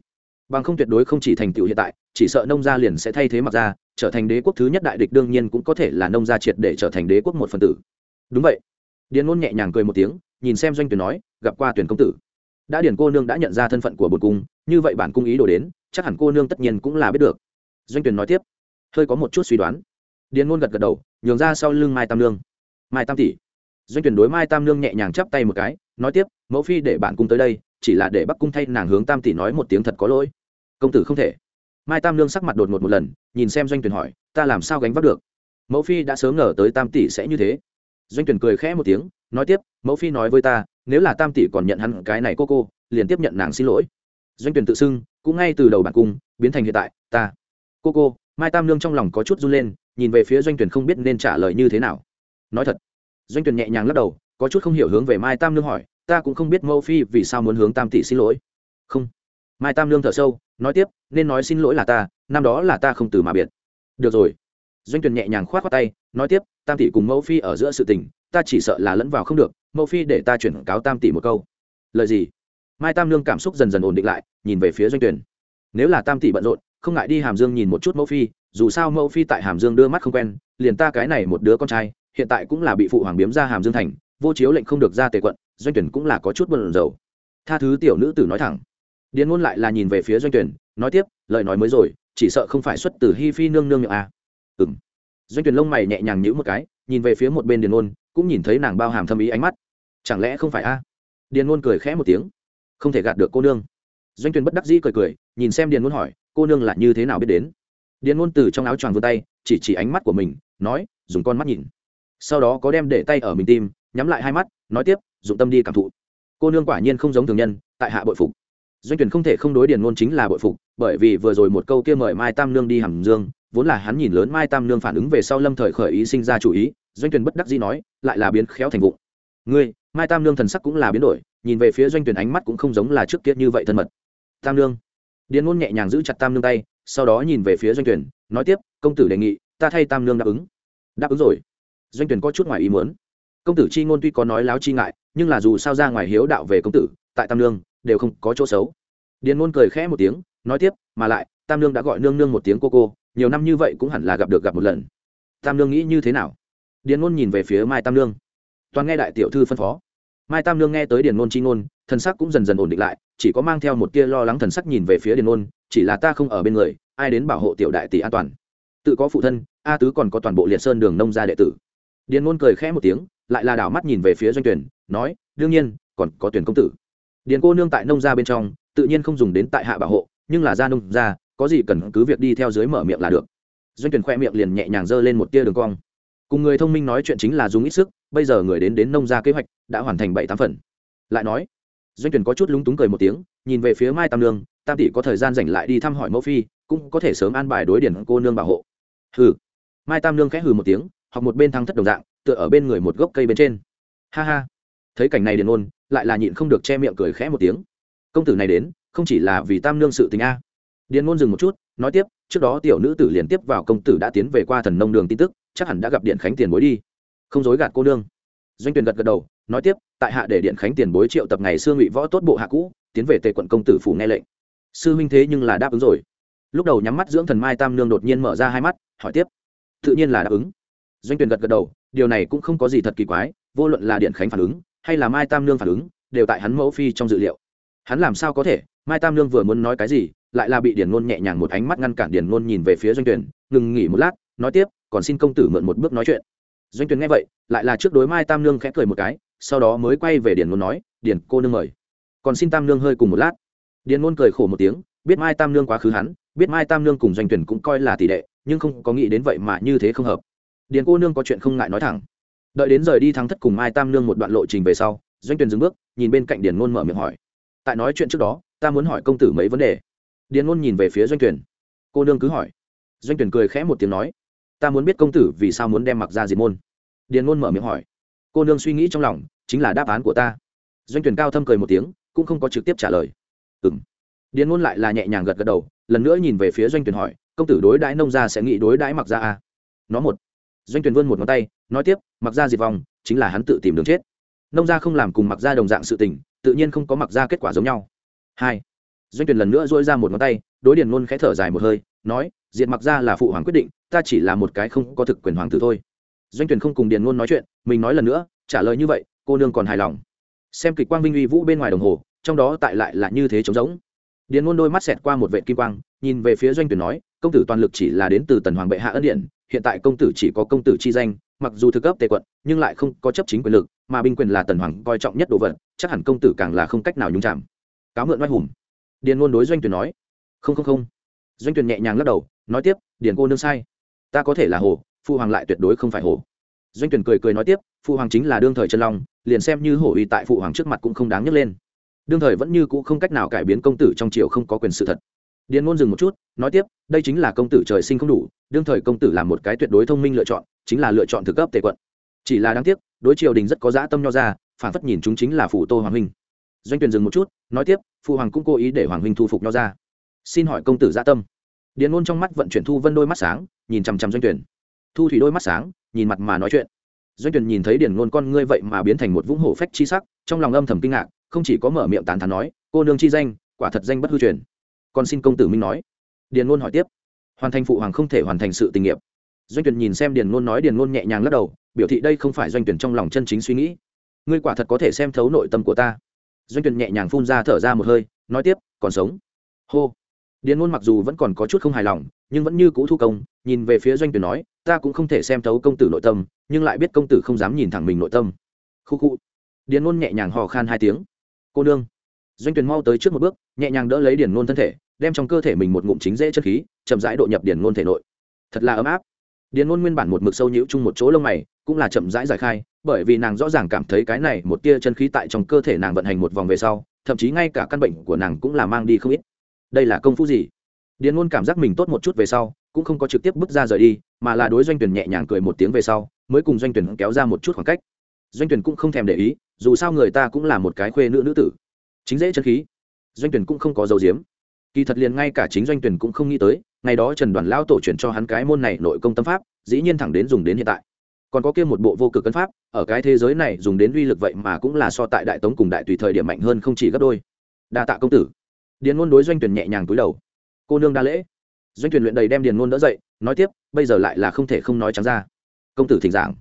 Bằng không tuyệt đối không chỉ thành tựu hiện tại, chỉ sợ nông gia liền sẽ thay thế mặc ra trở thành đế quốc thứ nhất đại địch đương nhiên cũng có thể là nông gia triệt để trở thành đế quốc một phần tử. Đúng vậy. Điền ngôn nhẹ nhàng cười một tiếng, nhìn xem doanh tuyển nói, gặp qua tuyển công tử. Đã điền cô nương đã nhận ra thân phận của bột cung, như vậy bản cung ý đồ đến, chắc hẳn cô nương tất nhiên cũng là biết được. Doanh tuyển nói tiếp. Hơi có một chút suy đoán. Điền ngôn gật gật đầu, nhường ra sau lưng mai tam nương. Mai tam tỷ. Doanh tuyển đối mai tam nương nhẹ nhàng chắp tay một cái, nói tiếp, mẫu phi để bản cung tới đây, chỉ là để bắc cung thay nàng hướng tam tỷ nói một tiếng thật có lỗi. Công tử không thể mai tam lương sắc mặt đột ngột một lần, nhìn xem doanh tuyển hỏi, ta làm sao gánh vác được? Mẫu phi đã sớm ngờ tới tam tỷ sẽ như thế. Doanh tuyển cười khẽ một tiếng, nói tiếp, mẫu phi nói với ta, nếu là tam tỷ còn nhận hắn cái này cô cô, liền tiếp nhận nàng xin lỗi. Doanh tuyển tự xưng, cũng ngay từ đầu bản cung, biến thành hiện tại, ta, cô cô. Mai tam lương trong lòng có chút run lên, nhìn về phía doanh tuyển không biết nên trả lời như thế nào. Nói thật, doanh tuyển nhẹ nhàng lắc đầu, có chút không hiểu hướng về mai tam lương hỏi, ta cũng không biết mẫu phi vì sao muốn hướng tam tỷ xin lỗi? Không. Mai tam lương thở sâu nói tiếp, nên nói xin lỗi là ta, năm đó là ta không từ mà biệt. Được rồi. Doanh tuyền nhẹ nhàng khoát khoát tay, nói tiếp, tam tỷ cùng mẫu phi ở giữa sự tình, ta chỉ sợ là lẫn vào không được, mẫu phi để ta chuyển cáo tam tỷ một câu. Lời gì? Mai tam lương cảm xúc dần dần ổn định lại, nhìn về phía doanh tuyển nếu là tam tỷ bận rộn, không ngại đi hàm dương nhìn một chút mẫu phi, dù sao mẫu phi tại hàm dương đưa mắt không quen, liền ta cái này một đứa con trai, hiện tại cũng là bị phụ hoàng biếm ra hàm dương thành, vô chiếu lệnh không được ra tề quận, doanh tuyển cũng là có chút bận rầu. Tha thứ tiểu nữ tử nói thẳng điền ngôn lại là nhìn về phía doanh tuyển nói tiếp, lời nói mới rồi, chỉ sợ không phải xuất từ hi phi nương nương miệng à. ừm. Doanh tuyển lông mày nhẹ nhàng nhữ một cái, nhìn về phía một bên điền ngôn cũng nhìn thấy nàng bao hàm thâm ý ánh mắt. Chẳng lẽ không phải a? À? điền ngôn cười khẽ một tiếng. Không thể gạt được cô nương. Doanh tuyển bất đắc dĩ cười cười, nhìn xem điền ngôn hỏi, cô nương là như thế nào biết đến? Điền ngôn từ trong áo choàng vươn tay, chỉ chỉ ánh mắt của mình, nói, dùng con mắt nhìn. Sau đó có đem để tay ở mình tim, nhắm lại hai mắt, nói tiếp, dụng tâm đi cảm thụ. Cô nương quả nhiên không giống thường nhân, tại hạ bội phục doanh tuyển không thể không đối điền ngôn chính là bội phục, bởi vì vừa rồi một câu kia mời mai tam nương đi hàm dương, vốn là hắn nhìn lớn mai tam nương phản ứng về sau lâm thời khởi ý sinh ra chủ ý, doanh tuyển bất đắc dĩ nói, lại là biến khéo thành vụ ngươi, mai tam nương thần sắc cũng là biến đổi, nhìn về phía doanh tuyển ánh mắt cũng không giống là trước kia như vậy thân mật. Tam nương. Điền ngôn nhẹ nhàng giữ chặt tam nương tay, sau đó nhìn về phía doanh tuyển nói tiếp, công tử đề nghị, ta thay tam nương đáp ứng. Đáp ứng rồi. Doanh tuyển có chút ngoài ý muốn. Công tử chi ngôn tuy có nói láo chi ngại, nhưng là dù sao ra ngoài hiếu đạo về công tử, tại tam nương đều không có chỗ xấu. Điền ngôn cười khẽ một tiếng, nói tiếp, mà lại, tam nương đã gọi nương nương một tiếng cô cô, nhiều năm như vậy cũng hẳn là gặp được gặp một lần. Tam nương nghĩ như thế nào? Điền ngôn nhìn về phía mai tam nương toàn nghe đại tiểu thư phân phó. Mai tam nương nghe tới điền ngôn chi ngôn, thần sắc cũng dần dần ổn định lại, chỉ có mang theo một tia lo lắng thần sắc nhìn về phía điền ngôn chỉ là ta không ở bên người, ai đến bảo hộ tiểu đại tỷ an toàn? Tự có phụ thân, a tứ còn có toàn bộ liệt sơn đường nông gia đệ tử. Điền ngôn cười khẽ một tiếng, lại là đảo mắt nhìn về phía doanh tuyển, nói, đương nhiên, còn có tuyển công tử điền cô nương tại nông gia bên trong, tự nhiên không dùng đến tại hạ bảo hộ, nhưng là gia nông gia, có gì cần cứ việc đi theo dưới mở miệng là được. Doanh tuyển khoe miệng liền nhẹ nhàng giơ lên một tia đường cong. Cùng người thông minh nói chuyện chính là dùng ít sức, bây giờ người đến đến nông gia kế hoạch đã hoàn thành bảy tám phần. Lại nói, doanh tuyển có chút lúng túng cười một tiếng, nhìn về phía mai tam nương, tam tỷ có thời gian rảnh lại đi thăm hỏi mẫu phi, cũng có thể sớm an bài đối điển cô nương bảo hộ. Hừ. Mai tam nương khẽ hừ một tiếng hoặc một bên thăng thất đồng dạng, tựa ở bên người một gốc cây bên trên. Ha ha. Thấy cảnh này điền ôn lại là nhịn không được che miệng cười khẽ một tiếng. Công tử này đến, không chỉ là vì tam nương sự tình a. Điền ngôn dừng một chút, nói tiếp, trước đó tiểu nữ tử liền tiếp vào công tử đã tiến về qua thần nông đường tin tức, chắc hẳn đã gặp điện khánh tiền bối đi. Không dối gạt cô nương. Doanh tuyền gật gật đầu, nói tiếp, tại hạ để điện khánh tiền bối triệu tập ngày xưa ngụy võ tốt bộ hạ cũ, tiến về tề quận công tử phủ nghe lệnh. Sư huynh thế nhưng là đáp ứng rồi. Lúc đầu nhắm mắt dưỡng thần mai tam nương đột nhiên mở ra hai mắt, hỏi tiếp. Tự nhiên là đáp ứng. Doanh tuyền gật gật đầu, điều này cũng không có gì thật kỳ quái, vô luận là điện khánh phản ứng hay là mai tam nương phản ứng, đều tại hắn mẫu phi trong dự liệu. Hắn làm sao có thể? Mai tam nương vừa muốn nói cái gì, lại là bị điền ngôn nhẹ nhàng một ánh mắt ngăn cản điền ngôn nhìn về phía doanh tuyển ngừng nghỉ một lát, nói tiếp, còn xin công tử mượn một bước nói chuyện. Doanh tuyển nghe vậy, lại là trước đối mai tam nương khẽ cười một cái, sau đó mới quay về điền ngôn nói, điền cô nương mời. Còn xin tam nương hơi cùng một lát. Điền ngôn cười khổ một tiếng, biết mai tam nương quá khứ hắn, biết mai tam nương cùng doanh tuyển cũng coi là tỷ đệ, nhưng không có nghĩ đến vậy mà như thế không hợp. Điền cô nương có chuyện không ngại nói thẳng đợi đến rời đi thắng thất cùng mai tam nương một đoạn lộ trình về sau, doanh tuyển dừng bước, nhìn bên cạnh điền ngôn mở miệng hỏi. Tại nói chuyện trước đó, ta muốn hỏi công tử mấy vấn đề. Điền ngôn nhìn về phía doanh tuyển cô nương cứ hỏi. Doanh tuyển cười khẽ một tiếng nói. Ta muốn biết công tử vì sao muốn đem mặc ra diệt môn. Điền ngôn mở miệng hỏi. Cô nương suy nghĩ trong lòng, chính là đáp án của ta. Doanh tuyển cao thâm cười một tiếng, cũng không có trực tiếp trả lời. Ừm. Điền ngôn lại là nhẹ nhàng gật gật đầu, lần nữa nhìn về phía doanh tuyển hỏi, công tử đối đãi nông gia sẽ nghĩ đối đãi mặc ra à? nó một doanh tuyển vươn một ngón tay, nói tiếp, mặc ra diệt vong, chính là hắn tự tìm đường chết. Nông gia không làm cùng mặc ra đồng dạng sự tình, tự nhiên không có mặc ra kết quả giống nhau. Hai, doanh tuyển lần nữa dỗi ra một ngón tay, đối điền luôn khẽ thở dài một hơi, nói, diệt mặc ra là phụ hoàng quyết định, ta chỉ là một cái không có thực quyền hoàng tử thôi. Doanh tuyển không cùng điền luôn nói chuyện, mình nói lần nữa, trả lời như vậy, cô nương còn hài lòng. Xem kịch quang vinh uy vũ bên ngoài đồng hồ, trong đó tại lại là như thế trống rỗng. Điền ngôn đôi mắt xẹt qua một vệ kim quang, nhìn về phía doanh tuyển nói, công tử toàn lực chỉ là đến từ tần hoàng bệ hạ ân điện hiện tại công tử chỉ có công tử chi danh, mặc dù thực cấp tề quận, nhưng lại không có chấp chính quyền lực, mà binh quyền là tần hoàng coi trọng nhất đồ vật, chắc hẳn công tử càng là không cách nào nhúng chạm cáo mượn oai hùng. Điền ngôn đối doanh tuyển nói. Không không không. Doanh tuyển nhẹ nhàng lắc đầu, nói tiếp, điền cô nương sai. Ta có thể là hồ phụ hoàng lại tuyệt đối không phải hồ doanh tuyển cười cười nói tiếp phụ hoàng chính là đương thời chân long, liền xem như hổ uy tại phụ hoàng trước mặt cũng không đáng nhấc lên. Đương thời vẫn như cũ không cách nào cải biến công tử trong triều không có quyền sự thật điền ngôn dừng một chút, nói tiếp, đây chính là công tử trời sinh không đủ, đương thời công tử làm một cái tuyệt đối thông minh lựa chọn, chính là lựa chọn thực cấp tề quận. Chỉ là đáng tiếc, đối triều đình rất có dã tâm nho ra, phản phất nhìn chúng chính là phủ tô hoàng huynh. Doanh tuyển dừng một chút, nói tiếp phụ hoàng cũng cố ý để hoàng huynh thu phục nho ra. Xin hỏi công tử gia tâm. Điền ngôn trong mắt vận chuyển thu vân đôi mắt sáng, nhìn chằm chằm doanh tuyển thu thủy đôi mắt sáng, nhìn mặt mà nói chuyện. Doanh tuyển nhìn thấy điền ngôn con ngươi vậy mà biến thành một vũng hổ phách chi sắc, trong lòng âm thầm kinh ngạc, không chỉ có mở miệng tán thán nói, cô nương chi danh, quả thật danh bất hư truyền còn xin công tử minh nói. Điền ngôn hỏi tiếp. Hoàn thành phụ hoàng không thể hoàn thành sự tình nghiệp. Doanh tuyển nhìn xem điền ngôn nói, điền ngôn nhẹ nhàng lắc đầu, biểu thị đây không phải doanh tuyển trong lòng chân chính suy nghĩ. Ngươi quả thật có thể xem thấu nội tâm của ta. Doanh tuyển nhẹ nhàng phun ra thở ra một hơi, nói tiếp, còn sống. Hô. Điền ngôn mặc dù vẫn còn có chút không hài lòng, nhưng vẫn như cũ thu công, nhìn về phía doanh tuyển nói, ta cũng không thể xem thấu công tử nội tâm, nhưng lại biết công tử không dám nhìn thẳng mình nội tâm. Khu khu. Điền ngôn nhẹ nhàng hò khan hai tiếng. Cô nương. Doanh tuyển mau tới trước một bước, nhẹ nhàng đỡ lấy điền ngôn thân thể đem trong cơ thể mình một ngụm chính dễ chân khí, chậm rãi độ nhập điền ngôn thể nội. Thật là ấm áp. Điền ngôn nguyên bản một mực sâu nhũ chung một chỗ lông mày, cũng là chậm rãi giải khai, bởi vì nàng rõ ràng cảm thấy cái này một tia chân khí tại trong cơ thể nàng vận hành một vòng về sau, thậm chí ngay cả căn bệnh của nàng cũng là mang đi không ít. Đây là công phu gì? Điền ngôn cảm giác mình tốt một chút về sau, cũng không có trực tiếp bước ra rời đi, mà là đối doanh tuyển nhẹ nhàng cười một tiếng về sau, mới cùng doanh tuyển kéo ra một chút khoảng cách. Doanh tuyển cũng không thèm để ý, dù sao người ta cũng là một cái khuê nữ nữ tử. Chính dễ chân khí. Doanh tuyển cũng không có dầu diếm kỳ thật liền ngay cả chính doanh tuyển cũng không nghĩ tới, ngày đó trần đoàn lao tổ chuyển cho hắn cái môn này nội công tâm pháp, dĩ nhiên thẳng đến dùng đến hiện tại. Còn có kia một bộ vô cực cân pháp, ở cái thế giới này dùng đến uy lực vậy mà cũng là so tại đại tống cùng đại tùy thời điểm mạnh hơn không chỉ gấp đôi. Đa tạ công tử. Điền ngôn đối doanh tuyển nhẹ nhàng cúi đầu. Cô nương đa lễ. Doanh tuyển luyện đầy đem điền ngôn đỡ dậy, nói tiếp, bây giờ lại là không thể không nói trắng ra. Công tử thỉnh giảng.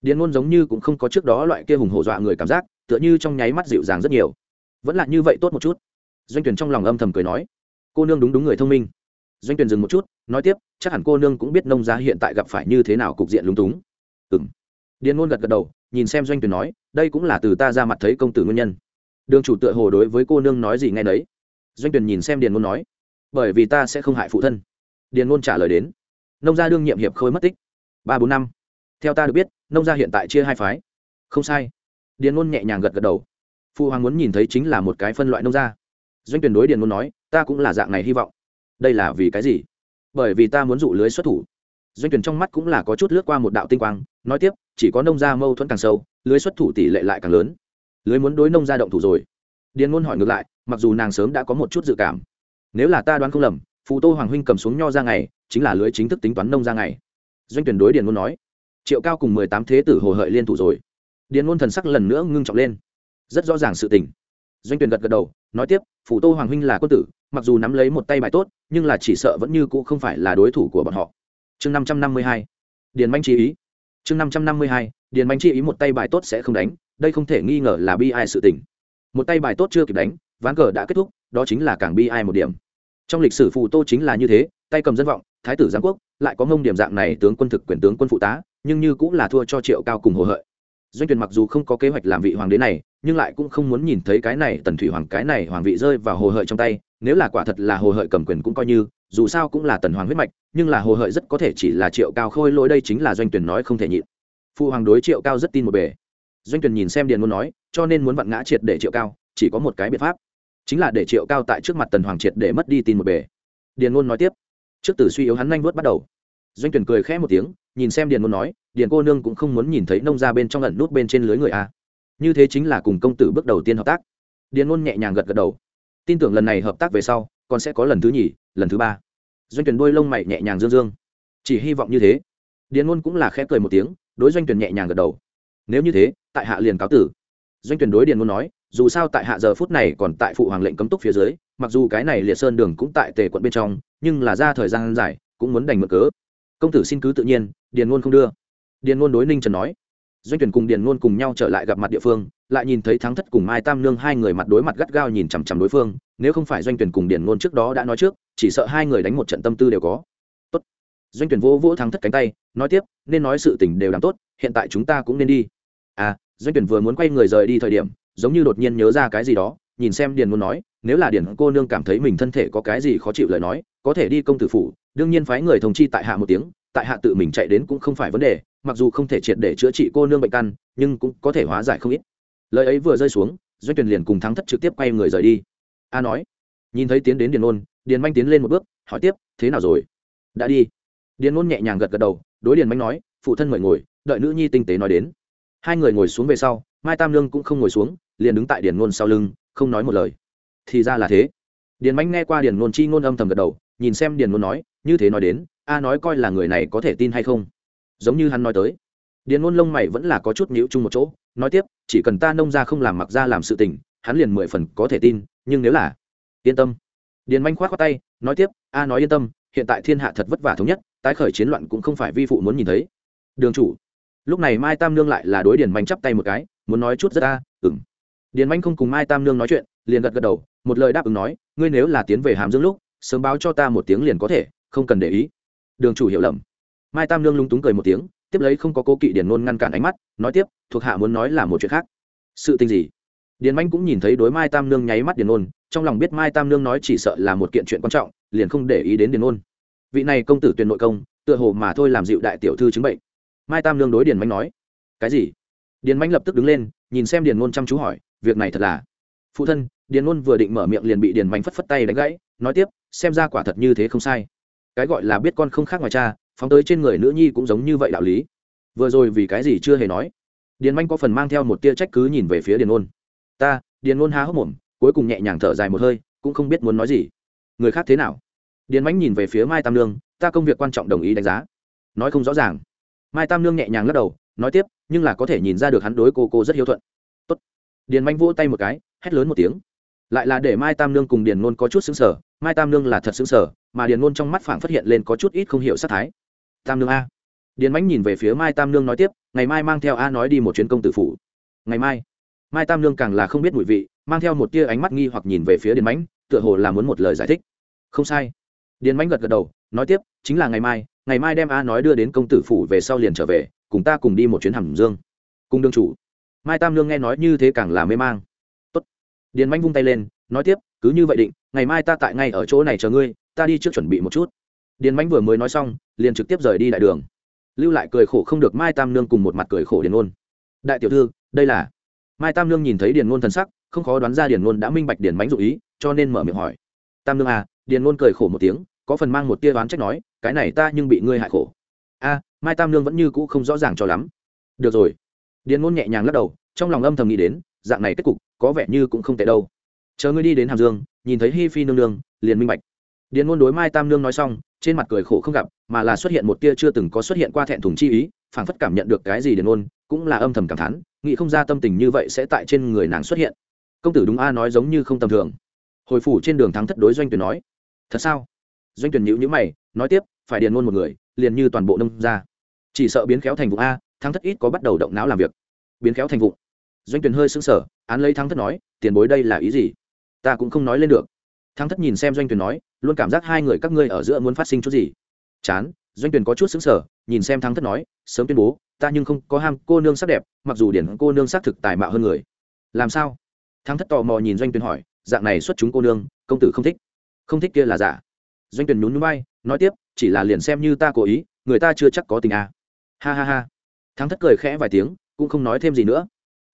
Điền ngôn giống như cũng không có trước đó loại kia hùng hổ dọa người cảm giác, tựa như trong nháy mắt dịu dàng rất nhiều. Vẫn là như vậy tốt một chút. Doanh tuyển trong lòng âm thầm cười nói cô nương đúng đúng người thông minh. Doanh tuyển dừng một chút, nói tiếp, chắc hẳn cô nương cũng biết nông gia hiện tại gặp phải như thế nào cục diện lúng túng. Ừm. Điền ngôn gật gật đầu, nhìn xem doanh tuyển nói, đây cũng là từ ta ra mặt thấy công tử nguyên nhân. Đường chủ tựa hồ đối với cô nương nói gì ngay đấy doanh tuyển nhìn xem điền ngôn nói, bởi vì ta sẽ không hại phụ thân. Điền ngôn trả lời đến, nông gia đương nhiệm hiệp khôi mất tích. Ba bốn năm. Theo ta được biết, nông gia hiện tại chia hai phái. Không sai. Điền ngôn nhẹ nhàng gật gật đầu. Phụ hoàng muốn nhìn thấy chính là một cái phân loại nông gia. Doanh tuyển đối điền ngôn nói ta cũng là dạng này hy vọng. Đây là vì cái gì? Bởi vì ta muốn dụ lưới xuất thủ. Doanh tuyển trong mắt cũng là có chút lướt qua một đạo tinh quang, nói tiếp, chỉ có nông gia mâu thuẫn càng sâu, lưới xuất thủ tỷ lệ lại càng lớn. Lưới muốn đối nông gia động thủ rồi. Điền ngôn hỏi ngược lại, mặc dù nàng sớm đã có một chút dự cảm, nếu là ta đoán không lầm, phù tô hoàng huynh cầm xuống nho ra ngày, chính là lưới chính thức tính toán nông ra ngày. Doanh tuyển đối điền ngôn nói, triệu cao cùng mười tám thế tử hồ hợi liên thủ rồi. Điền ngôn thần sắc lần nữa ngưng trọng lên. Rất rõ ràng sự tình doanh tuyển gật gật đầu, nói tiếp, phủ tô hoàng huynh là quân tử, mặc dù nắm lấy một tay bài tốt, nhưng là chỉ sợ vẫn như cũ không phải là đối thủ của bọn họ. Chương năm trăm năm mươi hai, điền manh chi ý. Chương năm trăm năm mươi hai, điền manh chi ý một tay bài tốt sẽ không đánh, đây không thể nghi ngờ là bi ai sự tình. Một tay bài tốt chưa kịp đánh, ván cờ đã kết thúc, đó chính là càng bi ai một điểm. Trong lịch sử phù tô chính là như thế, tay cầm dân vọng, thái tử giáng quốc, lại có ngông điểm dạng này tướng quân thực quyền tướng quân phụ tá, nhưng như cũng là thua cho triệu cao cùng hồ hợi. Doanh tuyển mặc dù không có kế hoạch làm vị hoàng đế này nhưng lại cũng không muốn nhìn thấy cái này tần thủy hoàng, cái này hoàng vị rơi vào hồ hợi trong tay, nếu là quả thật là hồ hợi cầm quyền cũng coi như, dù sao cũng là tần hoàng huyết mạch, nhưng là hồ hợi rất có thể chỉ là triệu cao khôi lỗi đây chính là doanh tuyển nói không thể nhịn. Phụ hoàng đối triệu cao rất tin một bề. Doanh tuyển nhìn xem điền muốn nói, cho nên muốn vặn ngã triệt để triệu cao, chỉ có một cái biện pháp, chính là để triệu cao tại trước mặt tần hoàng triệt để mất đi tin một bề. Điền ngôn nói tiếp, trước từ suy yếu hắn nhanh vớt bắt đầu. Doanh tuyển cười khẽ một tiếng, nhìn xem điền ngôn nói, điền cô nương cũng không muốn nhìn thấy nông ra bên trong ẩn nút bên trên lưới người a như thế chính là cùng công tử bước đầu tiên hợp tác. Điền ngôn nhẹ nhàng gật gật đầu. Tin tưởng lần này hợp tác về sau, còn sẽ có lần thứ nhì, lần thứ ba. Doanh tuyển đôi lông mày nhẹ nhàng dương dương. Chỉ hy vọng như thế. Điền ngôn cũng là khẽ cười một tiếng, đối doanh tuyển nhẹ nhàng gật đầu. Nếu như thế, tại hạ liền cáo tử. Doanh tuyển đối điền ngôn nói, dù sao tại hạ giờ phút này còn tại phụ hoàng lệnh cấm túc phía dưới, mặc dù cái này liệt sơn đường cũng tại tề quận bên trong, nhưng là ra thời gian dài, cũng muốn đành mượn cớ. Công tử xin cứ tự nhiên, điền ngôn không đưa. Điền ngôn đối ninh trần nói doanh tuyển cùng điền ngôn cùng nhau trở lại gặp mặt địa phương, lại nhìn thấy thắng thất cùng mai tam nương hai người mặt đối mặt gắt gao nhìn chằm chằm đối phương, nếu không phải doanh tuyển cùng điền ngôn trước đó đã nói trước, chỉ sợ hai người đánh một trận tâm tư đều có. Tốt. Doanh tuyển vỗ vỗ thắng thất cánh tay, nói tiếp, nên nói sự tình đều làm tốt, hiện tại chúng ta cũng nên đi. À doanh tuyển vừa muốn quay người rời đi thời điểm, giống như đột nhiên nhớ ra cái gì đó, nhìn xem điền muốn nói, nếu là điền cô nương cảm thấy mình thân thể có cái gì khó chịu lời nói, có thể đi công tử phủ, đương nhiên phái người thông chi tại hạ một tiếng, tại hạ tự mình chạy đến cũng không phải vấn đề mặc dù không thể triệt để chữa trị cô nương bệnh căn, nhưng cũng có thể hóa giải không ít. Lời ấy vừa rơi xuống, doanh tuyển liền cùng thắng thất trực tiếp quay người rời đi. A nói, nhìn thấy tiến đến điền ôn điền manh tiến lên một bước, hỏi tiếp, thế nào rồi? Đã đi. Điền ôn nhẹ nhàng gật gật đầu, đối điền manh nói, phụ thân mời ngồi, đợi nữ nhi tinh tế nói đến. Hai người ngồi xuống về sau, mai tam lương cũng không ngồi xuống, liền đứng tại điền ngôn sau lưng, không nói một lời. Thì ra là thế. Điền manh nghe qua điền ngôn chi ngôn âm thầm gật đầu, nhìn xem điền ngôn nói, như thế nói đến, a nói coi là người này có thể tin hay không? Giống như hắn nói tới, điền ngôn lông mày vẫn là có chút nhíu chung một chỗ, nói tiếp, chỉ cần ta nông ra không làm mặc ra làm sự tình, hắn liền mười phần có thể tin, nhưng nếu là, yên tâm. Điền manh khoát khoát tay, nói tiếp, a nói yên tâm, hiện tại thiên hạ thật vất vả thống nhất, tái khởi chiến loạn cũng không phải vi phụ muốn nhìn thấy. Đường chủ, lúc này mai tam nương lại là đối điền manh chắp tay một cái, muốn nói chút rất a ừng điền manh không cùng mai tam nương nói chuyện, liền gật gật đầu, một lời đáp ứng nói, ngươi nếu là tiến về hàm dương lúc, sớm báo cho ta một tiếng liền có thể, không cần để ý. Đường chủ hiểu lầm mai tam nương lúng túng cười một tiếng, tiếp lấy không có cố kỵ điền ngôn ngăn cản ánh mắt, nói tiếp, thuộc hạ muốn nói là một chuyện khác. Sự tình gì? Điền manh cũng nhìn thấy đối mai tam nương nháy mắt điền ngôn trong lòng biết mai tam nương nói chỉ sợ là một kiện chuyện quan trọng, liền không để ý đến điền ngôn vị này công tử tuyển nội công, tựa hồ mà thôi làm dịu đại tiểu thư chứng bệnh. Mai tam nương đối điền manh nói, cái gì? Điền manh lập tức đứng lên, nhìn xem điền ngôn chăm chú hỏi, việc này thật là? Phụ thân, điền ngôn vừa định mở miệng liền bị điền manh phất phất tay đánh gãy, nói tiếp, xem ra quả thật như thế không sai. Cái gọi là biết con không khác ngoài cha phóng tới trên người nữ nhi cũng giống như vậy đạo lý. Vừa rồi vì cái gì chưa hề nói? Điền manh có phần mang theo một tia trách cứ nhìn về phía điền ôn ta, điền ôn há hốc mồm, cuối cùng nhẹ nhàng thở dài một hơi, cũng không biết muốn nói gì. Người khác thế nào? Điền manh nhìn về phía mai tam lương ta công việc quan trọng đồng ý đánh giá. Nói không rõ ràng. Mai tam lương nhẹ nhàng lắc đầu, nói tiếp, nhưng là có thể nhìn ra được hắn đối cô cô rất hiếu thuận. Tốt. điền manh vỗ tay một cái, hét lớn một tiếng. Lại là để mai tam nương cùng điền nôn có chút xứng sở mai tam nương là thật xứng sở mà điền nôn trong mắt phảng phát hiện lên có chút ít không hiểu sát thái tam nương a. Điền mãnh nhìn về phía mai tam nương nói tiếp, ngày mai mang theo a nói đi một chuyến công tử phủ. Ngày mai? Mai tam nương càng là không biết mùi vị, mang theo một tia ánh mắt nghi hoặc nhìn về phía điền mãnh, tựa hồ là muốn một lời giải thích. Không sai. Điền mãnh gật gật đầu, nói tiếp, chính là ngày mai ngày mai đem a nói đưa đến công tử phủ về sau liền trở về, cùng ta cùng đi một chuyến hầm dương. Cùng đương chủ. Mai tam nương nghe nói như thế càng là mê mang. Tốt. điền mãnh vung tay lên, nói tiếp, cứ như vậy định, ngày mai ta tại ngay ở chỗ này chờ ngươi, ta đi trước chuẩn bị một chút điền mãnh vừa mới nói xong, liền trực tiếp rời đi đại đường. Lưu lại cười khổ không được mai tam nương cùng một mặt cười khổ điền ngôn. Đại tiểu thư, đây là. Mai tam nương nhìn thấy điền ngôn thần sắc, không khó đoán ra điền ngôn đã minh bạch điền mánh dụ ý, cho nên mở miệng hỏi. Tam nương à điền ngôn cười khổ một tiếng, có phần mang một tia đoán trách nói, cái này ta nhưng bị ngươi hại khổ. A mai tam nương vẫn như cũ không rõ ràng cho lắm. Được rồi. Điền ngôn nhẹ nhàng lắc đầu, trong lòng âm thầm nghĩ đến, dạng này kết cục, có vẻ như cũng không tệ đâu. Chờ ngươi đi đến hàm dương, nhìn thấy hi phi nương nương, liền minh bạch điền ngôn đối mai tam nương nói xong, trên mặt cười khổ không gặp, mà là xuất hiện một tia chưa từng có xuất hiện qua thẹn thùng chi ý, phảng phất cảm nhận được cái gì điền ngôn, cũng là âm thầm cảm thán, nghĩ không ra tâm tình như vậy sẽ tại trên người nàng xuất hiện. Công tử đúng a, nói giống như không tầm thường. Hồi phủ trên đường thắng thất đối doanh tuyển nói, thật sao? Doanh tuyển nhữ nhữ mày, nói tiếp, phải điền ngôn một người, liền như toàn bộ nông ra chỉ sợ biến khéo thành vụ a, thắng thất ít có bắt đầu động não làm việc. Biến khéo thành vụ. Doanh tuyển hơi sững sờ, án lấy thắng thất nói, tiền bối đây là ý gì? Ta cũng không nói lên được. Thắng thất nhìn xem doanh tuyển nói luôn cảm giác hai người các ngươi ở giữa muốn phát sinh chút gì. Chán, doanh tuyển có chút xứng sở nhìn xem thắng thất nói, sớm tuyên bố, ta nhưng không có ham cô nương sắc đẹp, mặc dù điển cô nương sắc thực tài mạo hơn người. Làm sao? Thắng thất tò mò nhìn doanh tuyển hỏi, dạng này xuất chúng cô nương, công tử không thích. Không thích kia là giả. Doanh tuyển nhún nhún bay nói tiếp, chỉ là liền xem như ta cố ý, người ta chưa chắc có tình à. ha ha ha. Thắng thất cười khẽ vài tiếng, cũng không nói thêm gì nữa.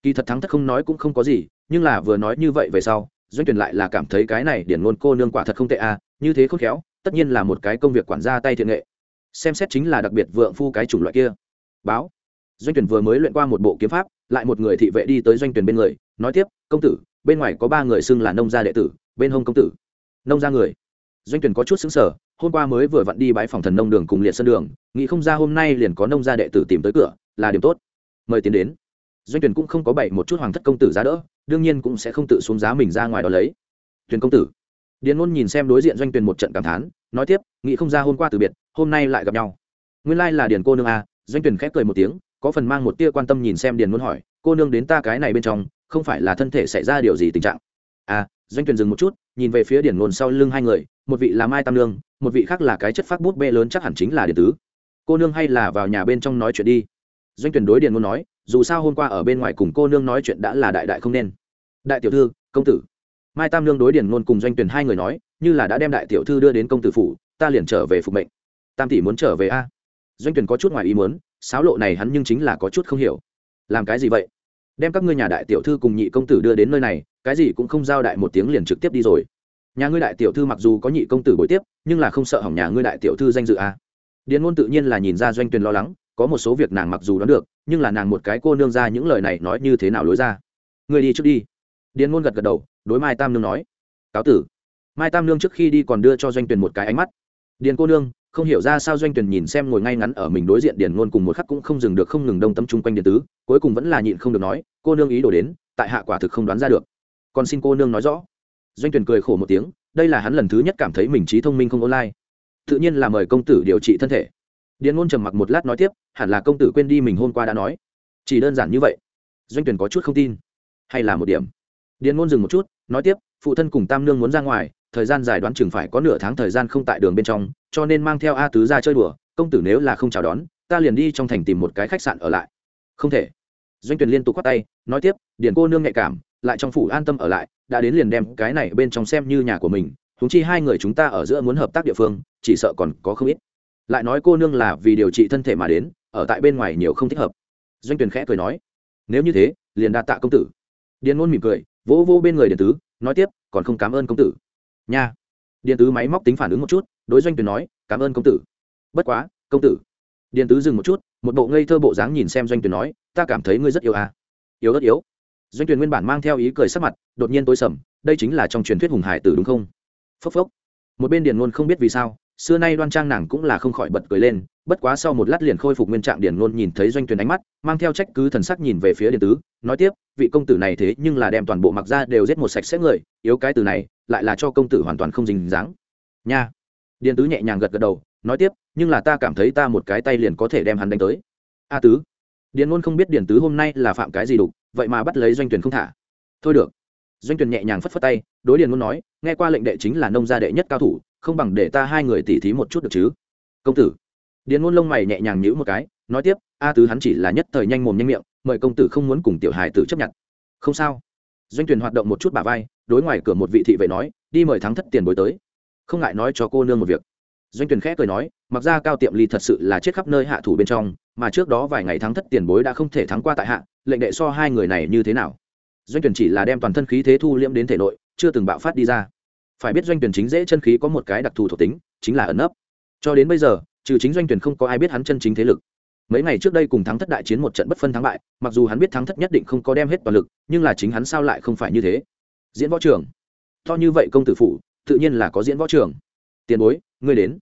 Kỳ thật thắng thất không nói cũng không có gì, nhưng là vừa nói như vậy về sau, doanh tuyển lại là cảm thấy cái này điển ngôn cô nương quả thật không tệ à như thế khôn khéo, tất nhiên là một cái công việc quản gia tay thiện nghệ. Xem xét chính là đặc biệt vượng phu cái chủng loại kia. Báo. Doanh tuyển vừa mới luyện qua một bộ kiếm pháp, lại một người thị vệ đi tới doanh tuyển bên người, nói tiếp, công tử, bên ngoài có ba người xưng là nông gia đệ tử, bên hông công tử. Nông gia người? Doanh tuyển có chút xứng sở hôm qua mới vừa vặn đi bãi phòng thần nông đường cùng liệt sân đường, nghĩ không ra hôm nay liền có nông gia đệ tử tìm tới cửa, là điểm tốt. Mời tiến đến. Doanh tuyển cũng không có bày một chút hoàng thất công tử giá đỡ, đương nhiên cũng sẽ không tự xuống giá mình ra ngoài đó lấy. Tuyển công tử điền ngôn nhìn xem đối diện doanh Tuyền một trận cảm thán, nói tiếp, nghĩ không ra hôm qua từ biệt, hôm nay lại gặp nhau. Nguyên lai là điền cô nương à? doanh Tuyền khép cười một tiếng, có phần mang một tia quan tâm nhìn xem điền ngôn hỏi, cô nương đến ta cái này bên trong, không phải là thân thể xảy ra điều gì tình trạng? À doanh Tuyền dừng một chút, nhìn về phía điền ngôn sau lưng hai người, một vị là mai tam nương, một vị khác là cái chất phát bút bê lớn chắc hẳn chính là điền tứ. Cô nương hay là vào nhà bên trong nói chuyện đi. Doanh tuyển đối điền ngôn nói, dù sao hôm qua ở bên ngoài cùng cô nương nói chuyện đã là đại đại không nên. Đại tiểu thư, công tử mai tam lương đối điền ngôn cùng doanh tuyển hai người nói, như là đã đem đại tiểu thư đưa đến công tử phủ, ta liền trở về phục mệnh. Tam tỷ muốn trở về a? Doanh tuyển có chút ngoài ý muốn sáo lộ này hắn nhưng chính là có chút không hiểu. Làm cái gì vậy? Đem các ngươi nhà đại tiểu thư cùng nhị công tử đưa đến nơi này, cái gì cũng không giao đại một tiếng liền trực tiếp đi rồi. Nhà ngươi đại tiểu thư mặc dù có nhị công tử bồi tiếp, nhưng là không sợ hỏng nhà ngươi đại tiểu thư danh dự a? Điền ngôn tự nhiên là nhìn ra doanh tuyển lo lắng, có một số việc nàng mặc dù đoán được, nhưng là nàng một cái cô nương ra những lời này nói như thế nào lối ra. Người đi trước đi. Điền ngôn gật gật đầu đối mai tam nương nói, cáo tử. Mai tam nương trước khi đi còn đưa cho doanh Tuyền một cái ánh mắt. Điền cô nương, không hiểu ra sao doanh Tuyền nhìn xem ngồi ngay ngắn ở mình đối diện điền ngôn cùng một khắc cũng không dừng được, không ngừng đông tâm chung quanh điện tứ, cuối cùng vẫn là nhịn không được nói, cô nương ý đồ đến, tại hạ quả thực không đoán ra được. Còn xin cô nương nói rõ. Doanh Tuyền cười khổ một tiếng, đây là hắn lần thứ nhất cảm thấy mình trí thông minh không online. Tự nhiên là mời công tử điều trị thân thể. Điền ngôn trầm mặc một lát nói tiếp, hẳn là công tử quên đi mình hôm qua đã nói. Chỉ đơn giản như vậy. Doanh tuyển có chút không tin. Hay là một điểm. Điền ngôn dừng một chút nói tiếp, phụ thân cùng tam nương muốn ra ngoài, thời gian dài đoán chừng phải có nửa tháng thời gian không tại đường bên trong, cho nên mang theo a tứ ra chơi đùa, công tử nếu là không chào đón, ta liền đi trong thành tìm một cái khách sạn ở lại. Không thể. Doanh tuyển liên tục khoát tay, nói tiếp điền cô nương nhạy cảm, lại trong phủ an tâm ở lại, đã đến liền đem cái này bên trong xem như nhà của mình húng chi hai người chúng ta ở giữa muốn hợp tác địa phương, chỉ sợ còn có không ít. Lại nói cô nương là vì điều trị thân thể mà đến, ở tại bên ngoài nhiều không thích hợp. Doanh tuyển khẽ cười nói, nếu như thế, liền đa tạ công tử. Điền ngôn mỉm cười vỗ vô bên người điện tứ, nói tiếp, còn không cảm ơn công tử. Nha. Điện tứ máy móc tính phản ứng một chút, đối doanh tuyển nói, cảm ơn công tử. Bất quá, công tử. Điện tứ dừng một chút, một bộ ngây thơ bộ dáng nhìn xem doanh tuyển nói, ta cảm thấy ngươi rất yêu à. Yếu rất yếu. Doanh tuyển nguyên bản mang theo ý cười sắc mặt, đột nhiên tối sầm, đây chính là trong truyền thuyết hùng hải tử đúng không? Phốc phốc. Một bên điền ngôn không biết vì sao xưa nay đoan trang nàng cũng là không khỏi bật cười lên, bất quá sau một lát liền khôi phục nguyên trạng điền ngôn nhìn thấy doanh Tuyền ánh mắt, mang theo trách cứ thần sắc nhìn về phía điền tứ, nói tiếp, vị công tử này thế nhưng là đem toàn bộ mặc ra đều giết một sạch sẽ người, yếu cái từ này, lại là cho công tử hoàn toàn không dính dáng. Nha. Điền tứ nhẹ nhàng gật gật đầu, nói tiếp, nhưng là ta cảm thấy ta một cái tay liền có thể đem hắn đánh tới. A tứ. Điền ngôn không biết điền tứ hôm nay là phạm cái gì đục, vậy mà bắt lấy doanh tuyển không thả. Thôi được. Doanh tuyển nhẹ nhàng phất phất tay, đối điền ngôn nói, nghe qua lệnh đệ chính là nông gia đệ nhất cao thủ không bằng để ta hai người tỉ thí một chút được chứ? Công tử. Điền ngôn lông mày nhẹ nhàng nhữ một cái, nói tiếp, a tứ hắn chỉ là nhất thời nhanh mồm nhanh miệng, mời công tử không muốn cùng tiểu hài tử chấp nhận. Không sao. Doanh tuyển hoạt động một chút bà vai, đối ngoài cửa một vị thị vệ nói, đi mời thắng thất tiền bối tới. Không ngại nói cho cô nương một việc. Doanh tuyển khẽ cười nói, mặc ra cao tiệm ly thật sự là chết khắp nơi hạ thủ bên trong, mà trước đó vài ngày thắng thất tiền bối đã không thể thắng qua tại hạ, lệnh đệ so hai người này như thế nào? Doanh tuyển chỉ là đem toàn thân khí thế thu liễm đến thể nội, chưa từng bạo phát đi ra phải biết doanh tuyển chính dễ chân khí có một cái đặc thù thuộc tính, chính là ẩn nấp. Cho đến bây giờ, trừ chính doanh tuyển không có ai biết hắn chân chính thế lực. Mấy ngày trước đây cùng thắng thất đại chiến một trận bất phân thắng bại, mặc dù hắn biết thắng thất nhất định không có đem hết toàn lực, nhưng là chính hắn sao lại không phải như thế? Diễn võ trường. To như vậy công tử phụ tự nhiên là có diễn võ trường. Tiền bối, ngươi đến.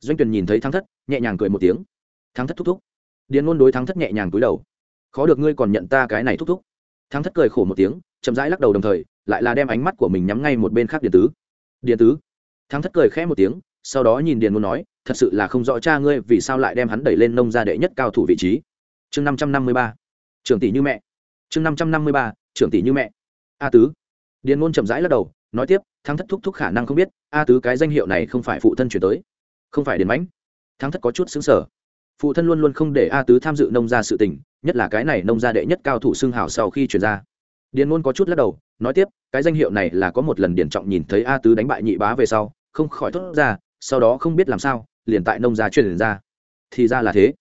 Doanh tuyển nhìn thấy thắng thất, nhẹ nhàng cười một tiếng. Thắng thất thúc thúc. Điền ngôn đối thắng thất nhẹ nhàng cúi đầu. Khó được ngươi còn nhận ta cái này thúc thúc. Thắng thất cười khổ một tiếng, chậm rãi lắc đầu đồng thời, lại là đem ánh mắt của mình nhắm ngay một bên khác điện tứ. Điền tứ. Thắng thất cười khẽ một tiếng, sau đó nhìn điền ngôn nói, thật sự là không rõ cha ngươi vì sao lại đem hắn đẩy lên nông gia đệ nhất cao thủ vị trí. Chương năm trăm năm mươi ba. Trưởng tỷ như mẹ. Chương năm trăm năm mươi ba, trưởng tỷ như mẹ. A tứ. Điền ngôn chậm rãi lắc đầu, nói tiếp, thắng thất thúc thúc khả năng không biết, a tứ cái danh hiệu này không phải phụ thân chuyển tới, không phải điền mãnh. Thắng thất có chút xứng sở phụ thân luôn luôn không để a tứ tham dự nông gia sự tình, nhất là cái này nông gia đệ nhất cao thủ xưng hào sau khi chuyển ra điền ngôn có chút lắc đầu, nói tiếp, cái danh hiệu này là có một lần điển trọng nhìn thấy a tứ đánh bại nhị bá về sau, không khỏi thốt ra, sau đó không biết làm sao, liền tại nông gia truyền ra. Thì ra là thế.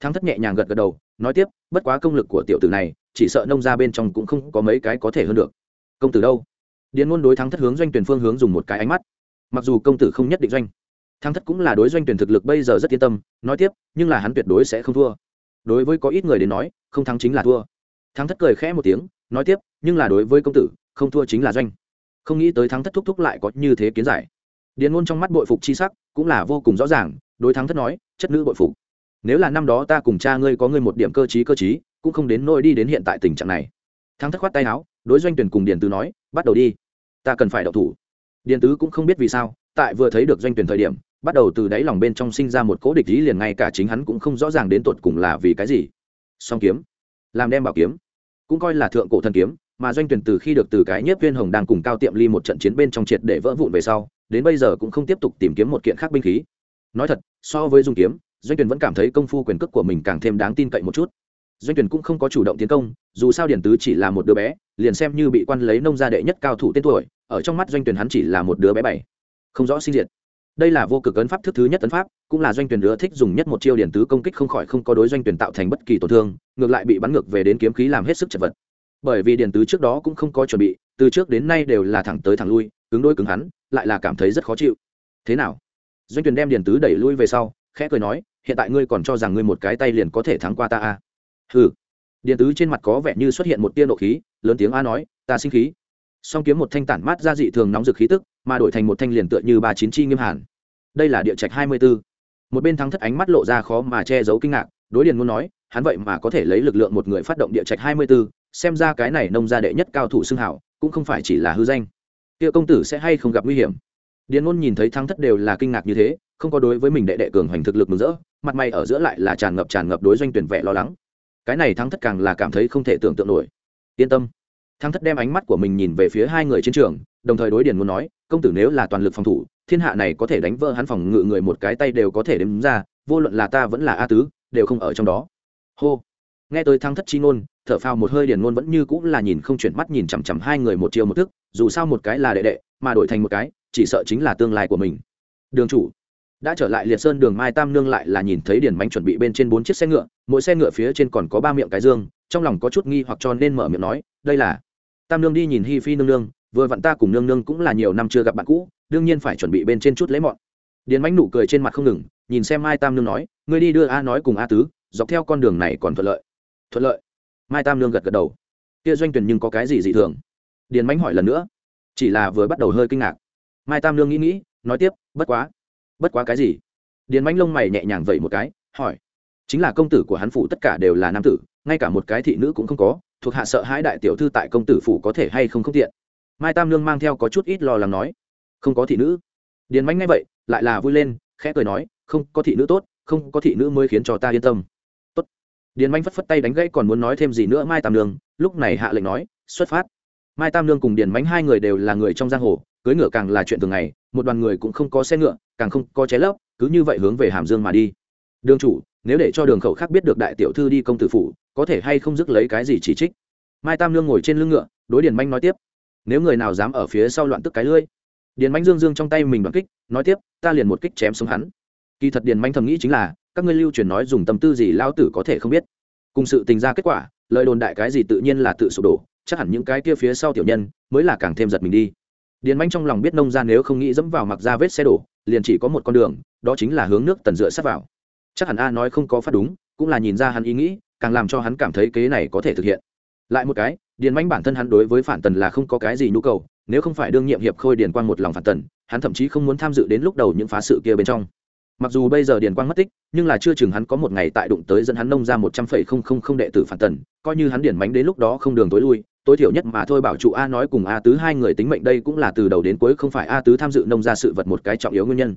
Thắng thất nhẹ nhàng gật gật đầu, nói tiếp, bất quá công lực của tiểu tử này, chỉ sợ nông gia bên trong cũng không có mấy cái có thể hơn được. Công tử đâu? Điền ngôn đối thắng thất hướng doanh tuyển phương hướng dùng một cái ánh mắt. Mặc dù công tử không nhất định doanh, thắng thất cũng là đối doanh tuyển thực lực bây giờ rất yên tâm, nói tiếp, nhưng là hắn tuyệt đối sẽ không thua. Đối với có ít người đến nói, không thắng chính là thua. Thắng thất cười khẽ một tiếng, nói tiếp nhưng là đối với công tử, không thua chính là doanh. Không nghĩ tới thắng thất thúc thúc lại có như thế kiến giải. Điền ngôn trong mắt bội phục chi sắc, cũng là vô cùng rõ ràng, đối thắng thất nói, chất nữ bội phục. Nếu là năm đó ta cùng cha ngươi có ngươi một điểm cơ chí cơ chí cũng không đến nôi đi đến hiện tại tình trạng này. Thắng thất khoát tay áo, đối doanh tuyển cùng điền tứ nói, bắt đầu đi. Ta cần phải đậu thủ. Điền tứ cũng không biết vì sao, tại vừa thấy được doanh tuyển thời điểm, bắt đầu từ đáy lòng bên trong sinh ra một cố địch ý liền ngay cả chính hắn cũng không rõ ràng đến tột cùng là vì cái gì. Song kiếm. Làm đem bảo kiếm. Cũng coi là thượng cổ thần kiếm mà doanh tuyển từ khi được từ cái nhiếp viên hồng đang cùng cao tiệm ly một trận chiến bên trong triệt để vỡ vụn về sau, đến bây giờ cũng không tiếp tục tìm kiếm một kiện khác binh khí. Nói thật, so với dung kiếm, doanh tuyển vẫn cảm thấy công phu quyền cước của mình càng thêm đáng tin cậy một chút. Doanh tuyển cũng không có chủ động tiến công, dù sao điển tứ chỉ là một đứa bé, liền xem như bị quan lấy nông gia đệ nhất cao thủ tên tuổi, ở trong mắt doanh tuyển hắn chỉ là một đứa bé bảy. Không rõ sinh diệt. Đây là vô cực ấn pháp thức thứ nhất ấn pháp, cũng là doanh tuyển ưa thích dùng nhất một chiêu điển tứ công kích không khỏi không có đối doanh tuyển tạo thành bất kỳ tổn thương, ngược lại bị bắn ngược về đến kiếm khí làm hết sức chật vật bởi vì điện tứ trước đó cũng không có chuẩn bị, từ trước đến nay đều là thẳng tới thẳng lui, cứng đôi cứng hắn, lại là cảm thấy rất khó chịu. Thế nào? Doanh tuyển đem điện tứ đẩy lui về sau, khẽ cười nói, hiện tại ngươi còn cho rằng ngươi một cái tay liền có thể thắng qua ta à? hừ. Điện tứ trên mặt có vẻ như xuất hiện một tia nộ khí, lớn tiếng a nói, ta sinh khí. Song kiếm một thanh tản mát ra dị thường nóng rực khí tức, mà đổi thành một thanh liền tựa như ba chín chi nghiêm hàn. Đây là địa trạch hai mươi b ố một bên thắng thất ánh mắt lộ ra khó mà che giấu kinh ngạc, đối điền muốn nói, hắn vậy mà có thể lấy lực lượng một người phát động địa trạch hai mươi b ố xem ra cái này nông gia đệ nhất cao thủ xưng hảo, cũng không phải chỉ là hư danh. Kia công tử sẽ hay không gặp nguy hiểm? Điền ngôn nhìn thấy thắng thất đều là kinh ngạc như thế, không có đối với mình đệ đệ cường hoành thực lực mừng rỡ, mặt mày ở giữa lại là tràn ngập tràn ngập đối doanh tuyển vẻ lo lắng. Cái này thắng thất càng là cảm thấy không thể tưởng tượng nổi. Yên tâm. Thắng thất đem ánh mắt của mình nhìn về phía hai người chiến trường, đồng thời đối điền muốn nói, công tử nếu là toàn lực phòng thủ, thiên hạ này có thể đánh vỡ hắn phòng ngự người một cái tay đều có thể đếm ra, vô luận là ta vẫn là a tứ, đều không ở trong đó. Hô nghe tới thăng thất chi ngôn, thở phào một hơi điền ngôn vẫn như cũng là nhìn không chuyển mắt nhìn chằm chằm hai người một chiều một thức, dù sao một cái là đệ đệ, mà đổi thành một cái, chỉ sợ chính là tương lai của mình. Đường chủ. Đã trở lại liệt sơn đường mai tam nương lại là nhìn thấy điền bánh chuẩn bị bên trên bốn chiếc xe ngựa, mỗi xe ngựa phía trên còn có ba miệng cái dương, trong lòng có chút nghi hoặc cho nên mở miệng nói, đây là tam nương đi nhìn hi phi nương nương, vừa vặn ta cùng nương nương cũng là nhiều năm chưa gặp bạn cũ, đương nhiên phải chuẩn bị bên trên chút lấy mọn. Điền bánh nụ cười trên mặt không ngừng, nhìn xem mai tam nương nói, ngươi đi đưa a nói cùng a tứ, dọc theo con đường này còn thuận lợi thuận lợi. Mai tam Lương gật gật đầu. Kia doanh tuyển nhưng có cái gì dị thường? Điền mánh hỏi lần nữa. Chỉ là vừa bắt đầu hơi kinh ngạc. Mai tam Lương nghĩ nghĩ, nói tiếp, bất quá bất quá cái gì? Điền mánh lông mày nhẹ nhàng vẩy một cái, hỏi, chính là công tử của hắn phủ tất cả đều là nam tử, ngay cả một cái thị nữ cũng không có, thuộc hạ sợ hãi đại tiểu thư tại công tử phủ có thể hay không không tiện. Mai tam Lương mang theo có chút ít lo lắng nói, không có thị nữ. Điền mánh ngay vậy, lại là vui lên, khẽ cười nói, không có thị nữ tốt, không có thị nữ mới khiến cho ta yên tâm điền bánh phất phất tay đánh gãy còn muốn nói thêm gì nữa mai tam nương, lúc này hạ lệnh nói, xuất phát. Mai tam nương cùng điền bánh hai người đều là người trong giang hồ, cưới ngựa càng là chuyện thường ngày, một đoàn người cũng không có xe ngựa, càng không có ché lấp, cứ như vậy hướng về hàm dương mà đi. Đường chủ, nếu để cho đường khẩu khác biết được đại tiểu thư đi công tử phủ, có thể hay không dứt lấy cái gì chỉ trích? Mai tam nương ngồi trên lưng ngựa, đối điền manh nói tiếp. Nếu người nào dám ở phía sau loạn tức cái lưỡi. Điền manh dương dương trong tay mình đoạn kích, nói tiếp, ta liền một kích chém xuống hắn. Kỳ thật điền manh thầm nghĩ chính là các ngươi lưu truyền nói dùng tâm tư gì lao tử có thể không biết. Cùng sự tình ra kết quả, lời đồn đại cái gì tự nhiên là tự sụp đổ, chắc hẳn những cái kia phía sau tiểu nhân mới là càng thêm giật mình đi. Điền manh trong lòng biết nông ra nếu không nghĩ dẫm vào mặc ra vết xe đổ, liền chỉ có một con đường, đó chính là hướng nước tần dựa sát vào. Chắc hẳn a nói không có phát đúng, cũng là nhìn ra hắn ý nghĩ, càng làm cho hắn cảm thấy kế này có thể thực hiện. Lại một cái, điền manh bản thân hắn đối với phản tần là không có cái gì nhu cầu, nếu không phải đương nhiệm hiệp khôi điền quang một lòng phản tần, hắn thậm chí không muốn tham dự đến lúc đầu những phá sự kia bên trong mặc dù bây giờ điền quang mất tích, nhưng là chưa chừng hắn có một ngày tại đụng tới dẫn hắn nông ra một trăm phẩy không không không đệ tử phản tần, coi như hắn điền mánh đến lúc đó không đường tối lui, tối thiểu nhất mà thôi bảo trụ a nói cùng a tứ hai người tính mệnh đây cũng là từ đầu đến cuối không phải a tứ tham dự nông ra sự vật một cái trọng yếu nguyên nhân.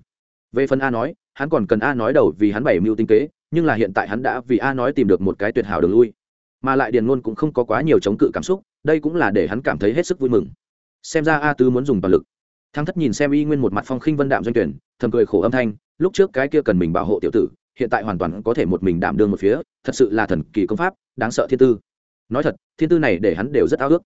Về phần a nói, hắn còn cần a nói đầu vì hắn bảy mưu tinh kế, nhưng là hiện tại hắn đã vì a nói tìm được một cái tuyệt hảo đường lui. Mà lại điền ngôn cũng không có quá nhiều chống cự cảm xúc, đây cũng là để hắn cảm thấy hết sức vui mừng. Xem ra a tứ muốn dùng toàn lực. Thăng thất nhìn xem y nguyên một mặt phong khinh vân đạm doanh tuyển, thầm cười khổ âm thanh lúc trước cái kia cần mình bảo hộ tiểu tử, hiện tại hoàn toàn có thể một mình đảm đương một phía, thật sự là thần kỳ công pháp, đáng sợ thiên tư. Nói thật, thiên tư này để hắn đều rất ao ước.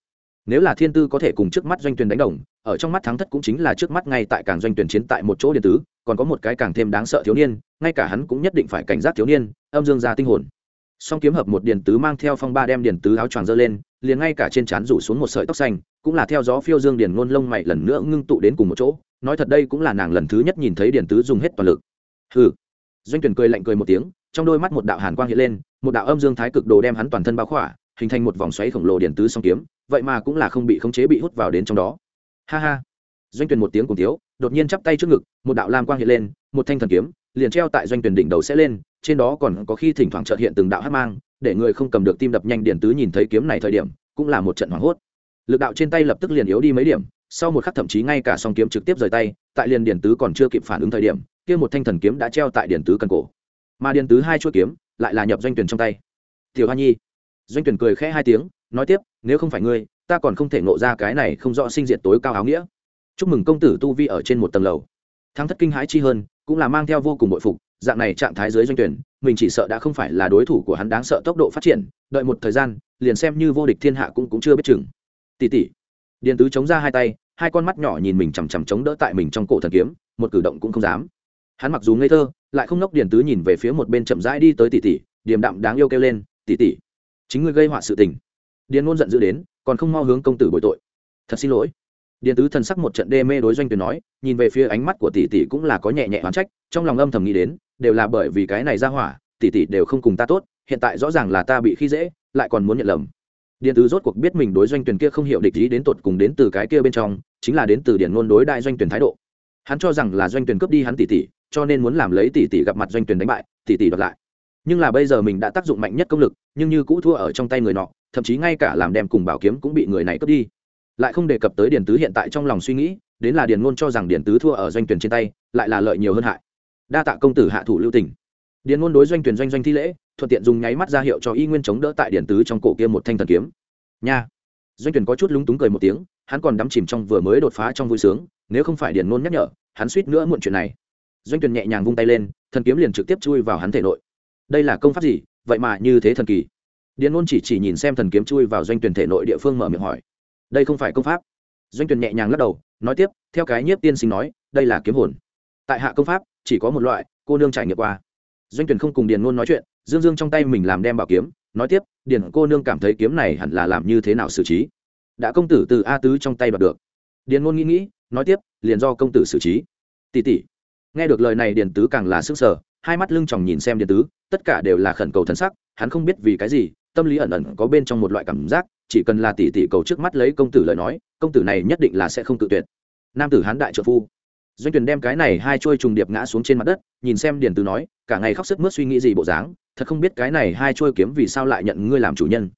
Nếu là thiên tư có thể cùng trước mắt doanh tuyển đánh đồng, ở trong mắt thắng thất cũng chính là trước mắt ngay tại càng doanh tuyển chiến tại một chỗ điện tứ còn có một cái càng thêm đáng sợ thiếu niên, ngay cả hắn cũng nhất định phải cảnh giác thiếu niên, âm dương ra tinh hồn song kiếm hợp một điện tứ mang theo phong ba đem điện tứ áo choàng dơ lên liền ngay cả trên trán rủ xuống một sợi tóc xanh cũng là theo gió phiêu dương điền ngôn lông mày lần nữa ngưng tụ đến cùng một chỗ. Nói thật đây cũng là nàng lần thứ nhất nhìn thấy điện tứ dùng hết toàn lực. Hừ. Doanh tuyển cười lạnh cười một tiếng trong đôi mắt một đạo hàn quang hiện lên một đạo âm dương thái cực đồ đem hắn toàn thân bao khỏa hình thành một vòng xoáy khổng lồ điện tứ song kiếm vậy mà cũng là không bị khống chế bị hút vào đến trong đó. Ha ha. Doanh tuyển một tiếng cùng thiếu, đột nhiên chắp tay trước ngực một đạo lam quang hiện lên một thanh thần kiếm liền treo tại doanh tuyển đỉnh đầu sẽ lên trên đó còn có khi thỉnh thoảng chợt hiện từng đạo hát mang, để người không cầm được tim đập nhanh điện tứ nhìn thấy kiếm này thời điểm, cũng là một trận hoảng hốt. Lực đạo trên tay lập tức liền yếu đi mấy điểm, sau một khắc thậm chí ngay cả song kiếm trực tiếp rời tay, tại liền điện tứ còn chưa kịp phản ứng thời điểm, kia một thanh thần kiếm đã treo tại điện tứ cần cổ. Mà điện tứ hai chuỗi kiếm, lại là nhập doanh tuyển trong tay. Tiểu hoa nhi, doanh tuyển cười khẽ hai tiếng, nói tiếp, nếu không phải ngươi, ta còn không thể nộ ra cái này không rõ sinh diệt tối cao áo nghĩa. Chúc mừng công tử tu vi ở trên một tầng lầu thắng thất kinh hãi chi hơn, cũng là mang theo vô cùng bội phục, dạng này trạng thái dưới doanh tuyển, mình chỉ sợ đã không phải là đối thủ của hắn đáng sợ tốc độ phát triển, đợi một thời gian, liền xem như vô địch thiên hạ cũng cũng chưa biết chừng. Tỷ tỷ. Điền tứ chống ra hai tay, hai con mắt nhỏ nhìn mình chằm chằm chống đỡ tại mình trong cổ thần kiếm, một cử động cũng không dám. Hắn mặc dù ngây thơ, lại không ngốc điền tứ nhìn về phía một bên chậm rãi đi tới tỷ tỷ, điềm đạm đáng yêu kêu lên, tỷ tỷ, chính ngươi gây họa sự tình. Điền ngôn giận dữ đến, còn không mau hướng công tử bồi tội. Thật xin lỗi điện tứ thần sắc một trận đê mê đối doanh tuyển nói, nhìn về phía ánh mắt của tỷ tỷ cũng là có nhẹ nhẹ oán trách, trong lòng âm thầm nghĩ đến, đều là bởi vì cái này ra hỏa, tỷ tỷ đều không cùng ta tốt, hiện tại rõ ràng là ta bị khi dễ, lại còn muốn nhận lầm. Điện tứ rốt cuộc biết mình đối doanh tuyển kia không hiểu địch ý đến tột cùng đến từ cái kia bên trong, chính là đến từ điện ngôn đối đại doanh tuyển thái độ. Hắn cho rằng là doanh tuyển cướp đi hắn tỷ tỷ, cho nên muốn làm lấy tỷ tỷ gặp mặt doanh tuyển đánh bại, tỷ tỷ đoạt lại. Nhưng là bây giờ mình đã tác dụng mạnh nhất công lực, nhưng như cũ thua ở trong tay người nọ, thậm chí ngay cả làm đem cùng bảo kiếm cũng bị người này cướp đi lại không đề cập tới điện tứ hiện tại trong lòng suy nghĩ, đến là Điền ngôn cho rằng điện tứ thua ở doanh tuyển trên tay, lại là lợi nhiều hơn hại. Đa tạ công tử hạ thủ lưu tình. Điền ngôn đối doanh tuyển doanh doanh thi lễ, thuận tiện dùng nháy mắt ra hiệu cho y nguyên chống đỡ tại điện tứ trong cổ kia một thanh thần kiếm. Nha. Doanh tuyển có chút lúng túng cười một tiếng, hắn còn đắm chìm trong vừa mới đột phá trong vui sướng, nếu không phải Điền ngôn nhắc nhở, hắn suýt nữa muộn chuyện này. Doanh tuyển nhẹ nhàng vung tay lên, thần kiếm liền trực tiếp chui vào hắn thể nội. Đây là công pháp gì? Vậy mà như thế thần kỳ. Điền ngôn chỉ chỉ nhìn xem thần kiếm chui vào doanh tuyển thể nội địa phương mở miệng hỏi đây không phải công pháp. Doanh tuyển nhẹ nhàng lắc đầu, nói tiếp, theo cái nhiếp tiên sinh nói, đây là kiếm hồn. Tại hạ công pháp, chỉ có một loại, cô nương trải nghiệm qua. Doanh tuyển không cùng điền ngôn nói chuyện, dương dương trong tay mình làm đem bảo kiếm, nói tiếp, điền cô nương cảm thấy kiếm này hẳn là làm như thế nào xử trí? Đã công tử từ a tứ trong tay đoạt được. Điền ngôn nghĩ nghĩ, nói tiếp, liền do công tử xử trí. Tỷ tỷ. Nghe được lời này điền tứ càng là sức sở hai mắt lưng chòng nhìn xem điền tứ, tất cả đều là khẩn cầu thần sắc, hắn không biết vì cái gì, tâm lý ẩn ẩn có bên trong một loại cảm giác chỉ cần là tỷ tỷ cầu trước mắt lấy công tử lời nói, công tử này nhất định là sẽ không tự tuyệt. Nam tử hán đại trợ phu. Doanh tuyển đem cái này hai trôi trùng điệp ngã xuống trên mặt đất, nhìn xem điền từ nói, cả ngày khóc sức mướt suy nghĩ gì bộ dáng, thật không biết cái này hai trôi kiếm vì sao lại nhận ngươi làm chủ nhân.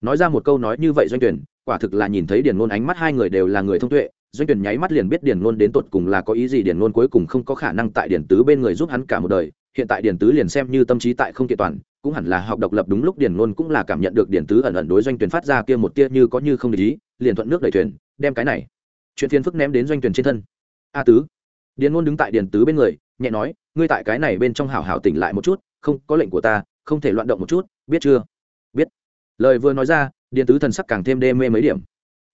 Nói ra một câu nói như vậy doanh tuyển quả thực là nhìn thấy điền ngôn ánh mắt hai người đều là người thông tuệ, doanh tuyển nháy mắt liền biết điền ngôn đến tột cùng là có ý gì điền ngôn cuối cùng không có khả năng tại điền tứ bên người giúp hắn cả một đời, hiện tại điền tứ liền xem như tâm trí tại không kiện toàn cũng hẳn là học độc lập đúng lúc điền ngôn cũng là cảm nhận được điền tứ ẩn ẩn đối doanh tuyển phát ra kia một tia như có như không để ý, liền thuận nước đẩy thuyền, đem cái này. Chuyện phiền phức ném đến doanh tuyển trên thân. A tứ. Điền ngôn đứng tại điền tứ bên người, nhẹ nói, ngươi tại cái này bên trong hảo hảo tỉnh lại một chút, không, có lệnh của ta, không thể loạn động một chút, biết chưa? Biết. Lời vừa nói ra, điền tứ thần sắc càng thêm đê mê mấy điểm.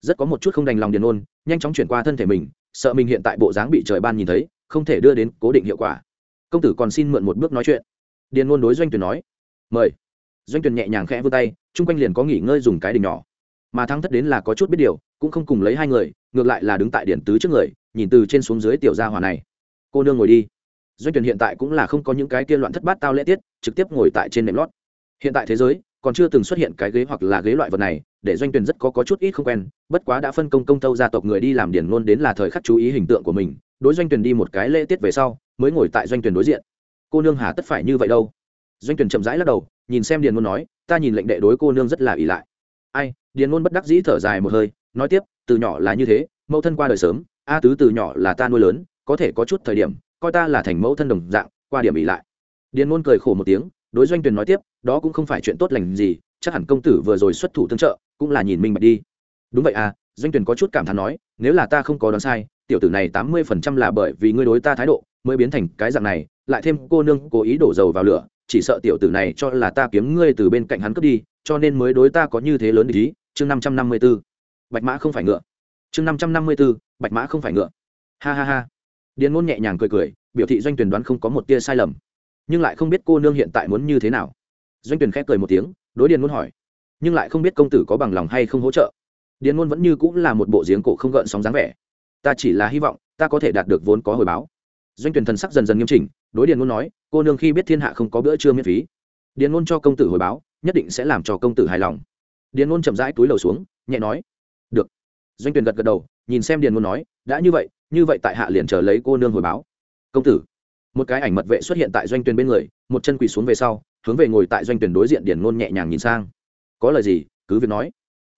Rất có một chút không đành lòng điền ôn nhanh chóng chuyển qua thân thể mình, sợ mình hiện tại bộ dáng bị trời ban nhìn thấy, không thể đưa đến cố định hiệu quả. Công tử còn xin mượn một bước nói chuyện. Điền ngôn đối doanh tuyển nói mời. Doanh tuyển nhẹ nhàng khẽ vươn tay chung quanh liền có nghỉ ngơi dùng cái đình nhỏ. Mà thắng thất đến là có chút biết điều cũng không cùng lấy hai người ngược lại là đứng tại điện tứ trước người nhìn từ trên xuống dưới tiểu gia hòa này. Cô nương ngồi đi. Doanh tuyển hiện tại cũng là không có những cái kia loạn thất bát tao lễ tiết trực tiếp ngồi tại trên nệm lót. Hiện tại thế giới còn chưa từng xuất hiện cái ghế hoặc là ghế loại vật này để doanh tuyển rất có, có chút ít không quen bất quá đã phân công công tâu gia tộc người đi làm điển luôn đến là thời khắc chú ý hình tượng của mình đối doanh tuyển đi một cái lễ tiết về sau mới ngồi tại doanh tuyển đối diện. Cô nương hà tất phải như vậy đâu? Doanh tuyển chậm rãi lắc đầu, nhìn xem điền ngôn nói, ta nhìn lệnh đệ đối cô nương rất là ỷ lại. Ai? Điền ngôn bất đắc dĩ thở dài một hơi, nói tiếp, từ nhỏ là như thế, mẫu thân qua đời sớm, a tứ từ nhỏ là ta nuôi lớn, có thể có chút thời điểm, coi ta là thành mẫu thân đồng dạng, qua điểm ỷ lại. Điền ngôn cười khổ một tiếng, đối doanh tuyển nói tiếp, đó cũng không phải chuyện tốt lành gì, chắc hẳn công tử vừa rồi xuất thủ tương trợ, cũng là nhìn minh bạch đi. Đúng vậy à doanh tuyển có chút cảm thán nói, nếu là ta không có đoán sai, tiểu tử này tám mươi phần trăm là bởi vì ngươi đối ta thái độ mới biến thành cái dạng này, lại thêm cô nương cố ý đổ dầu vào lửa, chỉ sợ tiểu tử này cho là ta kiếm ngươi từ bên cạnh hắn cướp đi, cho nên mới đối ta có như thế lớn ý. Chương năm trăm năm mươi b ố bạch mã không phải ngựa. Chương năm trăm năm mươi b ố bạch mã không phải ngựa. Ha ha ha. Điền ngôn nhẹ nhàng cười cười, biểu thị doanh tuyển đoán không có một tia sai lầm. Nhưng lại không biết cô nương hiện tại muốn như thế nào. Doanh tuyển khép cười một tiếng, đối điền ngôn hỏi. Nhưng lại không biết công tử có bằng lòng hay không hỗ trợ. Điền ngôn vẫn như cũng là một bộ giếng cổ không gợn sóng dáng vẻ. Ta chỉ là hy vọng, ta có thể đạt được vốn có hồi báo doanh tuyển thần sắc dần dần nghiêm chỉnh, đối điền ngôn nói, cô nương khi biết thiên hạ không có bữa trưa miễn phí. Điền ngôn cho công tử hồi báo, nhất định sẽ làm cho công tử hài lòng. Điền ngôn chậm rãi túi lầu xuống, nhẹ nói, được. Doanh tuyển gật gật đầu, nhìn xem điền ngôn nói, đã như vậy như vậy tại hạ liền chờ lấy cô nương hồi báo. Công tử. Một cái ảnh mật vệ xuất hiện tại doanh tuyển bên người, một chân quỳ xuống về sau, hướng về ngồi tại doanh tuyển đối diện điền ngôn nhẹ nhàng nhìn sang. Có lời gì? cứ việc nói.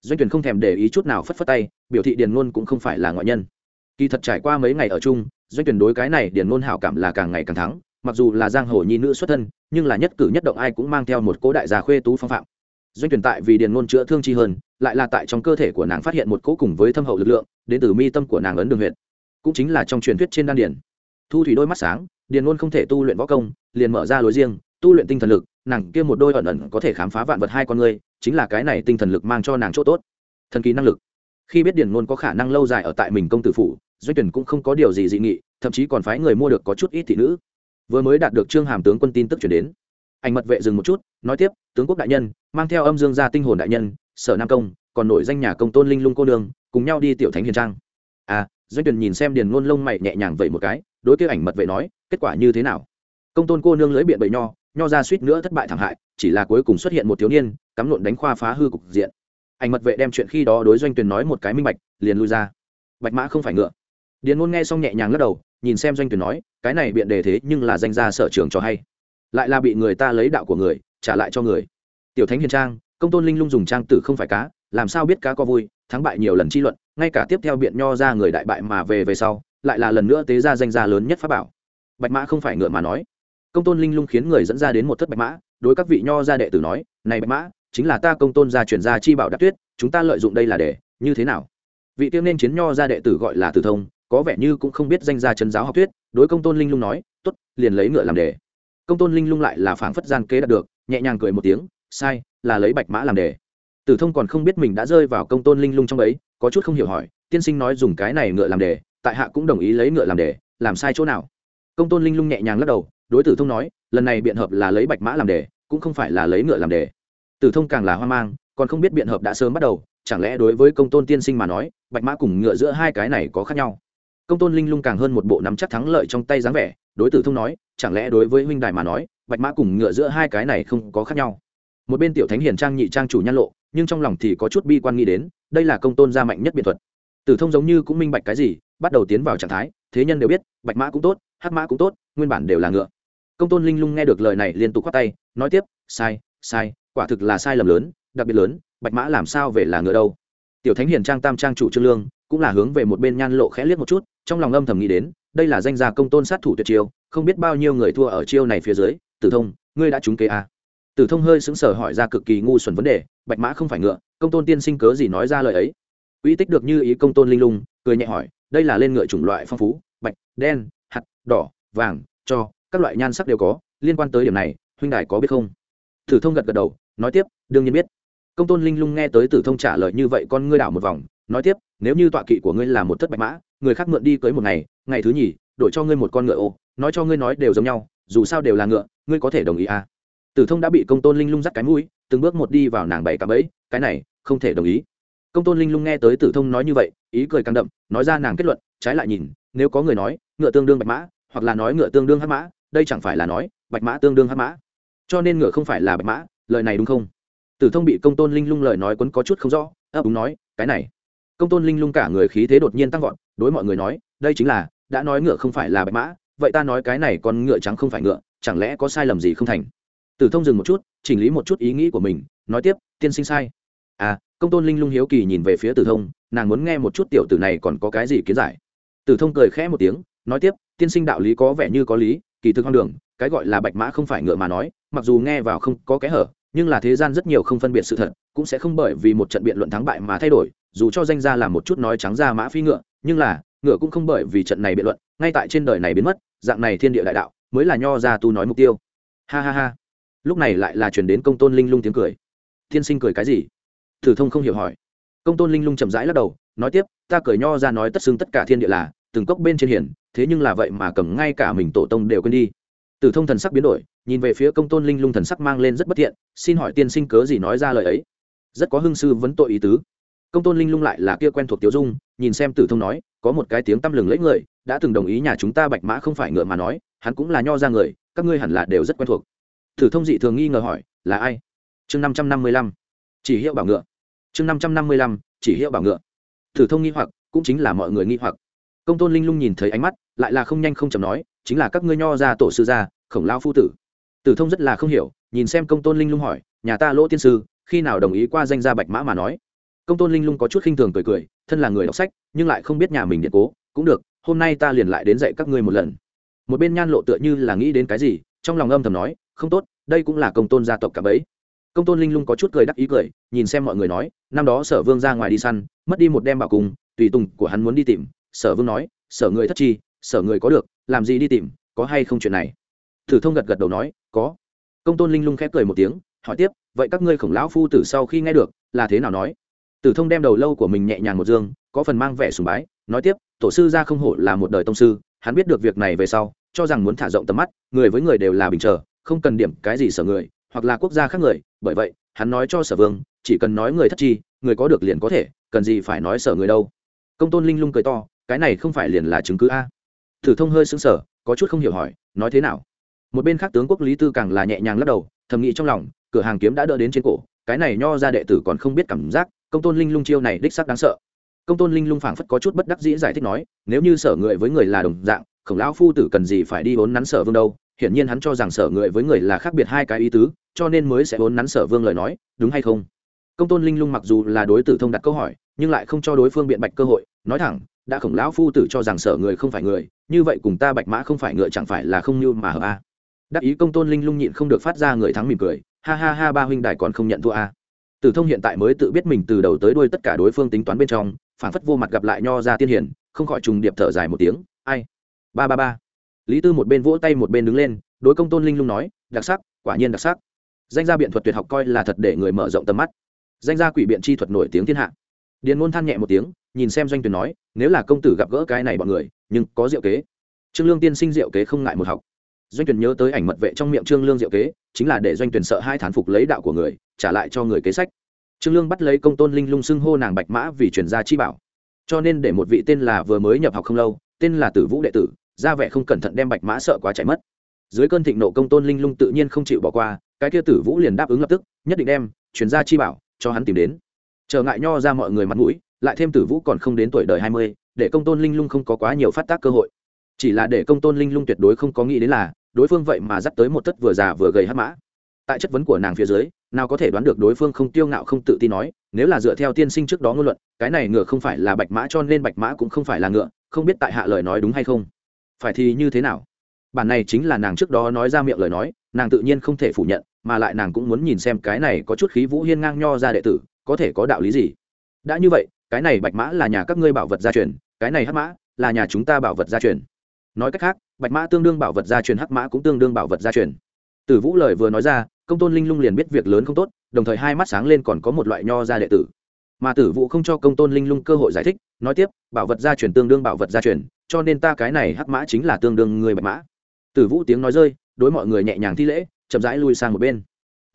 Doanh tuyển không thèm để ý chút nào phất phất tay, biểu thị điền ngôn cũng không phải là ngoại nhân. Kỳ thật trải qua mấy ngày ở chung doanh tuyển đối cái này điền ngôn hảo cảm là càng ngày càng thắng, mặc dù là giang hồ nhi nữ xuất thân, nhưng là nhất cử nhất động ai cũng mang theo một cố đại gia khuê tú phong phạm. Doanh tuyển tại vì điền ngôn chữa thương chi hơn, lại là tại trong cơ thể của nàng phát hiện một cố cùng với thâm hậu lực lượng, đến từ mi tâm của nàng ấn đường huyện cũng chính là trong truyền thuyết trên đan điển thu thủy đôi mắt sáng, điền ngôn không thể tu luyện võ công, liền mở ra lối riêng, tu luyện tinh thần lực, nàng kia một đôi ẩn ẩn có thể khám phá vạn vật hai con người, chính là cái này tinh thần lực mang cho nàng chỗ tốt. Thần kỳ năng lực. Khi biết điền ngôn có khả năng lâu dài ở tại mình công tử phủ doanh tuyển cũng không có điều gì dị nghị, thậm chí còn phái người mua được có chút ít thị nữ. Vừa mới đạt được trương hàm tướng quân tin tức chuyển đến. Ảnh mật vệ dừng một chút, nói tiếp, tướng quốc đại nhân, mang theo âm dương gia tinh hồn đại nhân, sở nam công, còn nổi danh nhà công tôn linh lung cô nương, cùng nhau đi tiểu thánh hiền trang. À doanh tuyển nhìn xem điền ngôn lông mày nhẹ nhàng vậy một cái, đối kia ảnh mật vệ nói, kết quả như thế nào? Công tôn cô nương lưới biện bậy nho nho ra suýt nữa thất bại thảm hại, chỉ là cuối cùng xuất hiện một thiếu niên, cắm lộn đánh khoa phá hư cục diện. Ảnh mật vệ đem chuyện khi đó đối doanh tuyền nói một cái minh bạch, liền lui ra. Bạch mã không phải ngựa điền ngôn nghe xong nhẹ nhàng lắc đầu, nhìn xem doanh tuyển nói, cái này biện đề thế nhưng là danh gia sở trường cho hay. Lại là bị người ta lấy đạo của người, trả lại cho người. Tiểu thánh hiền trang, công tôn linh lung dùng trang tử không phải cá, làm sao biết cá có vui, thắng bại nhiều lần chi luận, ngay cả tiếp theo biện nho ra người đại bại mà về về sau, lại là lần nữa tế ra danh gia lớn nhất pháp bảo. Bạch mã không phải ngựa mà nói. Công tôn linh lung khiến người dẫn ra đến một thất bạch mã, đối các vị nho gia đệ tử nói, này bạch mã, chính là ta công tôn gia truyền gia chi bảo đắc tuyết, chúng ta lợi dụng đây là để, như thế nào? Vị tiêu nên chiến nho gia đệ tử gọi là tử thông có vẻ như cũng không biết danh gia chân giáo học thuyết, đối công tôn linh lung nói, tốt, liền lấy ngựa làm đề. Công tôn linh lung lại là phảng phất gian kế đạt được, nhẹ nhàng cười một tiếng, sai, là lấy bạch mã làm đề. Tử thông còn không biết mình đã rơi vào công tôn linh lung trong ấy, có chút không hiểu hỏi, tiên sinh nói dùng cái này ngựa làm đề, tại hạ cũng đồng ý lấy ngựa làm đề, làm sai chỗ nào? Công tôn linh lung nhẹ nhàng lắc đầu, đối tử thông nói, lần này biện hợp là lấy bạch mã làm đề, cũng không phải là lấy ngựa làm đề. Tử thông càng là hoang mang, còn không biết biện hợp đã sớm bắt đầu, chẳng lẽ đối với công tôn tiên sinh mà nói, bạch mã cùng ngựa giữa hai cái này có khác nhau? Công tôn linh lung càng hơn một bộ nắm chắc thắng lợi trong tay dáng vẻ, đối tử thông nói, chẳng lẽ đối với huynh đài mà nói, bạch mã cùng ngựa giữa hai cái này không có khác nhau? Một bên tiểu thánh hiền trang nhị trang chủ nhan lộ, nhưng trong lòng thì có chút bi quan nghĩ đến, đây là công tôn gia mạnh nhất biện thuật. Tử thông giống như cũng minh bạch cái gì, bắt đầu tiến vào trạng thái, thế nhân đều biết, bạch mã cũng tốt, hắc mã cũng tốt, nguyên bản đều là ngựa. Công tôn linh lung nghe được lời này liên tục khoát tay, nói tiếp, sai sai, quả thực là sai lầm lớn, đặc biệt lớn, bạch mã làm sao về là ngựa đâu? Tiểu thánh hiền trang tam trang chủ trương lương, cũng là hướng về một bên nhan lộ khẽ liếc một chút trong lòng âm thầm nghĩ đến, đây là danh gia công tôn sát thủ tuyệt chiêu, không biết bao nhiêu người thua ở chiêu này phía dưới. Tử thông, ngươi đã trúng kế à. tử thông hơi sững sờ hỏi ra cực kỳ ngu xuẩn vấn đề, bạch mã không phải ngựa, công tôn tiên sinh cớ gì nói ra lời ấy? Uy tích được như ý công tôn linh lung, cười nhẹ hỏi, đây là lên ngựa chủng loại phong phú, bạch, đen, hạt, đỏ, vàng, cho, các loại nhan sắc đều có, liên quan tới điểm này, huynh đài có biết không? Tử thông gật gật đầu, nói tiếp, đương nhiên biết. Công tôn linh lung nghe tới tử thông trả lời như vậy con ngươi đảo một vòng, nói tiếp, nếu như tọa kỵ của ngươi là một thất bạch mã người khác mượn đi cưới một ngày ngày thứ nhì, đổi cho ngươi một con ngựa ô, nói cho ngươi nói đều giống nhau, dù sao đều là ngựa, ngươi có thể đồng ý à? Tử thông đã bị công tôn linh lung dắt cái mũi, từng bước một đi vào nàng bảy cạm ấy cái này, không thể đồng ý. Công tôn linh lung nghe tới tử thông nói như vậy, ý cười căng đậm, nói ra nàng kết luận, trái lại nhìn, nếu có người nói, ngựa tương đương bạch mã, hoặc là nói ngựa tương đương hắc mã, đây chẳng phải là nói, bạch mã tương đương hắc mã. Cho nên ngựa không phải là bạch mã, lời này đúng không? Tử thông bị công tôn linh lung lời nói quấn có chút không rõ, ấp đúng nói, cái này. Công tôn linh lung cả người khí thế đột nhiên tăng vọt đối mọi người nói, đây chính là, đã nói ngựa không phải là bạch mã, vậy ta nói cái này còn ngựa trắng không phải ngựa, chẳng lẽ có sai lầm gì không thành? Tử thông dừng một chút, chỉnh lý một chút ý nghĩ của mình, nói tiếp, tiên sinh sai. À công tôn linh lung hiếu kỳ nhìn về phía tử thông, nàng muốn nghe một chút tiểu tử này còn có cái gì kiến giải. Tử thông cười khẽ một tiếng, nói tiếp, tiên sinh đạo lý có vẻ như có lý, kỳ thực hoang đường, cái gọi là bạch mã không phải ngựa mà nói, mặc dù nghe vào không có kẽ hở nhưng là thế gian rất nhiều không phân biệt sự thật, cũng sẽ không bởi vì một trận biện luận thắng bại mà thay đổi, dù cho danh ra là một chút nói trắng ra mã phi ngựa, nhưng là, ngựa cũng không bởi vì trận này biện luận, ngay tại trên đời này biến mất, dạng này thiên địa đại đạo, mới là nho ra tu nói mục tiêu. Ha ha ha. Lúc này lại là chuyển đến công tôn linh lung tiếng cười. Thiên sinh cười cái gì? Thử thông không hiểu hỏi. Công tôn linh lung chậm rãi lắc đầu, nói tiếp, ta cười nho ra nói tất xưng tất cả thiên địa là, từng cốc bên trên hiển, thế nhưng là vậy mà cầm ngay cả mình tổ tông đều quên đi tử thông thần sắc biến đổi, nhìn về phía công tôn linh lung thần sắc mang lên rất bất thiện, xin hỏi tiên sinh cớ gì nói ra lời ấy? Rất có hưng sư vấn tội ý tứ. Công tôn linh lung lại là kia quen thuộc tiểu dung, nhìn xem tử thông nói, có một cái tiếng tăm lừng lẫy người, đã từng đồng ý nhà chúng ta bạch mã không phải ngựa mà nói, hắn cũng là nho ra người, các ngươi hẳn là đều rất quen thuộc. Tử thông dị thường nghi ngờ hỏi, là ai? Chương năm trăm năm mươi lăm. Chỉ hiệu bảo ngựa. Chương năm trăm năm mươi lăm, chỉ hiệu bảo ngựa. Tử thông nghi hoặc, cũng chính là mọi người nghi hoặc. Công tôn linh lung nhìn thấy ánh mắt, lại là không nhanh không chậm nói chính là các ngươi nho gia tổ sư gia, khổng lao phu tử. Tử thông rất là không hiểu, nhìn xem công tôn linh lung hỏi, nhà ta lỗ tiên sư, khi nào đồng ý qua danh gia bạch mã mà nói? Công tôn linh lung có chút khinh thường cười cười, thân là người đọc sách, nhưng lại không biết nhà mình điện cố, cũng được, hôm nay ta liền lại đến dạy các ngươi một lần. Một bên nhan lộ tựa như là nghĩ đến cái gì, trong lòng âm thầm nói, không tốt, đây cũng là công tôn gia tộc cả bấy. Công tôn linh lung có chút cười đắc ý cười, nhìn xem mọi người nói, năm đó sở vương ra ngoài đi săn, mất đi một đem bảo cùng tùy tùng của hắn muốn đi tìm, sở vương nói, sở người thất chi, sở người có được làm gì đi tìm có hay không chuyện này? Thử thông gật gật đầu nói có. Công tôn linh lung khép cười một tiếng hỏi tiếp vậy các ngươi khổng lão phu tử sau khi nghe được là thế nào nói? Tử thông đem đầu lâu của mình nhẹ nhàng một dương có phần mang vẻ sùng bái nói tiếp tổ sư ra không hổ là một đời tông sư hắn biết được việc này về sau cho rằng muốn thả rộng tầm mắt người với người đều là bình trở, không cần điểm cái gì sở người hoặc là quốc gia khác người bởi vậy hắn nói cho sở vương chỉ cần nói người thất chi người có được liền có thể cần gì phải nói sở người đâu. Công tôn linh lung cười to cái này không phải liền là chứng cứ a thử thông hơi sững sờ, có chút không hiểu hỏi, nói thế nào? Một bên khác tướng quốc lý tư càng là nhẹ nhàng lắc đầu, thầm nghĩ trong lòng, cửa hàng kiếm đã đỡ đến trên cổ, cái này nho ra đệ tử còn không biết cảm giác, công tôn linh lung chiêu này đích sắc đáng sợ. Công tôn linh lung phảng phất có chút bất đắc dĩ giải thích nói, nếu như sở người với người là đồng dạng, khổng lão phu tử cần gì phải đi vốn nắn sở vương đâu? Hiển nhiên hắn cho rằng sở người với người là khác biệt hai cái ý tứ, cho nên mới sẽ vốn nắn sở vương lời nói, đúng hay không? Công tôn linh lung mặc dù là đối tử thông đặt câu hỏi, nhưng lại không cho đối phương biện bạch cơ hội, nói thẳng đã khổng lão phu tử cho rằng sở người không phải người, như vậy cùng ta bạch mã không phải ngựa chẳng phải là không như mà hợp a. Đắc ý công tôn linh lung nhịn không được phát ra người thắng mỉm cười, ha ha ha ba huynh đài còn không nhận thua a. Tử thông hiện tại mới tự biết mình từ đầu tới đuôi tất cả đối phương tính toán bên trong, phản phất vô mặt gặp lại nho ra tiên hiển, không khỏi trùng điệp thở dài một tiếng, ai? Ba ba ba. Lý tư một bên vỗ tay một bên đứng lên, đối công tôn linh lung nói, đặc sắc, quả nhiên đặc sắc. Danh gia biện thuật tuyệt học coi là thật để người mở rộng tầm mắt. Danh gia quỷ biện chi thuật nổi tiếng thiên hạ điền ngôn than nhẹ một tiếng, nhìn xem doanh tuyển nói, nếu là công tử gặp gỡ cái này bọn người, nhưng có diệu kế. Trương lương tiên sinh diệu kế không ngại một học. Doanh tuyển nhớ tới ảnh mật vệ trong miệng trương lương diệu kế, chính là để doanh tuyển sợ hai thán phục lấy đạo của người, trả lại cho người kế sách. Trương lương bắt lấy công tôn linh lung xưng hô nàng bạch mã vì truyền gia chi bảo. Cho nên để một vị tên là vừa mới nhập học không lâu, tên là tử vũ đệ tử, ra vẻ không cẩn thận đem bạch mã sợ quá chạy mất. Dưới cơn thịnh nộ công tôn linh lung tự nhiên không chịu bỏ qua, cái kia tử vũ liền đáp ứng lập tức, nhất định đem truyền gia chi bảo cho hắn tìm đến trở ngại nho ra mọi người mặt mũi, lại thêm tử vũ còn không đến tuổi đời hai mươi, để công tôn linh lung không có quá nhiều phát tác cơ hội. Chỉ là để công tôn linh lung tuyệt đối không có nghĩ đến là, đối phương vậy mà dắt tới một tất vừa già vừa gầy hát mã. Tại chất vấn của nàng phía dưới, nào có thể đoán được đối phương không tiêu ngạo không tự tin nói, nếu là dựa theo tiên sinh trước đó ngôn luận, cái này ngựa không phải là bạch mã cho nên bạch mã cũng không phải là ngựa, không biết tại hạ lời nói đúng hay không. Phải thì như thế nào? Bản này chính là nàng trước đó nói ra miệng lời nói, nàng tự nhiên không thể phủ nhận, mà lại nàng cũng muốn nhìn xem cái này có chút khí vũ hiên ngang nho ra đệ tử có thể có đạo lý gì? Đã như vậy, cái này bạch mã là nhà các ngươi bảo vật gia truyền, cái này hắc mã là nhà chúng ta bảo vật gia truyền. Nói cách khác, bạch mã tương đương bảo vật gia truyền, hắc mã cũng tương đương bảo vật gia truyền. Tử vũ lời vừa nói ra, công tôn linh lung liền biết việc lớn không tốt, đồng thời hai mắt sáng lên còn có một loại nho gia đệ tử. Mà tử vũ không cho công tôn linh lung cơ hội giải thích, nói tiếp, bảo vật gia truyền tương đương bảo vật gia truyền, cho nên ta cái này hắc mã chính là tương đương người bạch mã. Tử vũ tiếng nói rơi, đối mọi người nhẹ nhàng thi lễ, chậm rãi lui sang một bên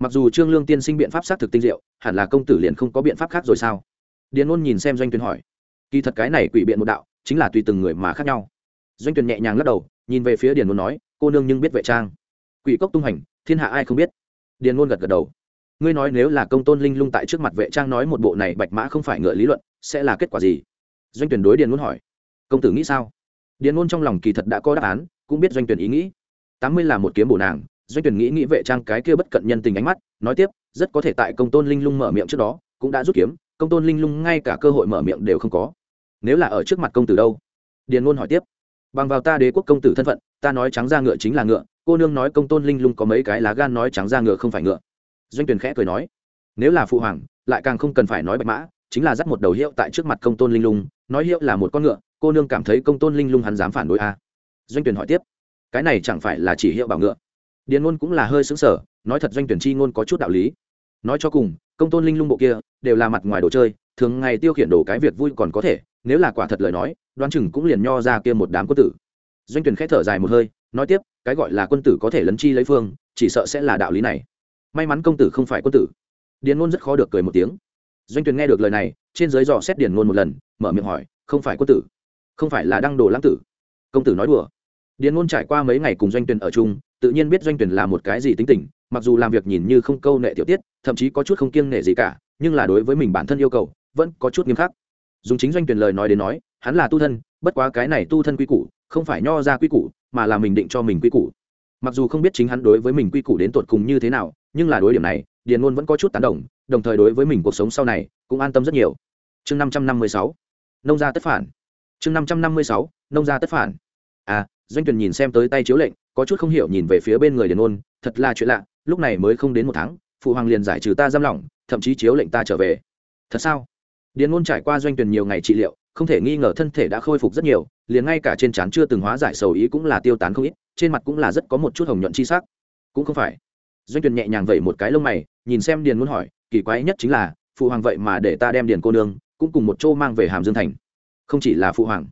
mặc dù trương lương tiên sinh biện pháp xác thực tinh diệu, hẳn là công tử liền không có biện pháp khác rồi sao? Điền ôn nhìn xem doanh tuyến hỏi. Kỳ thật cái này quỷ biện một đạo, chính là tùy từng người mà khác nhau. Doanh tuyển nhẹ nhàng lắc đầu, nhìn về phía điền ôn nói, cô nương nhưng biết vệ trang. Quỷ cốc tung hành, thiên hạ ai không biết? Điền ôn gật gật đầu. Ngươi nói nếu là công tôn linh lung tại trước mặt vệ trang nói một bộ này bạch mã không phải ngựa lý luận, sẽ là kết quả gì? Doanh tuyển đối điền ôn hỏi. Công tử nghĩ sao? Điền ôn trong lòng kỳ thật đã có đáp án, cũng biết doanh tuyển ý nghĩ. Tám mươi là một kiếm bổ nàng doanh tuyển nghĩ nghĩ vệ trang cái kia bất cận nhân tình ánh mắt, nói tiếp, rất có thể tại công tôn linh lung mở miệng trước đó, cũng đã rút kiếm, công tôn linh lung ngay cả cơ hội mở miệng đều không có. Nếu là ở trước mặt công tử đâu? Điền ngôn hỏi tiếp. Bằng vào ta đế quốc công tử thân phận, ta nói trắng ra ngựa chính là ngựa, cô nương nói công tôn linh lung có mấy cái lá gan nói trắng ra ngựa không phải ngựa. Doanh tuyển khẽ cười nói, nếu là phụ hoàng, lại càng không cần phải nói bạch mã, chính là dắt một đầu hiệu tại trước mặt công tôn linh lung, nói hiệu là một con ngựa, cô nương cảm thấy công tôn linh lung hắn dám phản đối a à? doanh tuyển hỏi tiếp, cái này chẳng phải là chỉ hiệu bảo ngựa? Điền ngôn cũng là hơi xứng sở nói thật doanh tuyển chi ngôn có chút đạo lý. Nói cho cùng, công tôn linh lung bộ kia, đều là mặt ngoài đồ chơi, thường ngày tiêu khiển đồ cái việc vui còn có thể, nếu là quả thật lời nói, đoán chừng cũng liền nho ra kia một đám quân tử. Doanh tuyển khẽ thở dài một hơi, nói tiếp, cái gọi là quân tử có thể lấn chi lấy phương, chỉ sợ sẽ là đạo lý này. May mắn công tử không phải quân tử. Điền ngôn rất khó được cười một tiếng. Doanh tuyển nghe được lời này, trên dưới dò xét điền ngôn một lần, mở miệng hỏi, không phải quân tử? Không phải là đăng đồ lãng tử? Công tử nói đùa. Điền ngôn trải qua mấy ngày cùng doanh tuyển ở chung tự nhiên biết doanh tuyển là một cái gì tính tình, mặc dù làm việc nhìn như không câu nệ tiểu tiết, thậm chí có chút không kiêng nệ gì cả, nhưng là đối với mình bản thân yêu cầu, vẫn có chút nghiêm khắc. Dùng chính doanh tuyển lời nói đến nói, hắn là tu thân, bất quá cái này tu thân quy củ, không phải nho ra quy củ, mà là mình định cho mình quy củ. Mặc dù không biết chính hắn đối với mình quy củ đến tột cùng như thế nào, nhưng là đối điểm này, điền ngôn vẫn có chút tán đồng đồng thời đối với mình cuộc sống sau này, cũng an tâm rất nhiều. Chương năm trăm năm mươi sáu, nông gia tất phản. Chương năm trăm năm mươi sáu, nông gia tất phản. À doanh tuyển nhìn xem tới tay chiếu lệnh, có chút không hiểu nhìn về phía bên người điền ôn, thật là chuyện lạ, lúc này mới không đến một tháng, phụ hoàng liền giải trừ ta giam lỏng, thậm chí chiếu lệnh ta trở về. Thật sao? Điền ngôn trải qua doanh tuyển nhiều ngày trị liệu, không thể nghi ngờ thân thể đã khôi phục rất nhiều, liền ngay cả trên trán chưa từng hóa giải sầu ý cũng là tiêu tán không ít, trên mặt cũng là rất có một chút hồng nhuận chi sắc. Cũng không phải. Doanh tuyển nhẹ nhàng vẩy một cái lông mày, nhìn xem điền ngôn hỏi, kỳ quái nhất chính là, phụ hoàng vậy mà để ta đem điền cô nương, cũng cùng một chỗ mang về hàm dương thành. Không chỉ là phụ hoàng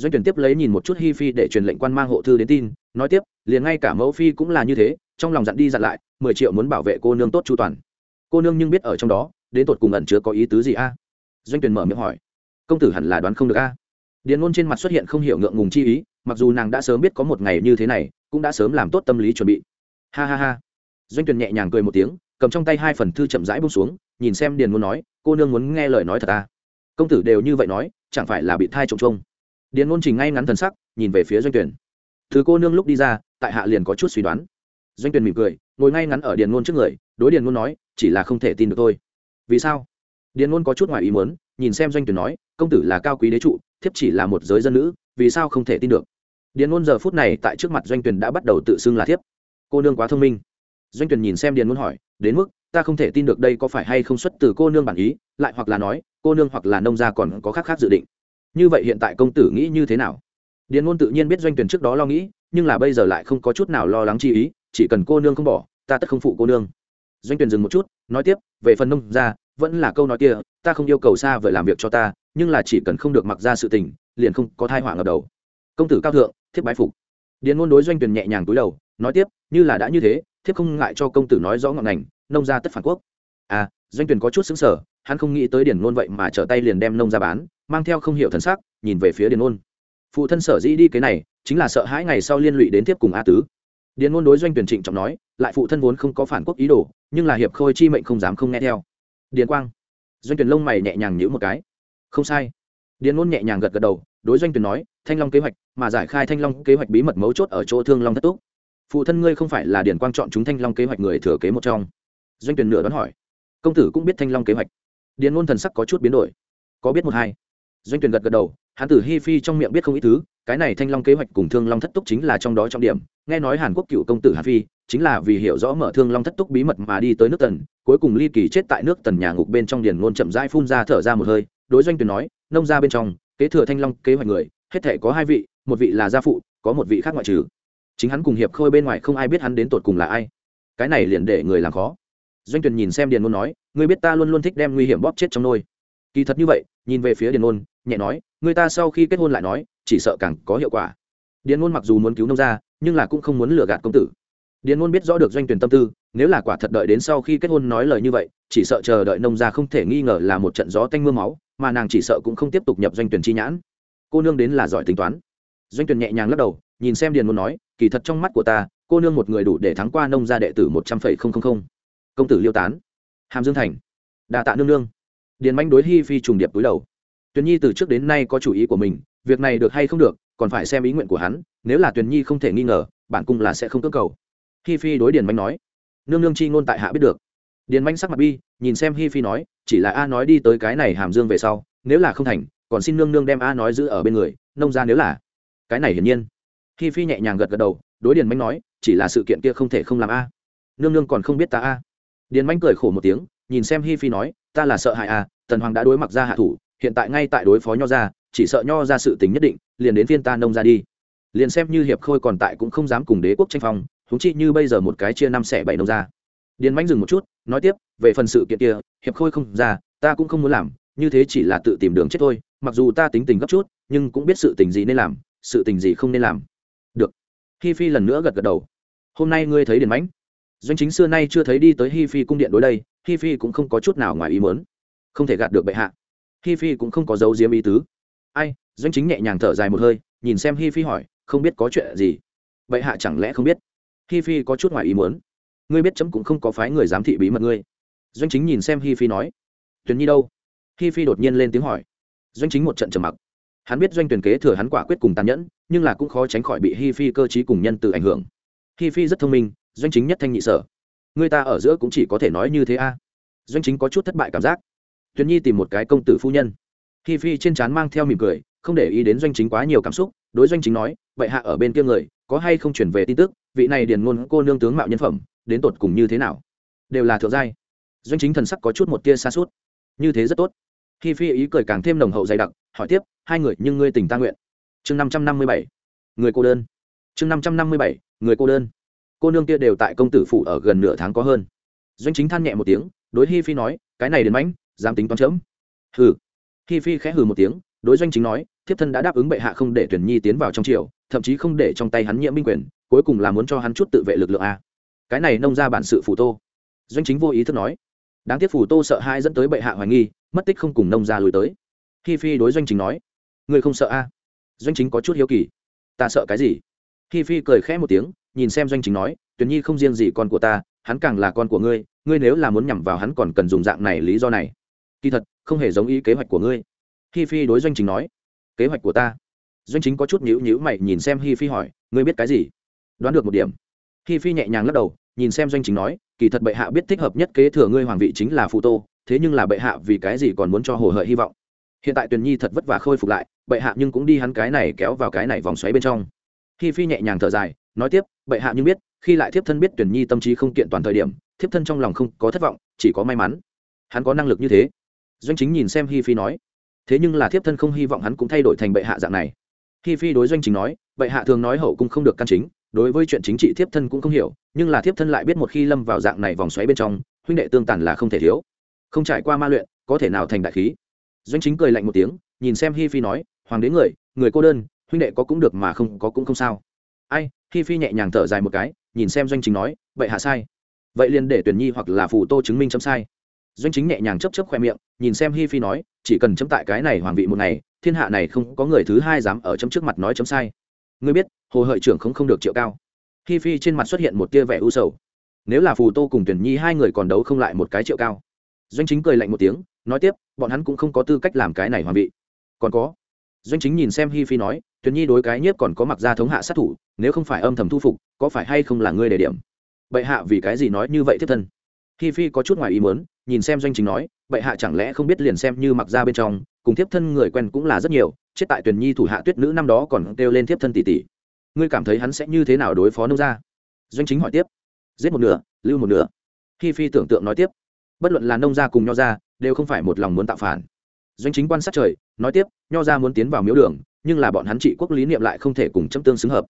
doanh tuyển tiếp lấy nhìn một chút hi phi để truyền lệnh quan mang hộ thư đến tin, nói tiếp, liền ngay cả mẫu phi cũng là như thế, trong lòng dặn đi dặn lại, mười triệu muốn bảo vệ cô nương tốt chu toàn. Cô nương nhưng biết ở trong đó, đến tột cùng ẩn chứa có ý tứ gì a? Doanh tuyển mở miệng hỏi. Công tử hẳn là đoán không được a. Điền ngôn trên mặt xuất hiện không hiểu ngượng ngùng chi ý, mặc dù nàng đã sớm biết có một ngày như thế này, cũng đã sớm làm tốt tâm lý chuẩn bị. Ha ha ha. Doanh tuyển nhẹ nhàng cười một tiếng, cầm trong tay hai phần thư chậm rãi bông xuống, nhìn xem điền ngôn nói, cô nương muốn nghe lời nói thật ta công tử đều như vậy nói, chẳng phải là bị thai trộm trông điền ngôn trình ngay ngắn thần sắc, nhìn về phía doanh tuyển thứ cô nương lúc đi ra, tại hạ liền có chút suy đoán. Doanh tuyển mỉm cười, ngồi ngay ngắn ở điền ngôn trước người, đối điền ngôn nói, chỉ là không thể tin được thôi. Vì sao? Điền ngôn có chút ngoài ý muốn, nhìn xem doanh tuyển nói, công tử là cao quý đế trụ, thiếp chỉ là một giới dân nữ, vì sao không thể tin được? Điền ngôn giờ phút này tại trước mặt doanh tuyển đã bắt đầu tự xưng là thiếp. Cô nương quá thông minh. Doanh tuyển nhìn xem điền ngôn hỏi, đến mức, ta không thể tin được đây có phải hay không xuất từ cô nương bản ý, lại hoặc là nói, cô nương hoặc là nông gia còn có khác khác dự định như vậy hiện tại công tử nghĩ như thế nào? Điền ngôn tự nhiên biết doanh tuyển trước đó lo nghĩ, nhưng là bây giờ lại không có chút nào lo lắng chi ý, chỉ cần cô nương không bỏ, ta tất không phụ cô nương. Doanh tuyển dừng một chút, nói tiếp, về phần nông gia, vẫn là câu nói kia, ta không yêu cầu xa vời làm việc cho ta, nhưng là chỉ cần không được mặc ra sự tình, liền không có thai họa ngập đầu. Công tử cao thượng, thiếp bái phục. Điền ngôn đối doanh tuyển nhẹ nhàng túi đầu, nói tiếp, như là đã như thế, thiếp không ngại cho công tử nói rõ ngọn ngành, nông gia tất phản quốc. À doanh tuyển có chút xứng sở hắn không nghĩ tới điền ngôn vậy mà trở tay liền đem nông ra bán mang theo không hiểu thần sắc, nhìn về phía điền ngôn. Phụ thân sở dĩ đi cái này, chính là sợ hãi ngày sau liên lụy đến tiếp cùng a tứ. Điền ngôn đối doanh tuyển trịnh trọng nói, lại phụ thân vốn không có phản quốc ý đồ, nhưng là hiệp khôi chi mệnh không dám không nghe theo. Điền quang. Doanh tuyển lông mày nhẹ nhàng nhíu một cái. Không sai. Điền ngôn nhẹ nhàng gật gật đầu, đối doanh tuyển nói, thanh long kế hoạch, mà giải khai thanh long kế hoạch bí mật mấu chốt ở chỗ thương long thất túc. Phụ thân ngươi không phải là điền quang chọn chúng thanh long kế hoạch người thừa kế một trong. Doanh tuyển nửa đoán hỏi. Công tử cũng biết thanh long kế hoạch. Điền ngôn thần sắc có chút biến đổi. Có biết một hai? Doanh tuyển gật gật đầu hắn tử hi phi trong miệng biết không ít thứ, cái này thanh long kế hoạch cùng thương long thất túc chính là trong đó trọng điểm, nghe nói hàn quốc cựu công tử hà phi, chính là vì hiểu rõ mở thương long thất túc bí mật mà đi tới nước tần, cuối cùng ly kỳ chết tại nước tần nhà ngục bên trong điền ngôn chậm rãi phun ra thở ra một hơi, đối doanh tuyển nói, nông ra bên trong, kế thừa thanh long kế hoạch người, hết thể có hai vị, một vị là gia phụ, có một vị khác ngoại trừ. Chính hắn cùng hiệp khôi bên ngoài không ai biết hắn đến tột cùng là ai. Cái này liền để người làm khó. Doanh tuyển nhìn xem điền ngôn nói, ngươi biết ta luôn luôn thích đem nguy hiểm bóp chết trong nôi. Kỳ thật như vậy, nhìn về phía điền ngôn nhẹ nói, người ta sau khi kết hôn lại nói, chỉ sợ càng có hiệu quả. Điền ngôn mặc dù muốn cứu nông gia, nhưng là cũng không muốn lừa gạt công tử. Điền ngôn biết rõ được doanh tuyển tâm tư, nếu là quả thật đợi đến sau khi kết hôn nói lời như vậy, chỉ sợ chờ đợi nông gia không thể nghi ngờ là một trận gió tanh mưa máu, mà nàng chỉ sợ cũng không tiếp tục nhập doanh tuyển chi nhãn. Cô nương đến là giỏi tính toán. Doanh tuyển nhẹ nhàng lắc đầu, nhìn xem điền ngôn nói, kỳ thật trong mắt của ta, cô nương một người đủ để thắng qua nông gia đệ tử một trăm phẩy không không không. Công tử liêu tán, hàm dương thành đà tạ nương nương. Điền manh đối hi phi trùng điệp túi đầu tuyền nhi từ trước đến nay có chủ ý của mình, việc này được hay không được, còn phải xem ý nguyện của hắn, nếu là tuyền nhi không thể nghi ngờ, bản cung là sẽ không cưỡng cầu. Hi phi đối điền manh nói, nương nương chi ngôn tại hạ biết được. Điền manh sắc mặt bi, nhìn xem hi phi nói, chỉ là a nói đi tới cái này hàm dương về sau, nếu là không thành, còn xin nương nương đem a nói giữ ở bên người, nông ra nếu là. Cái này hiển nhiên. Hi phi nhẹ nhàng gật gật đầu, đối điền manh nói, chỉ là sự kiện kia không thể không làm a. Nương nương còn không biết ta a. Điền manh cười khổ một tiếng, nhìn xem hi phi nói, ta là sợ hại a, tần hoàng đã đối mặt ra hạ thủ hiện tại ngay tại đối phó nho ra chỉ sợ nho ra sự tình nhất định, liền đến phiên ta nông ra đi. Liền xem như hiệp khôi còn tại cũng không dám cùng đế quốc tranh phong húng chi như bây giờ một cái chia năm xẻ bảy nông ra điền mánh dừng một chút, nói tiếp, về phần sự kiện kia, hiệp khôi không ra, ta cũng không muốn làm, như thế chỉ là tự tìm đường chết thôi, mặc dù ta tính tình gấp chút, nhưng cũng biết sự tình gì nên làm, sự tình gì không nên làm. Được. Hi phi lần nữa gật gật đầu. Hôm nay ngươi thấy điền mãnh. Doanh chính xưa nay chưa thấy đi tới hi phi cung điện đối đây, hi phi cũng không có chút nào ngoài ý mớn không thể gạt được bệ hạ hi phi cũng không có dấu diếm ý tứ. Ai, doanh chính nhẹ nhàng thở dài một hơi, nhìn xem hi phi hỏi, không biết có chuyện gì? Bệ hạ chẳng lẽ không biết? Hi phi có chút ngoài ý muốn. Ngươi biết chấm cũng không có phái người giám thị bí mật ngươi. Doanh chính nhìn xem hi phi nói. Tuyền nhi đâu? Hi phi đột nhiên lên tiếng hỏi. Doanh chính một trận trầm mặc. Hắn biết doanh tuyển kế thừa hắn quả quyết cùng tàn nhẫn, nhưng là cũng khó tránh khỏi bị hi phi cơ t cùng nhân từ ảnh hưởng. Hi phi rất thông minh, doanh chính nhất thanh nhị sở. Người ta ở giữa cũng chỉ có thể nói như thế a. Doanh chính có chút thất bại cảm giác tuyền nhi tìm một cái công tử phu nhân. Hi phi trên trán mang theo mỉm cười, không để ý đến doanh chính quá nhiều cảm xúc, đối doanh chính nói vậy hạ ở bên kia người, có hay không chuyển về tin tức, vị này điền ngôn cô nương tướng mạo nhân phẩm, đến tột cùng như thế nào? Đều là thượng giai. Doanh chính thần sắc có chút một tia xa suốt như thế rất tốt. Hi phi ý cười càng thêm nồng hậu dày đặc, hỏi tiếp, hai người, nhưng ngươi tỉnh ta nguyện? Chương năm trăm năm mươi bảy. Người cô đơn. Chương năm trăm năm mươi bảy, người cô đơn. Cô nương kia đều tại công tử phủ ở gần nửa tháng có hơn. Doanh chính than nhẹ một tiếng, đối hi phi nói, cái này đến mãnh dám tính toán chấm. Hừ. Hi phi khẽ hừ một tiếng, đối doanh chính nói, thiếp thân đã đáp ứng bệ hạ không để tuyển nhi tiến vào trong triều, thậm chí không để trong tay hắn nhiễm minh quyền, cuối cùng là muốn cho hắn chút tự vệ lực lượng a. Cái này nông ra bản sự phủ tô. Doanh chính vô ý thức nói. Đáng tiếc phủ tô sợ hai dẫn tới bệ hạ hoài nghi, mất tích không cùng nông ra lùi tới. Hi phi đối doanh chính nói. Người không sợ a? Doanh chính có chút hiếu kỳ. Ta sợ cái gì? Hi phi cười khẽ một tiếng, nhìn xem doanh chính nói, tuyển nhi không riêng gì con của ta, hắn càng là con của ngươi ngươi nếu là muốn nhằm vào hắn còn cần dùng dạng này lý do này kỳ thật, không hề giống ý kế hoạch của ngươi. Hi phi đối doanh chính nói. Kế hoạch của ta. Doanh chính có chút nhữ nhữ mày nhìn xem hi phi hỏi, ngươi biết cái gì? Đoán được một điểm. Hi phi nhẹ nhàng lắc đầu, nhìn xem doanh chính nói, kỳ thật bệ hạ biết thích hợp nhất kế thừa ngươi hoàng vị chính là phụ tô, thế nhưng là bệ hạ vì cái gì còn muốn cho hồ hợi hy vọng? Hiện tại tuyền nhi thật vất vả khôi phục lại, bệ hạ nhưng cũng đi hắn cái này kéo vào cái này vòng xoáy bên trong. Hi phi nhẹ nhàng thở dài, nói tiếp, bệ hạ nhưng biết, khi lại thiếp thân biết tuyển nhi tâm trí không kiện toàn thời điểm, thiếp thân trong lòng không có thất vọng, chỉ có may mắn. Hắn có năng lực như thế doanh chính nhìn xem hi phi nói. Thế nhưng là thiếp thân không hy vọng hắn cũng thay đổi thành bệ hạ dạng này. Hi phi đối doanh chính nói, bệ hạ thường nói hậu cung không được căn chính, đối với chuyện chính trị thiếp thân cũng không hiểu, nhưng là thiếp thân lại biết một khi lâm vào dạng này vòng xoáy bên trong, huynh đệ tương tàn là không thể thiếu. Không trải qua ma luyện, có thể nào thành đại khí? Doanh chính cười lạnh một tiếng, nhìn xem hi phi nói, hoàng đế người người cô đơn, huynh đệ có cũng được mà không có cũng không sao. Ai hi phi nhẹ nhàng thở dài một cái, nhìn xem doanh chính nói vậy hạ sai. Vậy liền để tuyển nhi hoặc là phù tô chứng minh chấm sai doanh chính nhẹ nhàng chấp chấp khoe miệng, nhìn xem hi phi nói, chỉ cần chấm tại cái này hoàng vị một ngày, thiên hạ này không có người thứ hai dám ở chấm trước mặt nói chấm sai. Ngươi biết, hồ hợi trưởng không không được triệu cao. Hi phi trên mặt xuất hiện một tia vẻ u sầu. Nếu là phù tô cùng tuyển nhi hai người còn đấu không lại một cái triệu cao. Doanh chính cười lạnh một tiếng, nói tiếp, bọn hắn cũng không có tư cách làm cái này hoàng vị. Còn có. Doanh chính nhìn xem hi phi nói, tuyển nhi đối cái nhiếp còn có mặc gia thống hạ sát thủ, nếu không phải âm thầm thu phục, có phải hay không là ngươi đề điểm? Bệ hạ vì cái gì nói như vậy thiết thân? Hi phi có chút ngoài ý muốn, nhìn xem doanh chính nói, bệ hạ chẳng lẽ không biết liền xem như mặc ra bên trong, cùng thiếp thân người quen cũng là rất nhiều, chết tại tuyển nhi thủ hạ tuyết nữ năm đó còn kêu lên thiếp thân tỷ tỷ. Ngươi cảm thấy hắn sẽ như thế nào đối phó nông gia? Doanh chính hỏi tiếp. Giết một nửa, lưu một nửa. Hi phi tưởng tượng nói tiếp. Bất luận là nông gia cùng nho gia, đều không phải một lòng muốn tạo phản. Doanh chính quan sát trời, nói tiếp, nho gia muốn tiến vào miếu đường, nhưng là bọn hắn trị quốc lý niệm lại không thể cùng chấm tương xứng hợp.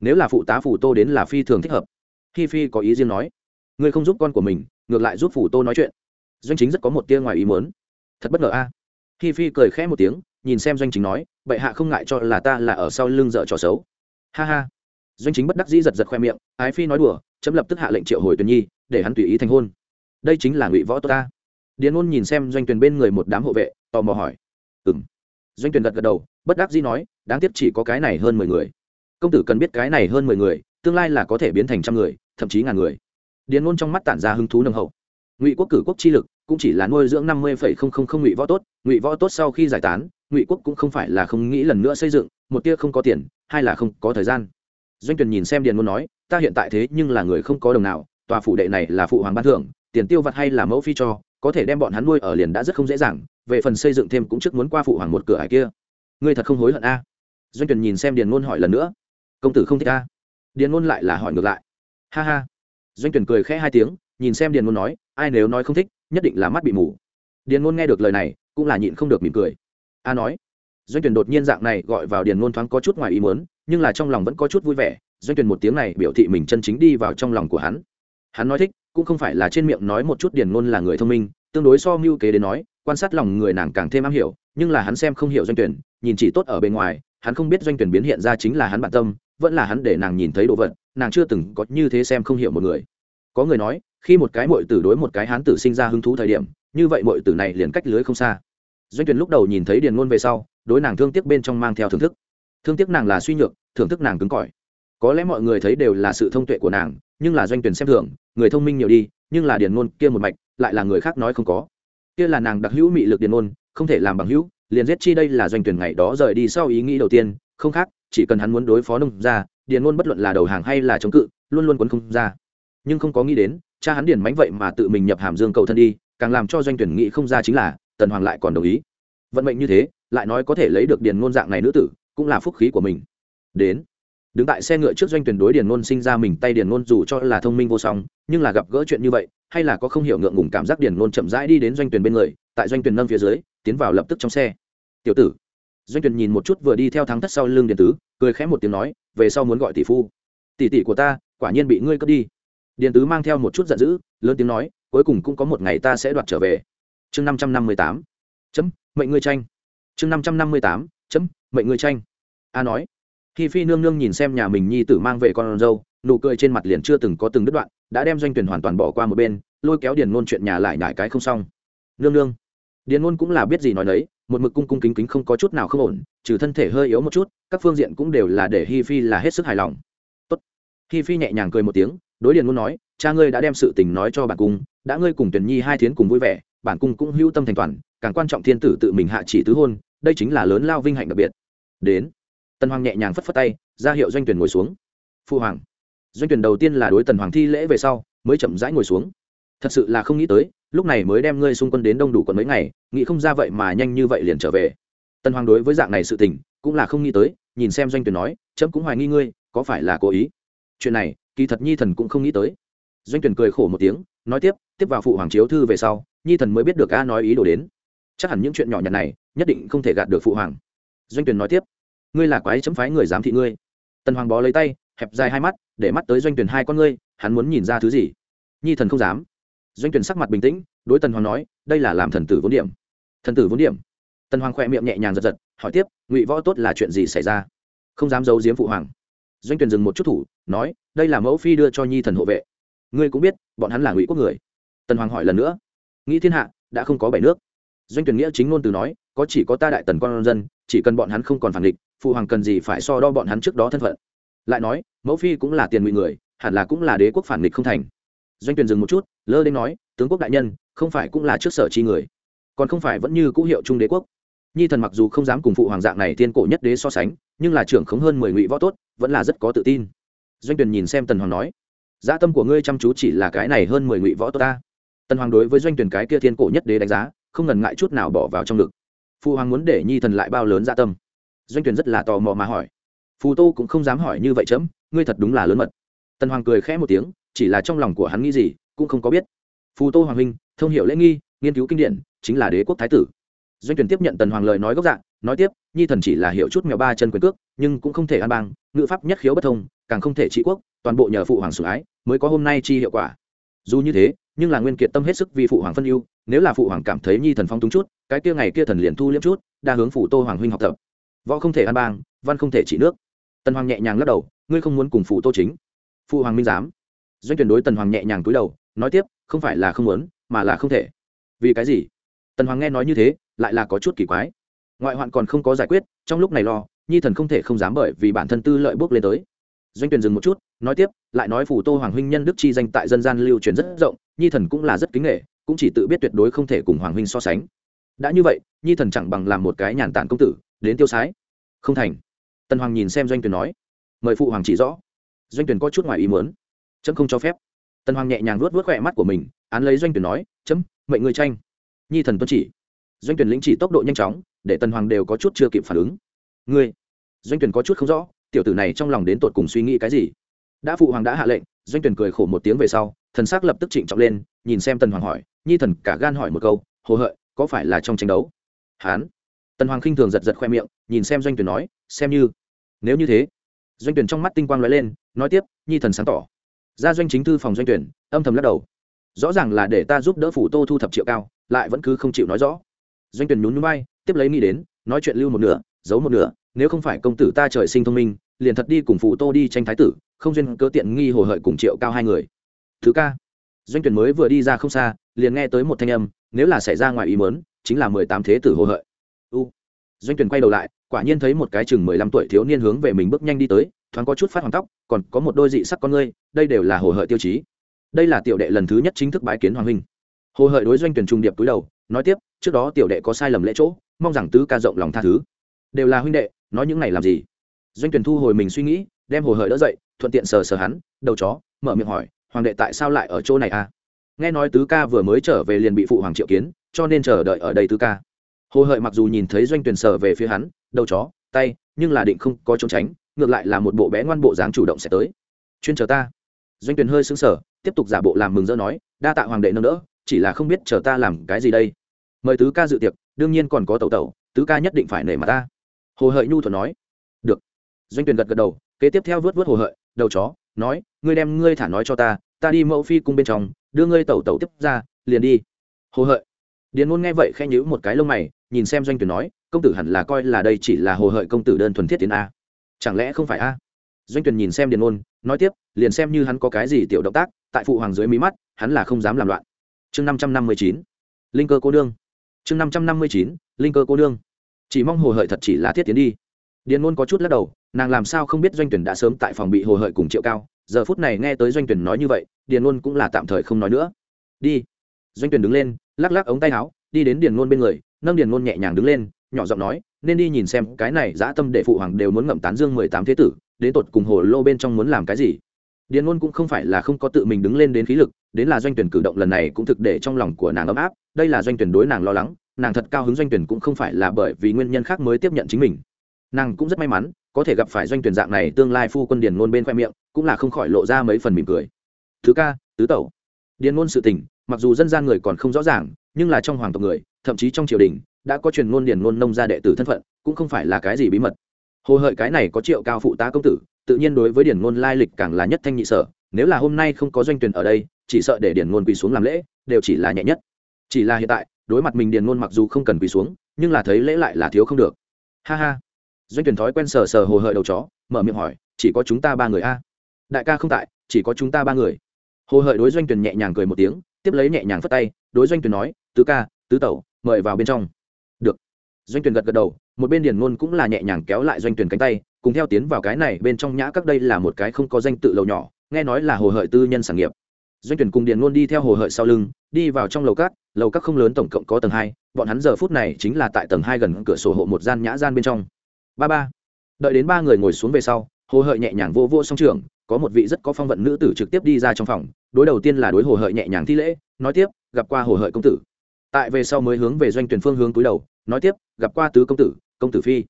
Nếu là phụ tá phủ tô đến là phi thường thích hợp. Hi phi có ý riêng nói. Ngươi không giúp con của mình ngược lại giúp phủ tô nói chuyện. Doanh chính rất có một tia ngoài ý muốn. Thật bất ngờ a. À? hi phi cười khẽ một tiếng nhìn xem doanh chính nói bệ hạ không ngại cho là ta là ở sau lưng dợ trò xấu. Ha ha. Doanh chính bất đắc dĩ giật giật khoe miệng ái phi nói đùa chấm lập tức hạ lệnh triệu hồi tuyền nhi để hắn tùy ý thành hôn. Đây chính là ngụy võ tốt ta. Điền ôn nhìn xem doanh tuyền bên người một đám hộ vệ tò mò hỏi ừm, doanh tuyền gật gật đầu bất đắc dĩ nói đáng tiếc chỉ có cái này hơn mười người. Công tử cần biết cái này hơn mười người tương lai là có thể biến thành trăm người thậm chí ngàn người điền ngôn trong mắt tản ra hứng thú nâng hậu. Ngụy quốc cử quốc chi lực cũng chỉ là nuôi dưỡng năm mươi phẩy không không không ngụy võ tốt, ngụy võ tốt sau khi giải tán, ngụy quốc cũng không phải là không nghĩ lần nữa xây dựng, một tia không có tiền, hai là không có thời gian. Doanh tuyển nhìn xem điền ngôn nói, ta hiện tại thế nhưng là người không có đồng nào, tòa phủ đệ này là phụ hoàng ban thưởng, tiền tiêu vặt hay là mẫu phi cho, có thể đem bọn hắn nuôi ở liền đã rất không dễ dàng, về phần xây dựng thêm cũng trước muốn qua phụ hoàng một cửa hải kia. Ngươi thật không hối hận a? Doanh tuyển nhìn xem điền ngôn hỏi lần nữa. Công tử không thích a điền ngôn lại là hỏi ngược lại. Ha ha doanh tuyển cười khẽ hai tiếng, nhìn xem điền ngôn nói, ai nếu nói không thích, nhất định là mắt bị mù. Điền ngôn nghe được lời này, cũng là nhịn không được mỉm cười. A à nói. Doanh tuyển đột nhiên dạng này gọi vào điền ngôn thoáng có chút ngoài ý muốn, nhưng là trong lòng vẫn có chút vui vẻ. Doanh tuyển một tiếng này biểu thị mình chân chính đi vào trong lòng của hắn. Hắn nói thích, cũng không phải là trên miệng nói một chút điền ngôn là người thông minh, tương đối so mưu kế đến nói, quan sát lòng người nàng càng thêm am hiểu, nhưng là hắn xem không hiểu doanh tuyển nhìn chỉ tốt ở bên ngoài, hắn không biết doanh tuyển biến hiện ra chính là hắn bản tâm vẫn là hắn để nàng nhìn thấy đồ vật, nàng chưa từng có như thế xem không hiểu một người. Có người nói, khi một cái mội tử đối một cái hán tử sinh ra hứng thú thời điểm, như vậy mội tử này liền cách lưới không xa. Doanh tuyển lúc đầu nhìn thấy điền ngôn về sau, đối nàng thương tiếc bên trong mang theo thưởng thức. Thương tiếc nàng là suy nhược, thưởng thức nàng cứng cỏi. Có lẽ mọi người thấy đều là sự thông tuệ của nàng, nhưng là doanh tuyển xem thường, người thông minh nhiều đi, nhưng là điền ngôn kia một mạch, lại là người khác nói không có. Kia là nàng đặc hữu mị lực điền ngôn, không thể làm bằng hữu, liền giết chi đây là doanh tuyển ngày đó rời đi sau ý nghĩ đầu tiên, không khác chỉ cần hắn muốn đối phó nông ra điền ngôn bất luận là đầu hàng hay là chống cự, luôn luôn quấn không ra. Nhưng không có nghĩ đến, cha hắn điền mánh vậy mà tự mình nhập hàm dương cầu thân đi, càng làm cho doanh tuyển nghĩ không ra chính là, tần hoàng lại còn đồng ý. Vận mệnh như thế, lại nói có thể lấy được điền ngôn dạng này nữ tử, cũng là phúc khí của mình. Đến, đứng tại xe ngựa trước doanh tuyển đối điền ngôn sinh ra mình tay điền ngôn dù cho là thông minh vô song, nhưng là gặp gỡ chuyện như vậy, hay là có không hiểu ngượng ngùng cảm giác điền ngôn chậm rãi đi đến doanh tuyển bên người, tại doanh tuyển nâng phía dưới, tiến vào lập tức trong xe. Tiểu tử doanh Tuyền nhìn một chút vừa đi theo thắng thất sau lưng điền tứ, cười khẽ một tiếng nói, về sau muốn gọi tỷ phu. Tỷ tỷ của ta, quả nhiên bị ngươi cướp đi. Điền tứ mang theo một chút giận dữ, lớn tiếng nói, cuối cùng cũng có một ngày ta sẽ đoạt trở về. Chương năm trăm năm mươi tám. Chấm, mệnh ngươi tranh. Chương năm trăm năm mươi tám. Chấm, mệnh ngươi tranh. A nói. Khi phi nương nương nhìn xem nhà mình nhi tử mang về con dâu, nụ cười trên mặt liền chưa từng có từng đứt đoạn, đã đem doanh tuyển hoàn toàn bỏ qua một bên, lôi kéo điền ngôn chuyện nhà lại nhải cái không xong. Nương nương điền ngôn cũng là biết gì nói đấy một mực cung cung kính kính không có chút nào không ổn, trừ thân thể hơi yếu một chút, các phương diện cũng đều là để hi phi là hết sức hài lòng. Tốt. Hi phi nhẹ nhàng cười một tiếng, đối điền ngôn nói, cha ngươi đã đem sự tình nói cho bản cung, đã ngươi cùng tuyển nhi hai thiến cùng vui vẻ, bản cung cũng hữu tâm thành toàn, càng quan trọng thiên tử tự mình hạ chỉ tứ hôn, đây chính là lớn lao vinh hạnh đặc biệt. Đến, tần hoàng nhẹ nhàng phất phất tay, ra hiệu doanh tuyển ngồi xuống. Phu hoàng. Doanh tuyển đầu tiên là đối tần hoàng thi lễ về sau, mới chậm rãi ngồi xuống. Thật sự là không nghĩ tới lúc này mới đem ngươi xung quân đến đông đủ còn mấy ngày, nghĩ không ra vậy mà nhanh như vậy liền trở về. Tần hoàng đối với dạng này sự tình, cũng là không nghĩ tới, nhìn xem doanh tuyển nói, chấm cũng hoài nghi ngươi, có phải là cố ý? Chuyện này, kỳ thật nhi thần cũng không nghĩ tới. Doanh tuyển cười khổ một tiếng, nói tiếp tiếp vào phụ hoàng chiếu thư về sau, nhi thần mới biết được a nói ý đồ đến. Chắc hẳn những chuyện nhỏ nhặt này, nhất định không thể gạt được phụ hoàng. Doanh tuyển nói tiếp, ngươi là quái chấm phái người giám thị ngươi. Tần hoàng bó lấy tay, hẹp dài hai mắt, để mắt tới doanh tuyển hai con ngươi, hắn muốn nhìn ra thứ gì? Nhi thần không dám doanh tuyển sắc mặt bình tĩnh, đối tần hoàng nói, đây là làm thần tử vốn điểm. Thần tử vốn điểm? Tần hoàng khỏe miệng nhẹ nhàng giật giật, hỏi tiếp, ngụy võ tốt là chuyện gì xảy ra? Không dám giấu giếm phụ hoàng. Doanh tuyển dừng một chút thủ, nói, đây là mẫu phi đưa cho nhi thần hộ vệ. Ngươi cũng biết, bọn hắn là ngụy quốc người. Tần hoàng hỏi lần nữa, nghĩ thiên hạ, đã không có bảy nước. Doanh tuyển nghĩa chính ngôn từ nói, có chỉ có ta đại tần con dân, chỉ cần bọn hắn không còn phản địch, phụ hoàng cần gì phải so đo bọn hắn trước đó thân phận. Lại nói, mẫu phi cũng là tiền ngụy người, hẳn là cũng là đế quốc phản địch không thành doanh tuyển dừng một chút, lơ đến nói, tướng quốc đại nhân, không phải cũng là trước sở chi người, còn không phải vẫn như cũ hiệu trung đế quốc. Nhi thần mặc dù không dám cùng phụ hoàng dạng này thiên cổ nhất đế so sánh, nhưng là trưởng khống hơn mười ngụy võ tốt, vẫn là rất có tự tin. Doanh tuyển nhìn xem tần hoàng nói dã tâm của ngươi chăm chú chỉ là cái này hơn mười ngụy võ tốt ta. Tần hoàng đối với doanh tuyển cái kia thiên cổ nhất đế đánh giá, không ngần ngại chút nào bỏ vào trong ngực. Phụ hoàng muốn để nhi thần lại bao lớn dã tâm. Doanh tuyển rất là tò mò mà hỏi, phù tô cũng không dám hỏi như vậy chấm, ngươi thật đúng là lớn mật. Tần hoàng cười khẽ một tiếng chỉ là trong lòng của hắn nghĩ gì, cũng không có biết. Phù tô hoàng huynh, thông hiệu lễ nghi, nghiên cứu kinh điển, chính là đế quốc thái tử. Doanh tuyển tiếp nhận tần hoàng lời nói gốc dạng nói tiếp, nhi thần chỉ là hiểu chút mèo ba chân quyền cước, nhưng cũng không thể an bang, ngữ pháp nhất khiếu bất thông, càng không thể trị quốc, toàn bộ nhờ phụ hoàng sủng ái, mới có hôm nay chi hiệu quả. Dù như thế, nhưng là nguyên kiệt tâm hết sức vì phụ hoàng phân ưu, nếu là phụ hoàng cảm thấy nhi thần phong túng chút, cái kia ngày kia thần liền thu liếm chút, đa hướng phủ tô hoàng huynh học tập. Võ không thể an bang, văn không thể trị nước. Tần hoàng nhẹ nhàng lắc đầu, ngươi không muốn cùng phủ tô chính. Phụ hoàng minh giám doanh tuyển đối tần hoàng nhẹ nhàng cúi đầu, nói tiếp, không phải là không muốn, mà là không thể. Vì cái gì? Tần hoàng nghe nói như thế, lại là có chút kỳ quái. Ngoại hoạn còn không có giải quyết, trong lúc này lo, nhi thần không thể không dám bởi vì bản thân tư lợi bước lên tới. Doanh tuyển dừng một chút, nói tiếp, lại nói phủ tô hoàng huynh nhân đức chi danh tại dân gian lưu truyền rất rộng, nhi thần cũng là rất kính nghệ cũng chỉ tự biết tuyệt đối không thể cùng hoàng huynh so sánh. Đã như vậy, nhi thần chẳng bằng làm một cái nhàn tản công tử, đến tiêu sái. Không thành. Tần hoàng nhìn xem doanh tuyển nói. Mời phụ hoàng chỉ rõ. Doanh tuyển có chút ngoài ý muốn chấm không cho phép. Tần hoàng nhẹ nhàng vuốt vuốt khỏe mắt của mình, án lấy doanh tuyển nói, chấm, mệnh người tranh. Nhi thần tuân chỉ. Doanh tuyển lĩnh chỉ tốc độ nhanh chóng, để tần hoàng đều có chút chưa kịp phản ứng. Ngươi? Doanh tuyển có chút không rõ, tiểu tử này trong lòng đến tột cùng suy nghĩ cái gì. Đã phụ hoàng đã hạ lệnh, doanh tuyển cười khổ một tiếng về sau, thần sắc lập tức trịnh trọng lên, nhìn xem tần hoàng hỏi, nhi thần cả gan hỏi một câu, hồ hợi, có phải là trong tranh đấu? Hán. Tần hoàng khinh thường giật giật khoe miệng, nhìn xem doanh tuyển nói, xem như. Nếu như thế? Doanh tuyển trong mắt tinh quang lóe lên, nói tiếp, nhi thần sáng tỏ ra doanh chính thư phòng doanh tuyển, âm thầm lắc đầu. Rõ ràng là để ta giúp đỡ phủ tô thu thập triệu cao, lại vẫn cứ không chịu nói rõ. Doanh tuyển nhún nhún bay tiếp lấy nghĩ đến, nói chuyện lưu một nửa, giấu một nửa, nếu không phải công tử ta trời sinh thông minh, liền thật đi cùng phủ tô đi tranh thái tử, không duyên cớ tiện nghi hồ hợi cùng triệu cao hai người. Thứ ca, doanh tuyển mới vừa đi ra không xa, liền nghe tới một thanh âm, nếu là xảy ra ngoài ý mớn chính là mười tám thế tử hồ hợi. U, doanh tuyển quay đầu lại, quả nhiên thấy một cái chừng mười lăm tuổi thiếu niên hướng về mình bước nhanh đi tới thoáng có chút phát hoàng tóc, còn có một đôi dị sắc con ngươi, đây đều là hồ hợi tiêu chí. Đây là tiểu đệ lần thứ nhất chính thức bái kiến hoàng huynh. Hồ hợi đối doanh tuyển trung điệp túi đầu, nói tiếp, trước đó tiểu đệ có sai lầm lễ chỗ, mong rằng tứ ca rộng lòng tha thứ. Đều là huynh đệ, nói những này làm gì? Doanh tuyển thu hồi mình suy nghĩ, đem hồ hợi đỡ dậy, thuận tiện sờ sờ hắn, đầu chó, mở miệng hỏi, hoàng đệ tại sao lại ở chỗ này à? Nghe nói tứ ca vừa mới trở về liền bị phụ hoàng triệu kiến, cho nên chờ đợi ở đây tứ ca. Hồ hợi mặc dù nhìn thấy doanh tuyển sờ về phía hắn, đầu chó, tay, nhưng là định không có trốn tránh ngược lại là một bộ bé ngoan bộ dáng chủ động sẽ tới. Chuyên chờ ta. Doanh Tuyền hơi sững sờ, tiếp tục giả bộ làm mừng rỡ nói, đa tạ hoàng đệ nâng đỡ, chỉ là không biết chờ ta làm cái gì đây. Mời tứ ca dự tiệc, đương nhiên còn có tẩu tẩu, tứ ca nhất định phải nể mặt ta. Hồ hợi nhu thuận nói. Được. Doanh Tuyền gật gật đầu, kế tiếp theo vớt vớt hồ hợi, đầu chó, nói, ngươi đem ngươi thả nói cho ta ta đi mẫu phi cung bên trong, đưa ngươi tẩu tẩu tiếp ra, liền đi. Hồ hợi. Điền ngôn nghe vậy khen nhữ một cái lông mày, nhìn xem doanh tuyển nói, công tử hẳn là coi là đây chỉ là hồ hợi công tử đơn thuần thiết tiến a chẳng lẽ không phải a? Doanh Tuyền nhìn xem điền ôn nói tiếp, liền xem như hắn có cái gì tiểu động tác, tại phụ hoàng dưới mí mắt, hắn là không dám làm loạn. Chương năm trăm năm mươi chín, linh cơ cô đương chương năm trăm năm mươi chín, linh cơ cô đương chỉ mong hồ hợi thật chỉ là thiết tiến đi. Điền ôn có chút lắc đầu, nàng làm sao không biết doanh tuyển đã sớm tại phòng bị hồ hợi cùng triệu cao, giờ phút này nghe tới doanh tuyển nói như vậy, điền ôn cũng là tạm thời không nói nữa. Đi. Doanh tuyển đứng lên, lắc lắc ống tay áo, đi đến điền ngôn bên người, nâng điền ngôn nhẹ nhàng đứng lên, nhỏ giọng nói nên đi nhìn xem cái này dã tâm để phụ hoàng đều muốn ngậm tán dương mười tám thế tử, đến tột cùng hồ lô bên trong muốn làm cái gì. Điền ngôn cũng không phải là không có tự mình đứng lên đến khí lực, đến là doanh tuyển cử động lần này cũng thực để trong lòng của nàng ấm áp, đây là doanh tuyển đối nàng lo lắng, nàng thật cao hứng doanh tuyển cũng không phải là bởi vì nguyên nhân khác mới tiếp nhận chính mình. Nàng cũng rất may mắn, có thể gặp phải doanh tuyển dạng này tương lai phu quân điền ngôn bên khoe miệng, cũng là không khỏi lộ ra mấy phần mỉm cười. Thứ ca, tứ tẩu. Điền ngôn sự tình, mặc dù dân gian người còn không rõ ràng, nhưng là trong hoàng tộc người, thậm chí trong triều đình đã có truyền ngôn điền ngôn nông gia đệ tử thân phận, cũng không phải là cái gì bí mật. Hồ hợi cái này có triệu cao phụ tá công tử, tự nhiên đối với điển ngôn lai lịch càng là nhất thanh nhị sở, nếu là hôm nay không có doanh tuyển ở đây, chỉ sợ để điển ngôn quỳ xuống làm lễ, đều chỉ là nhẹ nhất. Chỉ là hiện tại, đối mặt mình điển ngôn mặc dù không cần quỳ xuống, nhưng là thấy lễ lại là thiếu không được. Ha ha. Doanh tuyển thói quen sờ sờ hồ hợi đầu chó, mở miệng hỏi, chỉ có chúng ta ba người a? Đại ca không tại, chỉ có chúng ta ba người. Hồ hợi đối doanh tuyển nhẹ nhàng cười một tiếng, tiếp lấy nhẹ nhàng phất tay, đối doanh tuyển nói, tứ ca, tứ tẩu, mời vào bên trong doanh tuyển gật gật đầu một bên điển ngôn cũng là nhẹ nhàng kéo lại doanh tuyển cánh tay cùng theo tiến vào cái này bên trong nhã các đây là một cái không có danh tự lầu nhỏ nghe nói là hồ hợi tư nhân sản nghiệp. Doanh tuyển cùng điền ngôn đi theo hồ hợi sau lưng đi vào trong lầu các, lầu các không lớn tổng cộng có tầng hai bọn hắn giờ phút này chính là tại tầng hai gần cửa sổ hộ một gian nhã gian bên trong. Ba ba đợi đến ba người ngồi xuống về sau hồ hợi nhẹ nhàng vô vô song trường có một vị rất có phong vận nữ tử trực tiếp đi ra trong phòng đối đầu tiên là đối hồ hợi nhẹ nhàng thi lễ nói tiếp gặp qua hồ hợi công tử. Tại về sau mới hướng về doanh tuyển phương hướng túi đầu nói tiếp, gặp qua tứ công tử công tử phi.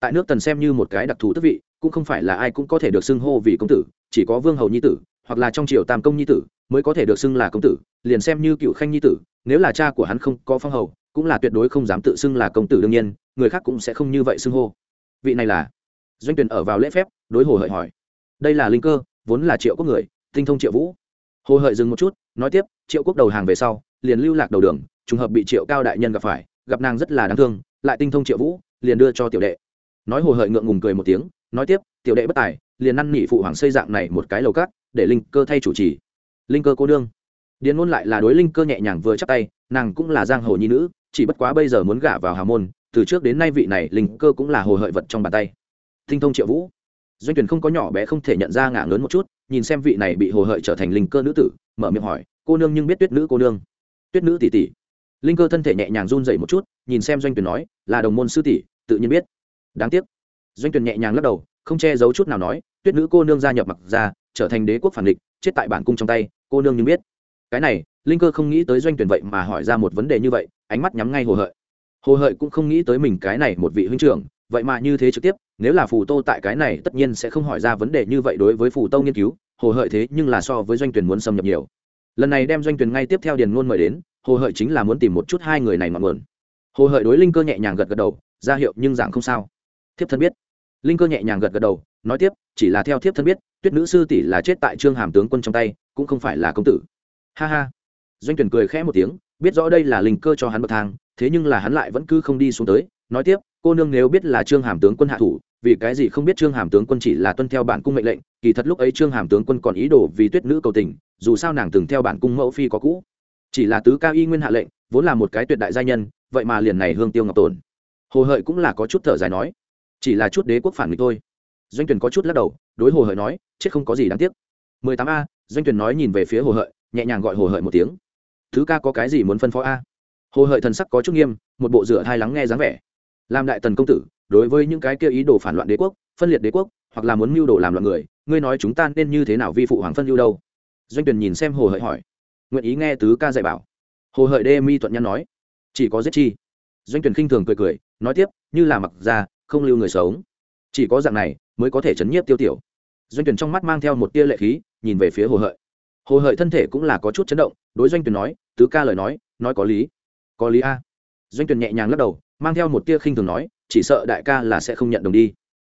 Tại nước tần xem như một cái đặc thù tức vị, cũng không phải là ai cũng có thể được xưng hô vì công tử, chỉ có vương hầu nhi tử, hoặc là trong triều tam công nhi tử, mới có thể được xưng là công tử, liền xem như cựu khanh nhi tử, nếu là cha của hắn không có phong hầu, cũng là tuyệt đối không dám tự xưng là công tử đương nhiên, người khác cũng sẽ không như vậy xưng hô. Vị này là doanh tuyển ở vào lễ phép, đối hồ hợi hỏi. Đây là linh cơ, vốn là triệu quốc người, tinh thông triệu vũ. Hồ hợi dừng một chút, nói tiếp, triệu quốc đầu hàng về sau, liền lưu lạc đầu đường, trùng hợp bị triệu cao đại nhân gặp phải gặp nàng rất là đáng thương, lại tinh thông triệu vũ, liền đưa cho tiểu đệ. Nói hồ hợi ngượng ngùng cười một tiếng, nói tiếp, tiểu đệ bất tài, liền năn nỉ phụ hoàng xây dạng này một cái lầu cát, để linh cơ thay chủ trì. Linh cơ cô đương. Điền ngôn lại là đối linh cơ nhẹ nhàng vừa chắc tay, nàng cũng là giang hồ nhi nữ, chỉ bất quá bây giờ muốn gả vào hà môn, từ trước đến nay vị này linh cơ cũng là hồ hợi vật trong bàn tay. Tinh thông triệu vũ. Doanh tuyển không có nhỏ bé không thể nhận ra ngả lớn một chút, nhìn xem vị này bị hồ hợi trở thành linh cơ nữ tử, mở miệng hỏi, cô nương nhưng biết tuyết nữ cô nương? Tuyết nữ tỷ tỷ linh cơ thân thể nhẹ nhàng run dậy một chút, nhìn xem doanh tuyển nói, là đồng môn sư tỷ, tự nhiên biết. Đáng tiếc. Doanh tuyển nhẹ nhàng lắc đầu, không che giấu chút nào nói, tuyết nữ cô nương gia nhập mặc ra trở thành đế quốc phản địch, chết tại bản cung trong tay, cô nương nhưng biết. Cái này, linh cơ không nghĩ tới doanh tuyển vậy mà hỏi ra một vấn đề như vậy, ánh mắt nhắm ngay hồ hợi. Hồ hợi cũng không nghĩ tới mình cái này một vị huynh trưởng, vậy mà như thế trực tiếp, nếu là phù tô tại cái này tất nhiên sẽ không hỏi ra vấn đề như vậy đối với phù tô nghiên cứu, hồ hợi thế nhưng là so với doanh tuyển muốn xâm nhập nhiều. Lần này đem doanh tuyển ngay tiếp theo điền ngôn mời đến hồ hợi chính là muốn tìm một chút hai người này ngọn nguồn. Hồ hợi đối linh cơ nhẹ nhàng gật gật đầu, ra hiệu nhưng dạng không sao. Thiếp thân biết. Linh cơ nhẹ nhàng gật gật đầu, nói tiếp, chỉ là theo thiếp thân biết, tuyết nữ sư tỷ là chết tại trương hàm tướng quân trong tay, cũng không phải là công tử. Ha ha. Doanh tuyển cười khẽ một tiếng, biết rõ đây là linh cơ cho hắn bậc thang, thế nhưng là hắn lại vẫn cứ không đi xuống tới, nói tiếp, cô nương nếu biết là trương hàm tướng quân hạ thủ, vì cái gì không biết trương hàm tướng quân chỉ là tuân theo bản cung mệnh lệnh, kỳ thật lúc ấy trương hàm tướng quân còn ý đồ vì tuyết nữ cầu tình, dù sao nàng từng theo bản cung mẫu phi có cũ chỉ là tứ cao y nguyên hạ lệnh, vốn là một cái tuyệt đại gia nhân, vậy mà liền này hương tiêu ngọc tồn. Hồ hợi cũng là có chút thở dài nói, chỉ là chút đế quốc phản nghịch thôi. Doanh tuyển có chút lắc đầu, đối hồ hợi nói, chết không có gì đáng tiếc. 18 a, doanh tuyển nói nhìn về phía hồ hợi, nhẹ nhàng gọi hồ hợi một tiếng. Thứ ca có cái gì muốn phân phó a? Hồ hợi thần sắc có chút nghiêm, một bộ rửa thai lắng nghe dáng vẻ. Làm đại tần công tử, đối với những cái kia ý đồ phản loạn đế quốc, phân liệt đế quốc, hoặc là muốn mưu đồ làm loạn người, ngươi nói chúng ta nên như thế nào vi phụ hoàng phân lưu đâu? Doanh tuyển nhìn xem hồ hợi hỏi nguyện ý nghe tứ ca dạy bảo. Hồ hợi đê mi thuận nhân nói, chỉ có giết chi. Doanh tuyển khinh thường cười cười, nói tiếp, như là mặc ra, không lưu người sống. Chỉ có dạng này, mới có thể chấn nhiếp tiêu tiểu. Doanh tuyển trong mắt mang theo một tia lệ khí, nhìn về phía hồ hợi. Hồ hợi thân thể cũng là có chút chấn động, đối doanh tuyển nói, tứ ca lời nói nói có lý. Có lý a. Doanh tuyển nhẹ nhàng lắc đầu, mang theo một tia khinh thường nói, chỉ sợ đại ca là sẽ không nhận đồng đi.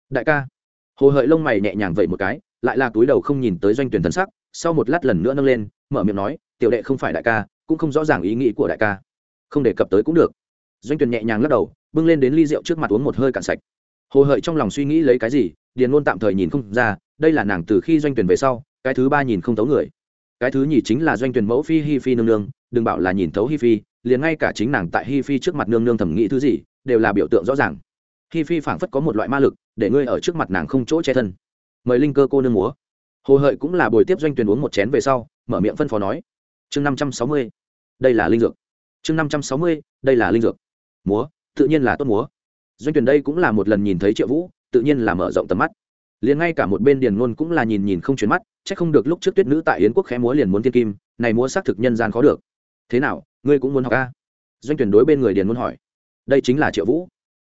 Đại ca. Hồ hợi lông mày nhẹ nhàng vậy một cái, lại là túi đầu không nhìn tới doanh tuyển thân sắc, sau một lát lần nữa nâng lên mở miệng nói, tiểu đệ không phải đại ca, cũng không rõ ràng ý nghĩ của đại ca. Không đề cập tới cũng được. Doanh Tuyền nhẹ nhàng lắc đầu, bưng lên đến ly rượu trước mặt uống một hơi cạn sạch. Hồ hợi trong lòng suy nghĩ lấy cái gì, điền ngôn tạm thời nhìn không ra, đây là nàng từ khi doanh tuyển về sau, cái thứ ba nhìn không thấu người. Cái thứ nhì chính là doanh tuyển mẫu phi hi phi nương nương, đừng bảo là nhìn thấu hi phi, liền ngay cả chính nàng tại hi phi trước mặt nương nương thẩm nghĩ thứ gì, đều là biểu tượng rõ ràng. Hi phi phảng phất có một loại ma lực, để ngươi ở trước mặt nàng không chỗ che thân. Mời linh cơ cô nương múa. Hồ hợi cũng là buổi tiếp doanh tuyển uống một chén về sau mở miệng phân phó nói. Chương năm trăm sáu mươi, đây là linh dược. Chương năm trăm sáu mươi, đây là linh dược. Múa, tự nhiên là tốt múa. Doanh tuyển đây cũng là một lần nhìn thấy triệu vũ, tự nhiên là mở rộng tầm mắt. Liền ngay cả một bên điền ngôn cũng là nhìn nhìn không chuyển mắt c h ắ c không được lúc trước tuyết nữ tại yến quốc khẽ múa liền muốn thiên kim, này múa xác thực nhân gian khó được. Thế nào, ngươi cũng muốn học ca doanh tuyển đối bên người điền ngôn hỏi. Đây chính là triệu vũ.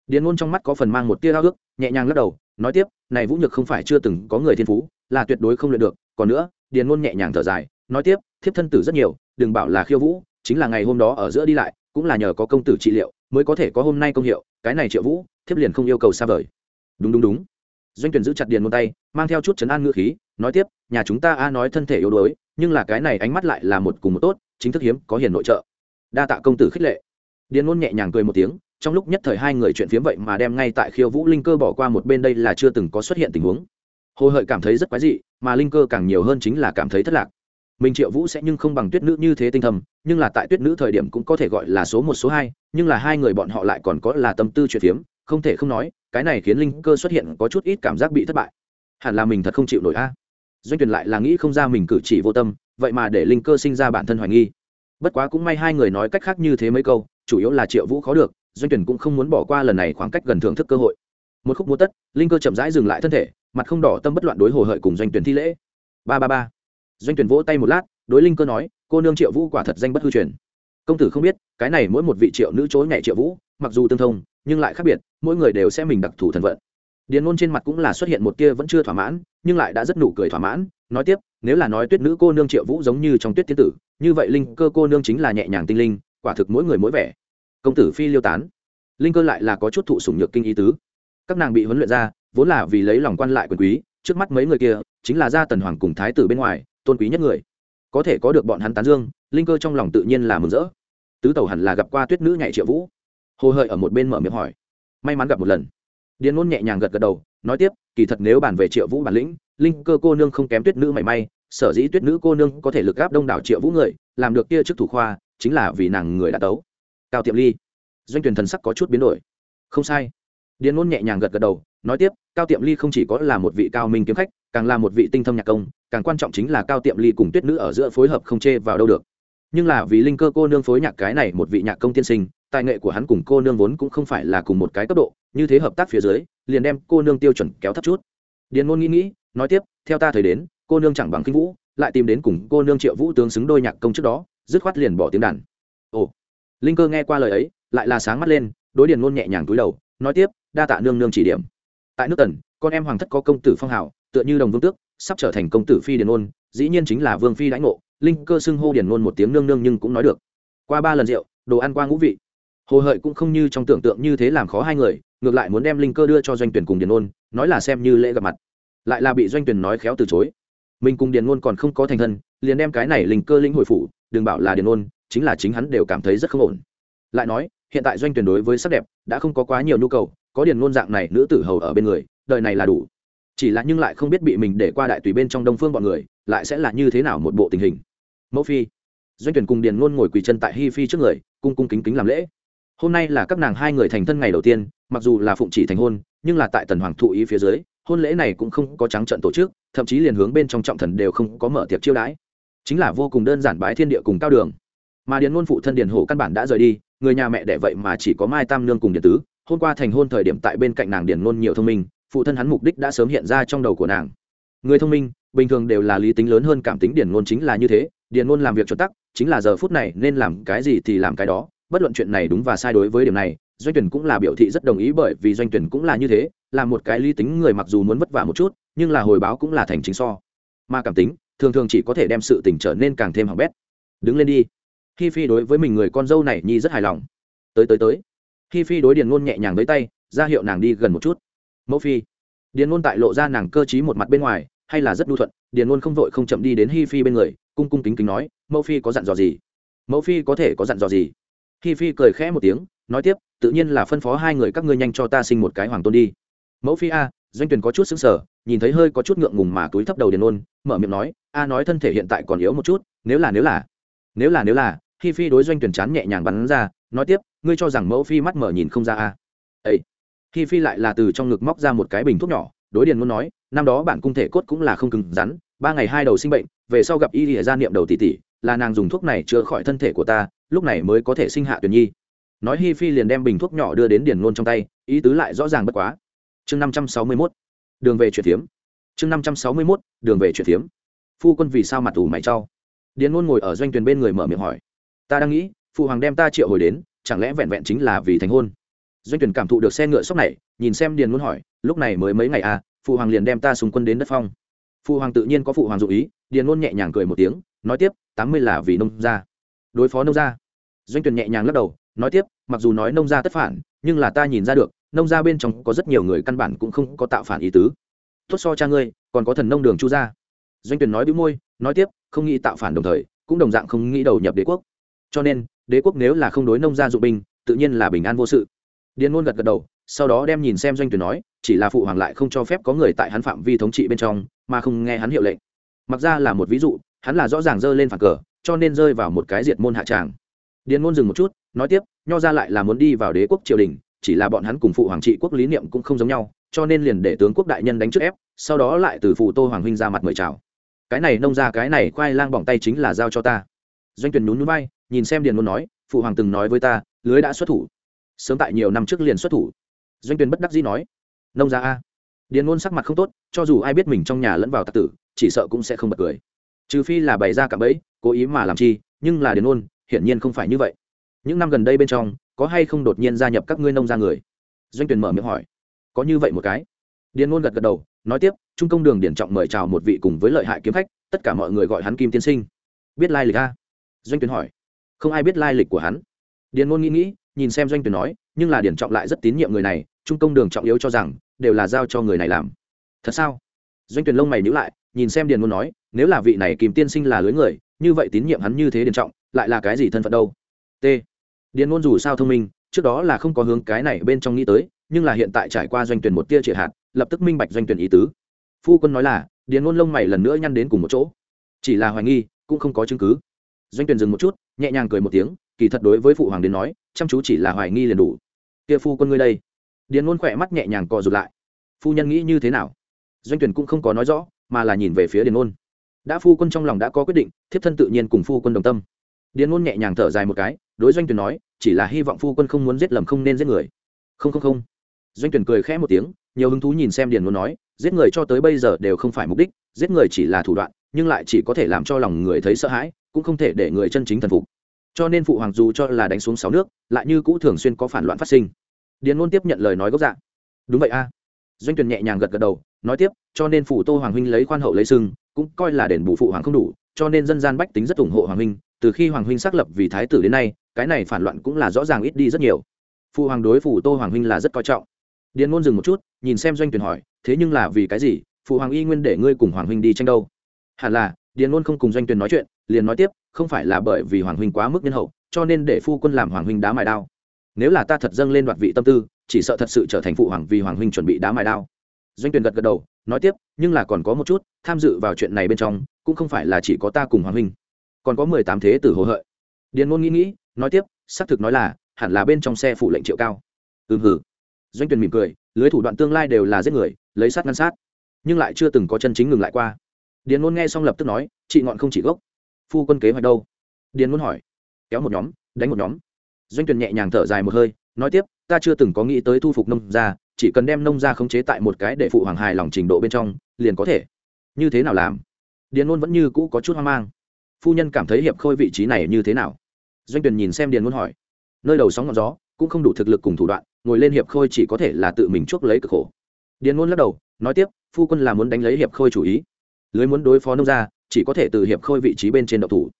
Điền ngôn trong mắt có phần mang một tia ao ước nhẹ nhàng lắc đầu, nói tiếp, này vũ nhược không phải chưa từng có người thiên phú, là tuyệt đối không luyện được, còn nữa, điền ngôn nhẹ nhàng thở dài nói tiếp, thiếp thân tử rất nhiều, đừng bảo là khiêu vũ, chính là ngày hôm đó ở giữa đi lại, cũng là nhờ có công tử trị liệu, mới có thể có hôm nay công hiệu, cái này triệu vũ, thiếp liền không yêu cầu xa vời. Đúng đúng đúng. Doanh tuyển giữ chặt điền một tay, mang theo chút chấn an ngữ khí, nói tiếp, nhà chúng ta a nói thân thể yếu đuối, nhưng là cái này ánh mắt lại là một cùng một tốt, chính thức hiếm, có hiền nội trợ. Đa tạ công tử khích lệ. Điền ngôn nhẹ nhàng cười một tiếng, trong lúc nhất thời hai người chuyện phiếm vậy mà đem ngay tại khiêu vũ linh cơ bỏ qua một bên đây là chưa từng có xuất hiện tình huống. Hồ hợi cảm thấy rất quái dị, mà linh cơ càng nhiều hơn chính là cảm thấy thất lạc mình triệu vũ sẽ nhưng không bằng tuyết nữ như thế tinh thầm nhưng là tại tuyết nữ thời điểm cũng có thể gọi là số một, số hai, nhưng là hai người bọn họ lại còn có là tâm tư chuyện phiếm, không thể không nói, cái này khiến linh cơ xuất hiện có chút ít cảm giác bị thất bại. Hẳn là mình thật không chịu nổi a. Doanh tuyển lại là nghĩ không ra mình cử chỉ vô tâm, vậy mà để linh cơ sinh ra bản thân hoài nghi. Bất quá cũng may hai người nói cách khác như thế mấy câu, chủ yếu là triệu vũ khó được, doanh tuyển cũng không muốn bỏ qua lần này khoảng cách gần thưởng thức cơ hội. Một khúc múa tất, linh cơ chậm rãi dừng lại thân thể, mặt không đỏ tâm bất loạn đối hồ hợi cùng doanh tuyển thi lễ. Ba ba ba doanh tuyển vỗ tay một lát, đối linh cơ nói, cô nương triệu vũ quả thật danh bất hư truyền. Công tử không biết, cái này mỗi một vị triệu nữ chối nhẹ triệu vũ, mặc dù tương thông, nhưng lại khác biệt, mỗi người đều sẽ mình đặc thù thần vận. Điền ngôn trên mặt cũng là xuất hiện một tia vẫn chưa thỏa mãn, nhưng lại đã rất nụ cười thỏa mãn, nói tiếp, nếu là nói tuyết nữ cô nương triệu vũ giống như trong tuyết tiên tử, như vậy linh cơ cô nương chính là nhẹ nhàng tinh linh, quả thực mỗi người mỗi vẻ. Công tử phi liêu tán. Linh cơ lại là có chút thụ sủng nhược kinh ý tứ. Các nàng bị huấn luyện ra, vốn là vì lấy lòng quan lại quyền quý, trước mắt mấy người kia, chính là gia tần hoàng cùng thái tử bên ngoài tôn quý nhất người. Có thể có được bọn hắn tán dương, linh cơ trong lòng tự nhiên là mừng rỡ. Tứ tẩu hẳn là gặp qua tuyết nữ nhạy triệu vũ. Hồ hợi ở một bên mở miệng hỏi. May mắn gặp một lần. Điền ngôn nhẹ nhàng gật gật đầu, nói tiếp, kỳ thật nếu bàn về triệu vũ bản lĩnh, linh cơ cô nương không kém tuyết nữ mảy may, sở dĩ tuyết nữ cô nương có thể lực gáp đông đảo triệu vũ người, làm được kia trước thủ khoa, chính là vì nàng người đã tấu. Cao tiệm ly. Doanh tuyển thần sắc có chút biến đổi. Không sai. Điền ngôn nhẹ nhàng gật gật đầu, nói tiếp, cao tiệm ly không chỉ có là một vị cao minh kiếm khách càng là một vị tinh thâm nhạc công, càng quan trọng chính là cao tiệm ly cùng tuyết nữ ở giữa phối hợp không chê vào đâu được. Nhưng là vì linh cơ cô nương phối nhạc cái này một vị nhạc công tiên sinh, tài nghệ của hắn cùng cô nương vốn cũng không phải là cùng một cái cấp độ, như thế hợp tác phía dưới, liền đem cô nương tiêu chuẩn kéo thấp chút. Điền môn nghĩ nghĩ, nói tiếp, theo ta thời đến, cô nương chẳng bằng kinh vũ, lại tìm đến cùng cô nương triệu vũ tướng xứng đôi nhạc công trước đó, dứt khoát liền bỏ tiếng đàn. Ồ. Linh cơ nghe qua lời ấy, lại là sáng mắt lên, đối điền ngôn nhẹ nhàng túi đầu, nói tiếp, đa tạ nương nương chỉ điểm. Tại nước tần, con em hoàng thất có công tử phong hào tựa như đồng vương tước, sắp trở thành công tử phi điền ngôn, dĩ nhiên chính là vương phi lãnh ngộ, linh cơ xưng hô điền ngôn một tiếng nương nương nhưng cũng nói được. Qua ba lần rượu, đồ ăn qua ngũ vị. Hồ hợi cũng không như trong tưởng tượng như thế làm khó hai người, ngược lại muốn đem linh cơ đưa cho doanh tuyển cùng điền ngôn, nói là xem như lễ gặp mặt. Lại là bị doanh tuyển nói khéo từ chối. Mình cùng điền ngôn còn không có thành thân, liền đem cái này linh cơ linh hồi phủ, đừng bảo là điền ngôn, chính là chính hắn đều cảm thấy rất không ổn. Lại nói, hiện tại doanh tuyển đối với sắc đẹp, đã không có quá nhiều nhu cầu, có điền ngôn dạng này nữ tử hầu ở bên người, đời này là đủ chỉ là nhưng lại không biết bị mình để qua đại tùy bên trong đông phương bọn người, lại sẽ là như thế nào một bộ tình hình. Mẫu phi, doanh tuyển cùng điền ngôn ngồi quỳ chân tại hi phi trước người, cung cung kính kính làm lễ. Hôm nay là các nàng hai người thành thân ngày đầu tiên, mặc dù là phụng chỉ thành hôn, nhưng là tại tần hoàng thụ ý phía dưới, hôn lễ này cũng không có trắng trận tổ chức, thậm chí liền hướng bên trong trọng thần đều không có mở tiệc chiêu đãi. Chính là vô cùng đơn giản bái thiên địa cùng cao đường. Mà điền ngôn phụ thân điền hổ căn bản đã rời đi, người nhà mẹ đẻ vậy mà chỉ có mai tam nương cùng điện tứ. Hôm qua thành hôn thời điểm tại bên cạnh nàng điền ngôn nhiều thông minh phụ thân hắn mục đích đã sớm hiện ra trong đầu của nàng. Người thông minh, bình thường đều là lý tính lớn hơn cảm tính điền ngôn chính là như thế điền ngôn làm việc chuẩn tắc, chính là giờ phút này nên làm cái gì thì làm cái đó. Bất luận chuyện này đúng và sai đối với điểm này, doanh tuyển cũng là biểu thị rất đồng ý bởi vì doanh tuyển cũng là như thế, là một cái lý tính người mặc dù muốn vất vả một chút, nhưng là hồi báo cũng là thành chính so. Mà cảm tính, thường thường chỉ có thể đem sự tình trở nên càng thêm hỏng bét. Đứng lên đi. Hi phi đối với mình người con dâu này nhi rất hài lòng. Tới tới tới. Hi phi đối điền ngôn nhẹ nhàng với tay, ra hiệu nàng đi gần một chút mẫu phi. Điền ngôn tại lộ ra nàng cơ t một mặt bên ngoài, hay là rất đu thuận, điền ngôn không vội không chậm đi đến hi phi bên người, cung cung kính kính nói, mẫu phi có dặn dò gì? Mẫu phi có thể có dặn dò gì? Hi phi cười khẽ một tiếng, nói tiếp, tự nhiên là phân phó hai người các ngươi nhanh cho ta sinh một cái hoàng tôn đi. Mẫu phi a, doanh tuyển có chút xứng sở nhìn thấy hơi có chút ngượng ngùng mà túi thấp đầu điền ôn mở miệng nói, a nói thân thể hiện tại còn yếu một chút, nếu là nếu là nếu là nếu là. Hi phi đối doanh tuyển chán nhẹ nhàng bắn ra, nói tiếp, ngươi cho rằng mẫu phi mắt mở nhìn không ra a? Ấy hi phi lại là từ trong ngực móc ra một cái bình thuốc nhỏ, đối điền muốn nói, năm đó bạn cung thể cốt cũng là không cứng rắn, ba ngày hai đầu sinh bệnh, về sau gặp y lìa gia niệm đầu tỷ tỷ là nàng dùng thuốc này chữa khỏi thân thể của ta, lúc này mới có thể sinh hạ tuyển nhi. Nói hi phi liền đem bình thuốc nhỏ đưa đến điền ngôn trong tay, ý tứ lại rõ ràng bất quá. Chương năm trăm sáu mươi mốt, đường về chuyển thiếm. Chương năm trăm sáu mươi mốt, đường về chuyển thiếm. Phu quân vì sao mặt ủ mày trao? điền ngôn ngồi ở doanh tuyển bên người mở miệng hỏi. Ta đang nghĩ, phụ hoàng đem ta triệu hồi đến, chẳng lẽ vẹn vẹn chính là vì thành hôn? Doanh tuyển cảm thụ được xe ngựa sốc này, nhìn xem điền muốn hỏi, lúc này mới mấy ngày à phụ hoàng liền đem ta xung quân đến đất phong. Phụ hoàng tự nhiên có phụ hoàng dụ ý, điền ngôn nhẹ nhàng cười một tiếng, nói tiếp, tám mươi là vì nông gia. Đối phó nông gia. Doanh tuyển nhẹ nhàng lắc đầu, nói tiếp, mặc dù nói nông gia tất phản, nhưng là ta nhìn ra được, nông gia bên trong có rất nhiều người căn bản cũng không có tạo phản ý tứ. Tốt so cha ngươi, còn có thần nông đường chu gia. Doanh tuyển nói bĩu môi, nói tiếp, không nghĩ tạo phản đồng thời, cũng đồng dạng không nghĩ đầu nhập đế quốc. Cho nên, đế quốc nếu là không đối nông gia dụng binh, tự nhiên là bình an vô sự điền ngôn gật gật đầu sau đó đem nhìn xem doanh tuyển nói chỉ là phụ hoàng lại không cho phép có người tại hắn phạm vi thống trị bên trong mà không nghe hắn hiệu lệnh. Mặc ra là một ví dụ hắn là rõ ràng rơi lên phản cờ cho nên rơi vào một cái diệt môn hạ tràng. Điền ngôn dừng một chút nói tiếp nho ra lại là muốn đi vào đế quốc triều đình chỉ là bọn hắn cùng phụ hoàng trị quốc lý niệm cũng không giống nhau cho nên liền để tướng quốc đại nhân đánh trước ép sau đó lại từ phụ tô hoàng huynh ra mặt mời chào. Cái này nông ra cái này khoai lang bỏng tay chính là giao cho ta. Doanh tuyển nhún nhún bay, nhìn xem điền ngôn nói phụ hoàng từng nói với ta lưới đã xuất thủ sớm tại nhiều năm trước liền xuất thủ. Doanh tuyền bất đắc dĩ nói, nông gia a, điền ngôn sắc mặt không tốt, cho dù ai biết mình trong nhà lẫn vào tạc tử, chỉ sợ cũng sẽ không bật cười. Trừ phi là bày ra cạm bẫy, cố ý mà làm chi, nhưng là điền ngôn, hiển nhiên không phải như vậy. Những năm gần đây bên trong, có hay không đột nhiên gia nhập các ngươi nông gia người? Doanh tuyền mở miệng hỏi, có như vậy một cái. Điền ngôn gật gật đầu, nói tiếp, trung công đường điển trọng mời chào một vị cùng với lợi hại kiếm khách, tất cả mọi người gọi hắn kim tiên sinh. Biết lai lịch a? Doanh tuyền hỏi, không ai biết lai lịch của hắn. Điền ngôn nghĩ nghĩ nhìn xem doanh tuyển nói, nhưng là điển trọng lại rất tín nhiệm người này, trung công đường trọng yếu cho rằng, đều là giao cho người này làm. Thật sao? Doanh tuyển lông mày nhữ lại, nhìn xem điền ngôn nói, nếu là vị này kìm tiên sinh là lưới người, như vậy tín nhiệm hắn như thế điển trọng, lại là cái gì thân phận đâu? T. Điền ngôn dù sao thông minh, trước đó là không có hướng cái này bên trong nghĩ tới, nhưng là hiện tại trải qua doanh tuyển một tia triệt hạt, lập tức minh bạch doanh tuyển ý tứ. Phu quân nói là, điền ngôn lông mày lần nữa nhăn đến cùng một chỗ. Chỉ là hoài nghi, cũng không có chứng cứ. Doanh tuyển dừng một chút, nhẹ nhàng cười một tiếng, kỳ thật đối với phụ hoàng đến nói chăm chú chỉ là hoài nghi liền đủ. Kia phu quân ngươi đây. Điền ngôn khỏe mắt nhẹ nhàng co rụt lại. Phu nhân nghĩ như thế nào? Doanh tuyển cũng không có nói rõ, mà là nhìn về phía điền ngôn. Đã phu quân trong lòng đã có quyết định, thiếp thân tự nhiên cùng phu quân đồng tâm. Điền ngôn nhẹ nhàng thở dài một cái, đối doanh tuyển nói, chỉ là hy vọng phu quân không muốn giết lầm không nên giết người. Không không không. Doanh tuyển cười khẽ một tiếng, nhiều hứng thú nhìn xem điền ngôn nói, giết người cho tới bây giờ đều không phải mục đích, giết người chỉ là thủ đoạn, nhưng lại chỉ có thể làm cho lòng người thấy sợ hãi, cũng không thể để người chân chính thần phục cho nên phụ hoàng dù cho là đánh xuống sáu nước, lại như cũ thường xuyên có phản loạn phát sinh. Điền ngôn tiếp nhận lời nói gốc dạng đúng vậy a. Doanh tuyển nhẹ nhàng gật gật đầu, nói tiếp, cho nên phụ tô hoàng huynh lấy khoan hậu lấy sưng cũng coi là đền bù phụ hoàng không đủ, cho nên dân gian bách tính rất ủng hộ hoàng huynh, từ khi hoàng huynh xác lập vì thái tử đến nay, cái này phản loạn cũng là rõ ràng ít đi rất nhiều. Phụ hoàng đối phụ tô hoàng huynh là rất coi trọng. Điền ngôn dừng một chút, nhìn xem doanh tuyển hỏi, thế nhưng là vì cái gì? Phụ hoàng y nguyên để ngươi cùng hoàng huynh đi tranh đâu? Hẳn là, điền ngôn không cùng doanh tuyển nói chuyện liền nói tiếp, không phải là bởi vì hoàng huynh quá mức nhân hậu, cho nên để phu quân làm hoàng huynh đá mài đao. Nếu là ta thật dâng lên đoạt vị tâm tư, chỉ sợ thật sự trở thành phụ hoàng vì hoàng huynh chuẩn bị đá mài đao. Doanh Tuyền gật gật đầu, nói tiếp, nhưng là còn có một chút, tham dự vào chuyện này bên trong, cũng không phải là chỉ có ta cùng hoàng huynh. Còn có mười tám thế tử hồ hợi. Điền ngôn nghĩ nghĩ, nói tiếp, xác thực nói là, hẳn là bên trong xe phụ lệnh triệu cao. Ừm hử doanh Tuyền mỉm cười, lưới thủ đoạn tương lai đều là giết người, lấy sát ngăn sát. Nhưng lại chưa từng có chân chính ngừng lại qua. Điền ngôn nghe xong lập tức nói, chị ngọn không chỉ gốc phu quân kế hoạch đâu? Điền muốn hỏi. Kéo một nhóm, đánh một nhóm. Doanh tuyển nhẹ nhàng thở dài một hơi, nói tiếp, ta chưa từng có nghĩ tới thu phục nông gia, chỉ cần đem nông gia khống chế tại một cái để phụ hoàng hài lòng trình độ bên trong, liền có thể. Như thế nào làm? Điền ngôn vẫn như cũ có chút hoang mang. Phu nhân cảm thấy hiệp khôi vị trí này như thế nào? Doanh tuyển nhìn xem điền ngôn hỏi. Nơi đầu sóng ngọn gió, cũng không đủ thực lực cùng thủ đoạn, ngồi lên hiệp khôi chỉ có thể là tự mình chuốc lấy cực khổ. Điền ngôn lắc đầu, nói tiếp, phu quân là muốn đánh lấy hiệp khôi chủ ý. Lưới muốn đối phó nông gia chỉ có thể từ hiệp khôi vị trí bên trên độc thủ.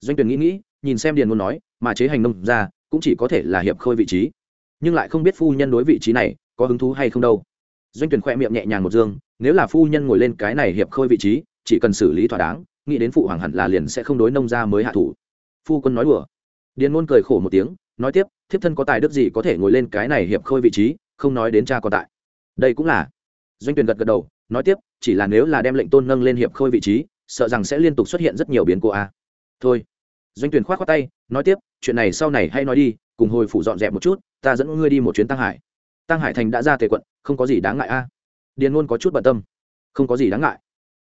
Doanh tuyển nghĩ nghĩ, nhìn xem điền ngôn nói, mà chế hành nông gia, cũng chỉ có thể là hiệp khôi vị trí. Nhưng lại không biết phu nhân đối vị trí này có hứng thú hay không đâu. Doanh tuyển khoe miệng nhẹ nhàng một dương, nếu là phu nhân ngồi lên cái này hiệp khôi vị trí, chỉ cần xử lý thỏa đáng, nghĩ đến phụ hoàng hẳn là liền sẽ không đối nông gia mới hạ thủ. Phu quân nói đùa. Điền ngôn cười khổ một tiếng, nói tiếp, thiếp thân có tài đức gì có thể ngồi lên cái này hiệp khôi vị trí, không nói đến cha còn tại. Đây cũng là. Doanh tuyển gật gật đầu, nói tiếp, chỉ là nếu là đem lệnh tôn nâng lên hiệp khôi vị trí sợ rằng sẽ liên tục xuất hiện rất nhiều biến cố a. Thôi. Doanh tuyển khoát khoát tay, nói tiếp, chuyện này sau này hay nói đi, cùng hồi phủ dọn dẹp một chút, ta dẫn ngươi đi một chuyến tăng hải. Tăng hải thành đã ra tề quận, không có gì đáng ngại a. Điền ngôn có chút bận tâm. Không có gì đáng ngại.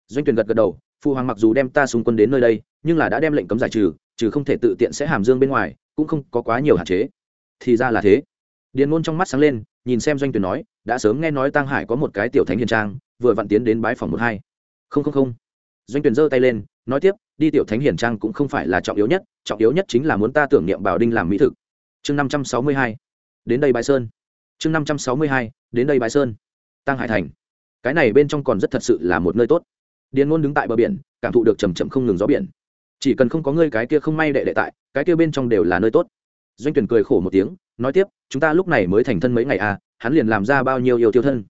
Doanh tuyển gật gật đầu phụ hoàng mặc dù đem ta xung quân đến nơi đây, nhưng là đã đem lệnh cấm giải trừ trừ không thể tự tiện sẽ hàm dương bên ngoài, cũng không có quá nhiều hạn chế. Thì ra là thế. Điền ngôn trong mắt sáng lên, nhìn xem doanh tuyển nói, đã sớm nghe nói tăng hải có một cái tiểu thánh hiền trang, vừa vặn tiến đến bái phòng một hai. Không không không doanh tuyển giơ tay lên, nói tiếp, đi tiểu thánh hiển trang cũng không phải là trọng yếu nhất, trọng yếu nhất chính là muốn ta tưởng niệm bảo đinh làm mỹ thực. Chương năm trăm sáu mươi hai, đến đây bãi sơn. Chương năm trăm sáu mươi hai, đến đây bãi sơn. Tăng hải thành. Cái này bên trong còn rất thật sự là một nơi tốt. Điền ngôn đứng tại bờ biển, cảm thụ được chầm chậm không ngừng gió biển. Chỉ cần không có ngươi cái kia không may đệ đệ tại, cái kia bên trong đều là nơi tốt. Doanh tuyển cười khổ một tiếng, nói tiếp, chúng ta lúc này mới thành thân mấy ngày à hắn liền làm ra bao nhiêu yêu tiêu thân.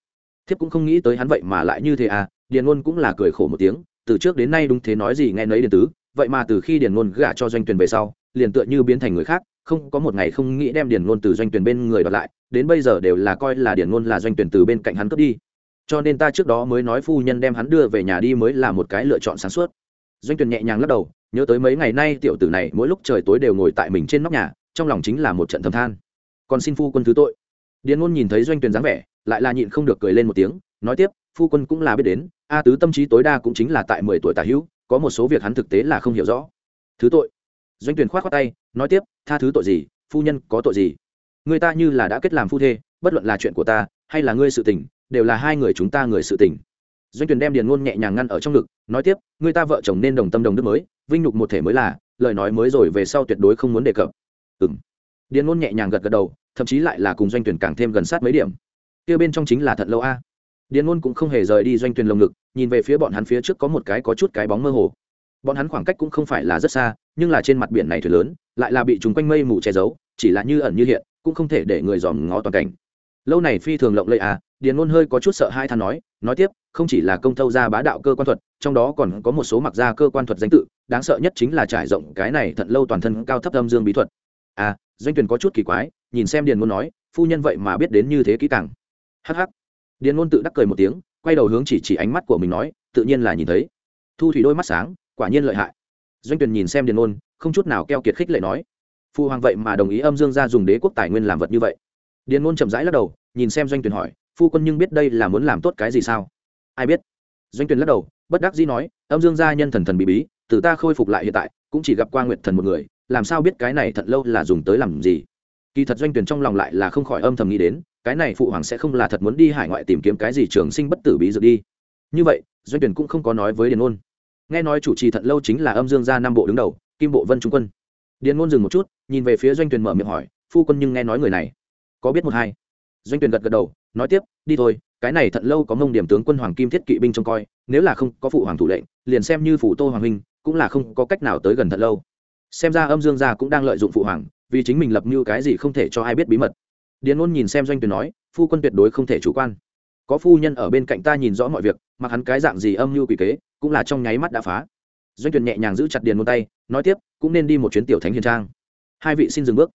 Thiếp cũng không nghĩ tới hắn vậy mà lại như thế à điền ngôn cũng là cười khổ một tiếng từ trước đến nay đúng thế nói gì nghe nấy điền tứ, vậy mà từ khi điền ngôn gả cho doanh tuyển về sau, liền tựa như biến thành người khác, không có một ngày không nghĩ đem điền ngôn từ doanh tuyển bên người đoạt lại, đến bây giờ đều là coi là điền ngôn là doanh tuyển từ bên cạnh hắn cướp đi. Cho nên ta trước đó mới nói phu nhân đem hắn đưa về nhà đi mới là một cái lựa chọn sáng suốt. Doanh tuyển nhẹ nhàng lắc đầu, nhớ tới mấy ngày nay tiểu tử này mỗi lúc trời tối đều ngồi tại mình trên nóc nhà, trong lòng chính là một trận thầm than. Còn xin phu quân thứ tội. Điền ngôn nhìn thấy doanh tuyển dáng vẻ, lại là nhịn không được cười lên một tiếng nói tiếp, phu quân cũng là biết đến, a tứ tâm trí tối đa cũng chính là tại mười tuổi tả hữu, có một số việc hắn thực tế là không hiểu rõ. Thứ tội. Doanh tuyển khoát khoát tay, nói tiếp, tha thứ tội gì, phu nhân có tội gì? Người ta như là đã kết làm phu thê, bất luận là chuyện của ta, hay là ngươi sự tình, đều là hai người chúng ta người sự tình. Doanh tuyển đem điền ngôn nhẹ nhàng ngăn ở trong ngực, nói tiếp, người ta vợ chồng nên đồng tâm đồng đức mới, vinh nhục một thể mới là, lời nói mới rồi về sau tuyệt đối không muốn đề cập. Ừm. Điền ngôn nhẹ nhàng gật gật đầu, thậm chí lại là cùng doanh tuyển càng thêm gần sát mấy điểm. Kia bên trong chính là thật lâu a điền ngôn cũng không hề rời đi doanh tuyền lồng ngực, nhìn về phía bọn hắn phía trước có một cái có chút cái bóng mơ hồ. Bọn hắn khoảng cách cũng không phải là rất xa, nhưng là trên mặt biển này thuyền lớn, lại là bị chúng quanh mây mù che giấu, chỉ là như ẩn như hiện, cũng không thể để người dòm ngó toàn cảnh. Lâu này phi thường lộng lẫy à điền ngôn hơi có chút sợ hai than nói nói tiếp, không chỉ là công thâu ra bá đạo cơ quan thuật, trong đó còn có một số mặc ra cơ quan thuật danh tự, đáng sợ nhất chính là trải rộng cái này thận lâu toàn thân cao thấp âm dương bí thuật. À doanh tuyển có chút kỳ quái, nhìn xem điền ngôn nói, phu nhân vậy mà biết đến như thế kỹ càng. Hắc hắc điền ngôn tự đắc cười một tiếng, quay đầu hướng chỉ chỉ ánh mắt của mình nói, tự nhiên là nhìn thấy. Thu thủy đôi mắt sáng, quả nhiên lợi hại. Doanh tuyền nhìn xem điền ngôn, không chút nào keo kiệt khích lệ nói, phu hoàng vậy mà đồng ý âm dương ra dùng đế quốc tài nguyên làm vật như vậy. Điền ngôn chậm rãi lắc đầu, nhìn xem doanh tuyền hỏi, phu quân nhưng biết đây là muốn làm tốt cái gì sao? Ai biết. Doanh tuyền lắc đầu, bất đắc dĩ nói, âm dương gia nhân thần thần bí bí, từ ta khôi phục lại hiện tại, cũng chỉ gặp qua nguyệt thần một người, làm sao biết cái này thật lâu là dùng tới làm gì? Kỳ thật doanh tuyển trong lòng lại là không khỏi âm thầm nghĩ đến, cái này phụ hoàng sẽ không là thật muốn đi hải ngoại tìm kiếm cái gì trường sinh bất tử bí dược đi. Như vậy, doanh tuyển cũng không có nói với điền ôn nghe nói chủ trì thận lâu chính là âm dương gia nam bộ đứng đầu, kim bộ vân trung quân. Điền ngôn dừng một chút, nhìn về phía doanh tuyển mở miệng hỏi, phu quân nhưng nghe nói người này, có biết một hai? Doanh tuyển gật gật đầu, nói tiếp, đi thôi, cái này thận lâu có mông điểm tướng quân hoàng kim thiết kỵ binh trông coi, nếu là không có phụ hoàng thủ lệnh, liền xem như phủ tô hoàng huynh, cũng là không có cách nào tới gần thật lâu. Xem ra âm dương gia cũng đang lợi dụng phụ hoàng vì chính mình lập mưu cái gì không thể cho ai biết bí mật. Điền ôn nhìn xem doanh tuyển nói, phu quân tuyệt đối không thể chủ quan. Có phu nhân ở bên cạnh ta nhìn rõ mọi việc, mặc hắn cái dạng gì âm mưu quỷ kế, cũng là trong nháy mắt đã phá. Doanh tuyển nhẹ nhàng giữ chặt điền ôn tay, nói tiếp, cũng nên đi một chuyến tiểu thánh hiền trang. Hai vị xin dừng bước.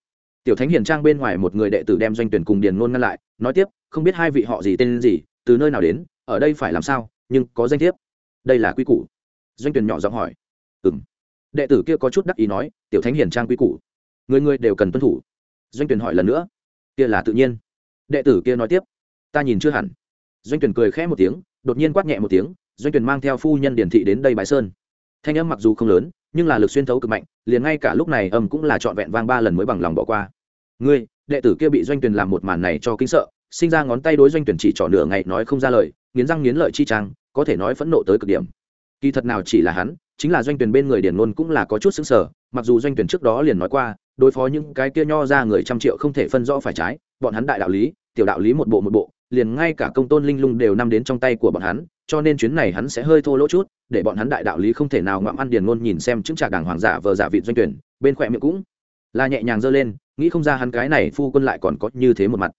Tiểu thánh hiền trang bên ngoài một người đệ tử đem doanh tuyển cùng điền ngôn ngăn lại, nói tiếp, không biết hai vị họ gì tên gì, từ nơi nào đến, ở đây phải làm sao, nhưng có danh thiếp. Đây là quy củ. Doanh tuyển nhỏ giọng hỏi. Ừ m đệ tử kia có chút đắc ý nói, tiểu thánh hiền trang quy củ người người đều cần tuân thủ. Doanh tuyển hỏi lần nữa. Kia là tự nhiên. Đệ tử kia nói tiếp. Ta nhìn chưa hẳn. Doanh tuyển cười khẽ một tiếng, đột nhiên quát nhẹ một tiếng, doanh tuyển mang theo phu nhân điển thị đến đây bãi sơn. Thanh âm mặc dù không lớn, nhưng là lực xuyên thấu cực mạnh, liền ngay cả lúc này âm cũng là trọn vẹn vang ba lần mới bằng lòng bỏ qua. Ngươi, đệ tử kia bị doanh tuyển làm một màn này cho kinh sợ, sinh ra ngón tay đối doanh tuyển chỉ trỏ nửa ngày nói không ra lời, nghiến răng nghiến lợi chi trang, có thể nói phẫn nộ tới cực điểm. Kỳ thật nào chỉ là hắn, chính là doanh tuyển bên người điển luôn cũng là có chút xứng sở mặc dù doanh tuyển trước đó liền nói qua đối phó những cái kia nho ra người trăm triệu không thể phân rõ phải trái, bọn hắn đại đạo lý, tiểu đạo lý một bộ một bộ, liền ngay cả công tôn linh lung đều nằm đến trong tay của bọn hắn, cho nên chuyến này hắn sẽ hơi thô lỗ chút, để bọn hắn đại đạo lý không thể nào ngoạm ăn điền ngôn nhìn xem chứng trạc đảng hoàng giả vờ giả vị doanh tuyển, bên khỏe miệng cũng là nhẹ nhàng giơ lên, nghĩ không ra hắn cái này phu quân lại còn có như thế một mặt.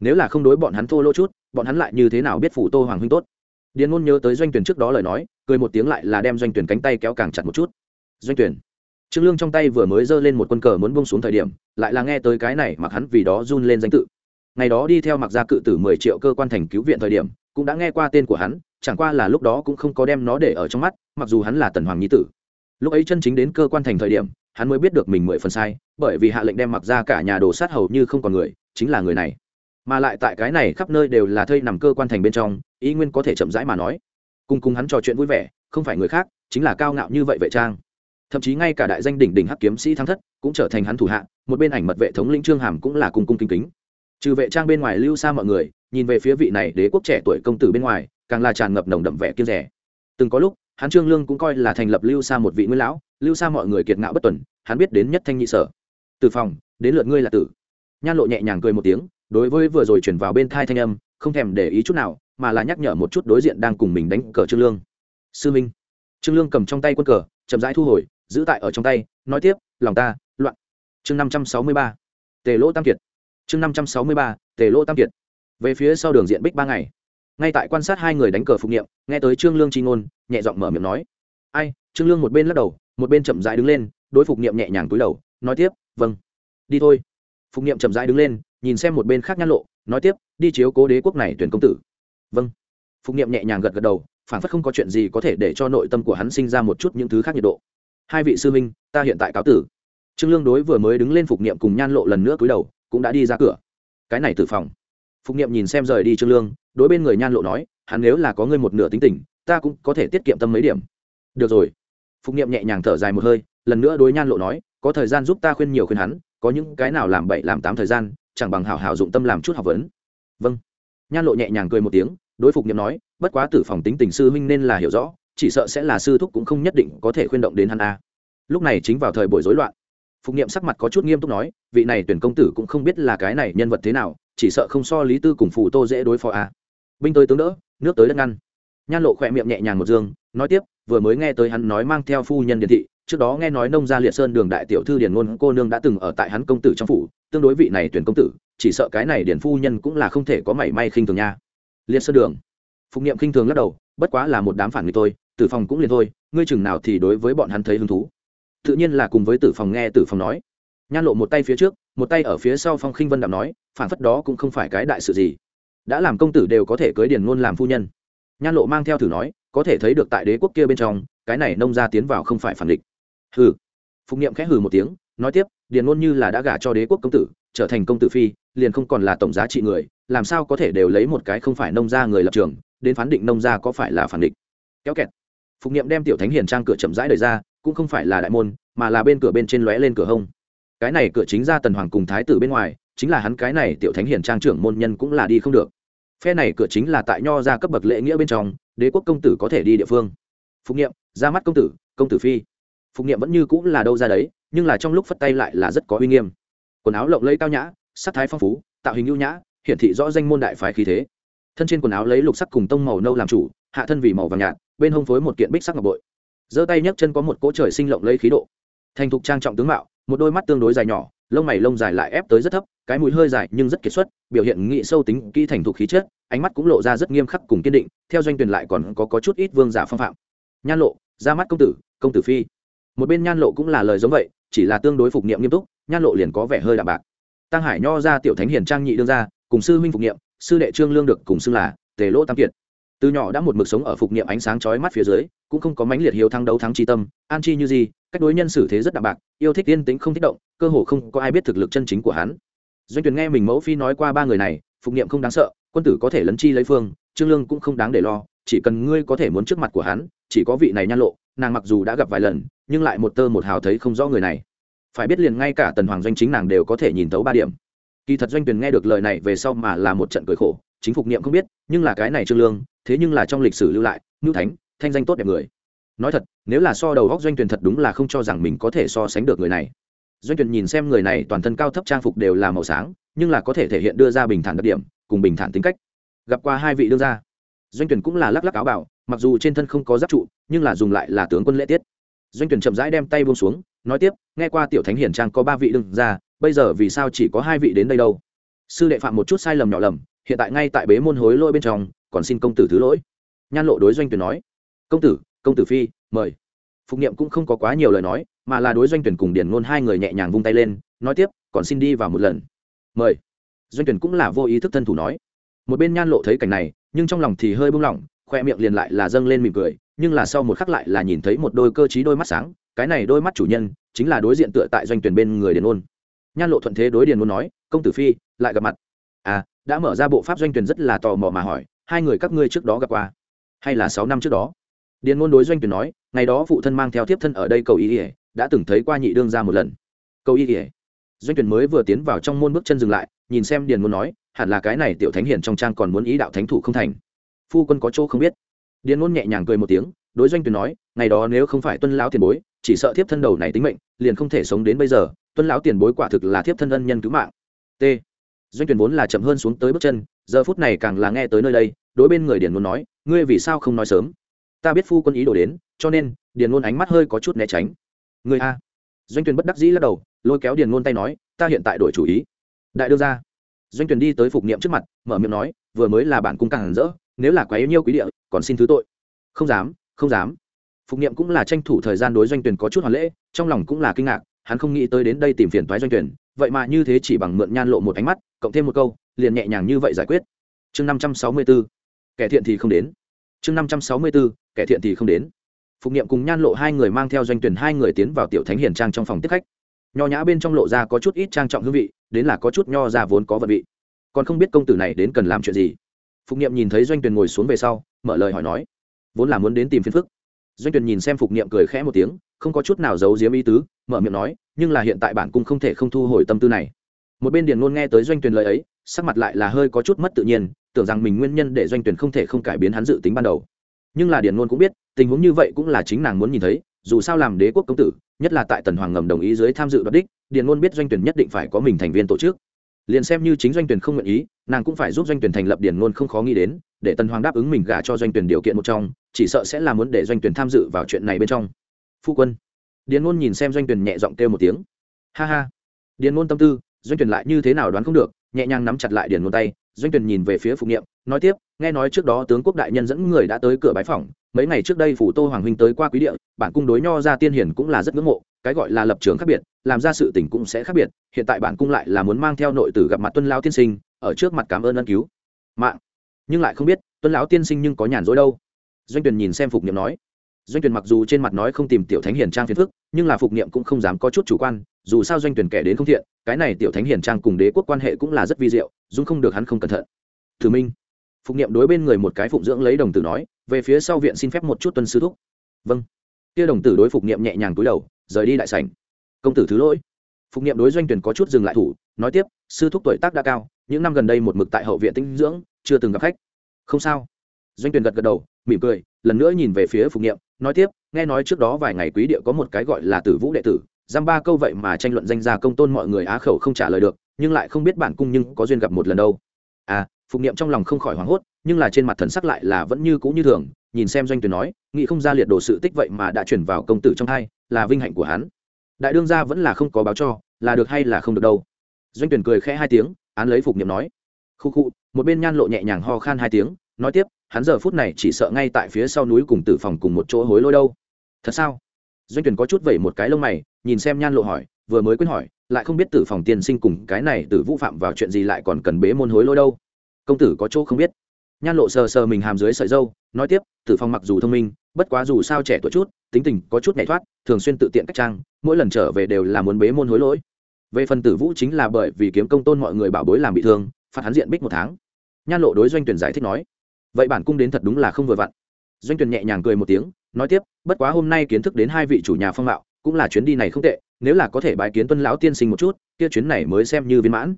Nếu là không đối bọn hắn thô lỗ chút, bọn hắn lại như thế nào biết phủ tô hoàng huynh tốt? Điền ngôn nhớ tới doanh tuyển trước đó lời nói, cười một tiếng lại là đem doanh tuyển cánh tay kéo càng chặt một chút. Doanh tuyển trương lương trong tay vừa mới giơ lên một quân cờ muốn bông xuống thời điểm, lại là nghe tới cái này mặc hắn vì đó run lên danh tự. Ngày đó đi theo mặc gia cự tử mười triệu cơ quan thành cứu viện thời điểm, cũng đã nghe qua tên của hắn, chẳng qua là lúc đó cũng không có đem nó để ở trong mắt, mặc dù hắn là tần hoàng nhi tử. Lúc ấy chân chính đến cơ quan thành thời điểm, hắn mới biết được mình mười phần sai, bởi vì hạ lệnh đem mặc ra cả nhà đồ sát hầu như không còn người, chính là người này. Mà lại tại cái này khắp nơi đều là thây nằm cơ quan thành bên trong, ý nguyên có thể chậm rãi mà nói. Cùng cùng hắn trò chuyện vui vẻ, không phải người khác, chính là cao ngạo như vậy vệ trang thậm chí ngay cả đại danh đỉnh đỉnh hắc kiếm sĩ thắng thất cũng trở thành hắn thủ hạ, một bên ảnh mật vệ thống lĩnh trương hàm cũng là cung cung kính kính. Trừ vệ trang bên ngoài lưu xa mọi người, nhìn về phía vị này đế quốc trẻ tuổi công tử bên ngoài, càng là tràn ngập nồng đậm vẻ kiên rẻ từng có lúc, hắn trương lương cũng coi là thành lập lưu xa một vị nguyên lão, lưu xa mọi người kiệt ngạo bất tuần, hắn biết đến nhất thanh nhị sở. Từ phòng, đến lượt ngươi là tử. Nhan lộ nhẹ nhàng cười một tiếng, đối với vừa rồi chuyển vào bên thai thanh âm, không thèm để ý chút nào, mà là nhắc nhở một chút đối diện đang cùng mình đánh cờ trương lương. Sư minh. Trương lương cầm trong tay quân cờ, chậm rãi thu hồi giữ tại ở trong tay, nói tiếp, lòng ta, loạn. Chương năm trăm sáu mươi ba, tề lỗ tam kiệt. Chương năm trăm sáu mươi ba, tề lỗ tam kiệt. Về phía sau đường diện bích ba ngày, ngay tại quan sát hai người đánh cờ phục nghiệm nghe tới trương lương tri ngôn, nhẹ giọng mở miệng nói, ai? Trương lương một bên lắc đầu, một bên chậm rãi đứng lên, đối phục nghiệm nhẹ nhàng túi đầu, nói tiếp vâng đi thôi. Phục nghiệm chậm rãi đứng lên, nhìn xem một bên khác nhăn lộ, nói tiếp, đi chiếu cố đế quốc này tuyển công tử. Vâng. Phục nghiệm nhẹ nhàng gật gật đầu phản phất không có chuyện gì có thể để cho nội tâm của hắn sinh ra một chút những thứ khác nhiệt độ hai vị sư minh ta hiện tại cáo tử. Trương lương đối vừa mới đứng lên phục niệm cùng nhan lộ lần nữa cúi đầu, cũng đã đi ra cửa. Cái này từ phòng. Phục niệm nhìn xem rời đi trương lương, đối bên người nhan lộ nói, hắn nếu là có ngươi một nửa tính tình, ta cũng có thể tiết kiệm tâm mấy điểm. Được rồi. Phục niệm nhẹ nhàng thở dài một hơi, lần nữa đối nhan lộ nói, có thời gian giúp ta khuyên nhiều khuyên hắn, có những cái nào làm bảy, làm tám thời gian, chẳng bằng hảo hảo dụng tâm làm chút học vấn. Vâng. Nhan lộ nhẹ nhàng cười một tiếng, đối phục niệm nói, bất quá tử phòng tính tình sư huynh nên là hiểu rõ chỉ sợ sẽ là sư thúc cũng không nhất định có thể khuyên động đến hắn a. Lúc này chính vào thời buổi rối loạn, phục nghiệm sắc mặt có chút nghiêm túc nói, vị này tuyển công tử cũng không biết là cái này nhân vật thế nào, chỉ sợ không so lý tư cùng phù tô dễ đối phó a. Binh tới tướng đỡ, nước tới đất ngăn. Nhan lộ khỏe miệng nhẹ nhàng một dương, nói tiếp, vừa mới nghe tới hắn nói mang theo phu nhân điện thị, trước đó nghe nói nông gia liệt sơn đường đại tiểu thư điền ngôn cô nương đã từng ở tại hắn công tử trong phủ, tương đối vị này tuyển công tử, chỉ sợ cái này điền phu nhân cũng là không thể có mảy may khinh thường nha. Liệt sơn đường. Phục niệm khinh thường lắc đầu, bất quá là một đám phản người tôi tử phòng cũng liền thôi, ngươi chừng nào thì đối với bọn hắn thấy hứng thú. Tự nhiên là cùng với tử phòng nghe tử phòng nói. Nhan lộ một tay phía trước, một tay ở phía sau phong khinh vân đạm nói, phản phất đó cũng không phải cái đại sự gì. Đã làm công tử đều có thể cưới điền ngôn làm phu nhân. Nhan lộ mang theo thử nói, có thể thấy được tại đế quốc kia bên trong, cái này nông ra tiến vào không phải phản địch. Hừ. Phục niệm khẽ hừ một tiếng, nói tiếp, điền ngôn như là đã gả cho đế quốc công tử, trở thành công tử phi, liền không còn là tổng giá trị người, làm sao có thể đều lấy một cái không phải nông ra người lập trường, đến phán định nông ra có phải là phản địch. Kéo kẹt phục niệm đem tiểu thánh hiền trang cửa chậm rãi đời ra, cũng không phải là đại môn, mà là bên cửa bên trên lóe lên cửa hông. Cái này cửa chính ra tần hoàng cùng thái tử bên ngoài, chính là hắn cái này tiểu thánh hiền trang trưởng môn nhân cũng là đi không được. Phe này cửa chính là tại nho ra cấp bậc lễ nghĩa bên trong, đế quốc công tử có thể đi địa phương. Phục nghiệm ra mắt công tử công tử phi. Phục nghiệm vẫn như cũng là đâu ra đấy, nhưng là trong lúc phất tay lại là rất có uy nghiêm. Quần áo lộng lẫy cao nhã, sắc thái phong phú, tạo hình ưu nhã, hiển thị rõ danh môn đại phái khí thế thân trên quần áo lấy lục sắc cùng tông màu nâu làm chủ hạ thân vì màu vàng nhạt bên hông phối một kiện bích sắc ngọc bội. Giơ tay nhấc chân có một cỗ trời sinh lộng lấy khí độ. Thành thục trang trọng tướng mạo một đôi mắt tương đối dài nhỏ lông mày lông dài lại ép tới rất thấp cái mũi hơi dài nhưng rất kiệt xuất biểu hiện nghị sâu tính kỹ thành thục khí chất ánh mắt cũng lộ ra rất nghiêm khắc cùng kiên định theo doanh tuyển lại còn có, có chút ít vương giả phong phạm. Nhan lộ ra mắt công tử công tử phi. Một bên nhan lộ cũng là lời giống vậy chỉ là tương đối phục niệm nghiêm túc nhan lộ liền có vẻ hơi đạm bạc. Tăng hải nho ra tiểu thánh hiền trang nhị đương ra cùng sư huynh phục niệm sư đệ trương lương được cùng xưng là tề lỗ tam kiệt. Từ nhỏ đã một mực sống ở phục niệm ánh sáng chói mắt phía dưới, cũng không có mãnh liệt hiếu thắng đấu thắng chi tâm, an chi như gì, cách đối nhân xử thế rất đạm bạc, yêu thích yên tĩnh không thích động, cơ hồ không có ai biết thực lực chân chính của hắn. Doanh tuyển nghe mình mẫu phi nói qua ba người này, phục niệm không đáng sợ, quân tử có thể lấn chi lấy phương, trương lương cũng không đáng để lo, chỉ cần ngươi có thể muốn trước mặt của hắn, chỉ có vị này nhan lộ, nàng mặc dù đã gặp vài lần, nhưng lại một tơ một hào thấy không rõ người này. Phải biết liền ngay cả tần hoàng doanh chính nàng đều có thể nhìn thấu ba điểm kỳ thật doanh tuyển nghe được lời này về sau mà là một trận cười khổ, chính phục niệm không biết, nhưng là cái này trương lương, thế nhưng là trong lịch sử lưu lại, ngưu thánh, thanh danh tốt đẹp người. Nói thật, nếu là so đầu góc doanh tuyển thật đúng là không cho rằng mình có thể so sánh được người này. Doanh tuyển nhìn xem người này, toàn thân cao thấp trang phục đều là màu sáng, nhưng là có thể thể hiện đưa ra bình thản đặc điểm, cùng bình thản tính cách. Gặp qua hai vị đương gia, doanh tuyển cũng là lắc lắc áo bảo, mặc dù trên thân không có giáp trụ, nhưng là dùng lại là tướng quân lễ tiết. Doanh tuyển chậm rãi đem tay buông xuống, nói tiếp, nghe qua tiểu thánh hiển trang có ba vị đương gia bây giờ vì sao chỉ có hai vị đến đây đâu? Sư đệ phạm một chút sai lầm nhỏ lầm, hiện tại ngay tại bế môn hối lỗi bên trong, còn xin công tử thứ lỗi. Nhan lộ đối doanh tuyển nói, công tử công tử phi, mời. Phục niệm cũng không có quá nhiều lời nói, mà là đối doanh tuyển cùng điển ngôn hai người nhẹ nhàng vung tay lên, nói tiếp, còn xin đi vào một lần. Mời. Doanh tuyển cũng là vô ý thức thân thủ nói. Một bên nhan lộ thấy cảnh này, nhưng trong lòng thì hơi buông lỏng, khoe miệng liền lại là dâng lên mỉm cười, nhưng là sau một khắc lại là nhìn thấy một đôi cơ trí đôi mắt sáng, cái này đôi mắt chủ nhân, chính là đối diện tựa tại doanh tuyển bên người điền ôn nhan lộ thuận thế đối điền muốn nói, công tử phi, lại gặp mặt. À đã mở ra bộ pháp doanh tuyển rất là tò mò mà hỏi, hai người các ngươi trước đó gặp qua hay là sáu năm trước đó? Điền muốn đối doanh tuyển nói, ngày đó phụ thân mang theo tiếp thân ở đây cầu y ỉa đã từng thấy qua nhị đương ra một lần. Cầu y ỉa doanh tuyển mới vừa tiến vào trong môn bước chân dừng lại, nhìn xem điền muốn nói, hẳn là cái này tiểu thánh hiển trong trang còn muốn ý đạo thánh thủ không thành. Phu quân có chỗ không biết. Điền muốn nhẹ nhàng cười một tiếng, đối doanh tuyển nói, ngày đó nếu không phải tuân lão tiền bối, chỉ sợ thiếp thân đầu này tính mệnh, liền không thể sống đến bây giờ tuân lão tiền bối quả thực là thiếp thân ân nhân cứu mạng. T. Doanh tuyển vốn là chậm hơn xuống tới bước chân, giờ phút này càng là nghe tới nơi đây, đối bên người điền ngôn nói, ngươi vì sao không nói sớm? Ta biết phu quân ý đồ đến, cho nên, điền ngôn ánh mắt hơi có chút né tránh. Người a? Doanh tuyển bất đắc dĩ lắc đầu, lôi kéo điền ngôn tay nói, ta hiện tại đổi chủ ý. Đại đương ra doanh tuyển đi tới phục niệm trước mặt, mở miệng nói, vừa mới là bản cung càng rỡ, nếu là quá yêu nhiêu quý địa, còn xin thứ tội. Không dám không dám. Phục niệm cũng là tranh thủ thời gian đối doanh tuyển có chút hoàn lễ, trong lòng cũng là kinh ngạc hắn không nghĩ tới đến đây tìm phiền toái doanh tuyển, vậy mà như thế chỉ bằng mượn nhan lộ một ánh mắt, cộng thêm một câu, liền nhẹ nhàng như vậy giải quyết. Chương năm trăm sáu mươi 564 kẻ thiện thì không đến. Chương năm trăm sáu mươi 564 kẻ thiện thì không đến. Phục niệm cùng nhan lộ hai người mang theo doanh tuyển hai người tiến vào tiểu thánh hiền trang trong phòng tiếp khách. Nho nhã bên trong lộ ra có chút ít trang trọng hương vị, đến là có chút nho ra vốn có vật vị. Còn không biết công tử này đến cần làm chuyện gì. Phục niệm nhìn thấy doanh tuyển ngồi xuống về sau, mở lời hỏi nói, vốn là muốn đến tìm phiền phức. Doanh tuyển nhìn xem phục niệm cười khẽ một tiếng, không có chút nào giấu giếm ý tứ mở miệng nói, nhưng là hiện tại bản cung không thể không thu hồi tâm tư này. Một bên điền ngôn nghe tới doanh Tuyền lời ấy, sắc mặt lại là hơi có chút mất tự nhiên, tưởng rằng mình nguyên nhân để doanh Tuyền không thể không cải biến hắn dự tính ban đầu. Nhưng là điền ngôn cũng biết, tình huống như vậy cũng là chính nàng muốn nhìn thấy, dù sao làm đế quốc công tử, nhất là tại tần hoàng ngầm đồng ý dưới tham dự đoạt đích, điền ngôn biết doanh tuyển nhất định phải có mình thành viên tổ chức. Liền xem như chính doanh tuyển không nguyện ý, nàng cũng phải giúp doanh tuyển thành lập điền ngôn không khó nghĩ đến, để tần hoàng đáp ứng mình gả cho doanh tuyển điều kiện một trong, chỉ sợ sẽ là muốn để doanh tuyển tham dự vào chuyện này bên trong. Phu quân điền ngôn nhìn xem doanh tuyển nhẹ giọng kêu một tiếng. Ha ha. Điền ngôn tâm tư, doanh tuyển lại như thế nào đoán không được, nhẹ nhàng nắm chặt lại điền ngôn tay. Doanh tuyển nhìn về phía phục nghiệm nói tiếp, nghe nói trước đó tướng quốc đại nhân dẫn người đã tới cửa bái phòng mấy ngày trước đây phủ tô hoàng huynh tới qua quý địa, bản cung đối nho ra tiên hiển cũng là rất ngưỡng mộ, cái gọi là lập trường khác biệt, làm ra sự tình cũng sẽ khác biệt, hiện tại bản cung lại là muốn mang theo nội tử gặp mặt tuân lão tiên sinh, ở trước mặt cảm ơn ân cứu. Mạng. Nhưng lại không biết, tuân lão tiên sinh nhưng có nhàn rỗi đâu. Doanh tuyển nhìn xem phục niệm nói doanh tuyển mặc dù trên mặt nói không tìm tiểu thánh hiền trang phiền phức, nhưng là phục niệm cũng không dám có chút chủ quan, dù sao doanh tuyển kẻ đến không thiện, cái này tiểu thánh hiền trang cùng đế quốc quan hệ cũng là rất vi diệu dung không được hắn không cẩn thận. Thử minh, phục niệm đối bên người một cái phụng dưỡng lấy đồng tử nói, về phía sau viện xin phép một chút tuân sư thúc. Vâng. Kia đồng tử đối phục niệm nhẹ nhàng túi đầu, rời đi đại sảnh. Công tử thứ lỗi. Phục niệm đối doanh tuyển có chút dừng lại thủ, nói tiếp, sư thúc tuổi tác đã cao, những năm gần đây một mực tại hậu viện tinh dưỡng, chưa từng gặp khách. Không sao. Doanh tuyển gật gật đầu, mỉm cười, lần nữa nhìn về phía phục niệm nói tiếp, nghe nói trước đó vài ngày quý địa có một cái gọi là tử vũ đệ tử dăm ba câu vậy mà tranh luận danh gia công tôn mọi người á khẩu không trả lời được, nhưng lại không biết bản cung nhưng có duyên gặp một lần đâu. À phục niệm trong lòng không khỏi hoảng hốt, nhưng là trên mặt thần sắc lại là vẫn như cũ như thường, nhìn xem doanh tuyển nói, nghĩ không ra liệt đồ sự tích vậy mà đã chuyển vào công tử trong hai là vinh hạnh của hắn. Đại đương gia vẫn là không có báo cho, là được hay là không được đâu. Doanh tuyển cười khẽ hai tiếng, án lấy phục niệm nói. Khu khu, một bên nhan lộ nhẹ nhàng ho khan hai tiếng, nói tiếp hắn giờ phút này chỉ sợ ngay tại phía sau núi cùng tử phòng cùng một chỗ hối lôi đâu. Thật sao? Doanh tuyển có chút vẩy một cái lông mày, nhìn xem nhan lộ hỏi, vừa mới quên hỏi, lại không biết tử phòng tiên sinh cùng cái này tử vũ phạm vào chuyện gì lại còn cần bế môn hối lỗi đâu. Công tử có chỗ không biết. Nhan lộ sờ sờ mình hàm dưới sợi dâu, nói tiếp, tử phong mặc dù thông minh, bất quá dù sao trẻ tuổi chút, tính tình có chút nhảy thoát, thường xuyên tự tiện cách trang, mỗi lần trở về đều là muốn bế môn hối lỗi. Về phần tử vũ chính là bởi vì kiếm công tôn mọi người bảo bối làm bị thương, phạt hắn diện bích một tháng. Nhan lộ đối doanh tuyển giải thích nói vậy bản cung đến thật đúng là không vừa vặn. Doanh tuyền nhẹ nhàng cười một tiếng, nói tiếp, bất quá hôm nay kiến thức đến hai vị chủ nhà phong mạo, cũng là chuyến đi này không tệ, nếu là có thể bài kiến tuân lão tiên sinh một chút, kia chuyến này mới xem như viên mãn.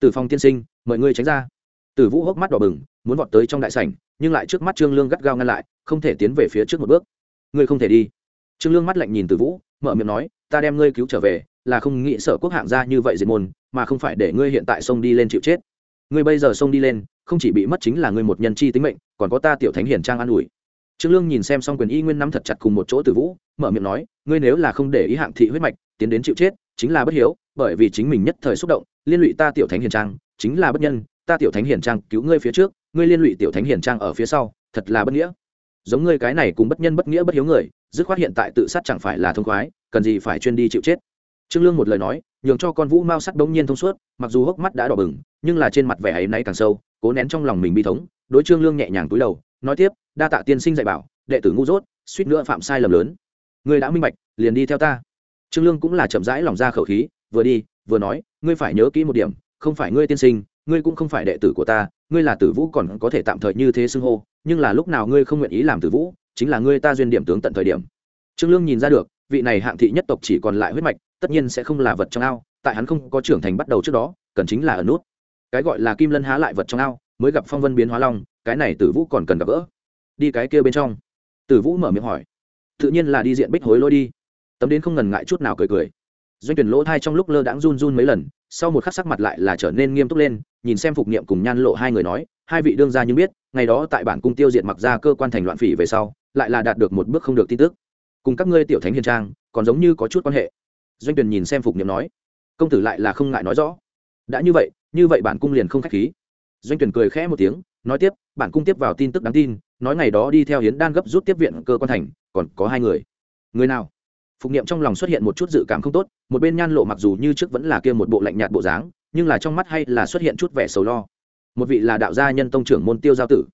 Từ phong tiên sinh mời ngươi tránh ra. Từ vũ hốc mắt đỏ bừng, muốn vọt tới trong đại sảnh, nhưng lại trước mắt trương lương gắt gao ngăn lại, không thể tiến về phía trước một bước. Ngươi không thể đi. Trương lương mắt lạnh nhìn từ vũ, mở miệng nói, ta đem ngươi cứu trở về, là không nghĩ sợ quốc hạng gia như vậy diệt môn, mà không phải để ngươi hiện tại xông đi lên chịu chết ngươi bây giờ xông đi lên, không chỉ bị mất chính là ngươi một nhân chi tính mệnh, còn có ta tiểu thánh hiển trang an ủi. Trương lương nhìn xem xong quyền y nguyên nắm thật chặt cùng một chỗ từ vũ, mở miệng nói, ngươi nếu là không để ý hạng thị huyết mạch, tiến đến chịu chết, chính là bất hiếu, bởi vì chính mình nhất thời xúc động, liên lụy ta tiểu thánh hiền trang, chính là bất nhân, ta tiểu thánh hiền trang cứu ngươi phía trước, ngươi liên lụy tiểu thánh hiền trang ở phía sau, thật là bất nghĩa. Giống ngươi cái này cùng bất nhân bất nghĩa bất hiếu người, dứt khoát hiện tại tự sát chẳng phải là thông khoái, cần gì phải chuyên đi chịu chết? Trương lương một lời nói nhường cho con vũ mao sắt bỗng nhiên thông suốt, mặc dù hốc mắt đã đỏ bừng, nhưng là trên mặt vẻ ấy nay càng sâu, cố nén trong lòng mình bi thống, đối trương lương nhẹ nhàng túi đầu, nói tiếp, đa tạ tiên sinh dạy bảo, đệ tử ngu dốt, suýt nữa phạm sai lầm lớn. Người đã minh bạch, liền đi theo ta. Trương lương cũng là chậm rãi lòng ra khẩu khí, vừa đi, vừa nói, ngươi phải nhớ kỹ một điểm, không phải ngươi tiên sinh, ngươi cũng không phải đệ tử của ta, ngươi là tử vũ còn có thể tạm thời như thế xưng hô, nhưng là lúc nào ngươi không nguyện ý làm tử vũ, chính là ngươi ta duyên điểm tướng tận thời điểm. Trương lương nhìn ra được, vị này hạng thị nhất tộc chỉ còn lại huyết mạch tất nhiên sẽ không là vật trong ao, tại hắn không có trưởng thành bắt đầu trước đó, cần chính là ở nút. Cái gọi là kim lân há lại vật trong ao, mới gặp phong vân biến hóa long, cái này tử vũ còn cần gặp gỡ. Đi cái kia bên trong. Tử vũ mở miệng hỏi. Tự nhiên là đi diện bích hối lôi đi. Tấm đến không ngần ngại chút nào cười cười. Doanh tuyển lỗ thai trong lúc lơ đãng run run mấy lần, sau một khắc sắc mặt lại là trở nên nghiêm túc lên, nhìn xem phục niệm cùng nhan lộ hai người nói, hai vị đương gia nhưng biết, ngày đó tại bản cung tiêu diệt mặc ra cơ quan thành loạn phỉ về sau, lại là đạt được một bước không được tin tức. Cùng các ngươi tiểu thánh hiền trang, còn giống như có chút quan hệ doanh Tuyền nhìn xem phục niệm nói, công tử lại là không ngại nói rõ. đã như vậy như vậy bản cung liền không khách khí. doanh tuyển cười khẽ một tiếng, nói tiếp, bản cung tiếp vào tin tức đáng tin, nói ngày đó đi theo hiến đan gấp rút tiếp viện cơ quan thành, còn có hai người. người nào? phục niệm trong lòng xuất hiện một chút dự cảm không tốt, một bên nhan lộ mặc dù như trước vẫn là kia một bộ lạnh nhạt bộ dáng, nhưng là trong mắt hay là xuất hiện chút vẻ sầu lo. một vị là đạo gia nhân tông trưởng môn tiêu giao tử.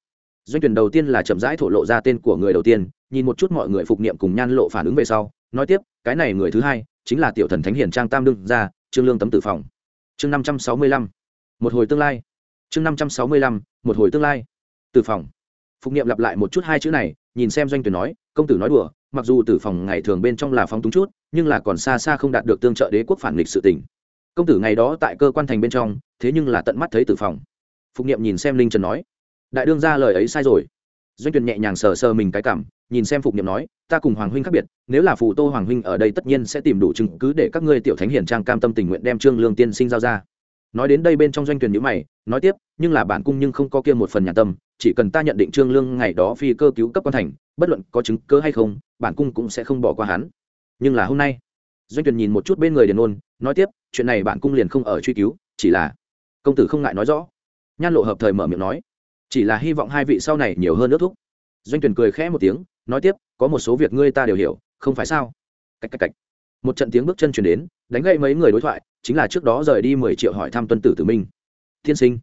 doanh tuyển đầu tiên là chậm rãi thổ lộ ra tên của người đầu tiên, nhìn một chút mọi người phục niệm cùng nhan lộ phản ứng về sau, nói tiếp, cái này người thứ hai chính là tiểu thần thánh hiển trang tam đương gia, trương lương tấm tử phòng. Chương năm trăm sáu mươi lăm, một hồi tương lai. Chương năm trăm sáu mươi lăm, một hồi tương lai. Tử phòng. Phục niệm lặp lại một chút hai chữ này, nhìn xem doanh tuyển nói, công tử nói đùa, mặc dù tử phòng ngày thường bên trong là phóng túng chút, nhưng là còn xa xa không đạt được tương trợ đế quốc phản nghịch sự tình. Công tử ngày đó tại cơ quan thành bên trong, thế nhưng là tận mắt thấy tử phòng. Phục niệm nhìn xem linh trần nói, đại đương ra lời ấy sai rồi doanh Tuyền nhẹ nhàng sờ sờ mình cái cảm, nhìn xem phục niệm nói, ta cùng hoàng huynh khác biệt, nếu là phù tô hoàng huynh ở đây tất nhiên sẽ tìm đủ chứng cứ để các ngươi tiểu thánh hiển trang cam tâm tình nguyện đem trương lương tiên sinh giao ra. Nói đến đây bên trong doanh tuyển nhữ mày, nói tiếp, nhưng là bản cung nhưng không có kia một phần nhà tâm, chỉ cần ta nhận định trương lương ngày đó phi cơ cứu cấp quan thành, bất luận có chứng cứ hay không, bản cung cũng sẽ không bỏ qua hắn. Nhưng là hôm nay, doanh tuyển nhìn một chút bên người điền ôn nói tiếp, chuyện này bản cung liền không ở truy cứu, chỉ là công tử không ngại nói rõ. Nhan lộ hợp thời mở miệng nói chỉ là hy vọng hai vị sau này nhiều hơn nước thúc. Doanh tuyển cười khẽ một tiếng, nói tiếp, có một số việc ngươi ta đều hiểu, không phải sao? Cách cách cách. Một trận tiếng bước chân chuyển đến, đánh gậy mấy người đối thoại, chính là trước đó rời đi mười triệu hỏi thăm tuân tử tử minh. Thiên sinh.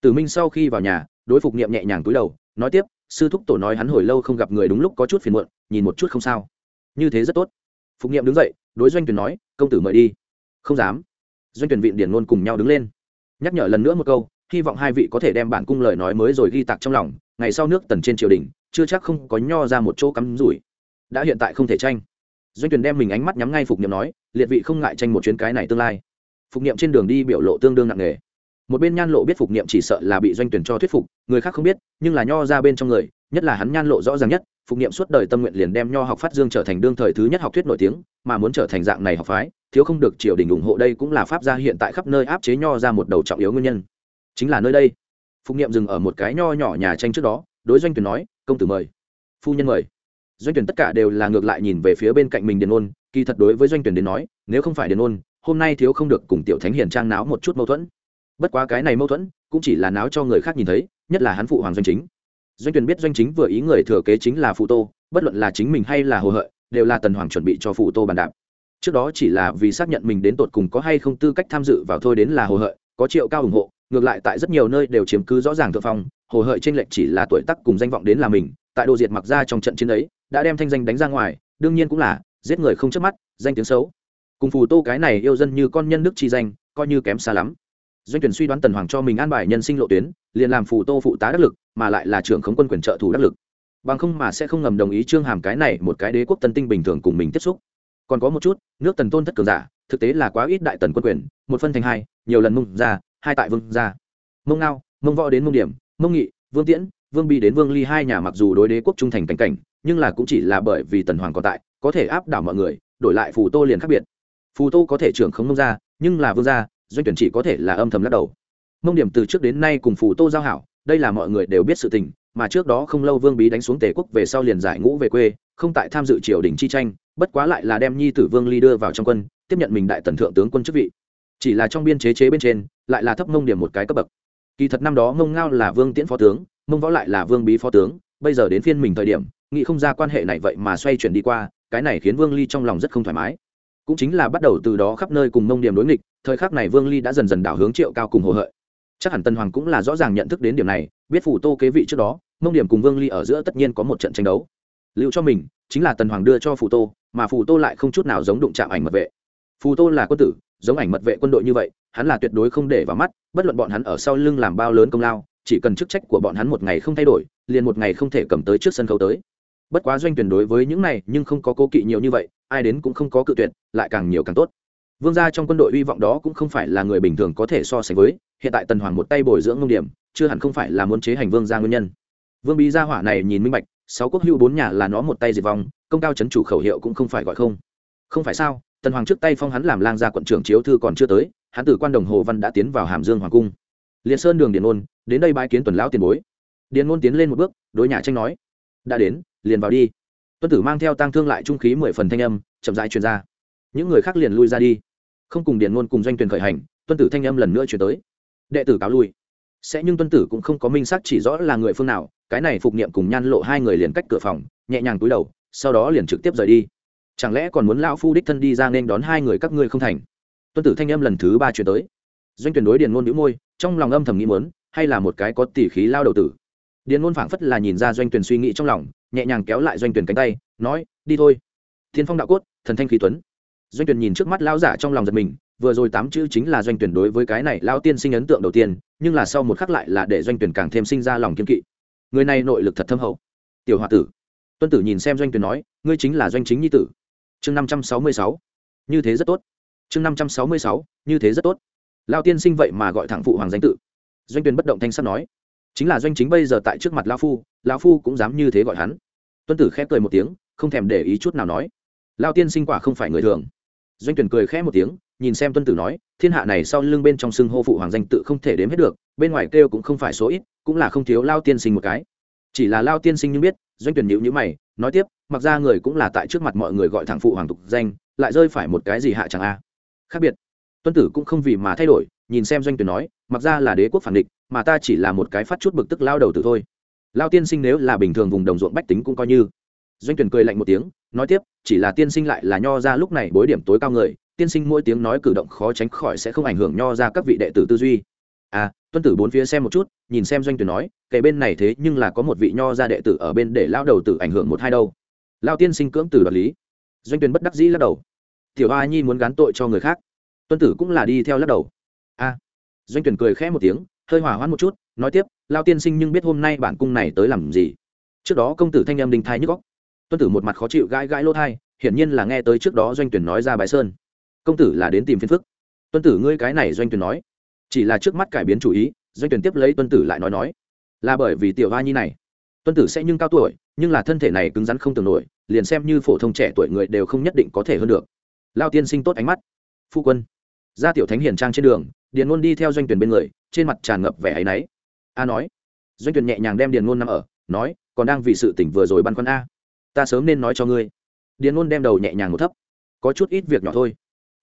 Tử minh sau khi vào nhà, đối phục niệm nhẹ nhàng túi đầu, nói tiếp, sư thúc tổ nói hắn hồi lâu không gặp người đúng lúc có chút phiền muộn, nhìn một chút không sao. Như thế rất tốt. Phục niệm đứng dậy, đối doanh tuyển nói, công tử mời đi. Không dám. Doanh tuyển vịn điển luôn cùng nhau đứng lên. Nhắc nhở lần nữa một câu hy vọng hai vị có thể đem bản cung lời nói mới rồi ghi tạc trong lòng, ngày sau nước tần trên triều đình, chưa chắc không có nho ra một chỗ cắm rủi. Đã hiện tại không thể tranh. Doanh tuyển đem mình ánh mắt nhắm ngay phục niệm nói, liệt vị không ngại tranh một chuyến cái này tương lai. Phục niệm trên đường đi biểu lộ tương đương nặng nề. Một bên nhan lộ biết phục niệm chỉ sợ là bị doanh tuyển cho thuyết phục, người khác không biết, nhưng là nho ra bên trong người, nhất là hắn nhan lộ rõ ràng nhất, phục niệm suốt đời tâm nguyện liền đem nho học phát dương trở thành đương thời thứ nhất học thuyết nổi tiếng, mà muốn trở thành dạng này học phái, thiếu không được triều đình ủng hộ đây cũng là pháp gia hiện tại khắp nơi áp chế nho ra một đầu trọng yếu nguyên nhân chính là nơi đây. Phục niệm dừng ở một cái nho nhỏ nhà tranh trước đó, đối doanh tuyển nói, công tử mời. Phu nhân mời. Doanh tuyển tất cả đều là ngược lại nhìn về phía bên cạnh mình điền ôn, kỳ thật đối với doanh tuyển đến nói, nếu không phải điền ôn, hôm nay thiếu không được cùng tiểu thánh hiền trang náo một chút mâu thuẫn. Bất quá cái này mâu thuẫn, cũng chỉ là náo cho người khác nhìn thấy, nhất là hắn phụ hoàng doanh chính. Doanh tuyển biết doanh chính vừa ý người thừa kế chính là phụ tô, bất luận là chính mình hay là hồ hợi, đều là tần hoàng chuẩn bị cho phụ tô bàn đạp. Trước đó chỉ là vì xác nhận mình đến tột cùng có hay không tư cách tham dự vào thôi đến là hồ hợi, có triệu cao ủng hộ ngược lại tại rất nhiều nơi đều chiếm cứ rõ ràng thượng phong, hồ hợi trên lệnh chỉ là tuổi tác cùng danh vọng đến là mình, tại đồ diệt mặc ra trong trận chiến ấy, đã đem thanh danh đánh ra ngoài, đương nhiên cũng là, giết người không chớp mắt, danh tiếng xấu. Cùng phù tô cái này yêu dân như con nhân đức chi danh, coi như kém xa lắm. Doanh tuyển suy đoán tần hoàng cho mình an bài nhân sinh lộ tuyến, liền làm phù tô phụ tá đắc lực, mà lại là trưởng khống quân quyền trợ thủ đắc lực. Bằng không mà sẽ không ngầm đồng ý trương hàm cái này một cái đế quốc tân tinh bình thường cùng mình tiếp xúc. Còn có một chút, nước tần tôn thất cường giả, thực tế là quá ít đại tần quân quyền, một phân thành hai, nhiều lần mông ra hai tại vương gia, mông ngao mông võ đến mông điểm mông nghị vương tiễn vương bi đến vương ly hai nhà mặc dù đối đế quốc trung thành cảnh cảnh nhưng là cũng chỉ là bởi vì tần hoàng còn tại có thể áp đảo mọi người đổi lại phù tô liền khác biệt. Phù tô có thể trưởng không mông gia nhưng là vương gia doanh tuyển chỉ có thể là âm thầm lắc đầu. Mông điểm từ trước đến nay cùng phù tô giao hảo đây là mọi người đều biết sự tình mà trước đó không lâu vương bí đánh xuống tề quốc về sau liền giải ngũ về quê không tại tham dự triều đình chi tranh bất quá lại là đem nhi tử vương ly đưa vào trong quân tiếp nhận mình đại tần thượng tướng quân chức vị chỉ là trong biên chế chế bên trên, lại là thấp mông điểm một cái cấp bậc. Kỳ thật năm đó mông ngao là vương tiễn phó tướng mông võ lại là vương bí phó tướng, bây giờ đến phiên mình thời điểm, nghĩ không ra quan hệ này vậy mà xoay chuyển đi qua, cái này khiến vương ly trong lòng rất không thoải mái. Cũng chính là bắt đầu từ đó khắp nơi cùng mông điểm đối nghịch, thời khắc này vương ly đã dần dần đảo hướng triệu cao cùng hồ hợi. Chắc hẳn tân hoàng cũng là rõ ràng nhận thức đến điểm này, biết phủ tô kế vị trước đó, mông điểm cùng vương ly ở giữa tất nhiên có một trận tranh đấu. Liệu cho mình, chính là tần hoàng đưa cho phủ tô, mà phủ tô lại không chút nào giống đụng chạm ảnh mật vệ. Phù tô là quân tử giống ảnh mật vệ quân đội như vậy, hắn là tuyệt đối không để vào mắt, bất luận bọn hắn ở sau lưng làm bao lớn công lao, chỉ cần chức trách của bọn hắn một ngày không thay đổi, liền một ngày không thể cầm tới trước sân khấu tới. Bất quá doanh tuyển đối với những này, nhưng không có cố kỵ nhiều như vậy, ai đến cũng không có cự tuyệt, lại càng nhiều càng tốt. Vương gia trong quân đội hy vọng đó cũng không phải là người bình thường có thể so sánh với, hiện tại tần hoàng một tay bồi dưỡng ngông điểm, chưa hẳn không phải là muốn chế hành vương gia nguyên nhân. Vương bí gia hỏa này nhìn minh bạch, sáu quốc hữu bốn nhà là nó một tay diệt vong, công cao chấn chủ khẩu hiệu cũng không phải gọi không. Không phải sao? Tần hoàng trước tay phong hắn làm lang gia quận trưởng chiếu thư còn chưa tới, hắn từ quan đồng hồ văn đã tiến vào hàm dương hoàng cung. Liệt sơn đường điện ôn đến đây bãi kiến tuần lão tiền bối. Điện ôn tiến lên một bước, đối nhà tranh nói, đã đến, liền vào đi. Tuân tử mang theo tang thương lại trung khí mười phần thanh âm, chậm rãi truyền ra. Những người khác liền lui ra đi. Không cùng điện ngôn cùng doanh tuyển khởi hành, tuân tử thanh âm lần nữa chuyển tới. Đệ tử cáo lui. Sẽ nhưng tuân tử cũng không có minh xác chỉ rõ là người phương nào, cái này phục niệm cùng nhan lộ hai người liền cách cửa phòng, nhẹ nhàng túi đầu, sau đó liền trực tiếp rời đi chẳng lẽ còn muốn lão phu đích thân đi ra nên đón hai người các ngươi không thành? Tuân tử thanh âm lần thứ ba chuyển tới. Doanh tuyển đối điền ngôn nhũ môi, trong lòng âm thầm nghĩ muốn, hay là một cái có tỉ khí lao đầu tử. Điền ngôn phảng phất là nhìn ra doanh tuyển suy nghĩ trong lòng, nhẹ nhàng kéo lại doanh tuyển cánh tay, nói, đi thôi. Thiên phong đạo cốt, thần thanh khí tuấn. Doanh tuyển nhìn trước mắt lão giả trong lòng giật mình, vừa rồi tám chữ chính là doanh tuyển đối với cái này lão tiên sinh ấn tượng đầu tiên, nhưng là sau một khắc lại là để doanh tuyển càng thêm sinh ra lòng kiên kỵ. Người này nội lực thật thâm hậu. Tiểu hòa tử. Tuân tử nhìn xem doanh tuyển nói, ngươi chính là doanh chính nhi tử chương năm trăm sáu mươi sáu. Như thế rất tốt. Chương năm trăm sáu mươi sáu. Như thế rất tốt. Lao tiên sinh vậy mà gọi thẳng phụ hoàng danh tự. Doanh tuyền bất động thanh sắt nói. Chính là doanh chính bây giờ tại trước mặt lao phu lao phu cũng dám như thế gọi hắn. Tuân tử khẽ cười một tiếng, không thèm để ý chút nào nói. Lao tiên sinh quả không phải người thường. Doanh tuyền cười khẽ một tiếng, nhìn xem tuân tử nói, thiên hạ này sau lưng bên trong xưng hô phụ hoàng danh tự không thể đếm hết được, bên ngoài kêu cũng không phải số ít, cũng là không thiếu lao tiên sinh một cái. Chỉ là lao tiên sinh nhưng biết, doanh tuyển nhữ nhữ mày, nói tiếp mặc ra người cũng là tại trước mặt mọi người gọi thẳng phụ hoàng tục danh, lại rơi phải một cái gì hạ chẳng a. Khác biệt, tuân tử cũng không vì mà thay đổi, nhìn xem doanh tuyển nói, mặc ra là đế quốc phản địch, mà ta chỉ là một cái phát chút bực tức lao đầu tử thôi. Lao tiên sinh nếu là bình thường vùng đồng ruộng bách tính cũng coi như. Doanh tuyển cười lạnh một tiếng, nói tiếp, chỉ là tiên sinh lại là nho ra lúc này bối điểm tối cao người, tiên sinh mỗi tiếng nói cử động khó tránh khỏi sẽ không ảnh hưởng nho ra các vị đệ tử tư duy. À tuân tử bốn phía xem một chút, nhìn xem doanh tuyển nói, kể bên này thế nhưng là có một vị nho ra đệ tử ở bên để lao đầu tử ảnh hưởng một hai đâu lao tiên sinh cưỡng từ đoạt lý. Doanh Tuyền bất đắc dĩ lắc đầu. Tiểu a nhi muốn gán tội cho người khác. Tuân tử cũng là đi theo lắc đầu. A. Doanh Tuyền cười khẽ một tiếng, hơi hỏa hoãn một chút, nói tiếp, lao tiên sinh nhưng biết hôm nay bản cung này tới làm gì? Trước đó công tử thanh em đình thai nhức góc tuân tử một mặt khó chịu gãi gãi lỗ thai, hiển nhiên là nghe tới trước đó doanh tuyển nói ra bài sơn. Công tử là đến tìm phiền phức. Tuân tử ngươi cái này doanh tuyển nói. Chỉ là trước mắt cải biến chủ ý, doanh tuyển tiếp lấy tuân tử lại nói nói, là bởi vì tiểu hoa nhi này. Tuân tử sẽ nhưng cao tuổi nhưng là thân thể này cứng rắn không tưởng nổi, liền xem như phổ thông trẻ tuổi người đều không nhất định có thể hơn được. Lao tiên sinh tốt ánh mắt. Phu quân. Ra tiểu thánh hiền trang trên đường, điền ngôn đi theo doanh tuyển bên người, trên mặt tràn ngập vẻ áy náy. A nói. Doanh tuyển nhẹ nhàng đem điền ngôn nằm ở, nói, còn đang vì sự tỉnh vừa rồi băn khoăn a. Ta sớm nên nói cho ngươi. Điền ngôn đem đầu nhẹ nhàng một thấp. Có chút ít việc nhỏ thôi.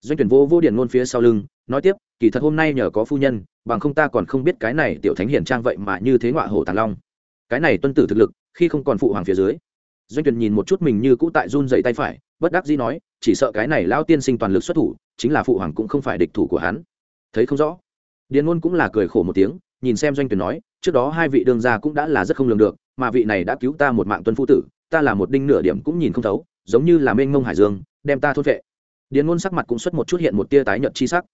Doanh tuyển vô vô điền ngôn phía sau lưng, nói tiếp, kỳ thật hôm nay nhờ có phu nhân, bằng không ta còn không biết cái này tiểu thánh hiển trang vậy mà như thế ngọa hổ tàng long cái này tuân tử thực lực, khi không còn phụ hoàng phía dưới, doanh tuyển nhìn một chút mình như cũ tại run dậy tay phải, bất đắc dĩ nói, chỉ sợ cái này lao tiên sinh toàn lực xuất thủ, chính là phụ hoàng cũng không phải địch thủ của hắn. Thấy không rõ, điền ngôn cũng là cười khổ một tiếng, nhìn xem doanh tuyển nói, trước đó hai vị đương gia cũng đã là rất không lường được, mà vị này đã cứu ta một mạng tuân phu tử, ta là một đinh nửa điểm cũng nhìn không thấu, giống như là mênh mông hải dương, đem ta thốt vệ. Điền ngôn sắc mặt cũng xuất một chút hiện một tia tái nhợt chi sắc.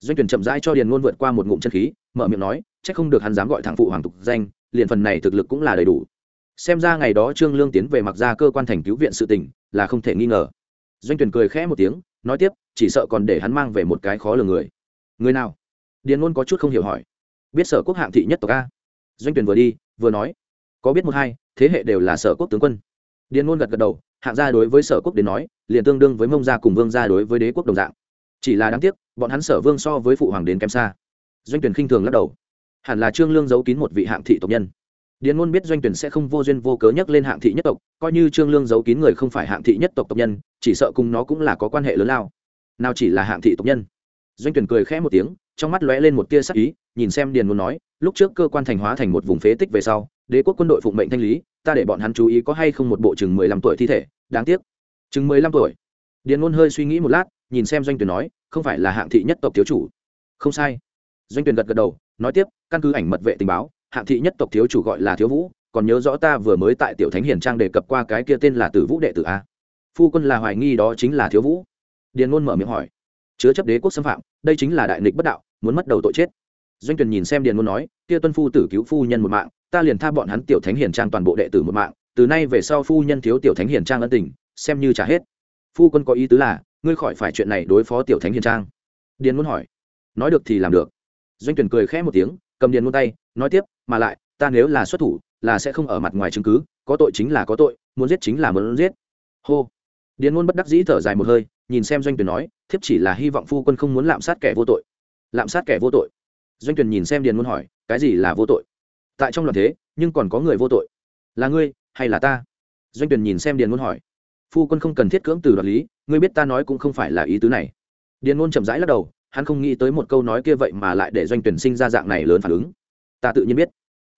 Doanh tuyển chậm rãi cho điền ngôn vượt qua một ngụm chân khí, mở miệng nói, chắc không được hắn dám gọi thẳng phụ hoàng tục danh liền phần này thực lực cũng là đầy đủ. Xem ra ngày đó trương lương tiến về mặc ra cơ quan thành cứu viện sự tình, là không thể nghi ngờ. Doanh tuyển cười khẽ một tiếng, nói tiếp, chỉ sợ còn để hắn mang về một cái khó lường người. Người nào? Điền ngôn có chút không hiểu hỏi. Biết sở quốc hạng thị nhất tộc a. Doanh tuyển vừa đi, vừa nói. Có biết một hai, thế hệ đều là sở quốc tướng quân. Điền ngôn gật gật đầu, hạng gia đối với sở quốc đến nói, liền tương đương với mông gia cùng vương gia đối với đế quốc đồng dạng. Chỉ là đáng tiếc, bọn hắn sở vương so với phụ hoàng đến kém xa. Doanh tuyển khinh thường lắc đầu hẳn là trương lương giấu kín một vị hạng thị tộc nhân điền ngôn biết doanh tuyển sẽ không vô duyên vô cớ nhắc lên hạng thị nhất tộc coi như trương lương giấu kín người không phải hạng thị nhất tộc tộc nhân chỉ sợ cùng nó cũng là có quan hệ lớn lao nào chỉ là hạng thị tộc nhân doanh tuyển cười khẽ một tiếng trong mắt lóe lên một tia sắc ý nhìn xem điền ngôn nói lúc trước cơ quan thành hóa thành một vùng phế tích về sau đế quốc quân đội phụng mệnh thanh lý ta để bọn hắn chú ý có hay không một bộ chừng mười lăm tuổi thi thể đáng tiếc chừng mười lăm tuổi điền ngôn hơi suy nghĩ một lát nhìn xem doanh tuyển nói không phải là hạng thị nhất tộc thiếu chủ không sai doanh tuyển gật gật đầu nói tiếp, căn cứ ảnh mật vệ tình báo, hạng thị nhất tộc thiếu chủ gọi là thiếu vũ, còn nhớ rõ ta vừa mới tại tiểu thánh hiền trang đề cập qua cái kia tên là tử vũ đệ tử a. Phu quân là hoài nghi đó chính là thiếu vũ. Điền ngôn mở miệng hỏi. Chứa chấp đế quốc xâm phạm, đây chính là đại nghịch bất đạo, muốn mất đầu tội chết. Doanh tuyền nhìn xem điền ngôn nói, kia tuân phu tử cứu phu nhân một mạng, ta liền tha bọn hắn tiểu thánh hiền trang toàn bộ đệ tử một mạng, từ nay về sau phu nhân thiếu tiểu thánh hiền trang ân tình, xem như trả hết. Phu quân có ý tứ là, ngươi khỏi phải chuyện này đối phó tiểu thánh hiền trang. Điền ngôn hỏi. Nói được thì làm được doanh tuyển cười khẽ một tiếng, cầm điền ngôn tay, nói tiếp, mà lại, ta nếu là xuất thủ, là sẽ không ở mặt ngoài chứng cứ, có tội chính là có tội, muốn giết chính là muốn giết. Hô. Điền ngôn bất đắc dĩ thở dài một hơi, nhìn xem doanh tuyển nói, thiếp chỉ là hy vọng phu quân không muốn lạm sát kẻ vô tội. Lạm sát kẻ vô tội? Doanh tuyển nhìn xem điền ngôn hỏi, cái gì là vô tội? Tại trong loạn thế, nhưng còn có người vô tội. Là ngươi hay là ta? Doanh tuyển nhìn xem điền ngôn hỏi, phu quân không cần thiết cưỡng từ đoạt lý, ngươi biết ta nói cũng không phải là ý tứ này. Điền ngôn chậm rãi lắc đầu hắn không nghĩ tới một câu nói kia vậy mà lại để doanh tuyển sinh ra dạng này lớn phản ứng. Ta tự nhiên biết.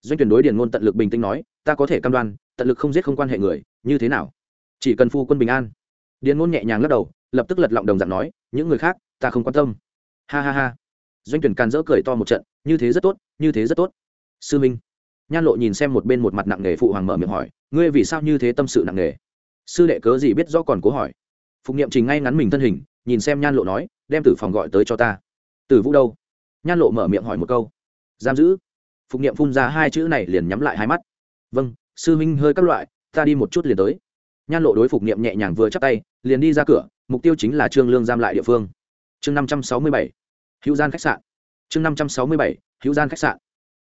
Doanh tuyển đối điền ngôn tận lực bình tĩnh nói, ta có thể cam đoan, tận lực không giết không quan hệ người, như thế nào? Chỉ cần phu quân bình an. Điền ngôn nhẹ nhàng lắc đầu, lập tức lật lọng đồng dạng nói, những người khác, ta không quan tâm. Ha ha ha. Doanh tuyển càn dỡ cười to một trận, như thế rất tốt, như thế rất tốt. Sư minh. Nhan lộ nhìn xem một bên một mặt nặng nghề phụ hoàng mở miệng hỏi, ngươi vì sao như thế tâm sự nặng nghề? sư đệ cớ gì biết rõ còn cố hỏi? Phục nghiệm trình ngay ngắn mình thân hình, nhìn xem nhan lộ nói đem tử phòng gọi tới cho ta. Tử vũ đâu? Nhan lộ mở miệng hỏi một câu. Giam giữ. Phục nghiệm phun ra hai chữ này liền nhắm lại hai mắt. Vâng sư minh hơi các loại, ta đi một chút liền tới. Nhan lộ đối phục nghiệm nhẹ nhàng vừa chắc tay, liền đi ra cửa, mục tiêu chính là trương lương giam lại địa phương. Chương năm trăm sáu mươi bảy. Hữu gian khách sạn. Chương năm trăm sáu mươi bảy. Hữu gian khách sạn.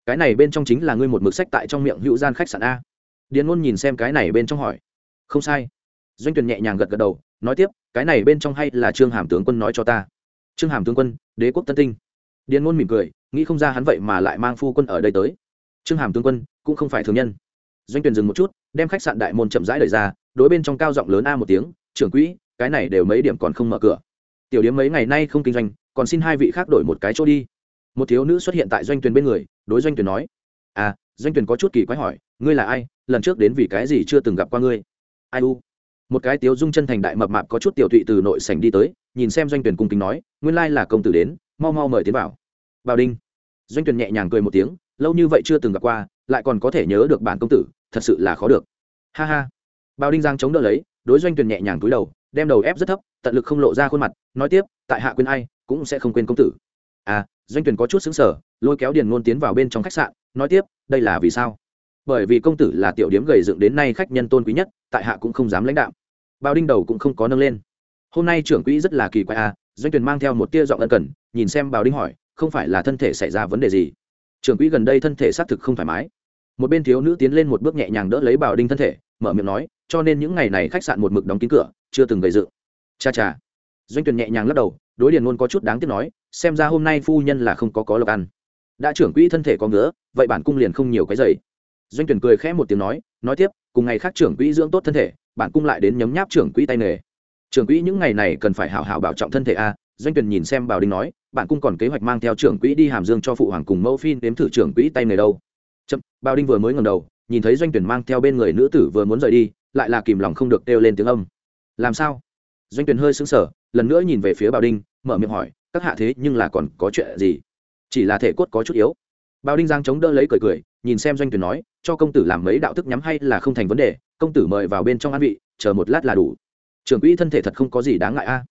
Cái này bên trong chính là ngươi một mực sách tại trong miệng hữu gian khách sạn a. Điền ngôn nhìn xem cái này bên trong hỏi. Không sai. Doanh tuyển nhẹ nhàng gật gật đầu, nói tiếp cái này bên trong hay là trương hàm tướng quân nói cho ta? Trương hàm tướng quân, đế quốc tân tinh. Điền ngôn mỉm cười, nghĩ không ra hắn vậy mà lại mang phu quân ở đây tới. Trương hàm tướng quân, cũng không phải thường nhân. Doanh tuyển dừng một chút, đem khách sạn đại môn chậm rãi đẩy ra, đối bên trong cao giọng lớn a một tiếng, trưởng quỹ, cái này đều mấy điểm còn không mở cửa. Tiểu điếm mấy ngày nay không kinh doanh, còn xin hai vị khác đổi một cái chỗ đi. Một thiếu nữ xuất hiện tại doanh tuyển bên người, đối doanh tuyển nói à doanh tuyển có chút kỳ quái hỏi, ngươi là ai? Lần trước đến vì cái gì chưa từng gặp qua ngươi? Ai u? Một cái tiếu dung chân thành đại mập mạp có chút tiểu thụy từ nội sảnh đi tới, nhìn xem doanh tuyển cung kính nói, nguyên lai là công tử đến, mau mau mời tiến vào. Bảo đinh. Doanh tuyển nhẹ nhàng cười một tiếng, lâu như vậy chưa từng gặp qua, lại còn có thể nhớ được bản công tử, thật sự là khó được. Ha ha. Bảo đinh giang chống đỡ lấy, đối doanh tuyển nhẹ nhàng cúi đầu, đem đầu ép rất thấp, tận lực không lộ ra khuôn mặt, nói tiếp, tại hạ quên ai, cũng sẽ không quên công tử. À doanh tuyển có chút xứng sở lôi kéo điền ngôn tiến vào bên trong khách sạn, nói tiếp, đây là vì sao? Bởi vì công tử là tiểu điếm gầy dựng đến nay khách nhân tôn quý nhất, tại hạ cũng không dám lãnh đạo bao đinh đầu cũng không có nâng lên. Hôm nay trưởng quỹ rất là kỳ quái à doanh Tuyền mang theo một tia giọng ân cần, nhìn xem bào đinh hỏi, không phải là thân thể xảy ra vấn đề gì? Trưởng quỹ gần đây thân thể xác thực không thoải mái. Một bên thiếu nữ tiến lên một bước nhẹ nhàng đỡ lấy bào đinh thân thể, mở miệng nói, cho nên những ngày này khách sạn một mực đóng kín cửa, chưa từng gây dựng cha cha. Doanh Tuyền nhẹ nhàng lắc đầu, đối điền ngôn có chút đáng tiếc nói, xem ra hôm nay phu nhân là không có có lộc ăn. Đã trưởng quỹ thân thể có ngứa, vậy bản cung liền không nhiều cái dày doanh tuyển cười khẽ một tiếng nói nói tiếp, cùng ngày khác trưởng quỹ dưỡng tốt thân thể bản cung lại đến nhấm nháp trưởng quỹ tay nghề. Trưởng quỹ những ngày này cần phải hảo hảo bảo trọng thân thể a, doanh tuyển nhìn xem bảo đình nói, bản cung còn kế hoạch mang theo trưởng quỹ đi hàm dương cho phụ hoàng cùng mẫu phi đếm thử trưởng quỹ tay nghề đâu. Chậm, bảo đinh vừa mới ngầm đầu, nhìn thấy doanh tuyển mang theo bên người nữ tử vừa muốn rời đi, lại là kìm lòng không được kêu lên tiếng âm. Làm sao? Doanh tuyển hơi sững sờ, lần nữa nhìn về phía bảo đinh, mở miệng hỏi, các hạ thế nhưng là còn có chuyện gì? Chỉ là thể cốt có chút yếu. Bảo đinh giang chống đỡ lấy cười cười, nhìn xem doanh tuyển nói, cho công tử làm mấy đạo thức nhắm hay là không thành vấn đề công tử mời vào bên trong an vị, chờ một lát là đủ. Trưởng quỹ thân thể thật không có gì đáng ngại a.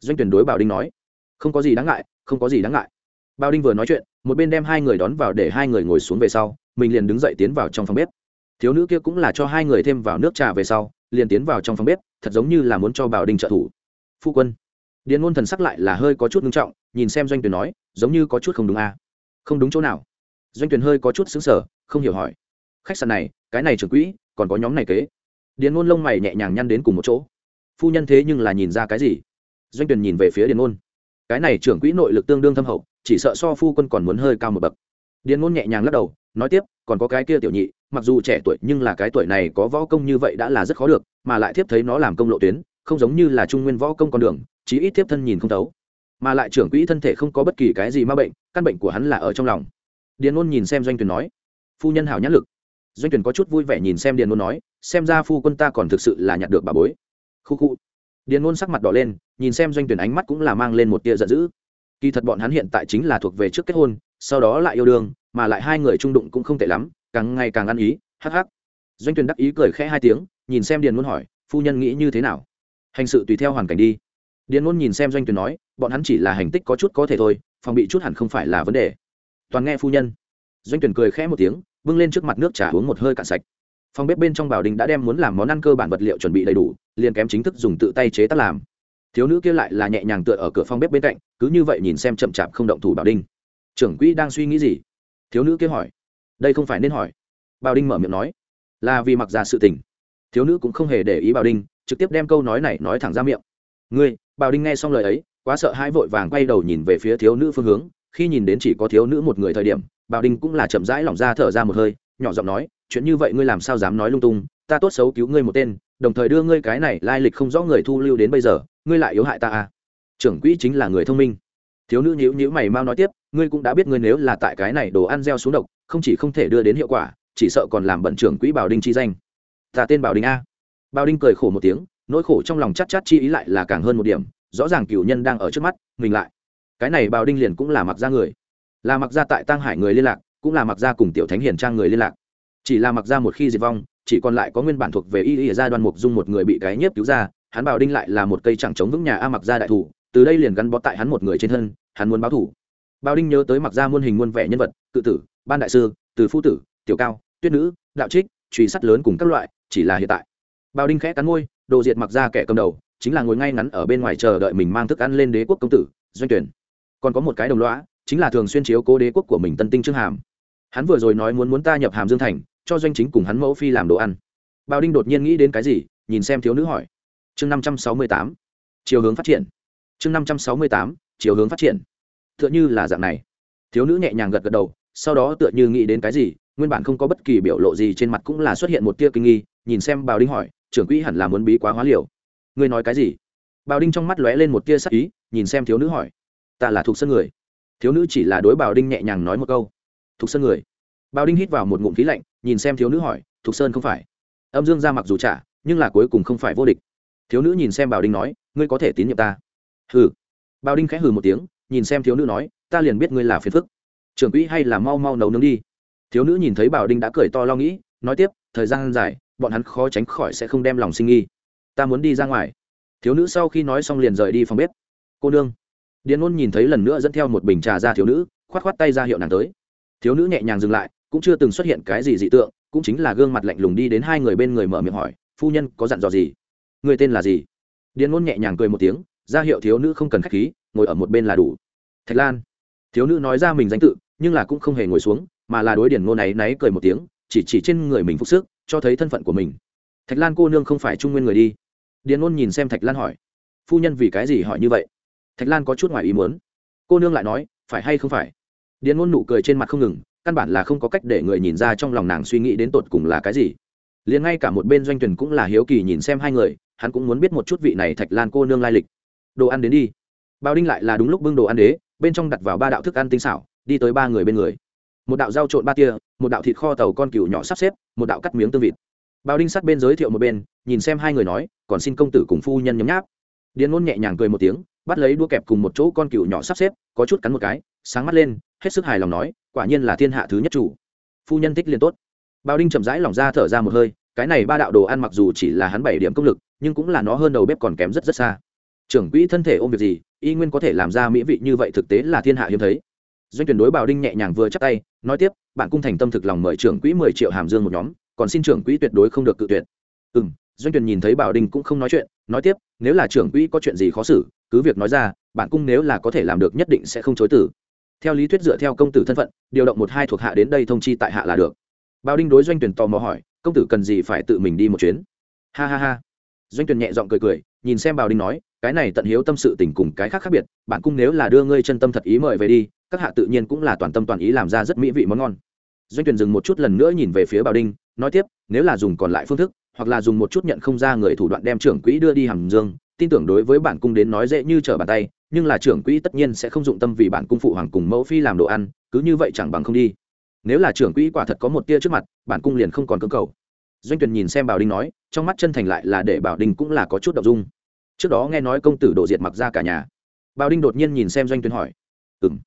Doanh tuyển đối bảo đinh nói. Không có gì đáng ngại, không có gì đáng ngại. Bảo đinh vừa nói chuyện, một bên đem hai người đón vào để hai người ngồi xuống về sau, mình liền đứng dậy tiến vào trong phòng bếp. Thiếu nữ kia cũng là cho hai người thêm vào nước trà về sau, liền tiến vào trong phòng bếp, thật giống như là muốn cho bảo đinh trợ thủ. Phu quân. Điền ngôn thần sắc lại là hơi có chút nghiêm trọng, nhìn xem doanh tuyển nói, giống như có chút không đúng a. Không đúng chỗ nào? Doanh tuyển hơi có chút xứng sở không hiểu hỏi. Khách sạn này, cái này trưởng quỹ còn có nhóm này kế. Điền ngôn lông mày nhẹ nhàng nhăn đến cùng một chỗ. Phu nhân thế nhưng là nhìn ra cái gì? Doanh tuyển nhìn về phía điền ngôn. Cái này trưởng quỹ nội lực tương đương thâm hậu, chỉ sợ so phu quân còn muốn hơi cao một bậc. Điền ngôn nhẹ nhàng lắc đầu, nói tiếp, còn có cái kia tiểu nhị, mặc dù trẻ tuổi nhưng là cái tuổi này có võ công như vậy đã là rất khó được, mà lại thiếp thấy nó làm công lộ tuyến, không giống như là trung nguyên võ công con đường, chí ít thiếp thân nhìn không thấu. Mà lại trưởng quỹ thân thể không có bất kỳ cái gì ma bệnh, căn bệnh của hắn là ở trong lòng. Điền ngôn nhìn xem doanh tuyển nói, phu nhân hảo nhãn lực doanh tuyển có chút vui vẻ nhìn xem điền ngôn nói, xem ra phu quân ta còn thực sự là nhặt được bà bối. Khu khu. Điền ngôn sắc mặt đỏ lên, nhìn xem doanh tuyển ánh mắt cũng là mang lên một tia giận dữ. Kỳ thật bọn hắn hiện tại chính là thuộc về trước kết hôn, sau đó lại yêu đương, mà lại hai người trung đụng cũng không tệ lắm, càng ngày càng ăn ý, hắc hắc. Doanh tuyển đắc ý cười khẽ hai tiếng, nhìn xem điền ngôn hỏi, phu nhân nghĩ như thế nào? Hành sự tùy theo hoàn cảnh đi. Điền ngôn nhìn xem doanh tuyển nói, bọn hắn chỉ là hành tích có chút có thể thôi, phòng bị chút hẳn không phải là vấn đề. Toàn nghe phu nhân. Doanh tuyển cười khẽ một tiếng bưng lên trước mặt nước trà uống một hơi cạn sạch. Phòng bếp bên trong bảo đình đã đem muốn làm món ăn cơ bản vật liệu chuẩn bị đầy đủ, liền kém chính thức dùng tự tay chế tác làm. Thiếu nữ kia lại là nhẹ nhàng tựa ở cửa phòng bếp bên cạnh, cứ như vậy nhìn xem chậm chạp không động thủ bảo đinh trưởng quỹ đang suy nghĩ gì? Thiếu nữ kia hỏi. Đây không phải nên hỏi. Bảo đinh mở miệng nói. Là vì mặc ra sự tình. Thiếu nữ cũng không hề để ý bảo đinh trực tiếp đem câu nói này nói thẳng ra miệng. Ngươi, bảo đinh nghe xong lời ấy, quá sợ hãi vội vàng quay đầu nhìn về phía thiếu nữ phương hướng, khi nhìn đến chỉ có thiếu nữ một người thời điểm bảo đinh cũng là chậm rãi lỏng ra thở ra một hơi, nhỏ giọng nói, chuyện như vậy ngươi làm sao dám nói lung tung? Ta tốt xấu cứu ngươi một tên, đồng thời đưa ngươi cái này lai lịch không rõ người thu lưu đến bây giờ, ngươi lại yếu hại ta à? Trưởng quỹ chính là người thông minh. Thiếu nữ nhíu nhíu mày mau nói tiếp, ngươi cũng đã biết ngươi nếu là tại cái này đồ ăn gieo xuống độc, không chỉ không thể đưa đến hiệu quả, chỉ sợ còn làm bận trưởng quỹ bảo đinh chi danh. Ta tên bảo đinh a. Bảo đinh cười khổ một tiếng, nỗi khổ trong lòng chắc chát chi ý lại là càng hơn một điểm, rõ ràng cửu nhân đang ở trước mắt, mình lại. Cái này bảo đinh liền cũng là mặc ra người là mặc gia tại tăng hải người liên lạc, cũng là mặc gia cùng tiểu thánh hiền trang người liên lạc. Chỉ là mặc gia một khi diệt vong, chỉ còn lại có nguyên bản thuộc về y y gia đoan mục dung một người bị cái nhiếp cứu ra, hắn bảo đinh lại là một cây chẳng chống vững nhà a mặc gia đại thủ, từ đây liền gắn bó tại hắn một người trên thân, hắn muốn báo thủ. Bảo đinh nhớ tới mặc gia muôn hình muôn vẻ nhân vật, cự tử, ban đại sư, từ phu tử, tiểu cao, tuyết nữ, đạo trích, truy sát lớn cùng các loại, chỉ là hiện tại. Bảo đinh khẽ cắn môi, đồ diệt mặc gia kẻ cầm đầu, chính là ngồi ngay ngắn ở bên ngoài chờ đợi mình mang thức ăn lên đế quốc công tử, doanh tuyển. Còn có một cái đồng lõa chính là thường xuyên chiếu cố đế quốc của mình tân tinh trương hàm. Hắn vừa rồi nói muốn muốn ta nhập hàm dương thành, cho doanh chính cùng hắn mẫu phi làm đồ ăn. Bao đinh đột nhiên nghĩ đến cái gì, nhìn xem thiếu nữ hỏi. Chương năm trăm sáu mươi tám, chiều hướng phát triển. Chương năm trăm sáu mươi tám, chiều hướng phát triển. T h ư ợ n h ư là dạng này. Thiếu nữ nhẹ nhàng gật gật đầu, sau đó tựa như nghĩ đến cái gì, nguyên bản không có bất kỳ biểu lộ gì trên mặt cũng là xuất hiện một tia kinh nghi, nhìn xem bào đinh hỏi, trưởng quỹ hẳn là muốn bí quá hóa liều. Ngươi nói cái gì? Bào đinh trong mắt lóe lên một tia sắc ý, nhìn xem thiếu nữ hỏi, ta là thuộc sân người thiếu nữ chỉ là đối bào đinh nhẹ nhàng nói một câu. Thục sơn người. Bào đinh hít vào một ngụm khí lạnh, nhìn xem thiếu nữ hỏi, thục sơn không phải? Âm dương ra mặc dù trả, nhưng là cuối cùng không phải vô địch. Thiếu nữ nhìn xem bảo đinh nói, ngươi có thể tín nhiệm ta? Hừ. Bảo đinh khẽ hừ một tiếng, nhìn xem thiếu nữ nói, ta liền biết ngươi là phiền phức. Trưởng quỹ hay là mau mau nấu nướng đi. Thiếu nữ nhìn thấy bảo đinh đã cười to lo nghĩ, nói tiếp, thời gian dài, bọn hắn khó tránh khỏi sẽ không đem lòng sinh nghi. Ta muốn đi ra ngoài. Thiếu nữ sau khi nói xong liền rời đi phòng bếp. Cô nương điền ôn nhìn thấy lần nữa dẫn theo một bình trà ra thiếu nữ k h o á t k h o á t tay ra hiệu nàng tới. Thiếu nữ nhẹ nhàng dừng lại, cũng chưa từng xuất hiện cái gì dị tượng, cũng chính là gương mặt lạnh lùng đi đến hai người bên người mở miệng hỏi, phu nhân, có dặn dò gì? Người tên là gì? Điền ôn nhẹ nhàng cười một tiếng, ra hiệu thiếu nữ không cần khách khí, ngồi ở một bên là đủ. Thạch lan. Thiếu nữ nói ra mình danh tự, nhưng là cũng không hề ngồi xuống, mà là đối điền ngôn này náy cười một tiếng, chỉ chỉ trên người mình phúc sức, cho thấy thân phận của mình. Thạch lan cô nương không phải trung nguyên người đi. Điền ngôn nhìn xem thạch lan hỏi, phu nhân vì cái gì hỏi như vậy? Thạch lan có chút ngoài ý muốn. Cô nương lại nói, phải hay không phải? Điền ngôn nụ cười trên mặt không ngừng, căn bản là không có cách để người nhìn ra trong lòng nàng suy nghĩ đến tột cùng là cái gì. Liền ngay cả một bên doanh tuyển cũng là hiếu kỳ nhìn xem hai người, hắn cũng muốn biết một chút vị này thạch lan cô nương lai lịch. Đồ ăn đến đi. Bao đinh lại là đúng lúc bưng đồ ăn đế, bên trong đặt vào ba đạo thức ăn tinh xảo, đi tới ba người bên người. Một đạo rau trộn ba tia, một đạo thịt kho tàu con cừu nhỏ sắp xếp, một đạo cắt miếng tương vịt. Bao đinh sát bên giới thiệu một bên, nhìn xem hai người nói, còn xin công tử cùng phu nhân nhấm nháp. Điền ngôn nhẹ nhàng cười một tiếng bắt lấy đũa kẹp cùng một chỗ con cừu nhỏ sắp xếp, có chút cắn một cái, sáng mắt lên, hết sức hài lòng nói, quả nhiên là thiên hạ thứ nhất chủ. Phu nhân thích liền tốt. Bao đinh chậm rãi lòng ra thở ra một hơi, cái này ba đạo đồ ăn mặc dù chỉ là hắn bảy điểm công lực, nhưng cũng là nó hơn đầu bếp còn kém rất rất xa. Trưởng quỹ thân thể ôm việc gì, y nguyên có thể làm ra mỹ vị như vậy thực tế là thiên hạ hiếm thấy. Doanh tuyển đối bảo đinh nhẹ nhàng vừa chắc tay, nói tiếp, bạn cung thành tâm thực lòng mời trưởng quỹ mười triệu hàm dương một nhóm, còn xin trưởng quỹ tuyệt đối không được cự tuyệt. Ừ doanh tuyển nhìn thấy bảo đinh cũng không nói chuyện nói tiếp, nếu là trưởng quỹ có chuyện gì khó xử, cứ việc nói ra bạn cung nếu là có thể làm được nhất định sẽ không chối tử theo lý thuyết dựa theo công tử thân phận, điều động một hai thuộc hạ đến đây thông chi tại hạ là được. Bao đinh đối doanh tuyển tò mò hỏi, công tử cần gì phải tự mình đi một chuyến? Ha ha ha. Doanh tuyển nhẹ giọng cười cười, nhìn xem bào đinh nói, cái này tận hiếu tâm sự tình cùng cái khác khác biệt bạn cung nếu là đưa ngươi chân tâm thật ý mời về đi, các hạ tự nhiên cũng là toàn tâm toàn ý làm ra rất mỹ vị món ngon. Doanh tuyển dừng một chút lần nữa nhìn về phía bào đinh, nói tiếp, nếu là dùng còn lại phương thức hoặc là dùng một chút nhận không ra người thủ đoạn đem trưởng quỹ đưa đi hàm dương, tin tưởng đối với bản cung đến nói dễ như trở bàn tay, nhưng là trưởng quỹ tất nhiên sẽ không dụng tâm vì bản cung phụ hoàng cùng mẫu phi làm đồ ăn, cứ như vậy chẳng bằng không đi. Nếu là trưởng quỹ quả thật có một tia trước mặt, bản cung liền không còn cưỡng cầu. Doanh tuyền nhìn xem bảo đinh nói, trong mắt chân thành lại là để bảo đinh cũng là có chút động dung. Trước đó nghe nói công tử đổ diệt mặc ra cả nhà. Bảo đinh đột nhiên nhìn xem doanh tuyền hỏi, ừm.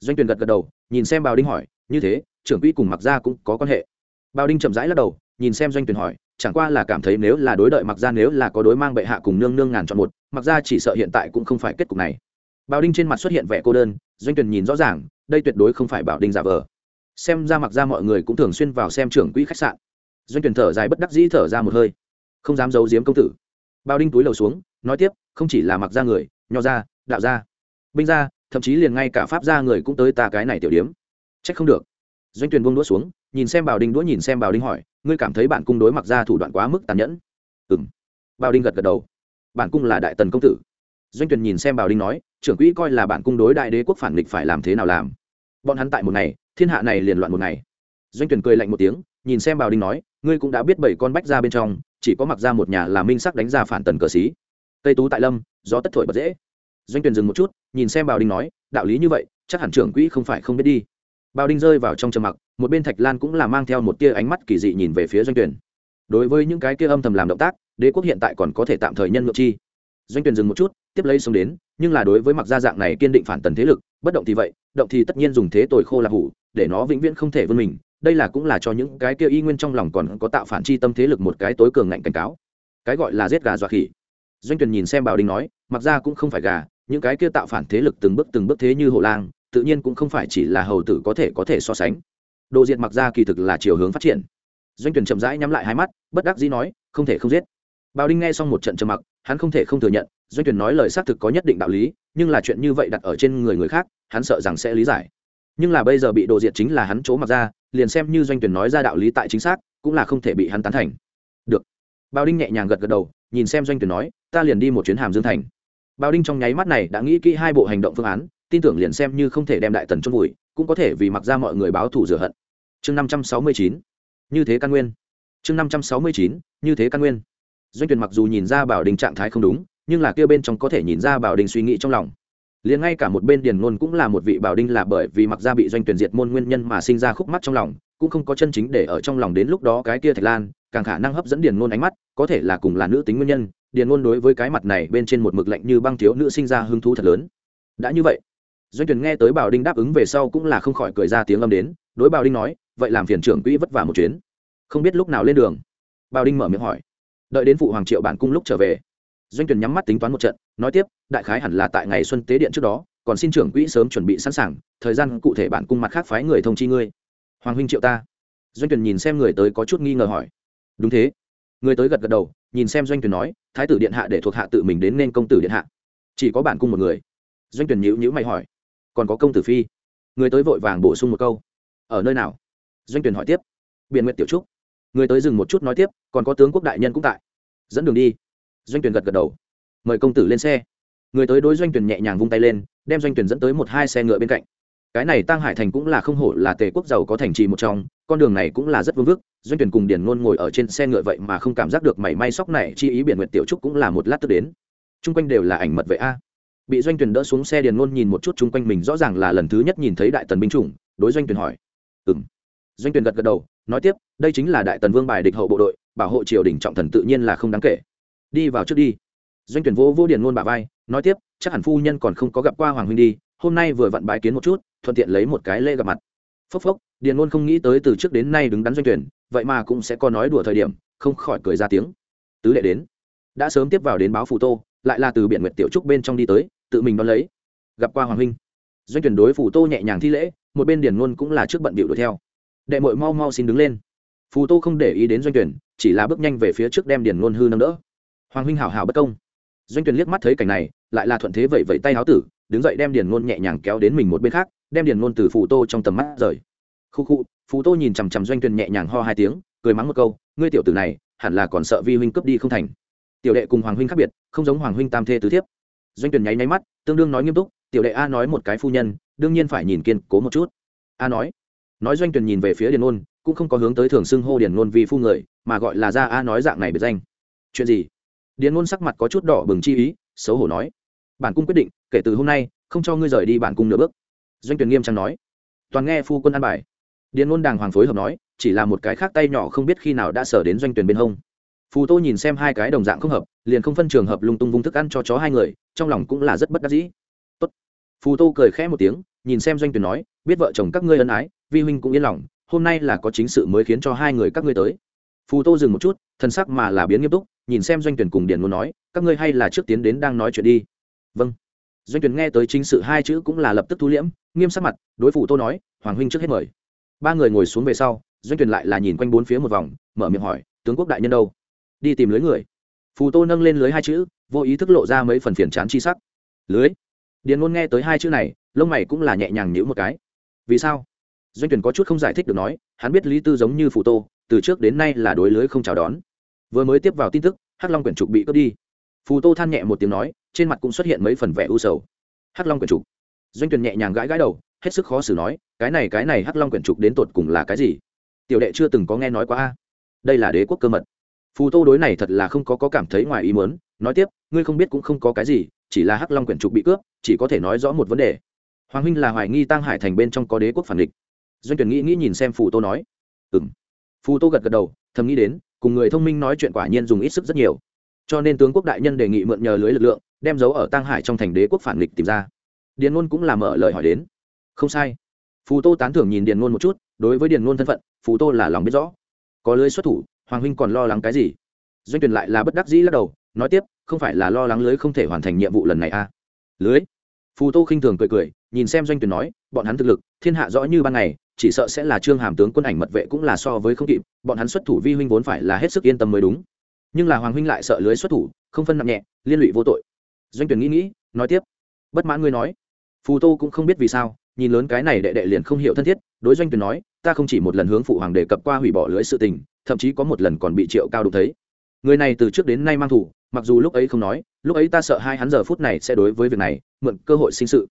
Doanh tuyền gật gật đầu, nhìn xem bảo đinh hỏi, như thế, trưởng quỹ cùng mặc ra cũng có quan hệ. Bảo đinh chậm rãi lắc đầu, nhìn xem doanh tuyền hỏi chẳng qua là cảm thấy nếu là đối đợi mặc ra nếu là có đối mang bệ hạ cùng nương nương ngàn chọn một mặc ra chỉ sợ hiện tại cũng không phải kết cục này. Bảo đinh trên mặt xuất hiện vẻ cô đơn, doanh tuyển nhìn rõ ràng, đây tuyệt đối không phải bảo đinh giả vờ. Xem ra mặc ra mọi người cũng thường xuyên vào xem trưởng quỹ khách sạn. Doanh tuyển thở dài bất đắc dĩ thở ra một hơi. Không dám giấu giếm công tử. Bảo đinh túi lầu xuống, nói tiếp, không chỉ là mặc ra người, nho ra đạo ra binh ra thậm chí liền ngay cả pháp ra người cũng tới ta cái này tiểu điếm. Trách không được. Doanh tuyển buông đũa xuống nhìn xem bảo đinh đũa nhìn xem bảo đinh hỏi, ngươi cảm thấy bản cung đối mặc ra thủ đoạn quá mức tàn nhẫn? Ừ m bảo đinh gật gật đầu. Bản cung là đại tần công tử. Doanh tuyền nhìn xem bảo đinh nói, trưởng quỹ coi là bản cung đối đại đế quốc phản nghịch phải làm thế nào làm? Bọn hắn tại một ngày, thiên hạ này liền loạn một ngày. Doanh tuyền cười lạnh một tiếng, nhìn xem bảo đinh nói, ngươi cũng đã biết bảy con bách ra bên trong, chỉ có mặc ra một nhà là minh sắc đánh ra phản tần cờ xí. Tây tú tại lâm, gió tất thổi bật dễ. Doanh tuyền dừng một chút, nhìn xem bảo đinh nói, đạo lý như vậy, chắc hẳn trưởng quỹ không phải không biết đi bảo đinh rơi vào trong trầm mặc, một bên thạch lan cũng là mang theo một tia ánh mắt kỳ dị nhìn về phía doanh tuyển đối với những cái kia âm thầm làm động tác, đế quốc hiện tại còn có thể tạm thời nhân ngược chi. Doanh tuyển dừng một chút, tiếp lấy xuống đến, nhưng là đối với mặc gia dạng này kiên định phản tần thế lực, bất động thì vậy, động thì tất nhiên dùng thế tồi khô là hủ, để nó vĩnh viễn không thể vươn mình, đây là cũng là cho những cái kia y nguyên trong lòng còn có tạo phản chi tâm thế lực một cái tối cường ngạnh cảnh cáo. Cái gọi là giết gà dọa khỉ. Doanh tuyển nhìn xem bảo đình nói, mặc ra cũng không phải gà, những cái kia tạo phản thế lực từng bước từng bước thế như hộ lang tự nhiên cũng không phải chỉ là hầu tử có thể có thể so sánh. Đồ diệt mặc ra kỳ thực là chiều hướng phát triển. Doanh tuyển chậm rãi nhắm lại hai mắt, bất đắc dĩ nói, không thể không giết. Bao đinh nghe xong một trận trầm mặc, hắn không thể không thừa nhận, doanh tuyển nói lời xác thực có nhất định đạo lý, nhưng là chuyện như vậy đặt ở trên người người khác, hắn sợ rằng sẽ lý giải. Nhưng là bây giờ bị đồ diệt chính là hắn chỗ mặc ra, liền xem như doanh tuyển nói ra đạo lý tại chính xác, cũng là không thể bị hắn tán thành. Được. Bao đinh nhẹ nhàng gật gật đầu, nhìn xem doanh tuyển nói, ta liền đi một chuyến hàm dương thành. Bao đinh trong nháy mắt này đã nghĩ kỹ hai bộ hành động phương án tin tưởng liền xem như không thể đem đại tần chôn vùi, cũng có thể vì mặc ra mọi người báo thù rửa hận. Chương năm trăm sáu mươi chín, như thế căn nguyên. Chương năm trăm sáu mươi chín, như thế căn nguyên. Doanh tuyển mặc dù nhìn ra bảo đình trạng thái không đúng, nhưng là kia bên trong có thể nhìn ra bảo đình suy nghĩ trong lòng. Liền ngay cả một bên điền ngôn cũng là một vị bảo đinh là bởi vì mặc ra bị doanh tuyển diệt môn nguyên nhân mà sinh ra khúc mắt trong lòng, cũng không có chân chính để ở trong lòng đến lúc đó cái kia thạch lan, càng khả năng hấp dẫn điền ngôn ánh mắt, có thể là cùng là nữ tính nguyên nhân, điền ngôn đối với cái mặt này bên trên một mực lạnh như băng thiếu nữ sinh ra hứng thú thật lớn. Đã như vậy doanh tuyển nghe tới bảo đinh đáp ứng về sau cũng là không khỏi cười ra tiếng âm đến, đối bảo đinh nói, vậy làm phiền trưởng quỹ vất vả một chuyến. Không biết lúc nào lên đường, bảo đinh mở miệng hỏi, đợi đến phụ hoàng triệu bản cung lúc trở về. Doanh tuyển nhắm mắt tính toán một trận, nói tiếp, đại khái hẳn là tại ngày xuân tế điện trước đó, còn xin trưởng quỹ sớm chuẩn bị sẵn sàng, thời gian cụ thể bản cung mặt khác phái người thông chi ngươi. Hoàng huynh triệu ta. Doanh tuyển nhìn xem người tới có chút nghi ngờ hỏi. Đúng thế. Người tới gật gật đầu, nhìn xem doanh tuyển nói, thái tử điện hạ để thuộc hạ tự mình đến nên công tử điện hạ. Chỉ có bản cung một người. Doanh tuyển nhữ nhữ mày hỏi còn có công tử phi. Người tới vội vàng bổ sung một câu. Ở nơi nào? Doanh tuyển hỏi tiếp. Biện nguyện tiểu trúc. Người tới dừng một chút nói tiếp, còn có tướng quốc đại nhân cũng tại. Dẫn đường đi. Doanh tuyển gật gật đầu. Mời công tử lên xe. Người tới đối doanh tuyển nhẹ nhàng vung tay lên, đem doanh tuyển dẫn tới một hai xe ngựa bên cạnh. Cái này tăng hải thành cũng là không hổ là tề quốc giàu có thành trì một trong, con đường này cũng là rất vương vức. Doanh tuyển cùng điển ngôn ngồi ở trên xe ngựa vậy mà không cảm giác được mảy may sóc này, chi ý biển nguyệt tiểu trúc cũng là một lát tức đến. Chung quanh đều là ảnh mật vệ a bị doanh tuyển đỡ xuống xe điền ngôn nhìn một chút chung quanh mình rõ ràng là lần thứ nhất nhìn thấy đại tần binh chủng, đối doanh tuyển hỏi. Ừm. Doanh tuyển gật gật đầu, nói tiếp, đây chính là đại tần vương bài địch hậu bộ đội, bảo hộ triều đình trọng thần tự nhiên là không đáng kể. Đi vào trước đi. Doanh tuyển vô vô điền ngôn bà vai, nói tiếp, chắc hẳn phu nhân còn không có gặp qua hoàng huynh đi, hôm nay vừa vặn bái kiến một chút, thuận tiện lấy một cái lễ gặp mặt. Phốc phốc, điền ngôn không nghĩ tới từ trước đến nay đứng đắn doanh tuyển vậy mà cũng sẽ có nói đùa thời điểm, không khỏi cười ra tiếng. Tứ đệ đến. Đã sớm tiếp vào đến báo phù tô, lại là từ biển nguyệt tiểu trúc bên trong đi tới tự mình đón lấy. Gặp qua hoàng huynh. Doanh tuyển đối phù tô nhẹ nhàng thi lễ, một bên điền ngôn cũng là trước bận bịu đuổi theo. Đệ mội mau mau xin đứng lên. Phù tô không để ý đến doanh tuyển, chỉ là bước nhanh về phía trước đem điền ngôn hư nâng đỡ. Hoàng huynh hảo hảo bất công. Doanh tuyển liếc mắt thấy cảnh này, lại là thuận thế vậy vậy tay háo tử, đứng dậy đem điền ngôn nhẹ nhàng kéo đến mình một bên khác, đem điền ngôn từ phù tô trong tầm mắt rời. Khu khu, phù tô nhìn chằm chằm doanh tuyển nhẹ nhàng ho hai tiếng, cười mắng một câu, ngươi tiểu tử này, hẳn là còn sợ vi huynh cướp đi không thành. Tiểu đệ cùng hoàng huynh khác biệt, không giống hoàng huynh tam thê tứ thiếp doanh tuyển nháy nháy mắt, tương đương nói nghiêm túc, tiểu đệ a nói một cái phu nhân, đương nhiên phải nhìn kiên cố một chút. A nói. Nói doanh tuyển nhìn về phía điền ngôn, cũng không có hướng tới thường xưng hô điền ngôn vì phu người, mà gọi là ra a nói dạng này biệt danh. Chuyện gì? Điền ngôn sắc mặt có chút đỏ bừng chi ý, xấu hổ nói. Bản cung quyết định, kể từ hôm nay, không cho ngươi rời đi bản cung nửa bước. Doanh tuyển nghiêm trang nói. Toàn nghe phu quân an bài. Điền ngôn đàng hoàng phối hợp nói, chỉ là một cái khác tay nhỏ không biết khi nào đã sở đến doanh tuyển bên hông. Phù tô nhìn xem hai cái đồng dạng không hợp liền không phân trường hợp lung tung vung thức ăn cho chó hai người, trong lòng cũng là rất bất đắc dĩ. Tốt. phù tô cười khẽ một tiếng, nhìn xem doanh tuyển nói, biết vợ chồng các ngươi ân ái, vi huynh cũng yên lòng, hôm nay là có chính sự mới khiến cho hai người các ngươi tới. Phù tô dừng một chút, thân sắc mà là biến nghiêm túc, nhìn xem doanh tuyển cùng điền muốn nói, các ngươi hay là trước tiến đến đang nói chuyện đi. Vâng. Doanh tuyển nghe tới chính sự hai chữ cũng là lập tức thu liễm, nghiêm sắc mặt, đối phủ tô nói, hoàng huynh trước hết mời. Ba người ngồi xuống về sau, doanh tuyển lại là nhìn quanh bốn phía một vòng, mở miệng hỏi, tướng quốc đại nhân đâu? Đi tìm lưới người phù tô nâng lên lưới hai chữ, vô ý thức lộ ra mấy phần phiền chán chi sắc. Lưới? Điền ngôn nghe tới hai chữ này, lông mày cũng là nhẹ nhàng nhữ một cái. Vì sao? Doanh tuyển có chút không giải thích được nói, hắn biết lý tư giống như phù tô, từ trước đến nay là đối lưới không chào đón. Vừa mới tiếp vào tin tức, hắc long quyển trục bị cướp đi. Phù tô than nhẹ một tiếng nói, trên mặt cũng xuất hiện mấy phần vẻ u sầu. Hắc long quyển trục. Doanh tuyển nhẹ nhàng gãi gãi đầu, hết sức khó xử nói, cái này cái này hắc long quyển trục đến tột cùng là cái gì? Tiểu đệ chưa từng có nghe nói qua a. Đây là đế quốc cơ mật phù tô đối này thật là không có, có cảm thấy ngoài ý muốn. Nói tiếp ngươi không biết cũng không có cái gì chỉ là hắc long quyển trục bị cướp chỉ có thể nói rõ một vấn đề. Hoàng huynh là hoài nghi tăng hải thành bên trong có đế quốc phản địch. Doanh tuyển nghĩ nghĩ nhìn xem phù tô nói Ừm. phù tô gật gật đầu thầm nghĩ đến cùng người thông minh nói chuyện quả nhiên dùng ít sức rất nhiều. Cho nên tướng quốc đại nhân đề nghị mượn nhờ lưới lực lượng đem dấu ở tăng hải trong thành đế quốc phản địch tìm ra. Điền ngôn cũng là mở lời hỏi đến không sai. Phù tô tán thưởng nhìn điền ngôn một chút đối với điền ngôn thân phận phù tô là lòng biết rõ. Có lưới xuất thủ hoàng huynh còn lo lắng cái gì? Doanh tuyển lại là bất đắc dĩ lắc đầu, nói tiếp, không phải là lo lắng lưới không thể hoàn thành nhiệm vụ lần này à? Lưới? Phù tô khinh thường cười cười, nhìn xem doanh tuyển nói, bọn hắn thực lực, thiên hạ rõ như ban ngày, chỉ sợ sẽ là trương hàm tướng quân ảnh mật vệ cũng là so với không kịp, bọn hắn xuất thủ vi huynh vốn phải là hết sức yên tâm mới đúng. Nhưng là hoàng huynh lại sợ lưới xuất thủ, không phân nặng nhẹ, liên lụy vô tội. Doanh tuyển nghĩ nghĩ, nói tiếp. Bất mãn ngươi nói. Phù tô cũng không biết vì sao, nhìn lớn cái này đệ đệ liền không hiểu thân thiết, đối doanh tuyển nói, ta không chỉ một lần hướng phụ hoàng đề cập qua hủy bỏ lưới sự tình thậm chí có một lần còn bị triệu cao đụng thấy. Người này từ trước đến nay mang thủ, mặc dù lúc ấy không nói, lúc ấy ta sợ hai hắn giờ phút này sẽ đối với việc này, mượn cơ hội sinh sự.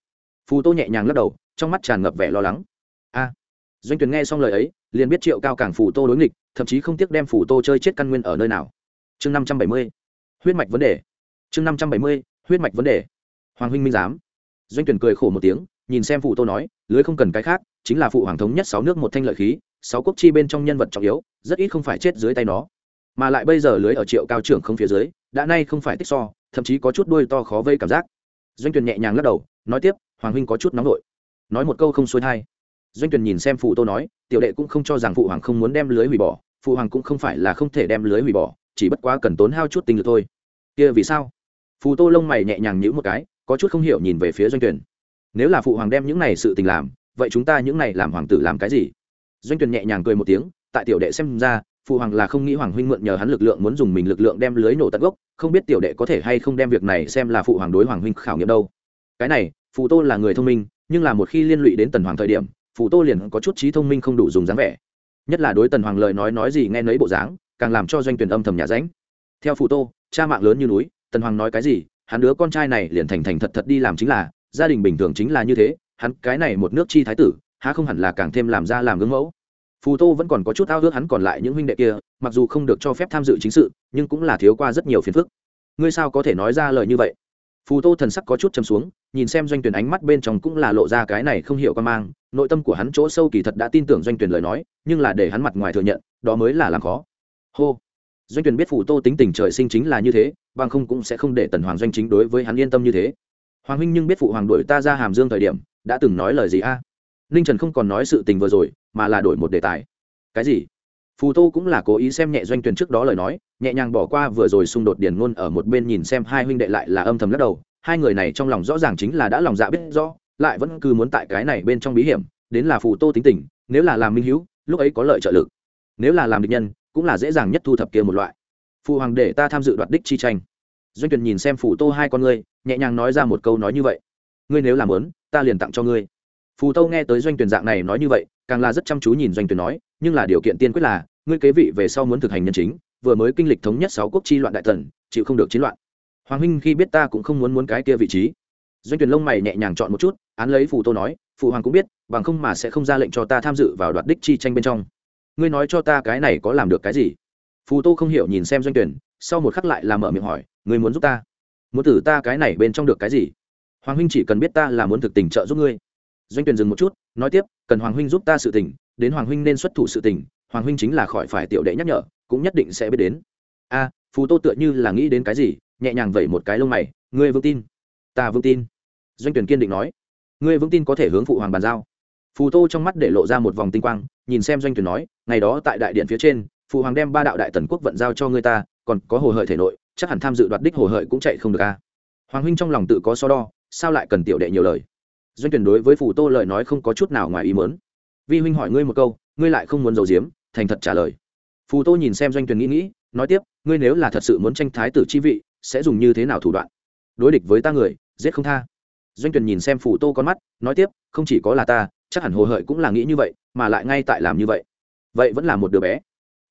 Phù tô nhẹ nhàng lắc đầu, trong mắt tràn ngập vẻ lo lắng. A. Doanh tuyển nghe xong lời ấy, liền biết triệu cao càng phù tô đối nghịch, thậm chí không tiếc đem phù tô chơi chết căn nguyên ở nơi nào. Chương năm trăm bảy mươi. Huyết mạch vấn đề. Chương năm trăm bảy mươi, huyết mạch vấn đề. Hoàng huynh minh giám. Doanh tuyển cười khổ một tiếng, nhìn xem phù tô nói, lưới không cần cái khác, chính là phụ hoàng thống nhất sáu nước một thanh lợi khí sáu quốc chi bên trong nhân vật trọng yếu, rất ít không phải chết dưới tay nó. Mà lại bây giờ lưới ở triệu cao trưởng không phía dưới, đã nay không phải tích so, thậm chí có chút đuôi to khó vây cảm giác. Doanh Tuyền nhẹ nhàng lắc đầu, nói tiếp, hoàng huynh có chút nóng nổi nói một câu không xuôi thai. Doanh Tuyền nhìn xem phụ tô nói, tiểu đệ cũng không cho rằng phụ hoàng không muốn đem lưới hủy bỏ, phụ hoàng cũng không phải là không thể đem lưới hủy bỏ, chỉ bất quá cần tốn hao chút tinh lực thôi. Kia vì sao? Phù tô lông mày nhẹ nhàng nhữ một cái, có chút không hiểu nhìn về phía doanh tuyển nếu là phụ hoàng đem những này sự tình làm, vậy chúng ta những này làm hoàng tử làm cái gì? Doanh Tuyền nhẹ nhàng cười một tiếng, tại tiểu đệ xem ra, phụ hoàng là không nghĩ hoàng huynh mượn nhờ hắn lực lượng muốn dùng mình lực lượng đem lưới nổ tận gốc, không biết tiểu đệ có thể hay không đem việc này xem là phụ hoàng đối hoàng huynh khảo nghiệm đâu. Cái này, Phụ tô là người thông minh, nhưng là một khi liên lụy đến tần hoàng thời điểm, Phụ tô liền có chút trí thông minh không đủ dùng dáng vẻ. Nhất là đối tần hoàng lời nói nói gì nghe nấy bộ dáng, càng làm cho doanh tuyển âm thầm nhà ránh. Theo Phụ tô, cha mạng lớn như núi, tần hoàng nói cái gì, hắn đứa con trai này liền thành thành thật thật đi làm chính là, gia đình bình thường chính là như thế, hắn cái này một nước chi thái tử há không hẳn là càng thêm làm ra làm gương mẫu. Phù tô vẫn còn có chút ao ước hắn còn lại những huynh đệ kia, mặc dù không được cho phép tham dự chính sự, nhưng cũng là thiếu qua rất nhiều phiền phức. Ngươi sao có thể nói ra lời như vậy? Phù tô thần sắc có chút chấm xuống, nhìn xem doanh tuyển ánh mắt bên trong cũng là lộ ra cái này không hiểu con mang, nội tâm của hắn chỗ sâu kỳ thật đã tin tưởng doanh tuyển lời nói, nhưng là để hắn mặt ngoài thừa nhận, đó mới là làm khó. Hô. Doanh tuyển biết phù tô tính tình trời sinh chính là như thế, bằng không cũng sẽ không để tần hoàng doanh chính đối với hắn yên tâm như thế. Hoàng huynh nhưng biết phụ hoàng đuổi ta ra hàm dương thời điểm, đã từng nói lời gì a? Ninh trần không còn nói sự tình vừa rồi, mà là đổi một đề tài. Cái gì? Phù tô cũng là cố ý xem nhẹ doanh tuyển trước đó lời nói, nhẹ nhàng bỏ qua vừa rồi xung đột điền ngôn ở một bên nhìn xem hai huynh đệ lại là âm thầm lắc đầu. Hai người này trong lòng rõ ràng chính là đã lòng dạ biết rõ, lại vẫn cứ muốn tại cái này bên trong bí hiểm, đến là phù tô tính tình, nếu là làm minh hữu lúc ấy có lợi trợ lực. Nếu là làm địch nhân, cũng là dễ dàng nhất thu thập kia một loại. Phụ hoàng để ta tham dự đoạt đích chi tranh. Doanh tuyển nhìn xem phù tô hai con ngươi, nhẹ nhàng nói ra một câu nói như vậy. Ngươi nếu làm lớn ta liền tặng cho ngươi phù Tâu nghe tới doanh tuyển dạng này nói như vậy, càng là rất chăm chú nhìn doanh tuyển nói, nhưng là điều kiện tiên quyết là, ngươi kế vị về sau muốn thực hành nhân chính, vừa mới kinh lịch thống nhất sáu quốc chi loạn đại tần, chịu không được chiến loạn. Hoàng huynh khi biết ta cũng không muốn muốn cái kia vị trí. Doanh tuyển lông mày nhẹ nhàng chọn một chút, án lấy phù tô nói phụ hoàng cũng biết, bằng không mà sẽ không ra lệnh cho ta tham dự vào đoạt đích chi tranh bên trong. Ngươi nói cho ta cái này có làm được cái gì? Phù tô không hiểu nhìn xem doanh tuyển, sau một khắc lại làm mở miệng hỏi, ngươi muốn giúp ta? Muốn thử ta cái này bên trong được cái gì? Hoàng huynh chỉ cần biết ta là muốn thực tình trợ giúp ngươi doanh tuyển dừng một chút, nói tiếp, cần hoàng huynh giúp ta sự tình, đến hoàng huynh nên xuất thủ sự tình, hoàng huynh chính là khỏi phải tiểu đệ nhắc nhở, cũng nhất định sẽ biết đến. A, phù tô tựa như là nghĩ đến cái gì, nhẹ nhàng vẩy một cái lông mày, ngươi vững tin. Ta vững tin. Doanh tuyển kiên định nói. Ngươi vững tin có thể hướng phụ hoàng bàn giao. Phù tô trong mắt để lộ ra một vòng tinh quang, nhìn xem doanh tuyển nói, ngày đó tại đại điện phía trên, phụ hoàng đem ba đạo đại tần quốc vận giao cho ngươi ta, còn có hồ hợi thể nội, chắc hẳn tham dự đoạt đích hồ hợi cũng chạy không được a. Hoàng huynh trong lòng tự có so đo, sao lại cần tiểu đệ nhiều lời? Doanh tuyển đối với phù tô lời nói không có chút nào ngoài ý mớn vi huynh hỏi ngươi một câu, ngươi lại không muốn giấu giếm, thành thật trả lời. Phù tô nhìn xem doanh tuyển nghĩ nghĩ, nói tiếp, ngươi nếu là thật sự muốn tranh thái tử chi vị, sẽ dùng như thế nào thủ đoạn? Đối địch với ta người, giết không tha. Doanh tuyển nhìn xem phù tô con mắt, nói tiếp, không chỉ có là ta, chắc hẳn hồ hợi cũng là nghĩ như vậy, mà lại ngay tại làm như vậy. Vậy vẫn là một đứa bé.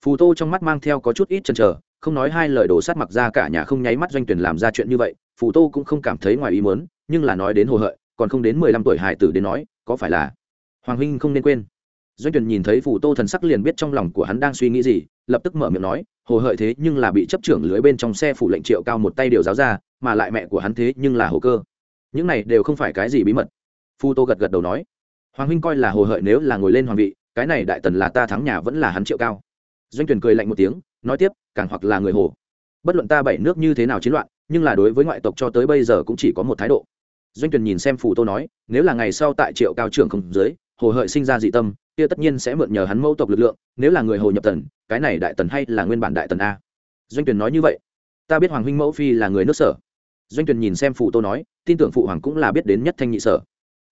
Phù tô trong mắt mang theo có chút ít chần chờ, không nói hai lời đổ sát mặc ra cả nhà không nháy mắt doanh tuyển làm ra chuyện như vậy, phù tô cũng không cảm thấy ngoài ý muốn, nhưng là nói đến hồ hợi còn không đến mười lăm tuổi hải tử đến nói, có phải là hoàng huynh không nên quên? Doanh tuyển nhìn thấy phủ tô thần sắc liền biết trong lòng của hắn đang suy nghĩ gì, lập tức mở miệng nói, hồ hợi thế nhưng là bị chấp trưởng lưới bên trong xe phủ lệnh triệu cao một tay điều giáo ra, mà lại mẹ của hắn thế nhưng là hồ cơ. Những này đều không phải cái gì bí mật. Phu tô gật gật đầu nói, hoàng huynh coi là hồ hợi nếu là ngồi lên hoàng vị, cái này đại tần là ta thắng nhà vẫn là hắn triệu cao. Doanh tuyển cười lạnh một tiếng, nói tiếp, càng hoặc là người hồ. Bất luận ta bảy nước như thế nào chiến loạn, nhưng là đối với ngoại tộc cho tới bây giờ cũng chỉ có một thái độ doanh tuyển nhìn xem phù tô nói, nếu là ngày sau tại triệu cao trưởng không dưới, hồ hợi sinh ra dị tâm, kia tất nhiên sẽ mượn nhờ hắn mẫu tộc lực lượng, nếu là người hồ nhập tần, cái này đại tần hay là nguyên bản đại tần a? Doanh tuyển nói như vậy. Ta biết hoàng huynh mẫu phi là người nước sở. Doanh tuyển nhìn xem phù tô nói, tin tưởng phụ hoàng cũng là biết đến nhất thanh nhị sở.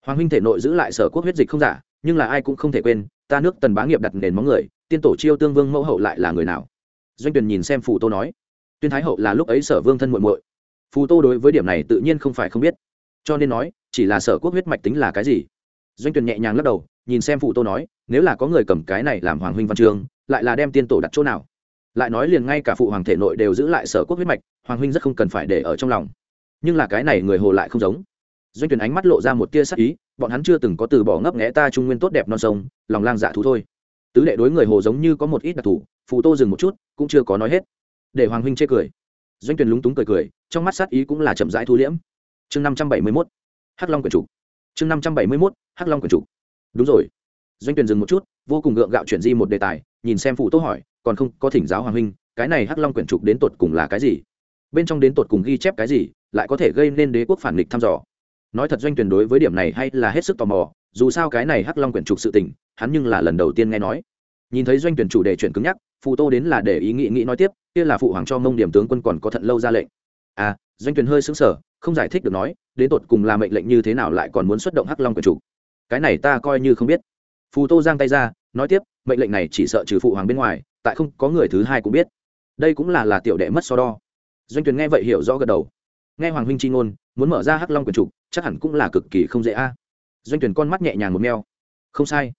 Hoàng huynh thể nội giữ lại sở quốc huyết dịch không giả, nhưng là ai cũng không thể quên, ta nước tần bá nghiệp đặt nền móng người, tiên tổ chiêu tương vương mẫu hậu lại là người nào? Doanh tuyển nhìn xem phù tô nói, tuyên thái hậu là lúc ấy sở vương thân muội muội. Phù tô đối với điểm này tự nhiên không phải không biết cho nên nói, chỉ là sở quốc huyết mạch tính là cái gì? Doanh tuyển nhẹ nhàng lắc đầu, nhìn xem phụ tô nói, nếu là có người cầm cái này làm hoàng huynh văn trường, lại là đem tiên tổ đặt chỗ nào? Lại nói liền ngay cả phụ hoàng thể nội đều giữ lại sở quốc huyết mạch, hoàng huynh rất không cần phải để ở trong lòng. Nhưng là cái này người hồ lại không giống. Doanh tuyển ánh mắt lộ ra một tia sắc ý, bọn hắn chưa từng có từ bỏ ngấp nghẽ ta trung nguyên tốt đẹp non sông, lòng lang dạ thú thôi. Tứ đệ đối người hồ giống như có một ít đặc thù Phụ tô dừng một chút, cũng chưa có nói hết. Để hoàng huynh chê cười. Doanh tuyển lúng túng cười cười, trong mắt sát ý cũng là chậm rãi thu liễm chương năm trăm bảy mươi mốt, hắc long quyển trục. Chương năm trăm bảy mươi mốt, hắc long quyển trục. Đúng rồi. Doanh tuyển dừng một chút, vô cùng gượng gạo chuyển di một đề tài, nhìn xem phụ tô hỏi, còn không có thỉnh giáo hoàng huynh, cái này hắc long quyển trục đến tột cùng là cái gì? Bên trong đến tột cùng ghi chép cái gì, lại có thể gây nên đế quốc phản nghịch thăm dò. Nói thật doanh tuyển đối với điểm này hay là hết sức tò mò, dù sao cái này hắc long quyển trục sự tình, hắn nhưng là lần đầu tiên nghe nói. Nhìn thấy doanh tuyển chủ đề chuyển cứng nhắc, phụ tô đến là để ý nghĩ nghĩ nói tiếp, kia là phụ hoàng cho mông điểm tướng quân còn có thận lâu ra lệnh. À doanh Tuyền hơi sững sờ không giải thích được nói đến tột cùng là mệnh lệnh như thế nào lại còn muốn xuất động hắc long Quyền Chủ, cái này ta coi như không biết. Phù tô giang tay ra nói tiếp mệnh lệnh này chỉ sợ trừ phụ hoàng bên ngoài tại không có người thứ hai cũng biết. Đây cũng là là tiểu đệ mất so đo. Doanh Tuyền nghe vậy hiểu rõ gật đầu. Nghe hoàng huynh chi ngôn muốn mở ra hắc long Quyền trục chắc hẳn cũng là cực kỳ không dễ a. Doanh tuyển con mắt nhẹ nhàng một meo. Không sai.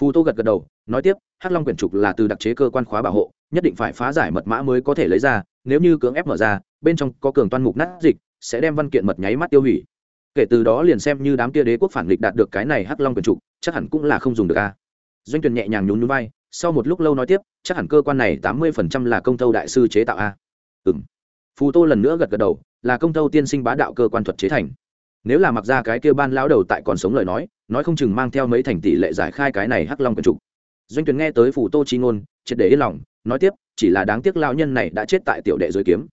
Phù tô gật gật đầu nói tiếp hắc long Quyền trục là từ đặc chế cơ quan khóa bảo hộ nhất định phải phá giải mật mã mới có thể lấy ra nếu như cưỡng ép mở ra bên trong có cường toan mục nát dịch, sẽ đem văn kiện mật nháy mắt tiêu hủy. Kể từ đó liền xem như đám kia đế quốc phản nghịch đạt được cái này hắc long quyền trục chắc hẳn cũng là không dùng được a. Doanh tuyển nhẹ nhàng nhún nhún vai, sau một lúc lâu nói tiếp, chắc hẳn cơ quan này tám mươi phần trăm là công tâu đại sư chế tạo a. Ừm. Phù tô lần nữa gật gật đầu, là công tâu tiên sinh bá đạo cơ quan thuật chế thành. Nếu là mặc ra cái kia ban lão đầu tại còn sống lời nói nói không chừng mang theo mấy thành tỷ lệ giải khai cái này hắc long quyền trục doanh tuyển nghe tới phù tô chi ngôn, triệt để yên lòng, nói tiếp, chỉ là đáng tiếc lao nhân này đã chết tại tiểu đệ dưới kiếm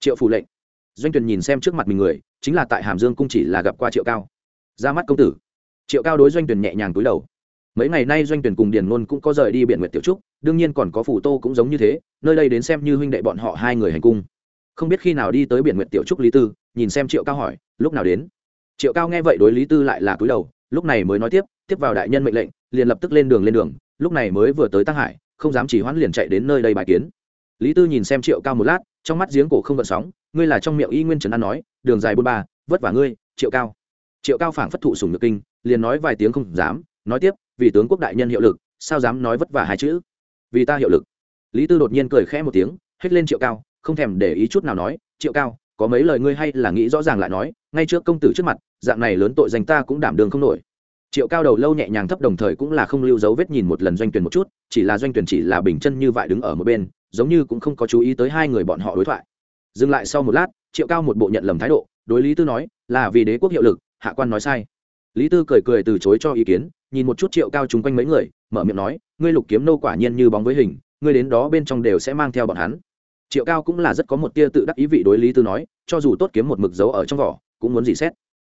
triệu phù lệnh. Doanh tuyển nhìn xem trước mặt mình người, chính là tại hàm dương cung chỉ là gặp qua triệu cao. Ra mắt công tử. Triệu cao đối doanh tuyển nhẹ nhàng túi đầu. Mấy ngày nay doanh tuyển cùng điền ngôn cũng có rời đi biện nguyệt tiểu trúc, đương nhiên còn có phủ tô cũng giống như thế, nơi đây đến xem như huynh đệ bọn họ hai người hành cung. Không biết khi nào đi tới biển nguyệt tiểu trúc lý tư, nhìn xem triệu cao hỏi, lúc nào đến? Triệu cao nghe vậy đối lý tư lại là cúi đầu, lúc này mới nói tiếp tiếp vào đại nhân mệnh lệnh, liền lập tức lên đường lên đường, lúc này mới vừa tới tăng hải, không dám chỉ hoãn liền chạy đến nơi đây bài kiến lý tư nhìn xem triệu cao một lát, trong mắt giếng cổ không gợn sóng, ngươi là trong miệng y nguyên trần an nói, đường dài bôn ba, vất vả ngươi, triệu cao. Triệu cao phảng phất thụ sùng nhược kinh, liền nói vài tiếng không dám, nói tiếp, vì tướng quốc đại nhân hiệu lực, sao dám nói vất vả hai chữ? Vì ta hiệu lực. Lý tư đột nhiên cười khẽ một tiếng hết lên triệu cao, không thèm để ý chút nào nói, triệu cao, có mấy lời ngươi hay là nghĩ rõ ràng lại nói, ngay trước công tử trước mặt, dạng này lớn tội danh ta cũng đảm đường không nổi. Triệu cao đầu lâu nhẹ nhàng thấp đồng thời cũng là không lưu dấu vết nhìn một lần doanh tuyển một chút, chỉ là doanh tuyển chỉ là bình chân như vậy đứng ở một bên giống như cũng không có chú ý tới hai người bọn họ đối thoại. Dừng lại sau một lát, triệu cao một bộ nhận lầm thái độ, đối lý tư nói, là vì đế quốc hiệu lực, hạ quan nói sai. Lý tư cười cười từ chối cho ý kiến, nhìn một chút triệu cao chung quanh mấy người, mở miệng nói, ngươi lục kiếm nô quả nhiên như bóng với hình, ngươi đến đó bên trong đều sẽ mang theo bọn hắn. Triệu cao cũng là rất có một tia tự đắc ý vị đối lý tư nói, cho dù tốt kiếm một mực dấu ở trong vỏ, cũng muốn dị xét.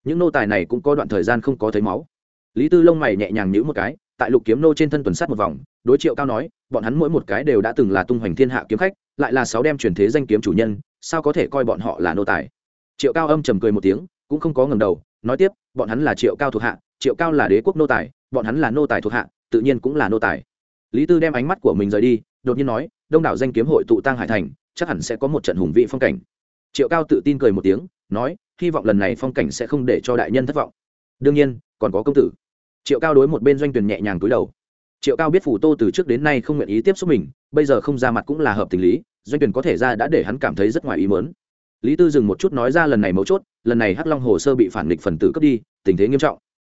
Những nô tài này cũng có đoạn thời gian không có thấy máu. Lý tư lông mày nhẹ nhàng nhữ một cái tại lục kiếm nô trên thân tuần sát một vòng, đối triệu cao nói, bọn hắn mỗi một cái đều đã từng là tung hoành thiên hạ kiếm khách, lại là sáu đem truyền thế danh kiếm chủ nhân, sao có thể coi bọn họ là nô tài? Triệu cao âm trầm cười một tiếng, cũng không có ngầm đầu, nói tiếp, bọn hắn là triệu cao thuộc hạ, triệu cao là đế quốc nô tài, bọn hắn là nô tài thuộc hạ, tự nhiên cũng là nô tài. Lý tư đem ánh mắt của mình rời đi, đột nhiên nói, đông đảo danh kiếm hội tụ tăng hải thành, chắc hẳn sẽ có một trận hùng vị phong cảnh. Triệu cao tự tin cười một tiếng, nói, hy vọng lần này phong cảnh sẽ không để cho đại nhân thất vọng. Đương nhiên, còn có công tử triệu cao đối một bên doanh tuyển nhẹ nhàng túi đầu. Triệu cao biết phủ tô từ trước đến nay không nguyện ý tiếp xúc mình, bây giờ không ra mặt cũng là hợp tình lý, doanh tuyển có thể ra đã để hắn cảm thấy rất ngoài ý mớn lý tư dừng một chút nói ra lần này mấu chốt, lần này hắc long hồ sơ bị phản nghịch phần tử cướp đi, tình thế nghiêm trọng.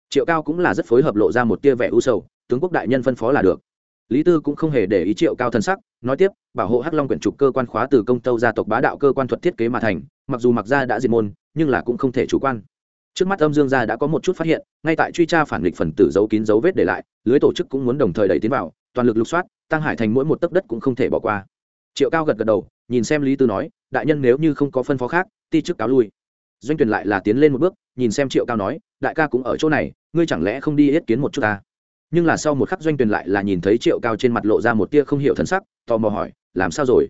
Triệu cao cũng là rất phối hợp lộ ra một tia vẻ u sầu, tướng quốc đại nhân phân phó là được. Lý tư cũng không hề để ý triệu cao thân sắc, nói tiếp, bảo hộ hắc long quyển trục cơ quan khóa từ công tâu gia tộc bá đạo cơ quan thuật thiết kế mà thành, mặc dù mặc gia đã diệt môn, nhưng là cũng không thể chủ quan trước mắt âm dương gia đã có một chút phát hiện, ngay tại truy tra phản nghịch phần tử giấu kín dấu vết để lại, lưới tổ chức cũng muốn đồng thời đẩy tiến vào, toàn lực lục soát, tăng hải thành mỗi một tấc đất cũng không thể bỏ qua. Triệu cao gật gật đầu, nhìn xem lý tư nói, đại nhân nếu như không có phân phó khác, ti chức cáo lui. Doanh tuyển lại là tiến lên một bước, nhìn xem triệu cao nói, đại ca cũng ở chỗ này, ngươi chẳng lẽ không đi yết kiến một chút ta? Nhưng là sau một khắc doanh tuyển lại là nhìn thấy triệu cao trên mặt lộ ra một tia không hiểu thân sắc, tò mò hỏi, làm sao rồi?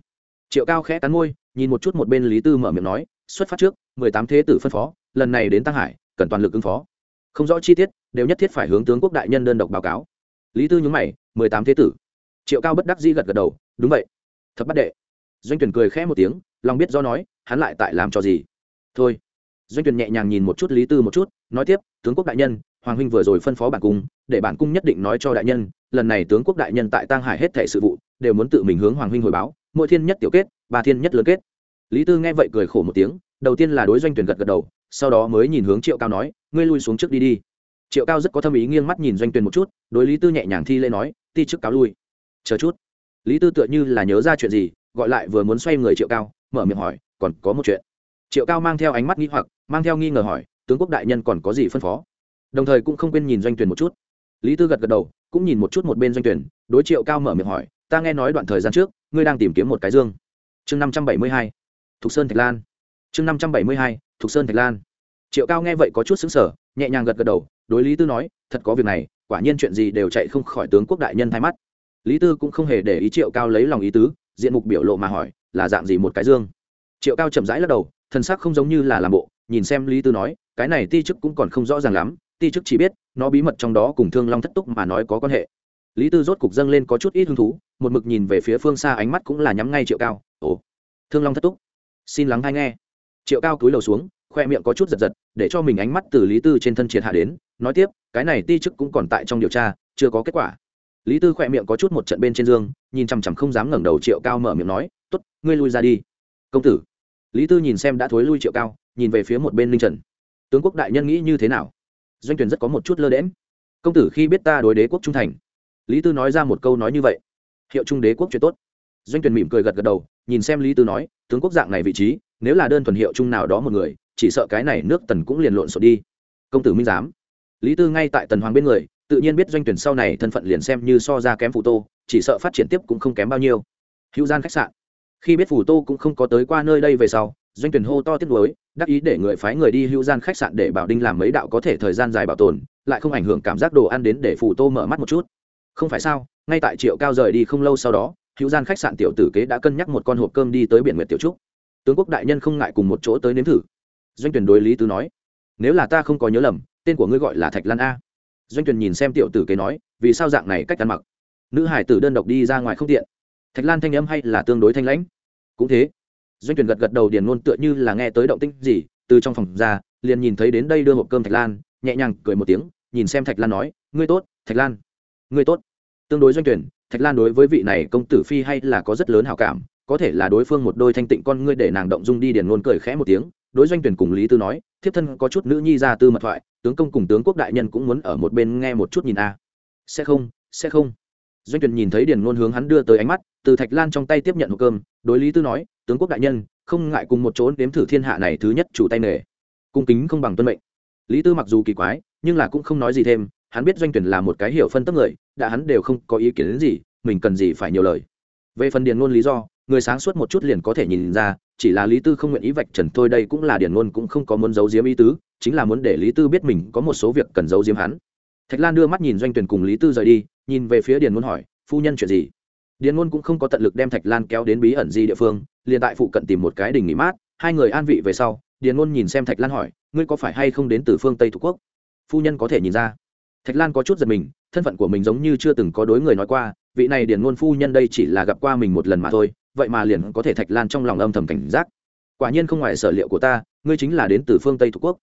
Triệu cao khẽ cắn môi, nhìn một chút một bên lý tư mở miệng nói, xuất phát trước, mười tám thế tử phân phó, lần này đến tăng hải cần toàn lực ứng phó. Không rõ chi tiết, đều nhất thiết phải hướng tướng quốc đại nhân đơn độc báo cáo. Lý tư nhúng mày, mười tám thế tử. Triệu cao bất đắc dĩ gật gật đầu, đúng vậy. Thật bắt đệ. Doanh tuyển cười khẽ một tiếng, lòng biết do nói, hắn lại tại làm cho gì? Thôi. Doanh tuyển nhẹ nhàng nhìn một chút lý tư một chút, nói tiếp, tướng quốc đại nhân, hoàng huynh vừa rồi phân phó bản cung, để bản cung nhất định nói cho đại nhân, lần này tướng quốc đại nhân tại tang hải hết thể sự vụ, đều muốn tự mình hướng hoàng huynh hồi báo, mỗi thiên nhất tiểu kết, ba thiên nhất lớn kết. Lý tư nghe vậy cười khổ một tiếng, đầu tiên là đối doanh tuyển gật gật đầu sau đó mới nhìn hướng triệu cao nói, ngươi lui xuống trước đi đi. Triệu cao rất có tâm ý nghiêng mắt nhìn doanh tuyển một chút, đối lý tư nhẹ nhàng thi lễ nói, ti trước cáo lui. Chờ chút. Lý tư tựa như là nhớ ra chuyện gì, gọi lại vừa muốn xoay người triệu cao, mở miệng hỏi, còn có một chuyện. Triệu cao mang theo ánh mắt nghi hoặc, mang theo nghi ngờ hỏi, tướng quốc đại nhân còn có gì phân phó? Đồng thời cũng không quên nhìn doanh tuyển một chút. Lý tư gật gật đầu, cũng nhìn một chút một bên doanh tuyển, đối triệu cao mở miệng hỏi, ta nghe nói đoạn thời gian trước, ngươi đang tìm kiếm một cái dương. Chương năm trăm bảy mươi hai, thục sơn thạch lan. Chương năm trăm bảy mươi hai thục sơn thạch lan. Triệu cao nghe vậy có chút xứng sở nhẹ nhàng gật gật đầu, đối lý tư nói, thật có việc này, quả nhiên chuyện gì đều chạy không khỏi tướng quốc đại nhân thay mắt. Lý tư cũng không hề để ý triệu cao lấy lòng ý tứ, diện mục biểu lộ mà hỏi, là dạng gì một cái dương? Triệu cao chậm rãi lắc đầu thân sắc không giống như là làm bộ, nhìn xem lý tư nói, cái này ti chức cũng còn không rõ ràng lắm, ti chức chỉ biết, nó bí mật trong đó cùng thương long thất túc mà nói có quan hệ. Lý tư rốt cục dâng lên có chút ít hứng thú, một mực nhìn về phía phương xa ánh mắt cũng là nhắm ngay triệu cao, ồ, thương long thất túc, xin lắng hay nghe triệu cao cúi đầu xuống, khoe miệng có chút giật giật, để cho mình ánh mắt từ lý tư trên thân triệt hạ đến, nói tiếp, cái này ti chức cũng còn tại trong điều tra, chưa có kết quả. Lý tư khoe miệng có chút một trận bên trên giường nhìn chằm chằm không dám ngẩng đầu triệu cao mở miệng nói t ố t ngươi lui ra đi. Công tử. Lý tư nhìn xem đã thối lui triệu cao, nhìn về phía một bên linh trần. Tướng quốc đại nhân nghĩ như thế nào? Doanh tuyển rất có một chút lơ đễm công tử khi biết ta đối đế quốc trung thành. Lý tư nói ra một câu nói như vậy. Hiệu trung đế quốc chuyện tốt. Doanh tuyển mỉm cười gật gật đầu, nhìn xem lý tư nói, tướng quốc dạng này vị trí nếu là đơn thuần hiệu chung nào đó một người chỉ sợ cái này nước tần cũng liền lộn xộn đi. Công tử minh giám. Lý tư ngay tại tần hoàng bên người tự nhiên biết doanh tuyển sau này thân phận liền xem như so ra kém phù tô chỉ sợ phát triển tiếp cũng không kém bao nhiêu. Hữu gian khách sạn. Khi biết phù tô cũng không có tới qua nơi đây về sau doanh tuyển hô to tiếp đối, đắc ý để người phái người đi hữu gian khách sạn để bảo đinh làm mấy đạo có thể thời gian dài bảo tồn lại không ảnh hưởng cảm giác đồ ăn đến để phù tô mở mắt một chút. Không phải sao ngay tại triệu cao rời đi không lâu sau đó hữu gian khách sạn tiểu tử kế đã cân nhắc một con hộp cơm đi tới biển nguyệt tiểu trúc tướng quốc đại nhân không ngại cùng một chỗ tới nếm thử. Doanh tuyển đối lý tứ nói, nếu là ta không có nhớ lầm, tên của ngươi gọi là thạch lan a. Doanh tuyển nhìn xem tiểu tử kế nói, vì sao dạng này cách ăn mặc? Nữ hải tử đơn độc đi ra ngoài không tiện. Thạch lan thanh âm hay là tương đối thanh lãnh. Cũng thế. Doanh tuyển gật gật đầu điền ngôn tựa như là nghe tới động tĩnh gì, từ trong phòng ra, liền nhìn thấy đến đây đưa hộp cơm thạch lan, nhẹ nhàng cười một tiếng, nhìn xem thạch lan nói, ngươi tốt, thạch lan. Ngươi tốt. Tương đối doanh tuyển thạch lan đối với vị này công tử phi hay là có rất lớn hảo cảm có thể là đối phương một đôi thanh tịnh con ngươi để nàng động dung đi điền ngôn cười khẽ một tiếng, đối doanh tuyển cùng lý tư nói, thiếp thân có chút nữ nhi ra tư mật thoại, tướng công cùng tướng quốc đại nhân cũng muốn ở một bên nghe một chút nhìn a. Sẽ không sẽ không. Doanh tuyển nhìn thấy điền ngôn hướng hắn đưa tới ánh mắt, từ thạch lan trong tay tiếp nhận hộp cơm, đối lý tư nói, tướng quốc đại nhân, không ngại cùng một chỗ đếm thử thiên hạ này thứ nhất chủ tay nghề. Cung kính không bằng tuân mệnh. Lý tư mặc dù kỳ quái, nhưng là cũng không nói gì thêm, hắn biết doanh tuyển là một cái hiểu phân tức người, đã hắn đều không có ý kiến đến gì, mình cần gì phải nhiều lời. Về phần điền ngôn lý do người sáng suốt một chút liền có thể nhìn ra, chỉ là lý tư không nguyện ý vạch trần thôi đây cũng là điền ngôn cũng không có muốn giấu giếm ý tứ, chính là muốn để lý tư biết mình có một số việc cần giấu giếm hắn. Thạch lan đưa mắt nhìn doanh tuyển cùng lý tư rời đi, nhìn về phía điền ngôn hỏi, phu nhân chuyện gì? Điền ngôn cũng không có tận lực đem thạch lan kéo đến bí ẩn di địa phương, liền tại phụ cận tìm một cái đình nghỉ mát, hai người an vị về sau điền ngôn nhìn xem thạch lan hỏi, ngươi có phải hay không đến từ phương tây thuộc quốc? Phu nhân có thể nhìn ra. Thạch lan có chút giật mình, thân phận của mình giống như chưa từng có đối người nói qua vị này điền ngôn phu nhân đây chỉ là gặp qua mình một lần mà thôi, vậy mà liền có thể thạch lan trong lòng âm thầm cảnh giác. Quả nhiên không ngoài sở liệu của ta, ngươi chính là đến từ phương tây thuộc quốc.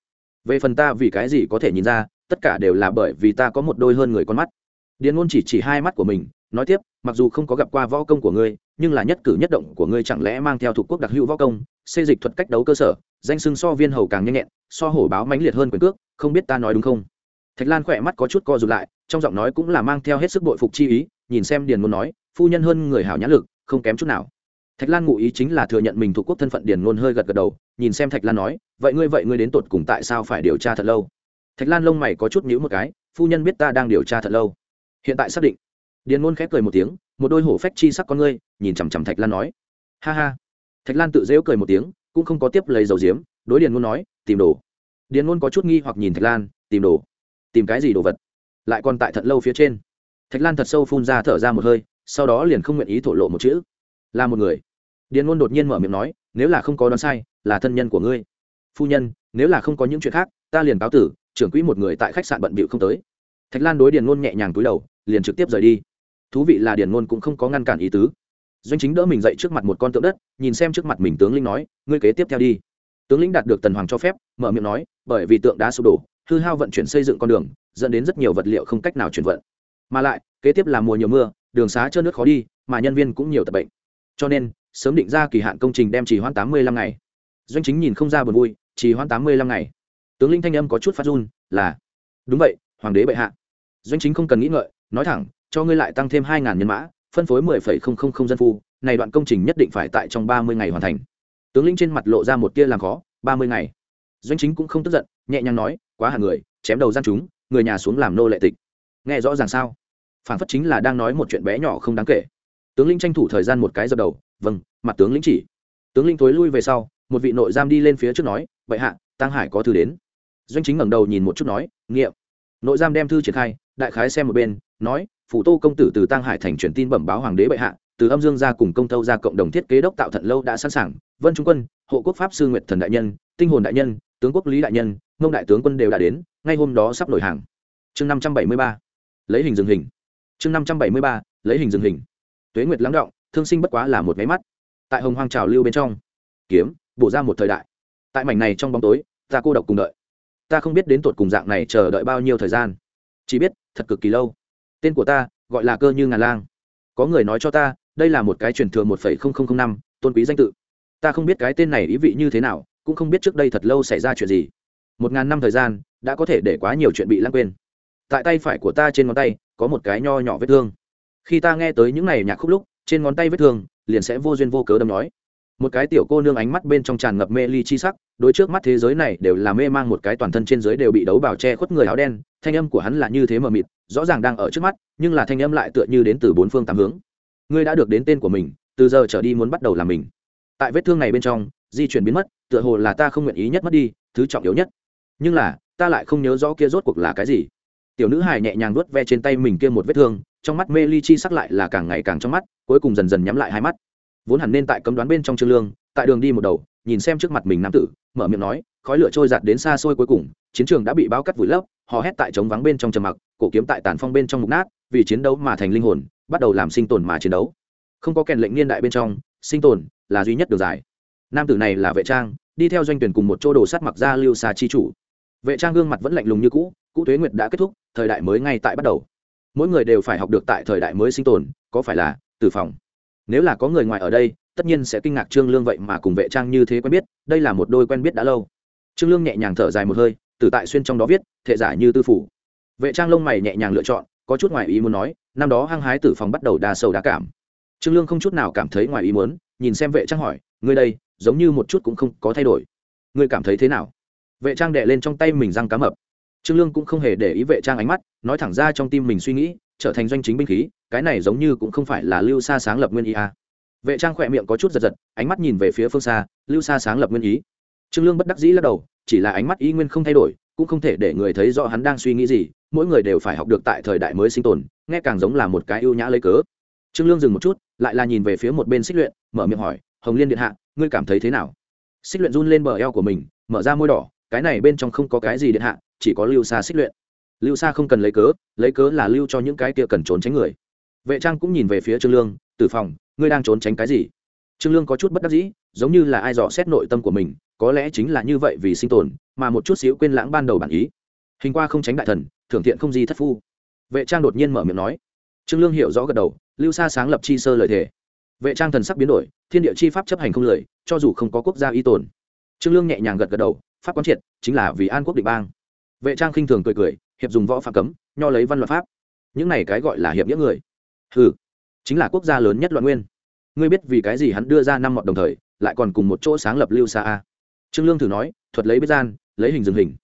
Về phần ta vì cái gì có thể nhìn ra, tất cả đều là bởi vì ta có một đôi hơn người con mắt. Điền ngôn chỉ chỉ hai mắt của mình, nói tiếp, mặc dù không có gặp qua võ công của ngươi, nhưng là nhất cử nhất động của ngươi chẳng lẽ mang theo thuộc quốc đặc hữu võ công xây dịch thuật cách đấu cơ sở, danh sưng so viên hầu càng nhanh nhẹn, so hổ báo mãnh liệt hơn quyền cước, không biết ta nói đúng không? Thạch lan khỏe mắt có chút co rụt lại, trong giọng nói cũng là mang theo hết sức bội phục chi ý nhìn xem điền ngôn nói, phu nhân hơn người hảo nhãn lực, không kém chút nào. Thạch lan ngụ ý chính là thừa nhận mình thuộc quốc thân phận điền ngôn hơi gật gật đầu, nhìn xem thạch lan nói, vậy ngươi vậy ngươi đến tột cùng tại sao phải điều tra thật lâu? Thạch lan lông mày có chút nhíu một cái, phu nhân biết ta đang điều tra thật lâu. Hiện tại xác định. Điền ngôn khép cười một tiếng, một đôi hổ phách chi sắc con ngươi, nhìn chằm chằm thạch lan nói. Ha ha. Thạch lan tự dễu cười một tiếng, cũng không có tiếp lấy dầu diếm, đối điền ngôn nói, tìm đồ. Điền ngôn có chút nghi hoặc nhìn thạch lan, tìm đồ. Tìm cái gì đồ vật? Lại còn tại thật lâu phía trên thạch lan thật sâu phun ra thở ra một hơi, sau đó liền không nguyện ý thổ lộ một chữ. Là một người. Điền ngôn đột nhiên mở miệng nói, nếu là không có đoán sai, là thân nhân của ngươi. Phu nhân, nếu là không có những chuyện khác, ta liền cáo tử, trưởng quỹ một người tại khách sạn bận bịu không tới. Thạch lan đối điền ngôn nhẹ nhàng túi đầu, liền trực tiếp rời đi. Thú vị là điền ngôn cũng không có ngăn cản ý tứ. Doanh chính đỡ mình dậy trước mặt một con tượng đất, nhìn xem trước mặt mình tướng linh nói, ngươi kế tiếp theo đi. Tướng lĩnh đạt được tần hoàng cho phép, mở miệng nói, bởi vì tượng đá sụp đổ, hư hao vận chuyển xây dựng con đường, dẫn đến rất nhiều vật liệu không cách nào chuyển vận mà lại, kế tiếp là mùa nhiều mưa, đường xá trơn nước khó đi, mà nhân viên cũng nhiều tập bệnh. Cho nên, sớm định ra kỳ hạn công trình đem chỉ hoãn tám mươi lăm ngày. Doanh chính nhìn không ra buồn vui chỉ hoãn tám mươi lăm ngày. Tướng linh thanh âm có chút phát run, là, đúng vậy, hoàng đế bệ hạ. Doanh chính không cần nghĩ ngợi, nói thẳng, cho ngươi lại tăng thêm hai ngàn nhân mã, phân phối mười phẩy không không không dân phu, này đoạn công trình nhất định phải tại trong ba mươi ngày hoàn thành. Tướng lĩnh trên mặt lộ ra một tia làm khó, ba mươi ngày. Doanh chính cũng không tức giận, nhẹ nhàng nói, quá hàng người, chém đầu gian chúng, người nhà xuống làm nô lệ tịch nghe rõ ràng sao? Phản phất chính là đang nói một chuyện bé nhỏ không đáng kể. Tướng lĩnh tranh thủ thời gian một cái dập đầu vâng mặt tướng lĩnh chỉ. Tướng lĩnh thối lui về sau, một vị nội giam đi lên phía trước nói vậy hạ tăng hải có thư đến. Doanh chính ngẩng đầu nhìn một chút nói, nghiệm. Nội giam đem thư triển khai, đại khái xem một bên, nói, phủ tô công tử từ tăng hải thành truyền tin bẩm báo hoàng đế bệ hạ, từ âm dương ra cùng công tâu ra cộng đồng thiết kế đốc tạo thận lâu đã sẵn sàng, vân trung quân, hộ quốc pháp sư nguyệt thần đại nhân, tinh hồn đại nhân, tướng quốc lý đại nhân, ngông đại tướng quân đều đã đến, ngay hôm đó sắp nổi hàng. Chương năm trăm bảy mươi ba lấy hình dừng hình. Chương năm trăm bảy mươi ba, lấy hình dừng hình. Tuế nguyệt lắng động, thương sinh bất quá là một máy mắt. Tại hồng hoang trào lưu bên trong. Kiếm, bổ ra một thời đại. Tại mảnh này trong bóng tối, ta cô độc cùng đợi. Ta không biết đến tột cùng dạng này chờ đợi bao nhiêu thời gian. Chỉ biết, thật cực kỳ lâu. Tên của ta, gọi là cơ như ngàn lang. Có người nói cho ta, đây là một cái truyền thừa một năm, tôn quý danh tự. Ta không biết cái tên này ý vị như thế nào, cũng không biết trước đây thật lâu xảy ra chuyện gì. Một ngàn năm thời gian, đã có thể để quá nhiều chuyện bị lãng quên tại tay phải của ta trên ngón tay, có một cái nho nhỏ vết thương. Khi ta nghe tới những này nhạc khúc lúc, trên ngón tay vết thương, liền sẽ vô duyên vô cớ đâm nói. Một cái tiểu cô nương ánh mắt bên trong tràn ngập mê ly chi sắc, đối trước mắt thế giới này đều là mê mang một cái toàn thân trên giới đều bị đấu bảo che khuất người áo đen, thanh âm của hắn là như thế mờ mịt, rõ ràng đang ở trước mắt, nhưng là thanh âm lại tựa như đến từ bốn phương tám hướng. Ngươi đã được đến tên của mình, từ giờ trở đi muốn bắt đầu làm mình. Tại vết thương này bên trong, di chuyển biến mất, tựa hồ là ta không nguyện ý nhất mất đi, thứ trọng yếu nhất. Nhưng là, ta lại không nhớ rõ kia rốt cuộc là cái gì tiểu nữ hài nhẹ nhàng vuốt ve trên tay mình kia một vết thương, trong mắt mê ly chi sắc lại là càng ngày càng trong mắt, cuối cùng dần dần nhắm lại hai mắt. Vốn hẳn nên tại cấm đoán bên trong trương lương, tại đường đi một đầu, nhìn xem trước mặt mình nam tử, mở miệng nói, khói lửa trôi giạt đến xa xôi cuối cùng, chiến trường đã bị bao cắt vùi lấp họ hét tại trống vắng bên trong trầm mặc, cổ kiếm tại tàn phong bên trong mục nát, vì chiến đấu mà thành linh hồn, bắt đầu làm sinh tồn mà chiến đấu. Không có kèn lệnh niên đại bên trong, sinh tồn là duy nhất đường dài. Nam tử này là vệ trang, đi theo doanh tuyển cùng một chỗ đồ sắt mặc ra lưu xa chi chủ vệ trang gương mặt vẫn lạnh lùng như cũ cũ tuế nguyệt đã kết thúc, thời đại mới ngay tại bắt đầu. Mỗi người đều phải học được tại thời đại mới sinh tồn, có phải là tử phòng? Nếu là có người ngoài ở đây, tất nhiên sẽ kinh ngạc trương lương vậy mà cùng vệ trang như thế quen biết, đây là một đôi quen biết đã lâu. Trương lương nhẹ nhàng thở dài một hơi tử tại xuyên trong đó viết, thệ giả như tư phủ. Vệ trang lông mày nhẹ nhàng lựa chọn, có chút ngoài ý muốn nói, năm đó hăng hái tử phòng bắt đầu đa sâu đa cảm. Trương lương không chút nào cảm thấy ngoài ý muốn, nhìn xem vệ trang hỏi, ngươi đây, giống như một chút cũng không có thay đổi. Ngươi cảm thấy thế nào? Vệ trang đệ lên trong tay mình răng cá mập. Trương lương cũng không hề để ý vệ trang ánh mắt, nói thẳng ra trong tim mình suy nghĩ, trở thành doanh chính binh khí, cái này giống như cũng không phải là lưu xa sáng lập nguyên ý à. vệ trang khỏe miệng có chút giật giật, ánh mắt nhìn về phía phương xa, lưu xa sáng lập nguyên ý. Trương lương bất đắc dĩ lắc đầu, chỉ là ánh mắt ý nguyên không thay đổi, cũng không thể để người thấy rõ hắn đang suy nghĩ gì, mỗi người đều phải học được tại thời đại mới sinh tồn, nghe càng giống là một cái ưu nhã lấy cớ. Trương lương dừng một chút, lại là nhìn về phía một bên xích luyện, mở miệng hỏi, hồng liên điện hạ, ngươi cảm thấy thế nào? Xích luyện run lên bờ eo của mình, mở ra môi đỏ cái này bên trong không có cái gì điện hạ, chỉ có lưu xa xích luyện. Lưu xa không cần lấy cớ lấy cớ là lưu cho những cái kia cần trốn tránh người. Vệ trang cũng nhìn về phía trương lương tử phòng, ngươi đang trốn tránh cái gì? Trương lương có chút bất đắc dĩ, giống như là ai dò xét nội tâm của mình, có lẽ chính là như vậy vì sinh tồn, mà một chút xíu quên lãng ban đầu bản ý. Hình qua không tránh đại thần, thưởng thiện không di thất phu. Vệ trang đột nhiên mở miệng nói. Trương lương hiểu rõ gật đầu, lưu xa sáng lập chi sơ lời thề. Vệ trang thần sắc biến đổi, thiên địa chi pháp chấp hành không lời, cho dù không có quốc gia y tồn. Trương lương nhẹ nhàng gật gật đầu pháp quán triệt, chính là vì an quốc định bang. Vệ trang khinh thường cười cười, hiệp dùng võ phạm cấm, nho lấy văn luật pháp. Những này cái gọi là hiệp nghĩa người. Ừ chính là quốc gia lớn nhất loạn nguyên. Ngươi biết vì cái gì hắn đưa ra năm mọt đồng thời, lại còn cùng một chỗ sáng lập lưu xa a. Trương lương thử nói, thuật lấy biết gian, lấy hình dừng hình.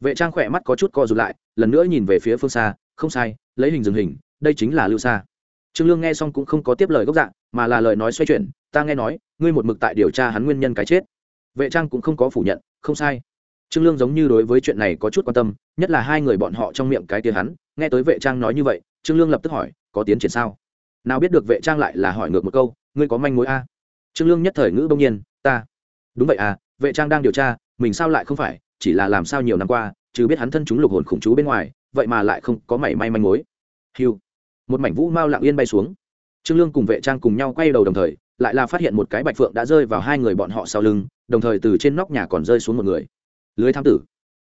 Vệ trang khỏe mắt có chút co rụt lại, lần nữa nhìn về phía phương xa, không sai, lấy hình dừng hình, đây chính là lưu xa trương lương nghe xong cũng không có tiếp lời gốc dạng, mà là lời nói xoay chuyển, ta nghe nói, ngươi một mực tại điều tra hắn nguyên nhân cái chết. Vệ trang cũng không có phủ nhận không sai. Trương lương giống như đối với chuyện này có chút quan tâm, nhất là hai người bọn họ trong miệng cái tiếng hắn, nghe tới vệ trang nói như vậy, trương lương lập tức hỏi, có tiến triển sao? Nào biết được vệ trang lại là hỏi ngược một câu, ngươi có manh mối a? Trương lương nhất thời ngữ bỗng nhiên, ta. Đúng vậy à vệ trang đang điều tra, mình sao lại không phải, chỉ là làm sao nhiều năm qua, chứ biết hắn thân chúng lục hồn khủng chú bên ngoài, vậy mà lại không có mảy may manh mối. Hiu một mảnh vũ mao lặng yên bay xuống. Trương lương cùng vệ trang cùng nhau quay đầu đồng thời, lại là phát hiện một cái bạch phượng đã rơi vào hai người bọn họ sau lưng đồng thời từ trên nóc nhà còn rơi xuống một người. Lưới tham tử.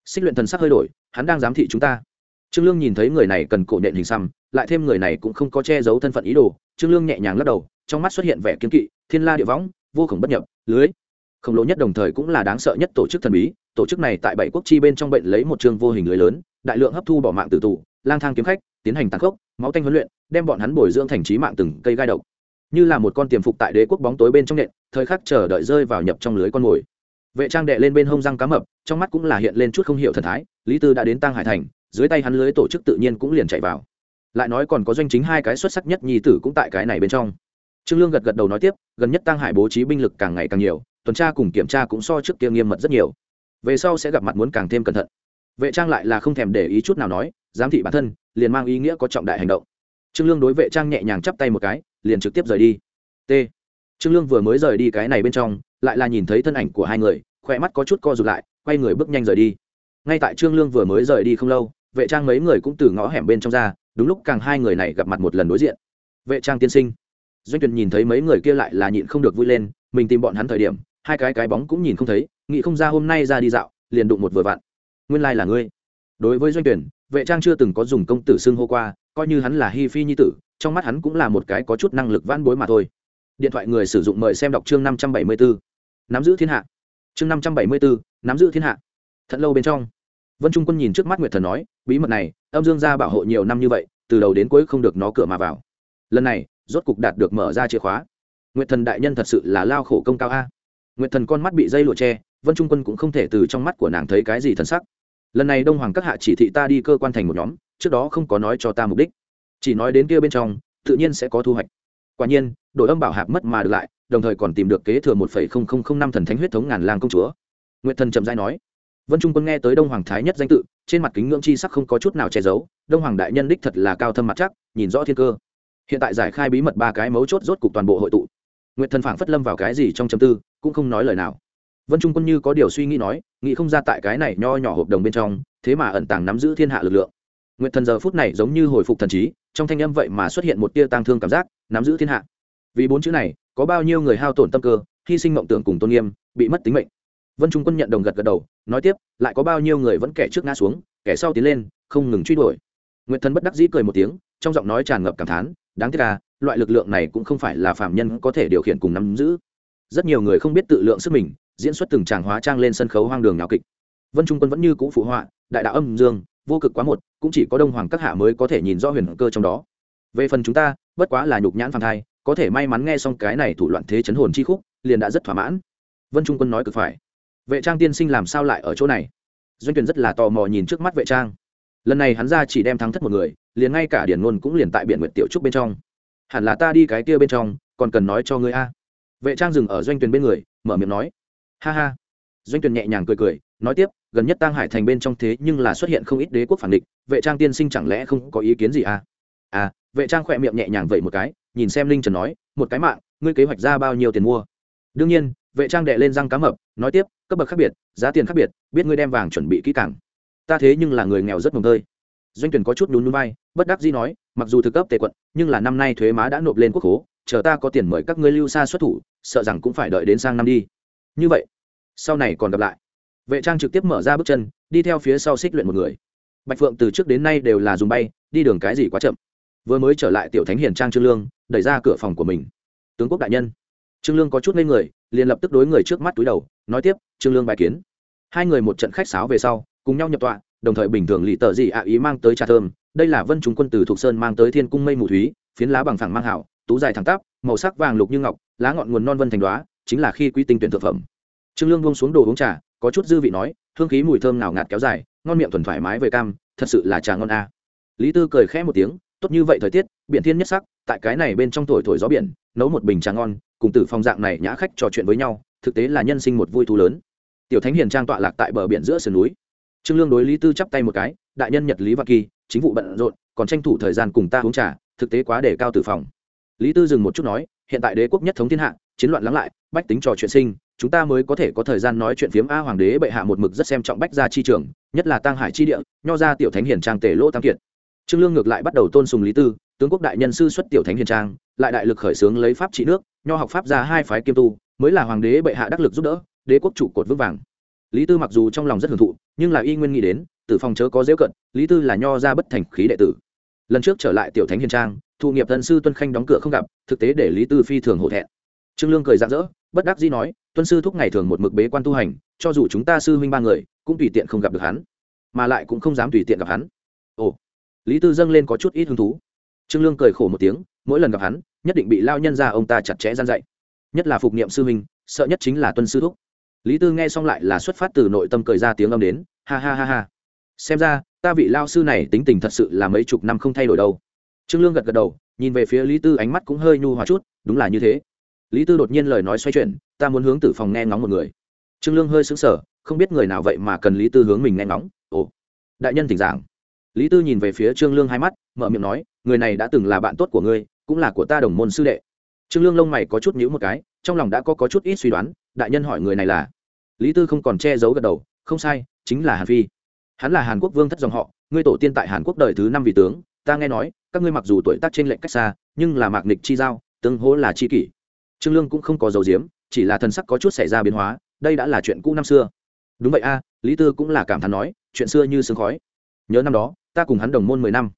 Xích luyện thần sắc hơi đổi, hắn đang giám thị chúng ta. Trương lương nhìn thấy người này cần cổ nện hình xăm, lại thêm người này cũng không có che giấu thân phận ý đồ, trương lương nhẹ nhàng lắc đầu, trong mắt xuất hiện vẻ kiên kỵ, thiên la địa võng, vô khổng bất nhập, lưới. Khổng lồ nhất đồng thời cũng là đáng sợ nhất tổ chức thần bí, tổ chức này tại bảy quốc chi bên trong bệnh lấy một trương vô hình lưới lớn, đại lượng hấp thu bỏ mạng tử tù, lang thang kiếm khách, tiến hành tăng khốc, máu tanh huấn luyện, đem bọn hắn bồi dưỡng thành trí mạng từng cây gai độc như là một con tiềm phục tại đế quốc bóng tối bên trong nện, thời khắc chờ đợi rơi vào nhập trong lưới con mồi. Vệ trang đệ lên bên hông răng cá mập, trong mắt cũng là hiện lên chút không hiểu thần thái, lý tư đã đến tăng hải thành, dưới tay hắn lưới tổ chức tự nhiên cũng liền chạy vào. Lại nói còn có doanh chính hai cái xuất sắc nhất nhi tử cũng tại cái này bên trong. Trương lương gật gật đầu nói tiếp, gần nhất tăng hải bố trí binh lực càng ngày càng nhiều, tuần tra cùng kiểm tra cũng so trước kia nghiêm mật rất nhiều. Về sau sẽ gặp mặt muốn càng thêm cẩn thận. Vệ trang lại là không thèm để ý chút nào nói, giám thị bản thân, liền mang ý nghĩa có trọng đại hành động. Trương lương đối vệ trang nhẹ nhàng chắp tay một cái liền trực tiếp rời đi. T. Trương lương vừa mới rời đi cái này bên trong, lại là nhìn thấy thân ảnh của hai người, khỏe mắt có chút co rụt lại, quay người bước nhanh rời đi. Ngay tại trương lương vừa mới rời đi không lâu, vệ trang mấy người cũng từ ngõ hẻm bên trong ra, đúng lúc càng hai người này gặp mặt một lần đối diện. Vệ trang tiên sinh. Doanh Tuyền nhìn thấy mấy người kia lại là nhịn không được vui lên, mình tìm bọn hắn thời điểm, hai cái cái bóng cũng nhìn không thấy, nghĩ không ra hôm nay ra đi dạo, liền đụng một vừa vặn. Nguyên lai là ngươi. Đối với doanh tuyển vệ trang chưa từng có dùng công tử xưng hô qua, coi như hắn là hi phi nhi tử trong mắt hắn cũng là một cái có chút năng lực van bối mà thôi. Điện thoại người sử dụng mời xem đọc chương năm trăm bảy mươi bốn nắm giữ thiên hạ. Chương năm trăm bảy mươi bốn nắm giữ thiên hạ. Thận lâu bên trong, vân trung quân nhìn trước mắt nguyệt thần nói, bí mật này, âm dương gia bảo hộ nhiều năm như vậy, từ đầu đến cuối không được nó cửa mà vào. Lần này, rốt cục đạt được mở ra chìa khóa. Nguyệt thần đại nhân thật sự là lao khổ công cao a. Nguyệt thần con mắt bị dây lụa tre vân trung quân cũng không thể từ trong mắt của nàng thấy cái gì thần sắc. Lần này đông hoàng các hạ chỉ thị ta đi cơ quan thành một nhóm, trước đó không có nói cho ta mục đích chỉ nói đến kia bên trong, tự nhiên sẽ có thu hoạch. Quả nhiên, đội âm bảo hạp mất mà được lại, đồng thời còn tìm được kế thừa một năm thần thánh huyết thống ngàn lang công chúa. Nguyệt thần trầm giai nói, vân trung quân nghe tới đông hoàng thái nhất danh tự, trên mặt kính ngưỡng chi sắc không có chút nào che giấu, đông hoàng đại nhân đích thật là cao thâm mặt chắc, nhìn rõ thiên cơ. Hiện tại giải khai bí mật ba cái mấu chốt rốt cục toàn bộ hội tụ. Nguyệt thần phảng phất lâm vào cái gì trong châm tư, cũng không nói lời nào. Vân trung quân như có điều suy nghĩ nói, nghĩ không ra tại cái này nho nhỏ hợp đồng bên trong, thế mà ẩn tàng nắm giữ thiên hạ lực lượng nguyệt thần giờ phút này giống như hồi phục thần trí, trong thanh âm vậy mà xuất hiện một tia tang thương cảm giác, nắm giữ thiên hạ. Vì bốn chữ này, có bao nhiêu người hao tổn tâm cơ, hy sinh mộng tưởng cùng tôn nghiêm, bị mất tính mệnh. Vân trung quân nhận đồng gật gật đầu, nói tiếp, lại có bao nhiêu người vẫn kẻ trước ngã xuống, kẻ sau tiến lên, không ngừng truy đuổi. Nguyệt thần bất đắc dĩ cười một tiếng, trong giọng nói tràn ngập cảm thán, đáng tiếc là loại lực lượng này cũng không phải là phạm nhân có thể điều khiển cùng nắm giữ. Rất nhiều người không biết tự lượng sức mình, diễn xuất từng tràng hóa trang lên sân khấu hoang đường nhào kịch. Vân trung quân vẫn như cũ phụ họa, đại đạo âm dương vô cực quá một, cũng chỉ có đông hoàng các hạ mới có thể nhìn rõ huyền cơ trong đó. Về phần chúng ta, bất quá là nhục nhãn phàng thai, có thể may mắn nghe xong cái này thủ loạn thế chấn hồn chi khúc, liền đã rất thỏa mãn. Vân trung quân nói cực phải. Vệ trang tiên sinh làm sao lại ở chỗ này? Doanh tuyển rất là tò mò nhìn trước mắt vệ trang. Lần này hắn ra chỉ đem thắng thất một người, liền ngay cả điển ngôn cũng liền tại biển nguyệt tiểu trúc bên trong. Hẳn là ta đi cái kia bên trong, còn cần nói cho ngươi a. Vệ trang dừng ở doanh tuyển bên người, mở miệng nói. Ha ha. Doanh tuyển nhẹ nhàng cười cười nói tiếp, gần nhất tăng hải thành bên trong thế nhưng là xuất hiện không ít đế quốc phản địch, vệ trang tiên sinh chẳng lẽ không có ý kiến gì à? À vệ trang khỏe miệng nhẹ nhàng vậy một cái, nhìn xem linh trần nói, một cái mạng, ngươi kế hoạch ra bao nhiêu tiền mua? Đương nhiên. Vệ trang đệ lên răng cá mập, nói tiếp, cấp bậc khác biệt, giá tiền khác biệt, biết ngươi đem vàng chuẩn bị kỹ càng. Ta thế nhưng là người nghèo rất mồng tơi. Doanh tuyển có chút nhún nhún vai, bất đắc dĩ nói, mặc dù thực cấp tệ quận, nhưng là năm nay thuế má đã nộp lên quốc khố chờ ta có tiền mời các ngươi lưu xa xuất thủ, sợ rằng cũng phải đợi đến sang năm đi. Như vậy, sau này còn gặp lại vệ trang trực tiếp mở ra bước chân, đi theo phía sau xích luyện một người. Bạch phượng từ trước đến nay đều là dùng bay, đi đường cái gì quá chậm. Vừa mới trở lại tiểu thánh hiền trang trương lương, đẩy ra cửa phòng của mình. Tướng quốc đại nhân. Trương lương có chút ngây người, liền lập tức đối người trước mắt túi đầu, nói tiếp, trương lương bài kiến. Hai người một trận khách sáo về sau, cùng nhau nhập tọa, đồng thời bình thường lì tờ gì ạ à ý mang tới trà thơm. Đây là vân chúng quân từ thục sơn mang tới thiên cung mây mù thúy, phiến lá bằng phẳng mang hảo tú dài thẳng tắp, màu sắc vàng lục như ngọc, lá ngọn nguồn non vân thành đoá chính là khi quy tinh tuyển thực phẩm. Trương lương buông xuống đồ uống trà có chút dư vị nói, hương khí mùi thơm nào ngạt kéo dài, ngon miệng thuần thoải mái về cam, thật sự là trà ngon a. Lý tư cười khẽ một tiếng, tốt như vậy thời tiết, biển thiên nhất sắc, tại cái này bên trong thổi thổi gió biển, nấu một bình trà ngon, cùng tử phong dạng này nhã khách trò chuyện với nhau, thực tế là nhân sinh một vui thú lớn. Tiểu thánh hiền trang tọa lạc tại bờ biển giữa sườn núi. Trương lương đối lý tư chắp tay một cái, đại nhân nhật lý và kỳ, chính vụ bận rộn, còn tranh thủ thời gian cùng ta uống trà, thực tế quá để cao tử phòng lý tư dừng một chút nói, hiện tại đế quốc nhất thống thiên hạ, chiến loạn lắng lại, bách tính trò chuyện sinh chúng ta mới có thể có thời gian nói chuyện phiếm a hoàng đế bệ hạ một mực rất xem trọng bách gia chi trường, nhất là tăng hải chi địa, nho ra tiểu thánh hiền trang tể lỗ tam kiệt. Trương lương ngược lại bắt đầu tôn sùng lý tư, tướng quốc đại nhân sư xuất tiểu thánh hiền trang, lại đại lực khởi xướng lấy pháp trị nước, nho học pháp ra hai phái kiêm tu, mới là hoàng đế bệ hạ đắc lực giúp đỡ, đế quốc trụ cột vững vàng. Lý tư mặc dù trong lòng rất hưởng thụ, nhưng là y nguyên nghĩ đến, tử phòng chớ có dễ cận, lý tư là nho ra bất thành khí đệ tử. Lần trước trở lại tiểu thánh hiền trang thụ nghiệp thần sư tuân khanh đóng cửa không gặp, thực tế để lý tư phi thường hổ thẹn. Trương lương cười rạng rỡ, bất đắc dĩ nói tuân sư thúc ngày thường một mực bế quan tu hành, cho dù chúng ta sư huynh ba người, cũng tùy tiện không gặp được hắn, mà lại cũng không dám tùy tiện gặp hắn. Ồ, lý tư dâng lên có chút ít hứng thú. Trương lương cười khổ một tiếng, mỗi lần gặp hắn, nhất định bị lao nhân ra ông ta chặt chẽ gian dạy. Nhất là phục niệm sư huynh, sợ nhất chính là tuân sư thúc. Lý tư nghe xong lại là xuất phát từ nội tâm cười ra tiếng âm đến, ha ha ha ha. Xem ra, ta vị lao sư này tính tình thật sự là mấy chục năm không thay đổi đâu. Trương lương gật gật đầu, nhìn về phía lý tư ánh mắt cũng hơi nhu hòa chút, đúng là như thế lý tư đột nhiên lời nói xoay chuyển ta muốn hướng tử phòng nghe ngóng một người. Trương lương hơi sững sờ, không biết người nào vậy mà cần lý tư hướng mình nghe ngóng. Ồ đại nhân thỉnh giảng. Lý tư nhìn về phía trương lương hai mắt mở miệng nói người này đã từng là bạn tốt của ngươi cũng là của ta đồng môn sư đệ. Trương lương lông mày có chút nhíu một cái trong lòng đã có, có chút ít suy đoán đại nhân hỏi người này là? Lý tư không còn che giấu gật đầu không sai chính là hàn phi. Hắn là hàn quốc vương thất dòng họ ngươi tổ tiên tại hàn quốc đời thứ năm vị tướng ta nghe nói các ngươi mặc dù tuổi tác trên lệnh cách xa nhưng là mạc nịch chi giao tương hỗ là chi kỷ trương lương cũng không có dầu diếm chỉ là thần sắc có chút xảy ra biến hóa, đây đã là chuyện cũ năm xưa. Đúng vậy a, lý tư cũng là cảm thán nói, chuyện xưa như sương khói. Nhớ năm đó, ta cùng hắn đồng môn mười năm.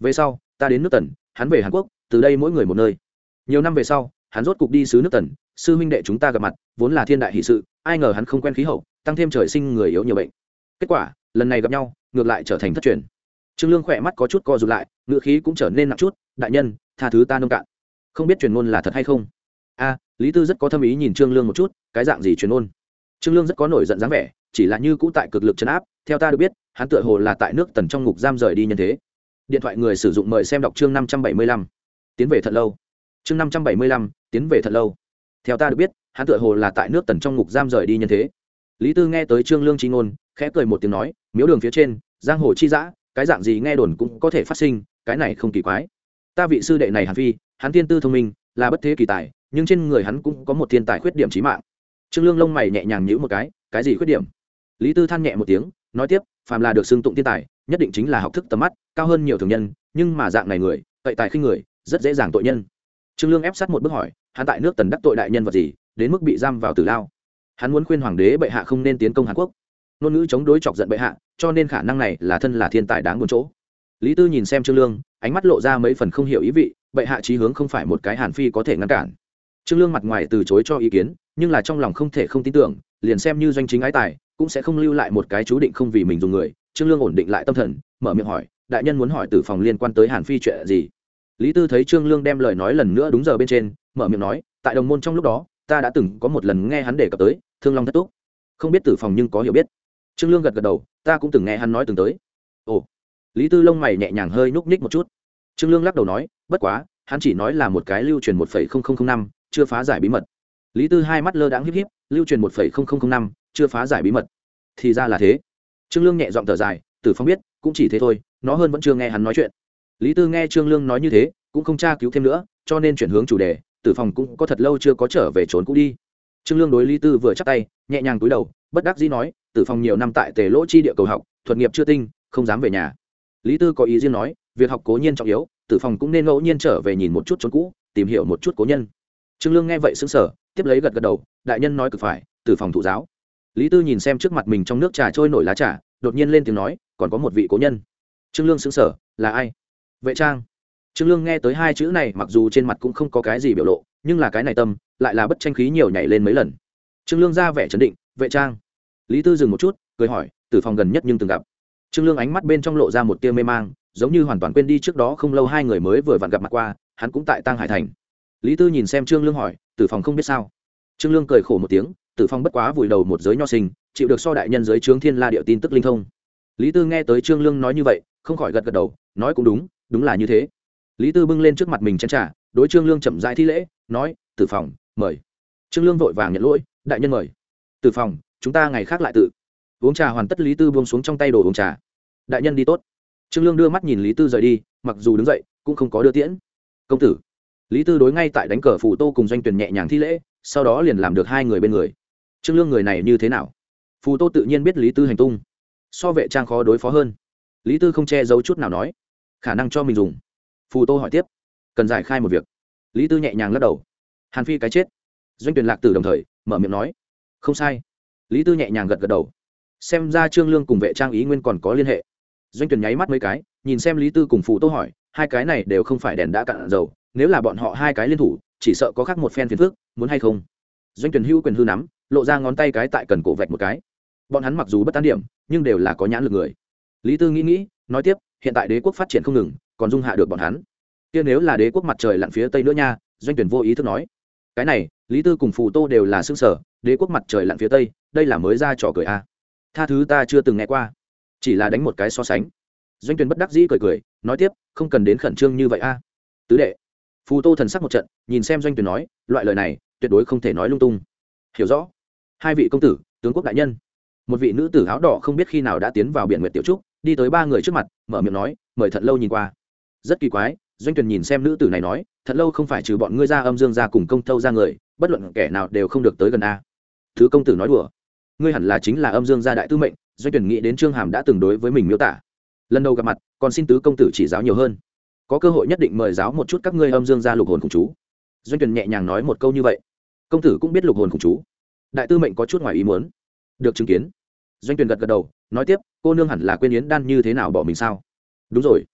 Về sau, ta đến nước tần, hắn về hàn quốc, từ đây mỗi người một nơi. Nhiều năm về sau, hắn rốt cục đi xứ nước tần, sư huynh đệ chúng ta gặp mặt, vốn là thiên đại hỷ sự, ai ngờ hắn không quen khí hậu, tăng thêm trời sinh người yếu nhiều bệnh. Kết quả, lần này gặp nhau, ngược lại trở thành thất truyền. Trương lương khỏe mắt có chút co rụt lại ngựa khí cũng trở nên nặng chút, đại nhân, tha thứ ta nông cạn. Không biết truyền ngôn là thật hay không a lý tư rất có thâm ý nhìn trương lương một chút, cái dạng gì truyền ngôn trương lương rất có nổi giận dáng vẻ, chỉ là như cũ tại cực lực chấn áp, theo ta được biết, hắn tựa hồ là tại nước tần trong ngục giam rời đi nhân thế. Điện thoại người sử dụng mời xem đọc chương năm trăm bảy mươi lăm. Tiến về thật lâu. Chương năm trăm bảy mươi lăm, tiến về thật lâu. Theo ta được biết, hắn tựa hồ là tại nước tần trong ngục giam rời đi nhân thế. Lý tư nghe tới trương lương chi ngôn, khẽ cười một tiếng nói, miếu đường phía trên, giang hồ chi giã cái dạng gì nghe đồn cũng có thể phát sinh, cái này không kỳ quái. Ta vị sư đệ này hàn phi, hắn tiên tư thông minh, là bất thế kỳ tài nhưng trên người hắn cũng có một thiên tài khuyết điểm trí mạng. Trương lương lông mày nhẹ nhàng nhữ một cái cái gì khuyết điểm? Lý tư than nhẹ một tiếng, nói tiếp, phàm là được xưng tụng thiên tài, nhất định chính là học thức tầm mắt, cao hơn nhiều thường nhân, nhưng mà dạng này người, cậy tài khinh người, rất dễ dàng tội nhân. Trương lương ép sát một bước hỏi, hắn tại nước tần đắc tội đại nhân vật gì, đến mức bị giam vào tử lao? Hắn muốn khuyên hoàng đế bệ hạ không nên tiến công hàn quốc. Ngôn ngữ chống đối chọc giận bệ hạ, cho nên khả năng này là thân là thiên tài đáng buồn chỗ. Lý tư nhìn xem trương lương, ánh mắt lộ ra mấy phần không hiểu ý vị, bệ hạ trí hướng không phải một cái hàn phi có thể ngăn cản trương lương mặt ngoài từ chối cho ý kiến, nhưng là trong lòng không thể không tin tưởng, liền xem như doanh chính ái tài, cũng sẽ không lưu lại một cái chú định không vì mình dùng người. Trương lương ổn định lại tâm thần, mở miệng hỏi, đại nhân muốn hỏi tử phòng liên quan tới hàn phi chuyện gì? Lý tư thấy trương lương đem lời nói lần nữa đúng giờ bên trên, mở miệng nói, tại đồng môn trong lúc đó, ta đã từng có một lần nghe hắn đề cập tới, thương long thất túc. Không biết tử phòng nhưng có hiểu biết. Trương lương gật gật đầu, ta cũng từng nghe hắn nói từng tới. Ồ. Lý tư lông mày nhẹ nhàng hơi nhúc nhích một chút. Trương lương lắc đầu nói, bất quá, hắn chỉ nói là một cái lưu truyền một phẩy không không không năm chưa phá giải bí mật. Lý tư hai mắt lơ đãng híp híp, lưu truyền một phẩy không không không năm, chưa phá giải bí mật. Thì ra là thế. Trương lương nhẹ giọng thở dài, tử phong biết, cũng chỉ thế thôi, nó hơn vẫn chưa nghe hắn nói chuyện. Lý tư nghe trương lương nói như thế, cũng không tra cứu thêm nữa, cho nên chuyển hướng chủ đề, tử phòng cũng có thật lâu chưa có trở về trốn cũ đi. Trương lương đối lý tư vừa chắc tay, nhẹ nhàng cúi đầu, bất đắc dĩ nói, tử phòng nhiều năm tại tề lỗ chi địa cầu học, thuật nghiệp chưa tinh, không dám về nhà. Lý tư có ý riêng nói, việc học cố nhiên trọng yếu, tử phòng cũng nên ngẫu nhiên trở về nhìn một chút trốn cũ, tìm hiểu một chút cố nhân trương lương nghe vậy xứng sở tiếp lấy gật gật đầu, đại nhân nói cực phải, từ phòng thủ giáo. Lý tư nhìn xem trước mặt mình trong nước trà trôi nổi lá trà, đột nhiên lên tiếng nói, còn có một vị cố nhân. Trương lương xứng sở là ai? Vệ trang. Trương lương nghe tới hai chữ này, mặc dù trên mặt cũng không có cái gì biểu lộ, nhưng là cái này tâm, lại là bất tranh khí nhiều nhảy lên mấy lần. Trương lương ra vẻ chấn định, vệ trang. Lý tư dừng một chút, cười hỏi, từ phòng gần nhất nhưng từng gặp? Trương lương ánh mắt bên trong lộ ra một tia mê mang, giống như hoàn toàn quên đi trước đó không lâu hai người mới vừa vặn gặp mặt qua, hắn cũng tại tăng hải thành lý tư nhìn xem trương lương hỏi, tử phòng không biết sao? Trương lương cười khổ một tiếng, tử phong bất quá vùi đầu một giới nho sinh, chịu được so đại nhân giới trướng thiên la điệu tin tức linh thông. Lý tư nghe tới trương lương nói như vậy, không khỏi gật gật đầu, nói cũng đúng đúng là như thế. Lý tư bưng lên trước mặt mình chén trả đối trương lương chậm rãi thi lễ, nói, tử phòng mời. Trương lương vội vàng nhận lỗi, đại nhân mời. Tử phòng chúng ta ngày khác lại tự. Uống trà hoàn tất lý tư buông xuống trong tay đồ uống trà. Đại nhân đi tốt. Trương lương đưa mắt nhìn lý tư rời đi, mặc dù đứng dậy, cũng không có đưa tiễn. Công tử lý tư đối ngay tại đánh cờ phủ tô cùng doanh tuyển nhẹ nhàng thi lễ, sau đó liền làm được hai người bên người. Trương lương người này như thế nào? Phù tô tự nhiên biết lý tư hành tung. So vệ trang khó đối phó hơn. Lý tư không che giấu chút nào nói, khả năng cho mình dùng. Phù tô hỏi tiếp, cần giải khai một việc. Lý tư nhẹ nhàng lắc đầu, hàn phi cái chết. Doanh tuyển lạc từ đồng thời mở miệng nói, không sai. Lý tư nhẹ nhàng gật gật đầu, xem ra trương lương cùng vệ trang ý nguyên còn có liên hệ. Doanh tuyển nháy mắt mấy cái, nhìn xem lý tư cùng phù tô hỏi, hai cái này đều không phải đèn đã cạn dầu nếu là bọn họ hai cái liên thủ, chỉ sợ có khác một phen phiền phước muốn hay không? Doanh tuyển hữu quyền hư nắm, lộ ra ngón tay cái tại cần cổ vạch một cái. Bọn hắn mặc dù bất tán điểm, nhưng đều là có nhãn lực người. Lý tư nghĩ nghĩ, nói tiếp, hiện tại đế quốc phát triển không ngừng, còn dung hạ được bọn hắn. Kia nếu là đế quốc mặt trời lặn phía tây nữa nha, doanh tuyển vô ý thức nói. Cái này, lý tư cùng phù tô đều là xương sở, đế quốc mặt trời lặn phía tây, đây là mới ra trò cười a. Tha thứ ta chưa từng nghe qua. Chỉ là đánh một cái so sánh. Doanh tuyển bất đắc dĩ cười cười, nói tiếp, không cần đến khẩn trương như vậy a. Tứ đệ phù tô thần sắc một trận, nhìn xem doanh tuyển nói, loại lời này, tuyệt đối không thể nói lung tung. Hiểu rõ. Hai vị công tử, tướng quốc đại nhân. Một vị nữ tử áo đỏ không biết khi nào đã tiến vào biển nguyệt tiểu trúc, đi tới ba người trước mặt, mở miệng nói, mời thật lâu nhìn qua. Rất kỳ quái, doanh tuyển nhìn xem nữ tử này nói, thật lâu không phải trừ bọn ngươi ra âm dương ra cùng công thâu ra người, bất luận kẻ nào đều không được tới gần a. Thứ công tử nói đùa, ngươi hẳn là chính là âm dương gia đại tư mệnh. Doanh tuyển nghĩ đến trương hàm đã từng đối với mình miêu tả. Lần đầu gặp mặt, còn xin tứ công tử chỉ giáo nhiều hơn có cơ hội nhất định mời giáo một chút các ngươi âm dương gia lục hồn khủng chú. Doanh tuyển nhẹ nhàng nói một câu như vậy. Công tử cũng biết lục hồn khủng chú. Đại tư mệnh có chút ngoài ý muốn. Được chứng kiến. Doanh tuyển gật gật đầu, nói tiếp, cô nương hẳn là quên yến đan như thế nào bỏ mình sao? Đúng rồi.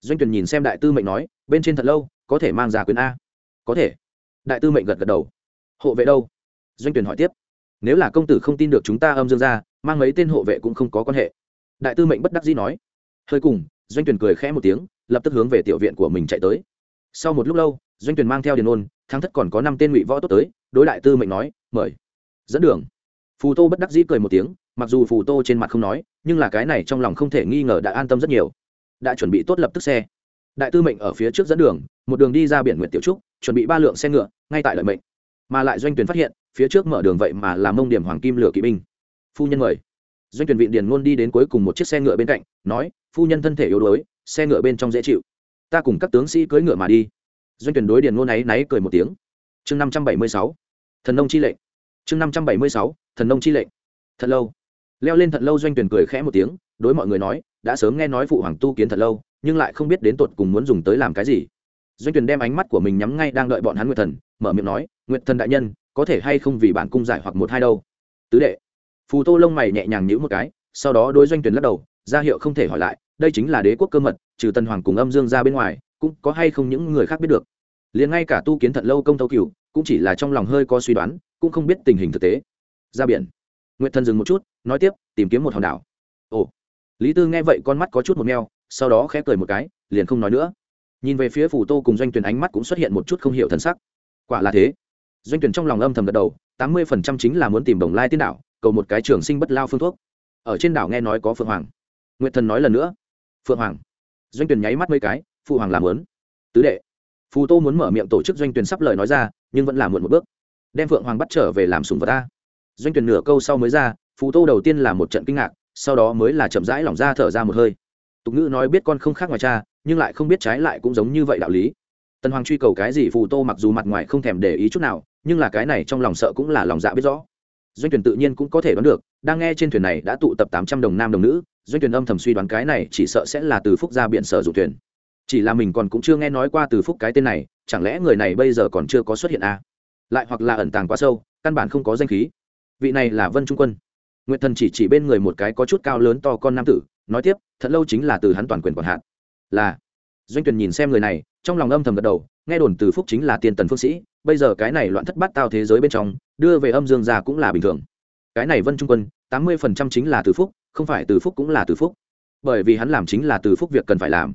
Doanh tuyển nhìn xem đại tư mệnh nói, bên trên thật lâu, có thể mang ra quyền a. Có thể. Đại tư mệnh gật gật đầu. Hộ vệ đâu? Doanh tuyển hỏi tiếp. Nếu là công tử không tin được chúng ta âm dương ra mang mấy tên hộ vệ cũng không có quan hệ. Đại tư mệnh bất đắc dĩ nói. Hơi cùng, doanh tuyển cười khẽ một tiếng lập tức hướng về tiểu viện của mình chạy tới. Sau một lúc lâu, doanh tuyển mang theo điền ôn, thắng thất còn có năm tên ngụy võ tốt tới, đối đại tư mệnh nói, mời. Dẫn đường. Phù tô bất đắc dĩ cười một tiếng, mặc dù phù tô trên mặt không nói, nhưng là cái này trong lòng không thể nghi ngờ đã an tâm rất nhiều. Đã chuẩn bị tốt lập tức xe. Đại tư mệnh ở phía trước dẫn đường, một đường đi ra biển nguyện tiểu trúc, chuẩn bị ba lượng xe ngựa, ngay tại lợi mệnh. Mà lại doanh tuyển phát hiện, phía trước mở đường vậy mà làm mông điểm hoàng kim lửa kỵ binh. Phu nhân mời. Doanh tuyển viện điền ngôn đi đến cuối cùng một chiếc xe ngựa bên cạnh, nói, phu nhân thân thể yếu đuối xe ngựa bên trong dễ chịu. Ta cùng các tướng sĩ cưỡi ngựa mà đi. Doanh tuyển đối điền ngôn ấy náy cười một tiếng. Chương năm trăm bảy mươi sáu, thần nông chi lệnh. Chương năm trăm bảy mươi sáu, thần nông chi lệnh. Thật lâu. Leo lên thật lâu, doanh tuyển cười khẽ một tiếng, đối mọi người nói, đã sớm nghe nói phụ hoàng tu kiến thật lâu, nhưng lại không biết đến tột cùng muốn dùng tới làm cái gì. Doanh tuyển đem ánh mắt của mình nhắm ngay đang đợi bọn hắn nguyệt thần, mở miệng nói, nguyệt thần đại nhân, có thể hay không vì bản cung giải hoặc một hai đâu? Tứ đệ. Phù tô lông mày nhẹ nhàng nhíu một cái, sau đó đối doanh tuyển lắc đầu ra hiệu không thể hỏi lại, đây chính là đế quốc cơ mật, trừ tân hoàng cùng âm dương ra bên ngoài, cũng có hay không những người khác biết được. Liền ngay cả tu kiến thận lâu công tâu cựu cũng chỉ là trong lòng hơi có suy đoán, cũng không biết tình hình thực tế. Ra biển. Nguyệt thần dừng một chút, nói tiếp, tìm kiếm một hòn đảo. Ồ. Lý tư nghe vậy con mắt có chút một meo, sau đó khẽ cười một cái, liền không nói nữa. Nhìn về phía phủ tô cùng doanh tuyển ánh mắt cũng xuất hiện một chút không hiểu thần sắc. Quả là thế. Doanh tuyển trong lòng âm thầm gật đầu, tám mươi phần trăm chính là muốn tìm đồng lai tiên đảo, cầu một cái trường sinh bất lao phương thuốc. Ở trên đảo nghe nói có phượng hoàng nguyệt thần nói lần nữa. Phượng hoàng. Doanh tuyển nháy mắt mấy cái phụ hoàng làm lớn. Tứ đệ. Phù tô muốn mở miệng tổ chức doanh tuyển sắp lời nói ra, nhưng vẫn làm muộn một bước. Đem phượng hoàng bắt trở về làm sùng vật ta. Doanh tuyển nửa câu sau mới ra, phù tô đầu tiên là một trận kinh ngạc, sau đó mới là chậm rãi lỏng ra thở ra một hơi. Tục ngữ nói biết con không khác ngoài cha, nhưng lại không biết trái lại cũng giống như vậy đạo lý. Tần hoàng truy cầu cái gì phù tô mặc dù mặt ngoài không thèm để ý chút nào, nhưng là cái này trong lòng sợ cũng là lòng dạ biết rõ. Doanh tuyển tự nhiên cũng có thể đoán được, đang nghe trên thuyền này đã tụ tập tám trăm đồng nam đồng nữ doanh tuyển âm thầm suy đoán cái này chỉ sợ sẽ là từ phúc ra biển sở dụng thuyền. Chỉ là mình còn cũng chưa nghe nói qua từ phúc cái tên này, chẳng lẽ người này bây giờ còn chưa có xuất hiện à? lại hoặc là ẩn tàng quá sâu, căn bản không có danh khí. Vị này là vân trung quân. Nguyện thần chỉ chỉ bên người một cái có chút cao lớn to con nam tử, nói tiếp, thật lâu chính là từ hắn toàn quyền quản hạn. Là. Doanh tuyển nhìn xem người này, trong lòng âm thầm gật đầu, nghe đồn từ phúc chính là tiên tần phương sĩ, bây giờ cái này loạn thất bát tao thế giới bên trong, đưa về âm dương ra cũng là bình thường. Cái này vân trung quân, tám mươi phần trăm chính là từ phúc không phải từ phúc cũng là từ phúc. Bởi vì hắn làm chính là từ phúc việc cần phải làm.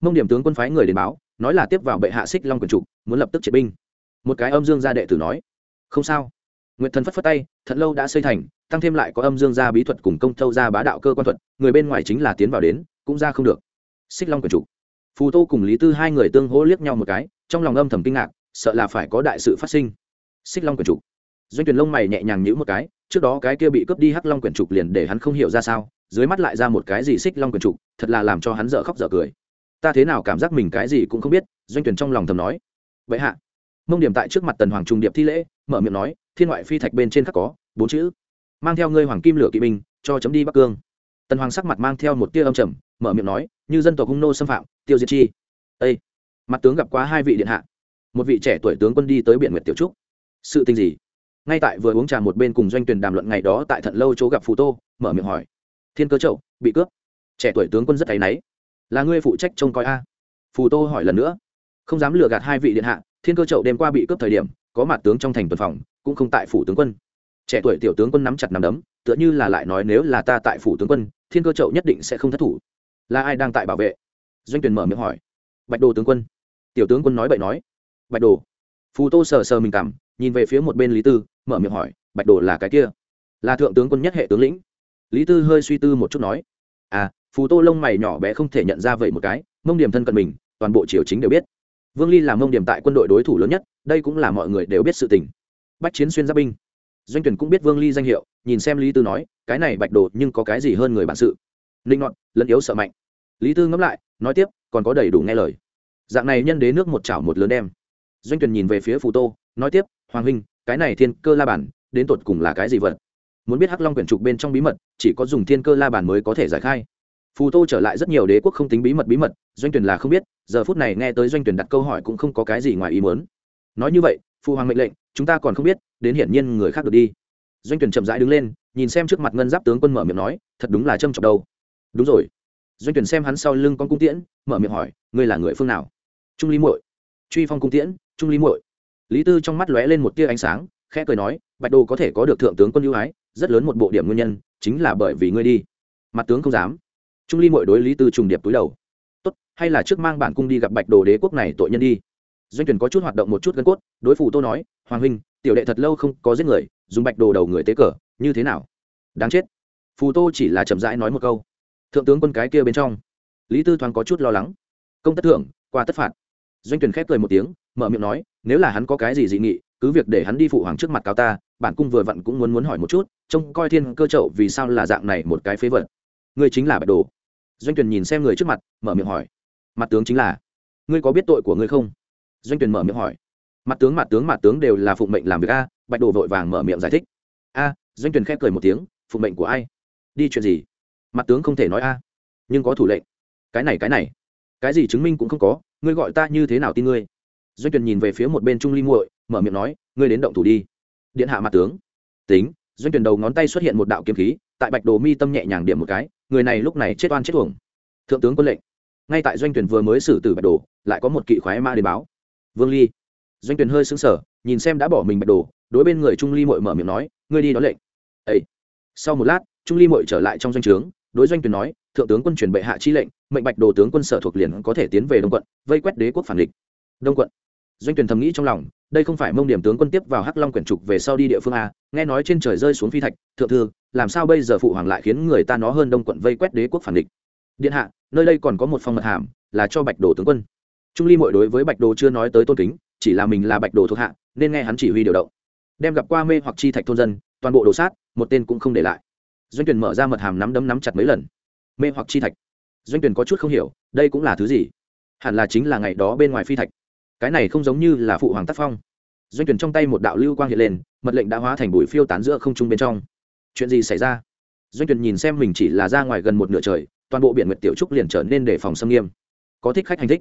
Mông điểm tướng quân phái người đến báo, nói là tiếp vào bệ hạ xích long quần trục muốn lập tức triệt binh. Một cái âm dương gia đệ tử nói, không sao. Nguyệt thần phất phất tay, thật lâu đã xây thành, tăng thêm lại có âm dương gia bí thuật cùng công thâu gia bá đạo cơ quan thuật, người bên ngoài chính là tiến vào đến, cũng ra không được. Xích long quần trục phù tô cùng lý tư hai người tương hỗ liếc nhau một cái, trong lòng âm thầm kinh ngạc, sợ là phải có đại sự phát sinh. Xích long quyển trục doanh tuyển lông mày nhẹ nhàng nhữ một cái trước đó cái kia bị cướp đi hắc long quyển trục liền để hắn không hiểu ra sao, dưới mắt lại ra một cái gì xích long quyển trục, thật là làm cho hắn dở khóc dở cười. Ta thế nào cảm giác mình cái gì cũng không biết, doanh tuyển trong lòng thầm nói. Vậy hạ, mông điểm tại trước mặt tần hoàng trung điệp thi lễ, mở miệng nói, thiên ngoại phi thạch bên trên khắc có, bốn chữ. Mang theo ngươi hoàng kim lửa kỵ binh, cho chấm đi bắc cương. Tần hoàng sắc mặt mang theo một tia âm trầm, mở miệng nói, như dân tộc hung nô xâm phạm, tiêu diệt chi. Ây mặt tướng gặp quá hai vị điện hạ. Một vị trẻ tuổi tướng quân đi tới biển nguyệt tiểu trúc. Sự tình gì? Ngay tại vừa uống trà một bên cùng doanh tuyển đàm luận ngày đó tại thận lâu chỗ gặp phù tô, mở miệng hỏi. Thiên cơ chậu, bị cướp. Trẻ tuổi tướng quân rất áy náy. Là ngươi phụ trách trông coi a? Phù tô hỏi lần nữa. Không dám lừa gạt hai vị điện hạ, thiên cơ chậu đêm qua bị cướp thời điểm, có mặt tướng trong thành tuần phòng, cũng không tại phủ tướng quân. Trẻ tuổi tiểu tướng quân nắm chặt nắm đấm, tựa như là lại nói nếu là ta tại phủ tướng quân, thiên cơ chậu nhất định sẽ không thất thủ. Là ai đang tại bảo vệ? Doanh tuyển mở miệng hỏi. Bạch đồ tướng quân. Tiểu tướng quân nói bậy nói. Bạch đồ. Phù tô sờ sờ mình cảm, nhìn về phía một bên lý tư mở miệng hỏi, bạch đồ là cái kia? Là thượng tướng quân nhất hệ tướng lĩnh. Lý tư hơi suy tư một chút nói à phù tô lông mày nhỏ bé không thể nhận ra vậy một cái, mông điểm thân cận mình, toàn bộ triều chính đều biết. Vương ly là mông điểm tại quân đội đối thủ lớn nhất, đây cũng là mọi người đều biết sự tình. Bách chiến xuyên giáp binh. Doanh tuyển cũng biết vương ly danh hiệu, nhìn xem lý tư nói, cái này bạch đồ nhưng có cái gì hơn người bản sự? Linh ngọn lẫn yếu sợ mạnh. Lý tư ngẫm lại, nói tiếp, còn có đầy đủ nghe lời. Dạng này nhân đế nước một chảo một lớn đem. Doanh tuyển nhìn về phía phù tô, nói tiếp, hoàng huynh cái này thiên cơ la bản đến tột cùng là cái gì vật? Muốn biết hắc long quyển trục bên trong bí mật, chỉ có dùng thiên cơ la bản mới có thể giải khai. Phù tô trở lại rất nhiều đế quốc không tính bí mật bí mật, doanh tuyển là không biết, giờ phút này nghe tới doanh tuyển đặt câu hỏi cũng không có cái gì ngoài ý muốn. Nói như vậy phụ hoàng mệnh lệnh, chúng ta còn không biết, đến hiển nhiên người khác được đi. Doanh tuyển chậm rãi đứng lên, nhìn xem trước mặt ngân giáp tướng quân mở miệng nói, thật đúng là trâm trọng đâu. Đúng rồi. Doanh tuyển xem hắn sau lưng con cung tiễn, mở miệng hỏi, ngươi là người phương nào? Trung lý muội. Truy phong cung tiễn, trung lý muội lý tư trong mắt lóe lên một tia ánh sáng, khẽ cười nói, bạch đồ có thể có được thượng tướng quân ưu ái, rất lớn một bộ điểm nguyên nhân, chính là bởi vì ngươi đi. Mặt tướng không dám. Trung ly muội đối lý tư trùng điệp túi đầu. Tốt, hay là trước mang bản cung đi gặp bạch đồ đế quốc này tội nhân đi. Doanh tuyển có chút hoạt động một chút gân cốt, đối phủ tô nói, hoàng huynh, tiểu đệ thật lâu không có giết người, dùng bạch đồ đầu người tế cờ, như thế nào? Đáng chết. Phù tô chỉ là chậm rãi nói một câu. Thượng tướng quân cái kia bên trong. Lý tư thoáng có chút lo lắng. Công tất thưởng, qua tất phạt doanh tuyển khép cười một tiếng, mở miệng nói, nếu là hắn có cái gì dị nghị, cứ việc để hắn đi phụ hoàng trước mặt cao ta, bản cung vừa vặn cũng muốn muốn hỏi một chút, trông coi thiên cơ trậu vì sao là dạng này một cái phế vật. Ngươi chính là bạch đồ. Doanh tuyển nhìn xem người trước mặt, mở miệng hỏi, mặt tướng chính là, ngươi có biết tội của ngươi không? Doanh tuyển mở miệng hỏi, mặt tướng mặt tướng mặt tướng đều là phụng mệnh làm việc a, bạch đồ vội vàng mở miệng giải thích. A, doanh tuyển khép cười một tiếng, phụng mệnh của ai? Đi chuyện gì? Mặt tướng không thể nói a, nhưng có thủ lệnh. Cái này cái này cái gì chứng minh cũng không có, ngươi gọi ta như thế nào tin ngươi? Doanh Tuyền nhìn về phía một bên trung ly muội, mở miệng nói, ngươi đến động thủ đi. Điện hạ mặt tướng. Tính, doanh tuyển đầu ngón tay xuất hiện một đạo kiếm khí, tại bạch đồ mi tâm nhẹ nhàng điểm một cái, người này lúc này chết oan chết thuồng thượng tướng quân lệnh. Ngay tại doanh tuyển vừa mới xử tử bạch đồ, lại có một kỵ khoái ma đến báo. Vương ly. Doanh tuyển hơi sững sờ, nhìn xem đã bỏ mình bạch đồ, đối bên người trung ly Mội mở miệng nói, ngươi đi đó lệnh. Ấy sau một lát, trung ly Mội trở lại trong doanh trướng, đối doanh tuyển nói thượng tướng quân truyền bệ hạ chi lệnh, mệnh bạch đồ tướng quân sở thuộc liền có thể tiến về đông quận, vây quét đế quốc phản địch. Đông quận. Doanh tuyển thầm nghĩ trong lòng, đây không phải mông điểm tướng quân tiếp vào hắc long quyển trục về sau đi địa phương a, nghe nói trên trời rơi xuống phi thạch, thượng thư, làm sao bây giờ phụ hoàng lại khiến người ta nó hơn đông quận vây quét đế quốc phản địch? Điện hạ, nơi đây còn có một phong mật hàm, là cho bạch đồ tướng quân. Trung ly mội đối với bạch đồ chưa nói tới tôn kính, chỉ là mình là bạch đồ thuộc hạ, nên nghe hắn chỉ huy điều động. Đem gặp qua mê hoặc chi thạch thôn dân, toàn bộ đồ sát, một tên cũng không để lại. Doanh tuyển mở ra mật hàm nắm đấm nắm chặt mấy lần mê hoặc chi thạch. Doanh tuyển có chút không hiểu, đây cũng là thứ gì? Hẳn là chính là ngày đó bên ngoài phi thạch. Cái này không giống như là phụ hoàng tác phong. Doanh tuyển trong tay một đạo lưu quang hiện lên, mật lệnh đã hóa thành bụi phiêu tán giữa không trung bên trong. Chuyện gì xảy ra? Doanh tuyển nhìn xem mình chỉ là ra ngoài gần một nửa trời, toàn bộ biển nguyệt tiểu trúc liền trở nên đề phòng xâm nghiêm. Có thích khách hành thích.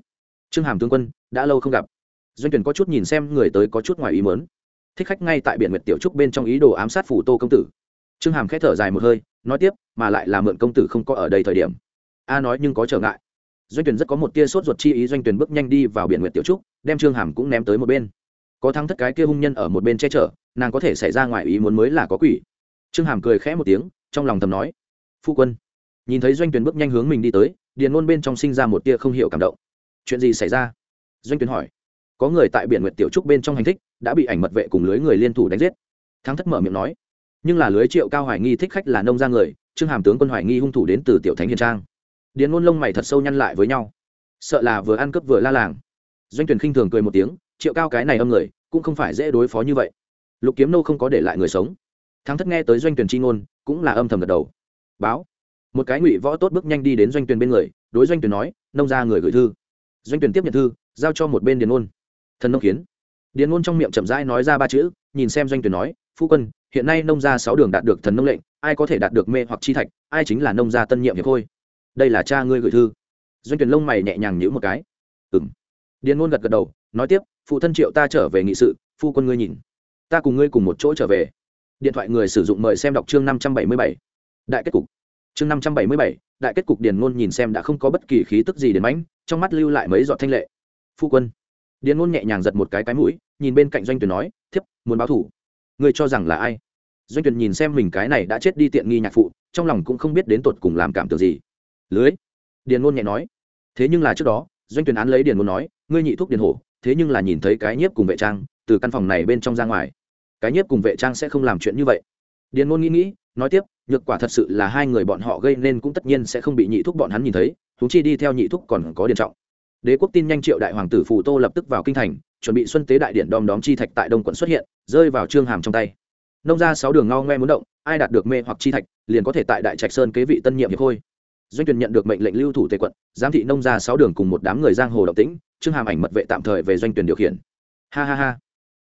Trương hàm tướng quân, đã lâu không gặp. Doanh tuyển có chút nhìn xem người tới có chút ngoài ý mớn thích khách ngay tại biển nguyệt tiểu trúc bên trong ý đồ ám sát phủ tô công tử trương hàm khẽ thở dài một hơi, nói tiếp, mà lại là mượn công tử không có ở đây thời điểm. A nói nhưng có trở ngại. Doanh tuyển rất có một tia sốt ruột chi ý, doanh tuyển bước nhanh đi vào biển nguyệt tiểu trúc, đem trương hàm cũng ném tới một bên. Có thắng thất cái kia hung nhân ở một bên che chở, nàng có thể xảy ra ngoài ý muốn mới là có quỷ. Trương hàm cười khẽ một tiếng, trong lòng thầm nói, phu quân. Nhìn thấy doanh tuyển bước nhanh hướng mình đi tới, điền ngôn bên trong sinh ra một tia không hiểu cảm động. Chuyện gì xảy ra? Doanh tuyển hỏi. Có người tại biển nguyệt tiểu trúc bên trong hành thích, đã bị ảnh mật vệ cùng lưới người liên thủ đánh giết. Thắng thất mở miệng nói nhưng là lưới triệu cao hoài nghi thích khách là nông ra người, trương hàm tướng quân hoài nghi hung thủ đến từ tiểu thánh hiền trang. Điền ngôn lông mày thật sâu nhăn lại với nhau. Sợ là vừa ăn cướp vừa la làng. Doanh tuyển khinh thường cười một tiếng, triệu cao cái này âm người, cũng không phải dễ đối phó như vậy. Lục kiếm nô không có để lại người sống. Thắng thất nghe tới doanh tuyển chi ngôn, cũng là âm thầm gật đầu. Báo. Một cái ngụy võ tốt bước nhanh đi đến doanh tuyển bên người, đối doanh tuyển nói, nông ra người gửi thư. Doanh tuyển tiếp nhận thư, giao cho một bên điền ngôn. Thần nông kiến. Điền ngôn trong miệng chậm rãi nói ra ba chữ, nhìn xem doanh tuyển nói phu quân, hiện nay nông gia sáu đường đạt được thần nông lệnh, ai có thể đạt được mê hoặc chi thạch, ai chính là nông gia tân nhiệm hiệp khôi đây là cha ngươi gửi thư. Doanh tuyển lông mày nhẹ nhàng nhíu một cái. Ừm. Điền ngôn gật gật đầu, nói tiếp, phụ thân triệu ta trở về nghị sự, phu quân ngươi nhìn. Ta cùng ngươi cùng một chỗ trở về. Điện thoại người sử dụng mời xem đọc chương năm trăm bảy mươi bảy. Đại kết cục. Chương năm trăm bảy mươi bảy, đại kết cục điền ngôn nhìn xem đã không có bất kỳ khí tức gì đến mãnh, trong mắt lưu lại mấy giọt thanh lệ. Phu quân. Điền ngôn nhẹ nhàng giật một cái cái mũi, nhìn bên cạnh doanh tuyển nói, thiếp, muốn báo thủ ngươi cho rằng là ai? Doanh tuyển nhìn xem mình cái này đã chết đi tiện nghi nhạc phụ, trong lòng cũng không biết đến tột cùng làm cảm tưởng gì. Lưới. Điền ngôn nhẹ nói. Thế nhưng là trước đó, doanh tuyển án lấy điền ngôn nói, ngươi nhị thuốc điền hổ, thế nhưng là nhìn thấy cái nhiếp cùng vệ trang, từ căn phòng này bên trong ra ngoài. Cái nhiếp cùng vệ trang sẽ không làm chuyện như vậy. Điền ngôn nghĩ nghĩ, nói tiếp, nhược quả thật sự là hai người bọn họ gây nên cũng tất nhiên sẽ không bị nhị thuốc bọn hắn nhìn thấy chúng chi đi theo nhị thuốc còn có điền trọng. Đế quốc tin nhanh triệu đại hoàng tử phù tô lập tức vào kinh thành chuẩn bị xuân tế đại điện đom đóm chi thạch tại đông quận xuất hiện, rơi vào trương hàm trong tay. Nông ra sáu đường ngao ngoe muốn động, ai đạt được mê hoặc chi thạch, liền có thể tại đại trạch sơn kế vị tân nhiệm hiệp khôi doanh tuyển nhận được mệnh lệnh lưu thủ tề quận, giám thị nông ra sáu đường cùng một đám người giang hồ động tĩnh, trương hàm ảnh mật vệ tạm thời về doanh tuyển điều khiển. Ha ha ha.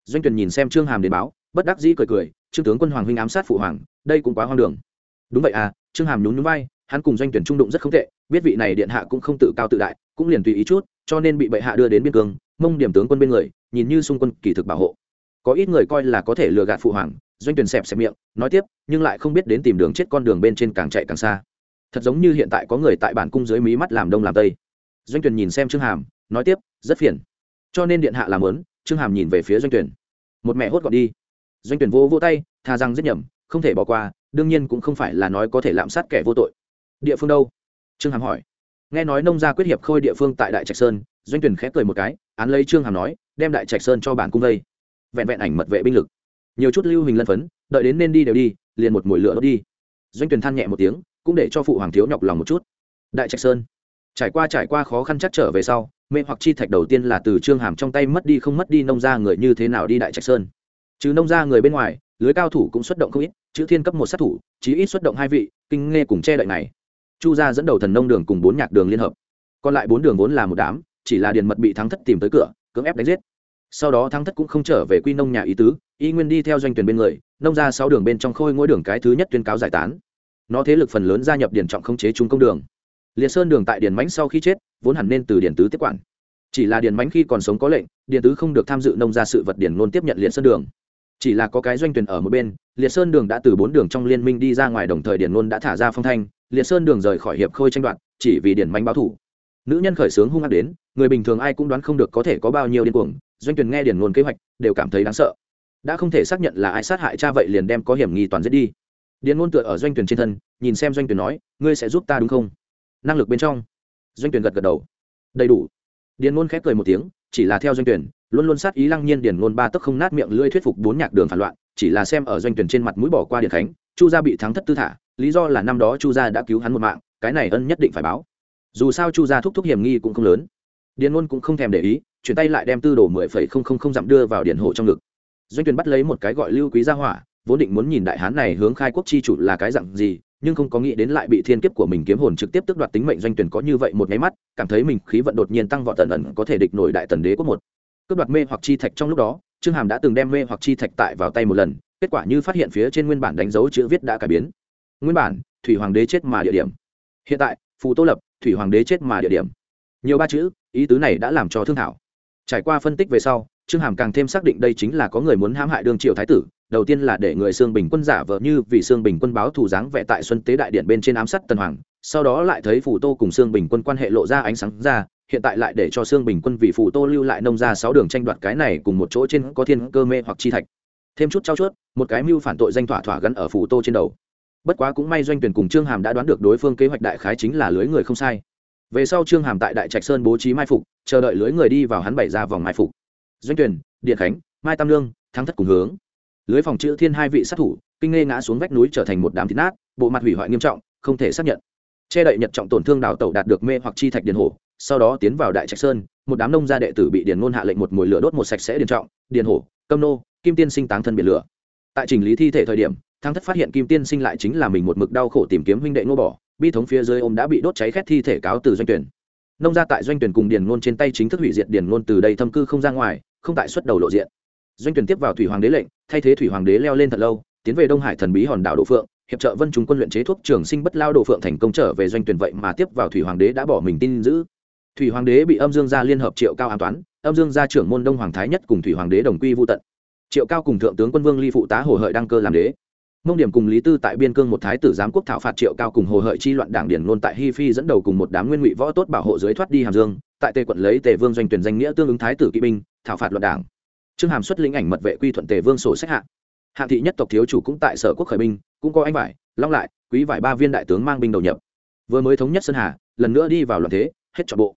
Doanh tuyển nhìn xem trương hàm đến báo, bất đắc dĩ cười cười, trương tướng quân hoàng huynh ám sát phụ hoàng, đây cũng quá hoang đường. Đúng vậy à. Trương hàm nhún nhún vai, hắn cùng doanh tuyển trung đụng rất không tệ, biết vị này điện hạ cũng không tự cao tự đại, cũng liền tùy ý chút, cho nên bị bệ hạ đưa đến biên cương mông điểm tướng quân bên người, nhìn như xung quân kỳ thực bảo hộ. Có ít người coi là có thể lừa gạt phụ hoàng, doanh tuyển xẹp xẹp miệng, nói tiếp, nhưng lại không biết đến tìm đường chết con đường bên trên càng chạy càng xa. Thật giống như hiện tại có người tại bản cung dưới mí mắt làm đông làm tây. Doanh tuyển nhìn xem trương hàm, nói tiếp, rất phiền. Cho nên điện hạ làm lớn trương hàm nhìn về phía doanh tuyển một mẹ hốt gọn đi. Doanh tuyển vô vô tay, tha rằng rất nhầm, không thể bỏ qua, đương nhiên cũng không phải là nói có thể lạm sát kẻ vô tội. Địa phương đâu? Trương hàm hỏi nghe nói nông gia quyết hiệp khôi địa phương tại đại trạch sơn, doanh tuyển khép cười một cái, án lấy trương hàm nói, đem đại trạch sơn cho bản cung vây. Vẹn vẹn ảnh mật vệ binh lực. Nhiều chút lưu hình lân phấn, đợi đến nên đi đều đi, liền một mùi lửa đốt đi. Doanh tuyển than nhẹ một tiếng, cũng để cho phụ hoàng thiếu nhọc lòng một chút. Đại trạch sơn. Trải qua trải qua khó khăn chắc trở về sau, mê hoặc chi thạch đầu tiên là từ trương hàm trong tay mất đi không mất đi nông ra người như thế nào đi đại trạch sơn. Chứ nông ra người bên ngoài, lưới cao thủ cũng xuất động không ít, chữ thiên cấp một sát thủ, chí ít xuất động hai vị, kinh nghe cùng che đậy này chu gia dẫn đầu thần nông đường cùng bốn nhạc đường liên hợp. Còn lại bốn đường vốn là một đám, chỉ là điền mật bị thắng thất tìm tới cửa, cưỡng ép đánh giết. Sau đó thắng thất cũng không trở về quy nông nhà ý tứ, y nguyên đi theo doanh tuyển bên người, nông ra sáu đường bên trong khôi ngôi đường cái thứ nhất tuyên cáo giải tán. Nó thế lực phần lớn gia nhập điền trọng không chế trung công đường. Liệt sơn đường tại điền mãnh sau khi chết, vốn hẳn nên từ điền tứ tiếp quản. Chỉ là điền mãnh khi còn sống có lệnh điền tứ không được tham dự nông ra sự vật điền luôn tiếp nhận liệt sơn đường. Chỉ là có cái doanh tuyển ở một bên, liệt sơn đường đã từ bốn đường trong liên minh đi ra ngoài đồng thời điền luôn đã thả ra phong thanh liệt sơn đường rời khỏi hiệp khôi tranh đoạt, chỉ vì điền manh báo thủ. Nữ nhân khởi sướng hung ác đến, người bình thường ai cũng đoán không được có thể có bao nhiêu điên cuồng, doanh tuyển nghe điền luôn kế hoạch, đều cảm thấy đáng sợ. Đã không thể xác nhận là ai sát hại cha vậy liền đem có hiểm nghi toàn giết đi. Điền ngôn tựa ở doanh tuyển trên thân, nhìn xem doanh tuyển nói, ngươi sẽ giúp ta đúng không? Năng lực bên trong. Doanh tuyển gật gật đầu. Đầy đủ. Điền ngôn khép cười một tiếng, chỉ là theo doanh tuyển luôn luôn sát ý lăng nhiên điền ngôn ba tức không nát miệng lưỡi thuyết phục bốn nhạc đường phản loạn, chỉ là xem ở doanh tuyển trên mặt mũi bỏ qua điện khánh, chu gia bị thắng thất tư thả lý do là năm đó chu gia đã cứu hắn một mạng, cái này ân nhất định phải báo. Dù sao chu gia thúc thúc hiểm nghi cũng không lớn. Điền ngôn cũng không thèm để ý, chuyển tay lại đem tư đồ mười phẩy không không không dặm đưa vào điền hộ trong ngực. Doanh Tuyền bắt lấy một cái gọi lưu quý gia hỏa, vốn định muốn nhìn đại hán này hướng khai quốc chi chủ là cái dạng gì, nhưng không có nghĩ đến lại bị thiên kiếp của mình kiếm hồn trực tiếp tước đoạt tính mệnh doanh tuyển có như vậy một nháy mắt, cảm thấy mình khí vận đột nhiên tăng vọt tần ẩn có thể địch nổi đại tần đế quốc một. Cướp đoạt mê hoặc chi thạch trong lúc đó, trương hàm đã từng đem mê hoặc chi thạch tại vào tay một lần, kết quả như phát hiện phía trên nguyên bản đánh dấu chữ viết đã cải biến nguyên bản, thủy hoàng đế chết mà địa điểm. Hiện tại, phù tô lập, thủy hoàng đế chết mà địa điểm. Nhiều ba chữ, ý tứ này đã làm cho thương thảo. Trải qua phân tích về sau, trương hàm càng thêm xác định đây chính là có người muốn hãm hại đương triều thái tử. Đầu tiên là để người xương bình quân giả vờ như vì xương bình quân báo thù dáng vẽ tại xuân tế đại điện bên trên ám sát tần hoàng, sau đó lại thấy phủ tô cùng xương bình quân quan hệ lộ ra ánh sáng ra, hiện tại lại để cho xương bình quân vì phủ tô lưu lại nông ra sáu đường tranh đoạt cái này cùng một chỗ trên có thiên cơ mê hoặc chi thạch. Thêm chút trao chuốt, một cái mưu phản tội danh thỏa thỏa gắn ở phủ tô trên đầu bất quá cũng may doanh tuyển cùng trương hàm đã đoán được đối phương kế hoạch đại khái chính là lưới người không sai. Về sau trương hàm tại đại trạch sơn bố trí mai phục, chờ đợi lưới người đi vào hắn bày ra vòng mai phục. Doanh tuyển, điện khánh, mai tam lương, thắng thất cùng hướng. Lưới phòng chữ thiên hai vị sát thủ, kinh nghe ngã xuống vách núi trở thành một đám thịt nát, bộ mặt hủy hoại nghiêm trọng, không thể xác nhận. Che đậy nhật trọng tổn thương đào tẩu đạt được mê hoặc chi thạch điền hổ, sau đó tiến vào đại trạch sơn, một đám nông gia đệ tử bị điền ngôn hạ lệnh một mùi lửa đốt một sạch sẽ điền trọng điền hổ câm nô, kim tiên sinh táng thân biển lửa tại trình lý thi thể thời điểm thang thất phát hiện kim tiên sinh lại chính là mình một mực đau khổ tìm kiếm huynh đệ ngô bỏ, bi thống phía dưới ôm đã bị đốt cháy khét thi thể cáo từ doanh tuyển. Nông gia tại doanh tuyển cùng điền ngôn trên tay chính thức hủy diệt điền ngôn từ đây thâm cư không ra ngoài, không tại xuất đầu lộ diện. Doanh tuyển tiếp vào thủy hoàng đế lệnh, thay thế thủy hoàng đế leo lên thật lâu, tiến về đông hải thần bí hòn đảo đỗ phượng, hiệp trợ vân chúng quân luyện chế thuốc trường sinh bất lao đỗ phượng thành công trở về doanh tuyển vậy mà tiếp vào thủy hoàng đế đã bỏ mình tin giữ. Thủy hoàng đế bị âm dương gia liên hợp triệu cao an toán, âm dương gia trưởng môn đông hoàng thái nhất cùng thủy hoàng đế đồng quy vô tận triệu cao cùng thượng tướng quân vương ly phụ tá hồ hợi đăng cơ làm đế. Mông điểm cùng lý tư tại biên cương một thái tử giám quốc thảo phạt triệu cao cùng hồ hợi chi loạn đảng điển luôn tại hi phi dẫn đầu cùng một đám nguyên ngụy võ tốt bảo hộ dưới thoát đi hàm dương, tại tề quận lấy tề vương doanh tuyển danh nghĩa tương ứng thái tử kỵ binh, thảo phạt loạn đảng. Trương hàm xuất lĩnh ảnh mật vệ quy thuận tề vương sổ sách hạ. Hạ thị nhất tộc thiếu chủ cũng tại sở quốc khởi binh, cũng có anh vải, long lại, quý vải ba viên đại tướng mang binh đầu nhập. Vừa mới thống nhất sơn hà, lần nữa đi vào loạn thế, hết trọn bộ.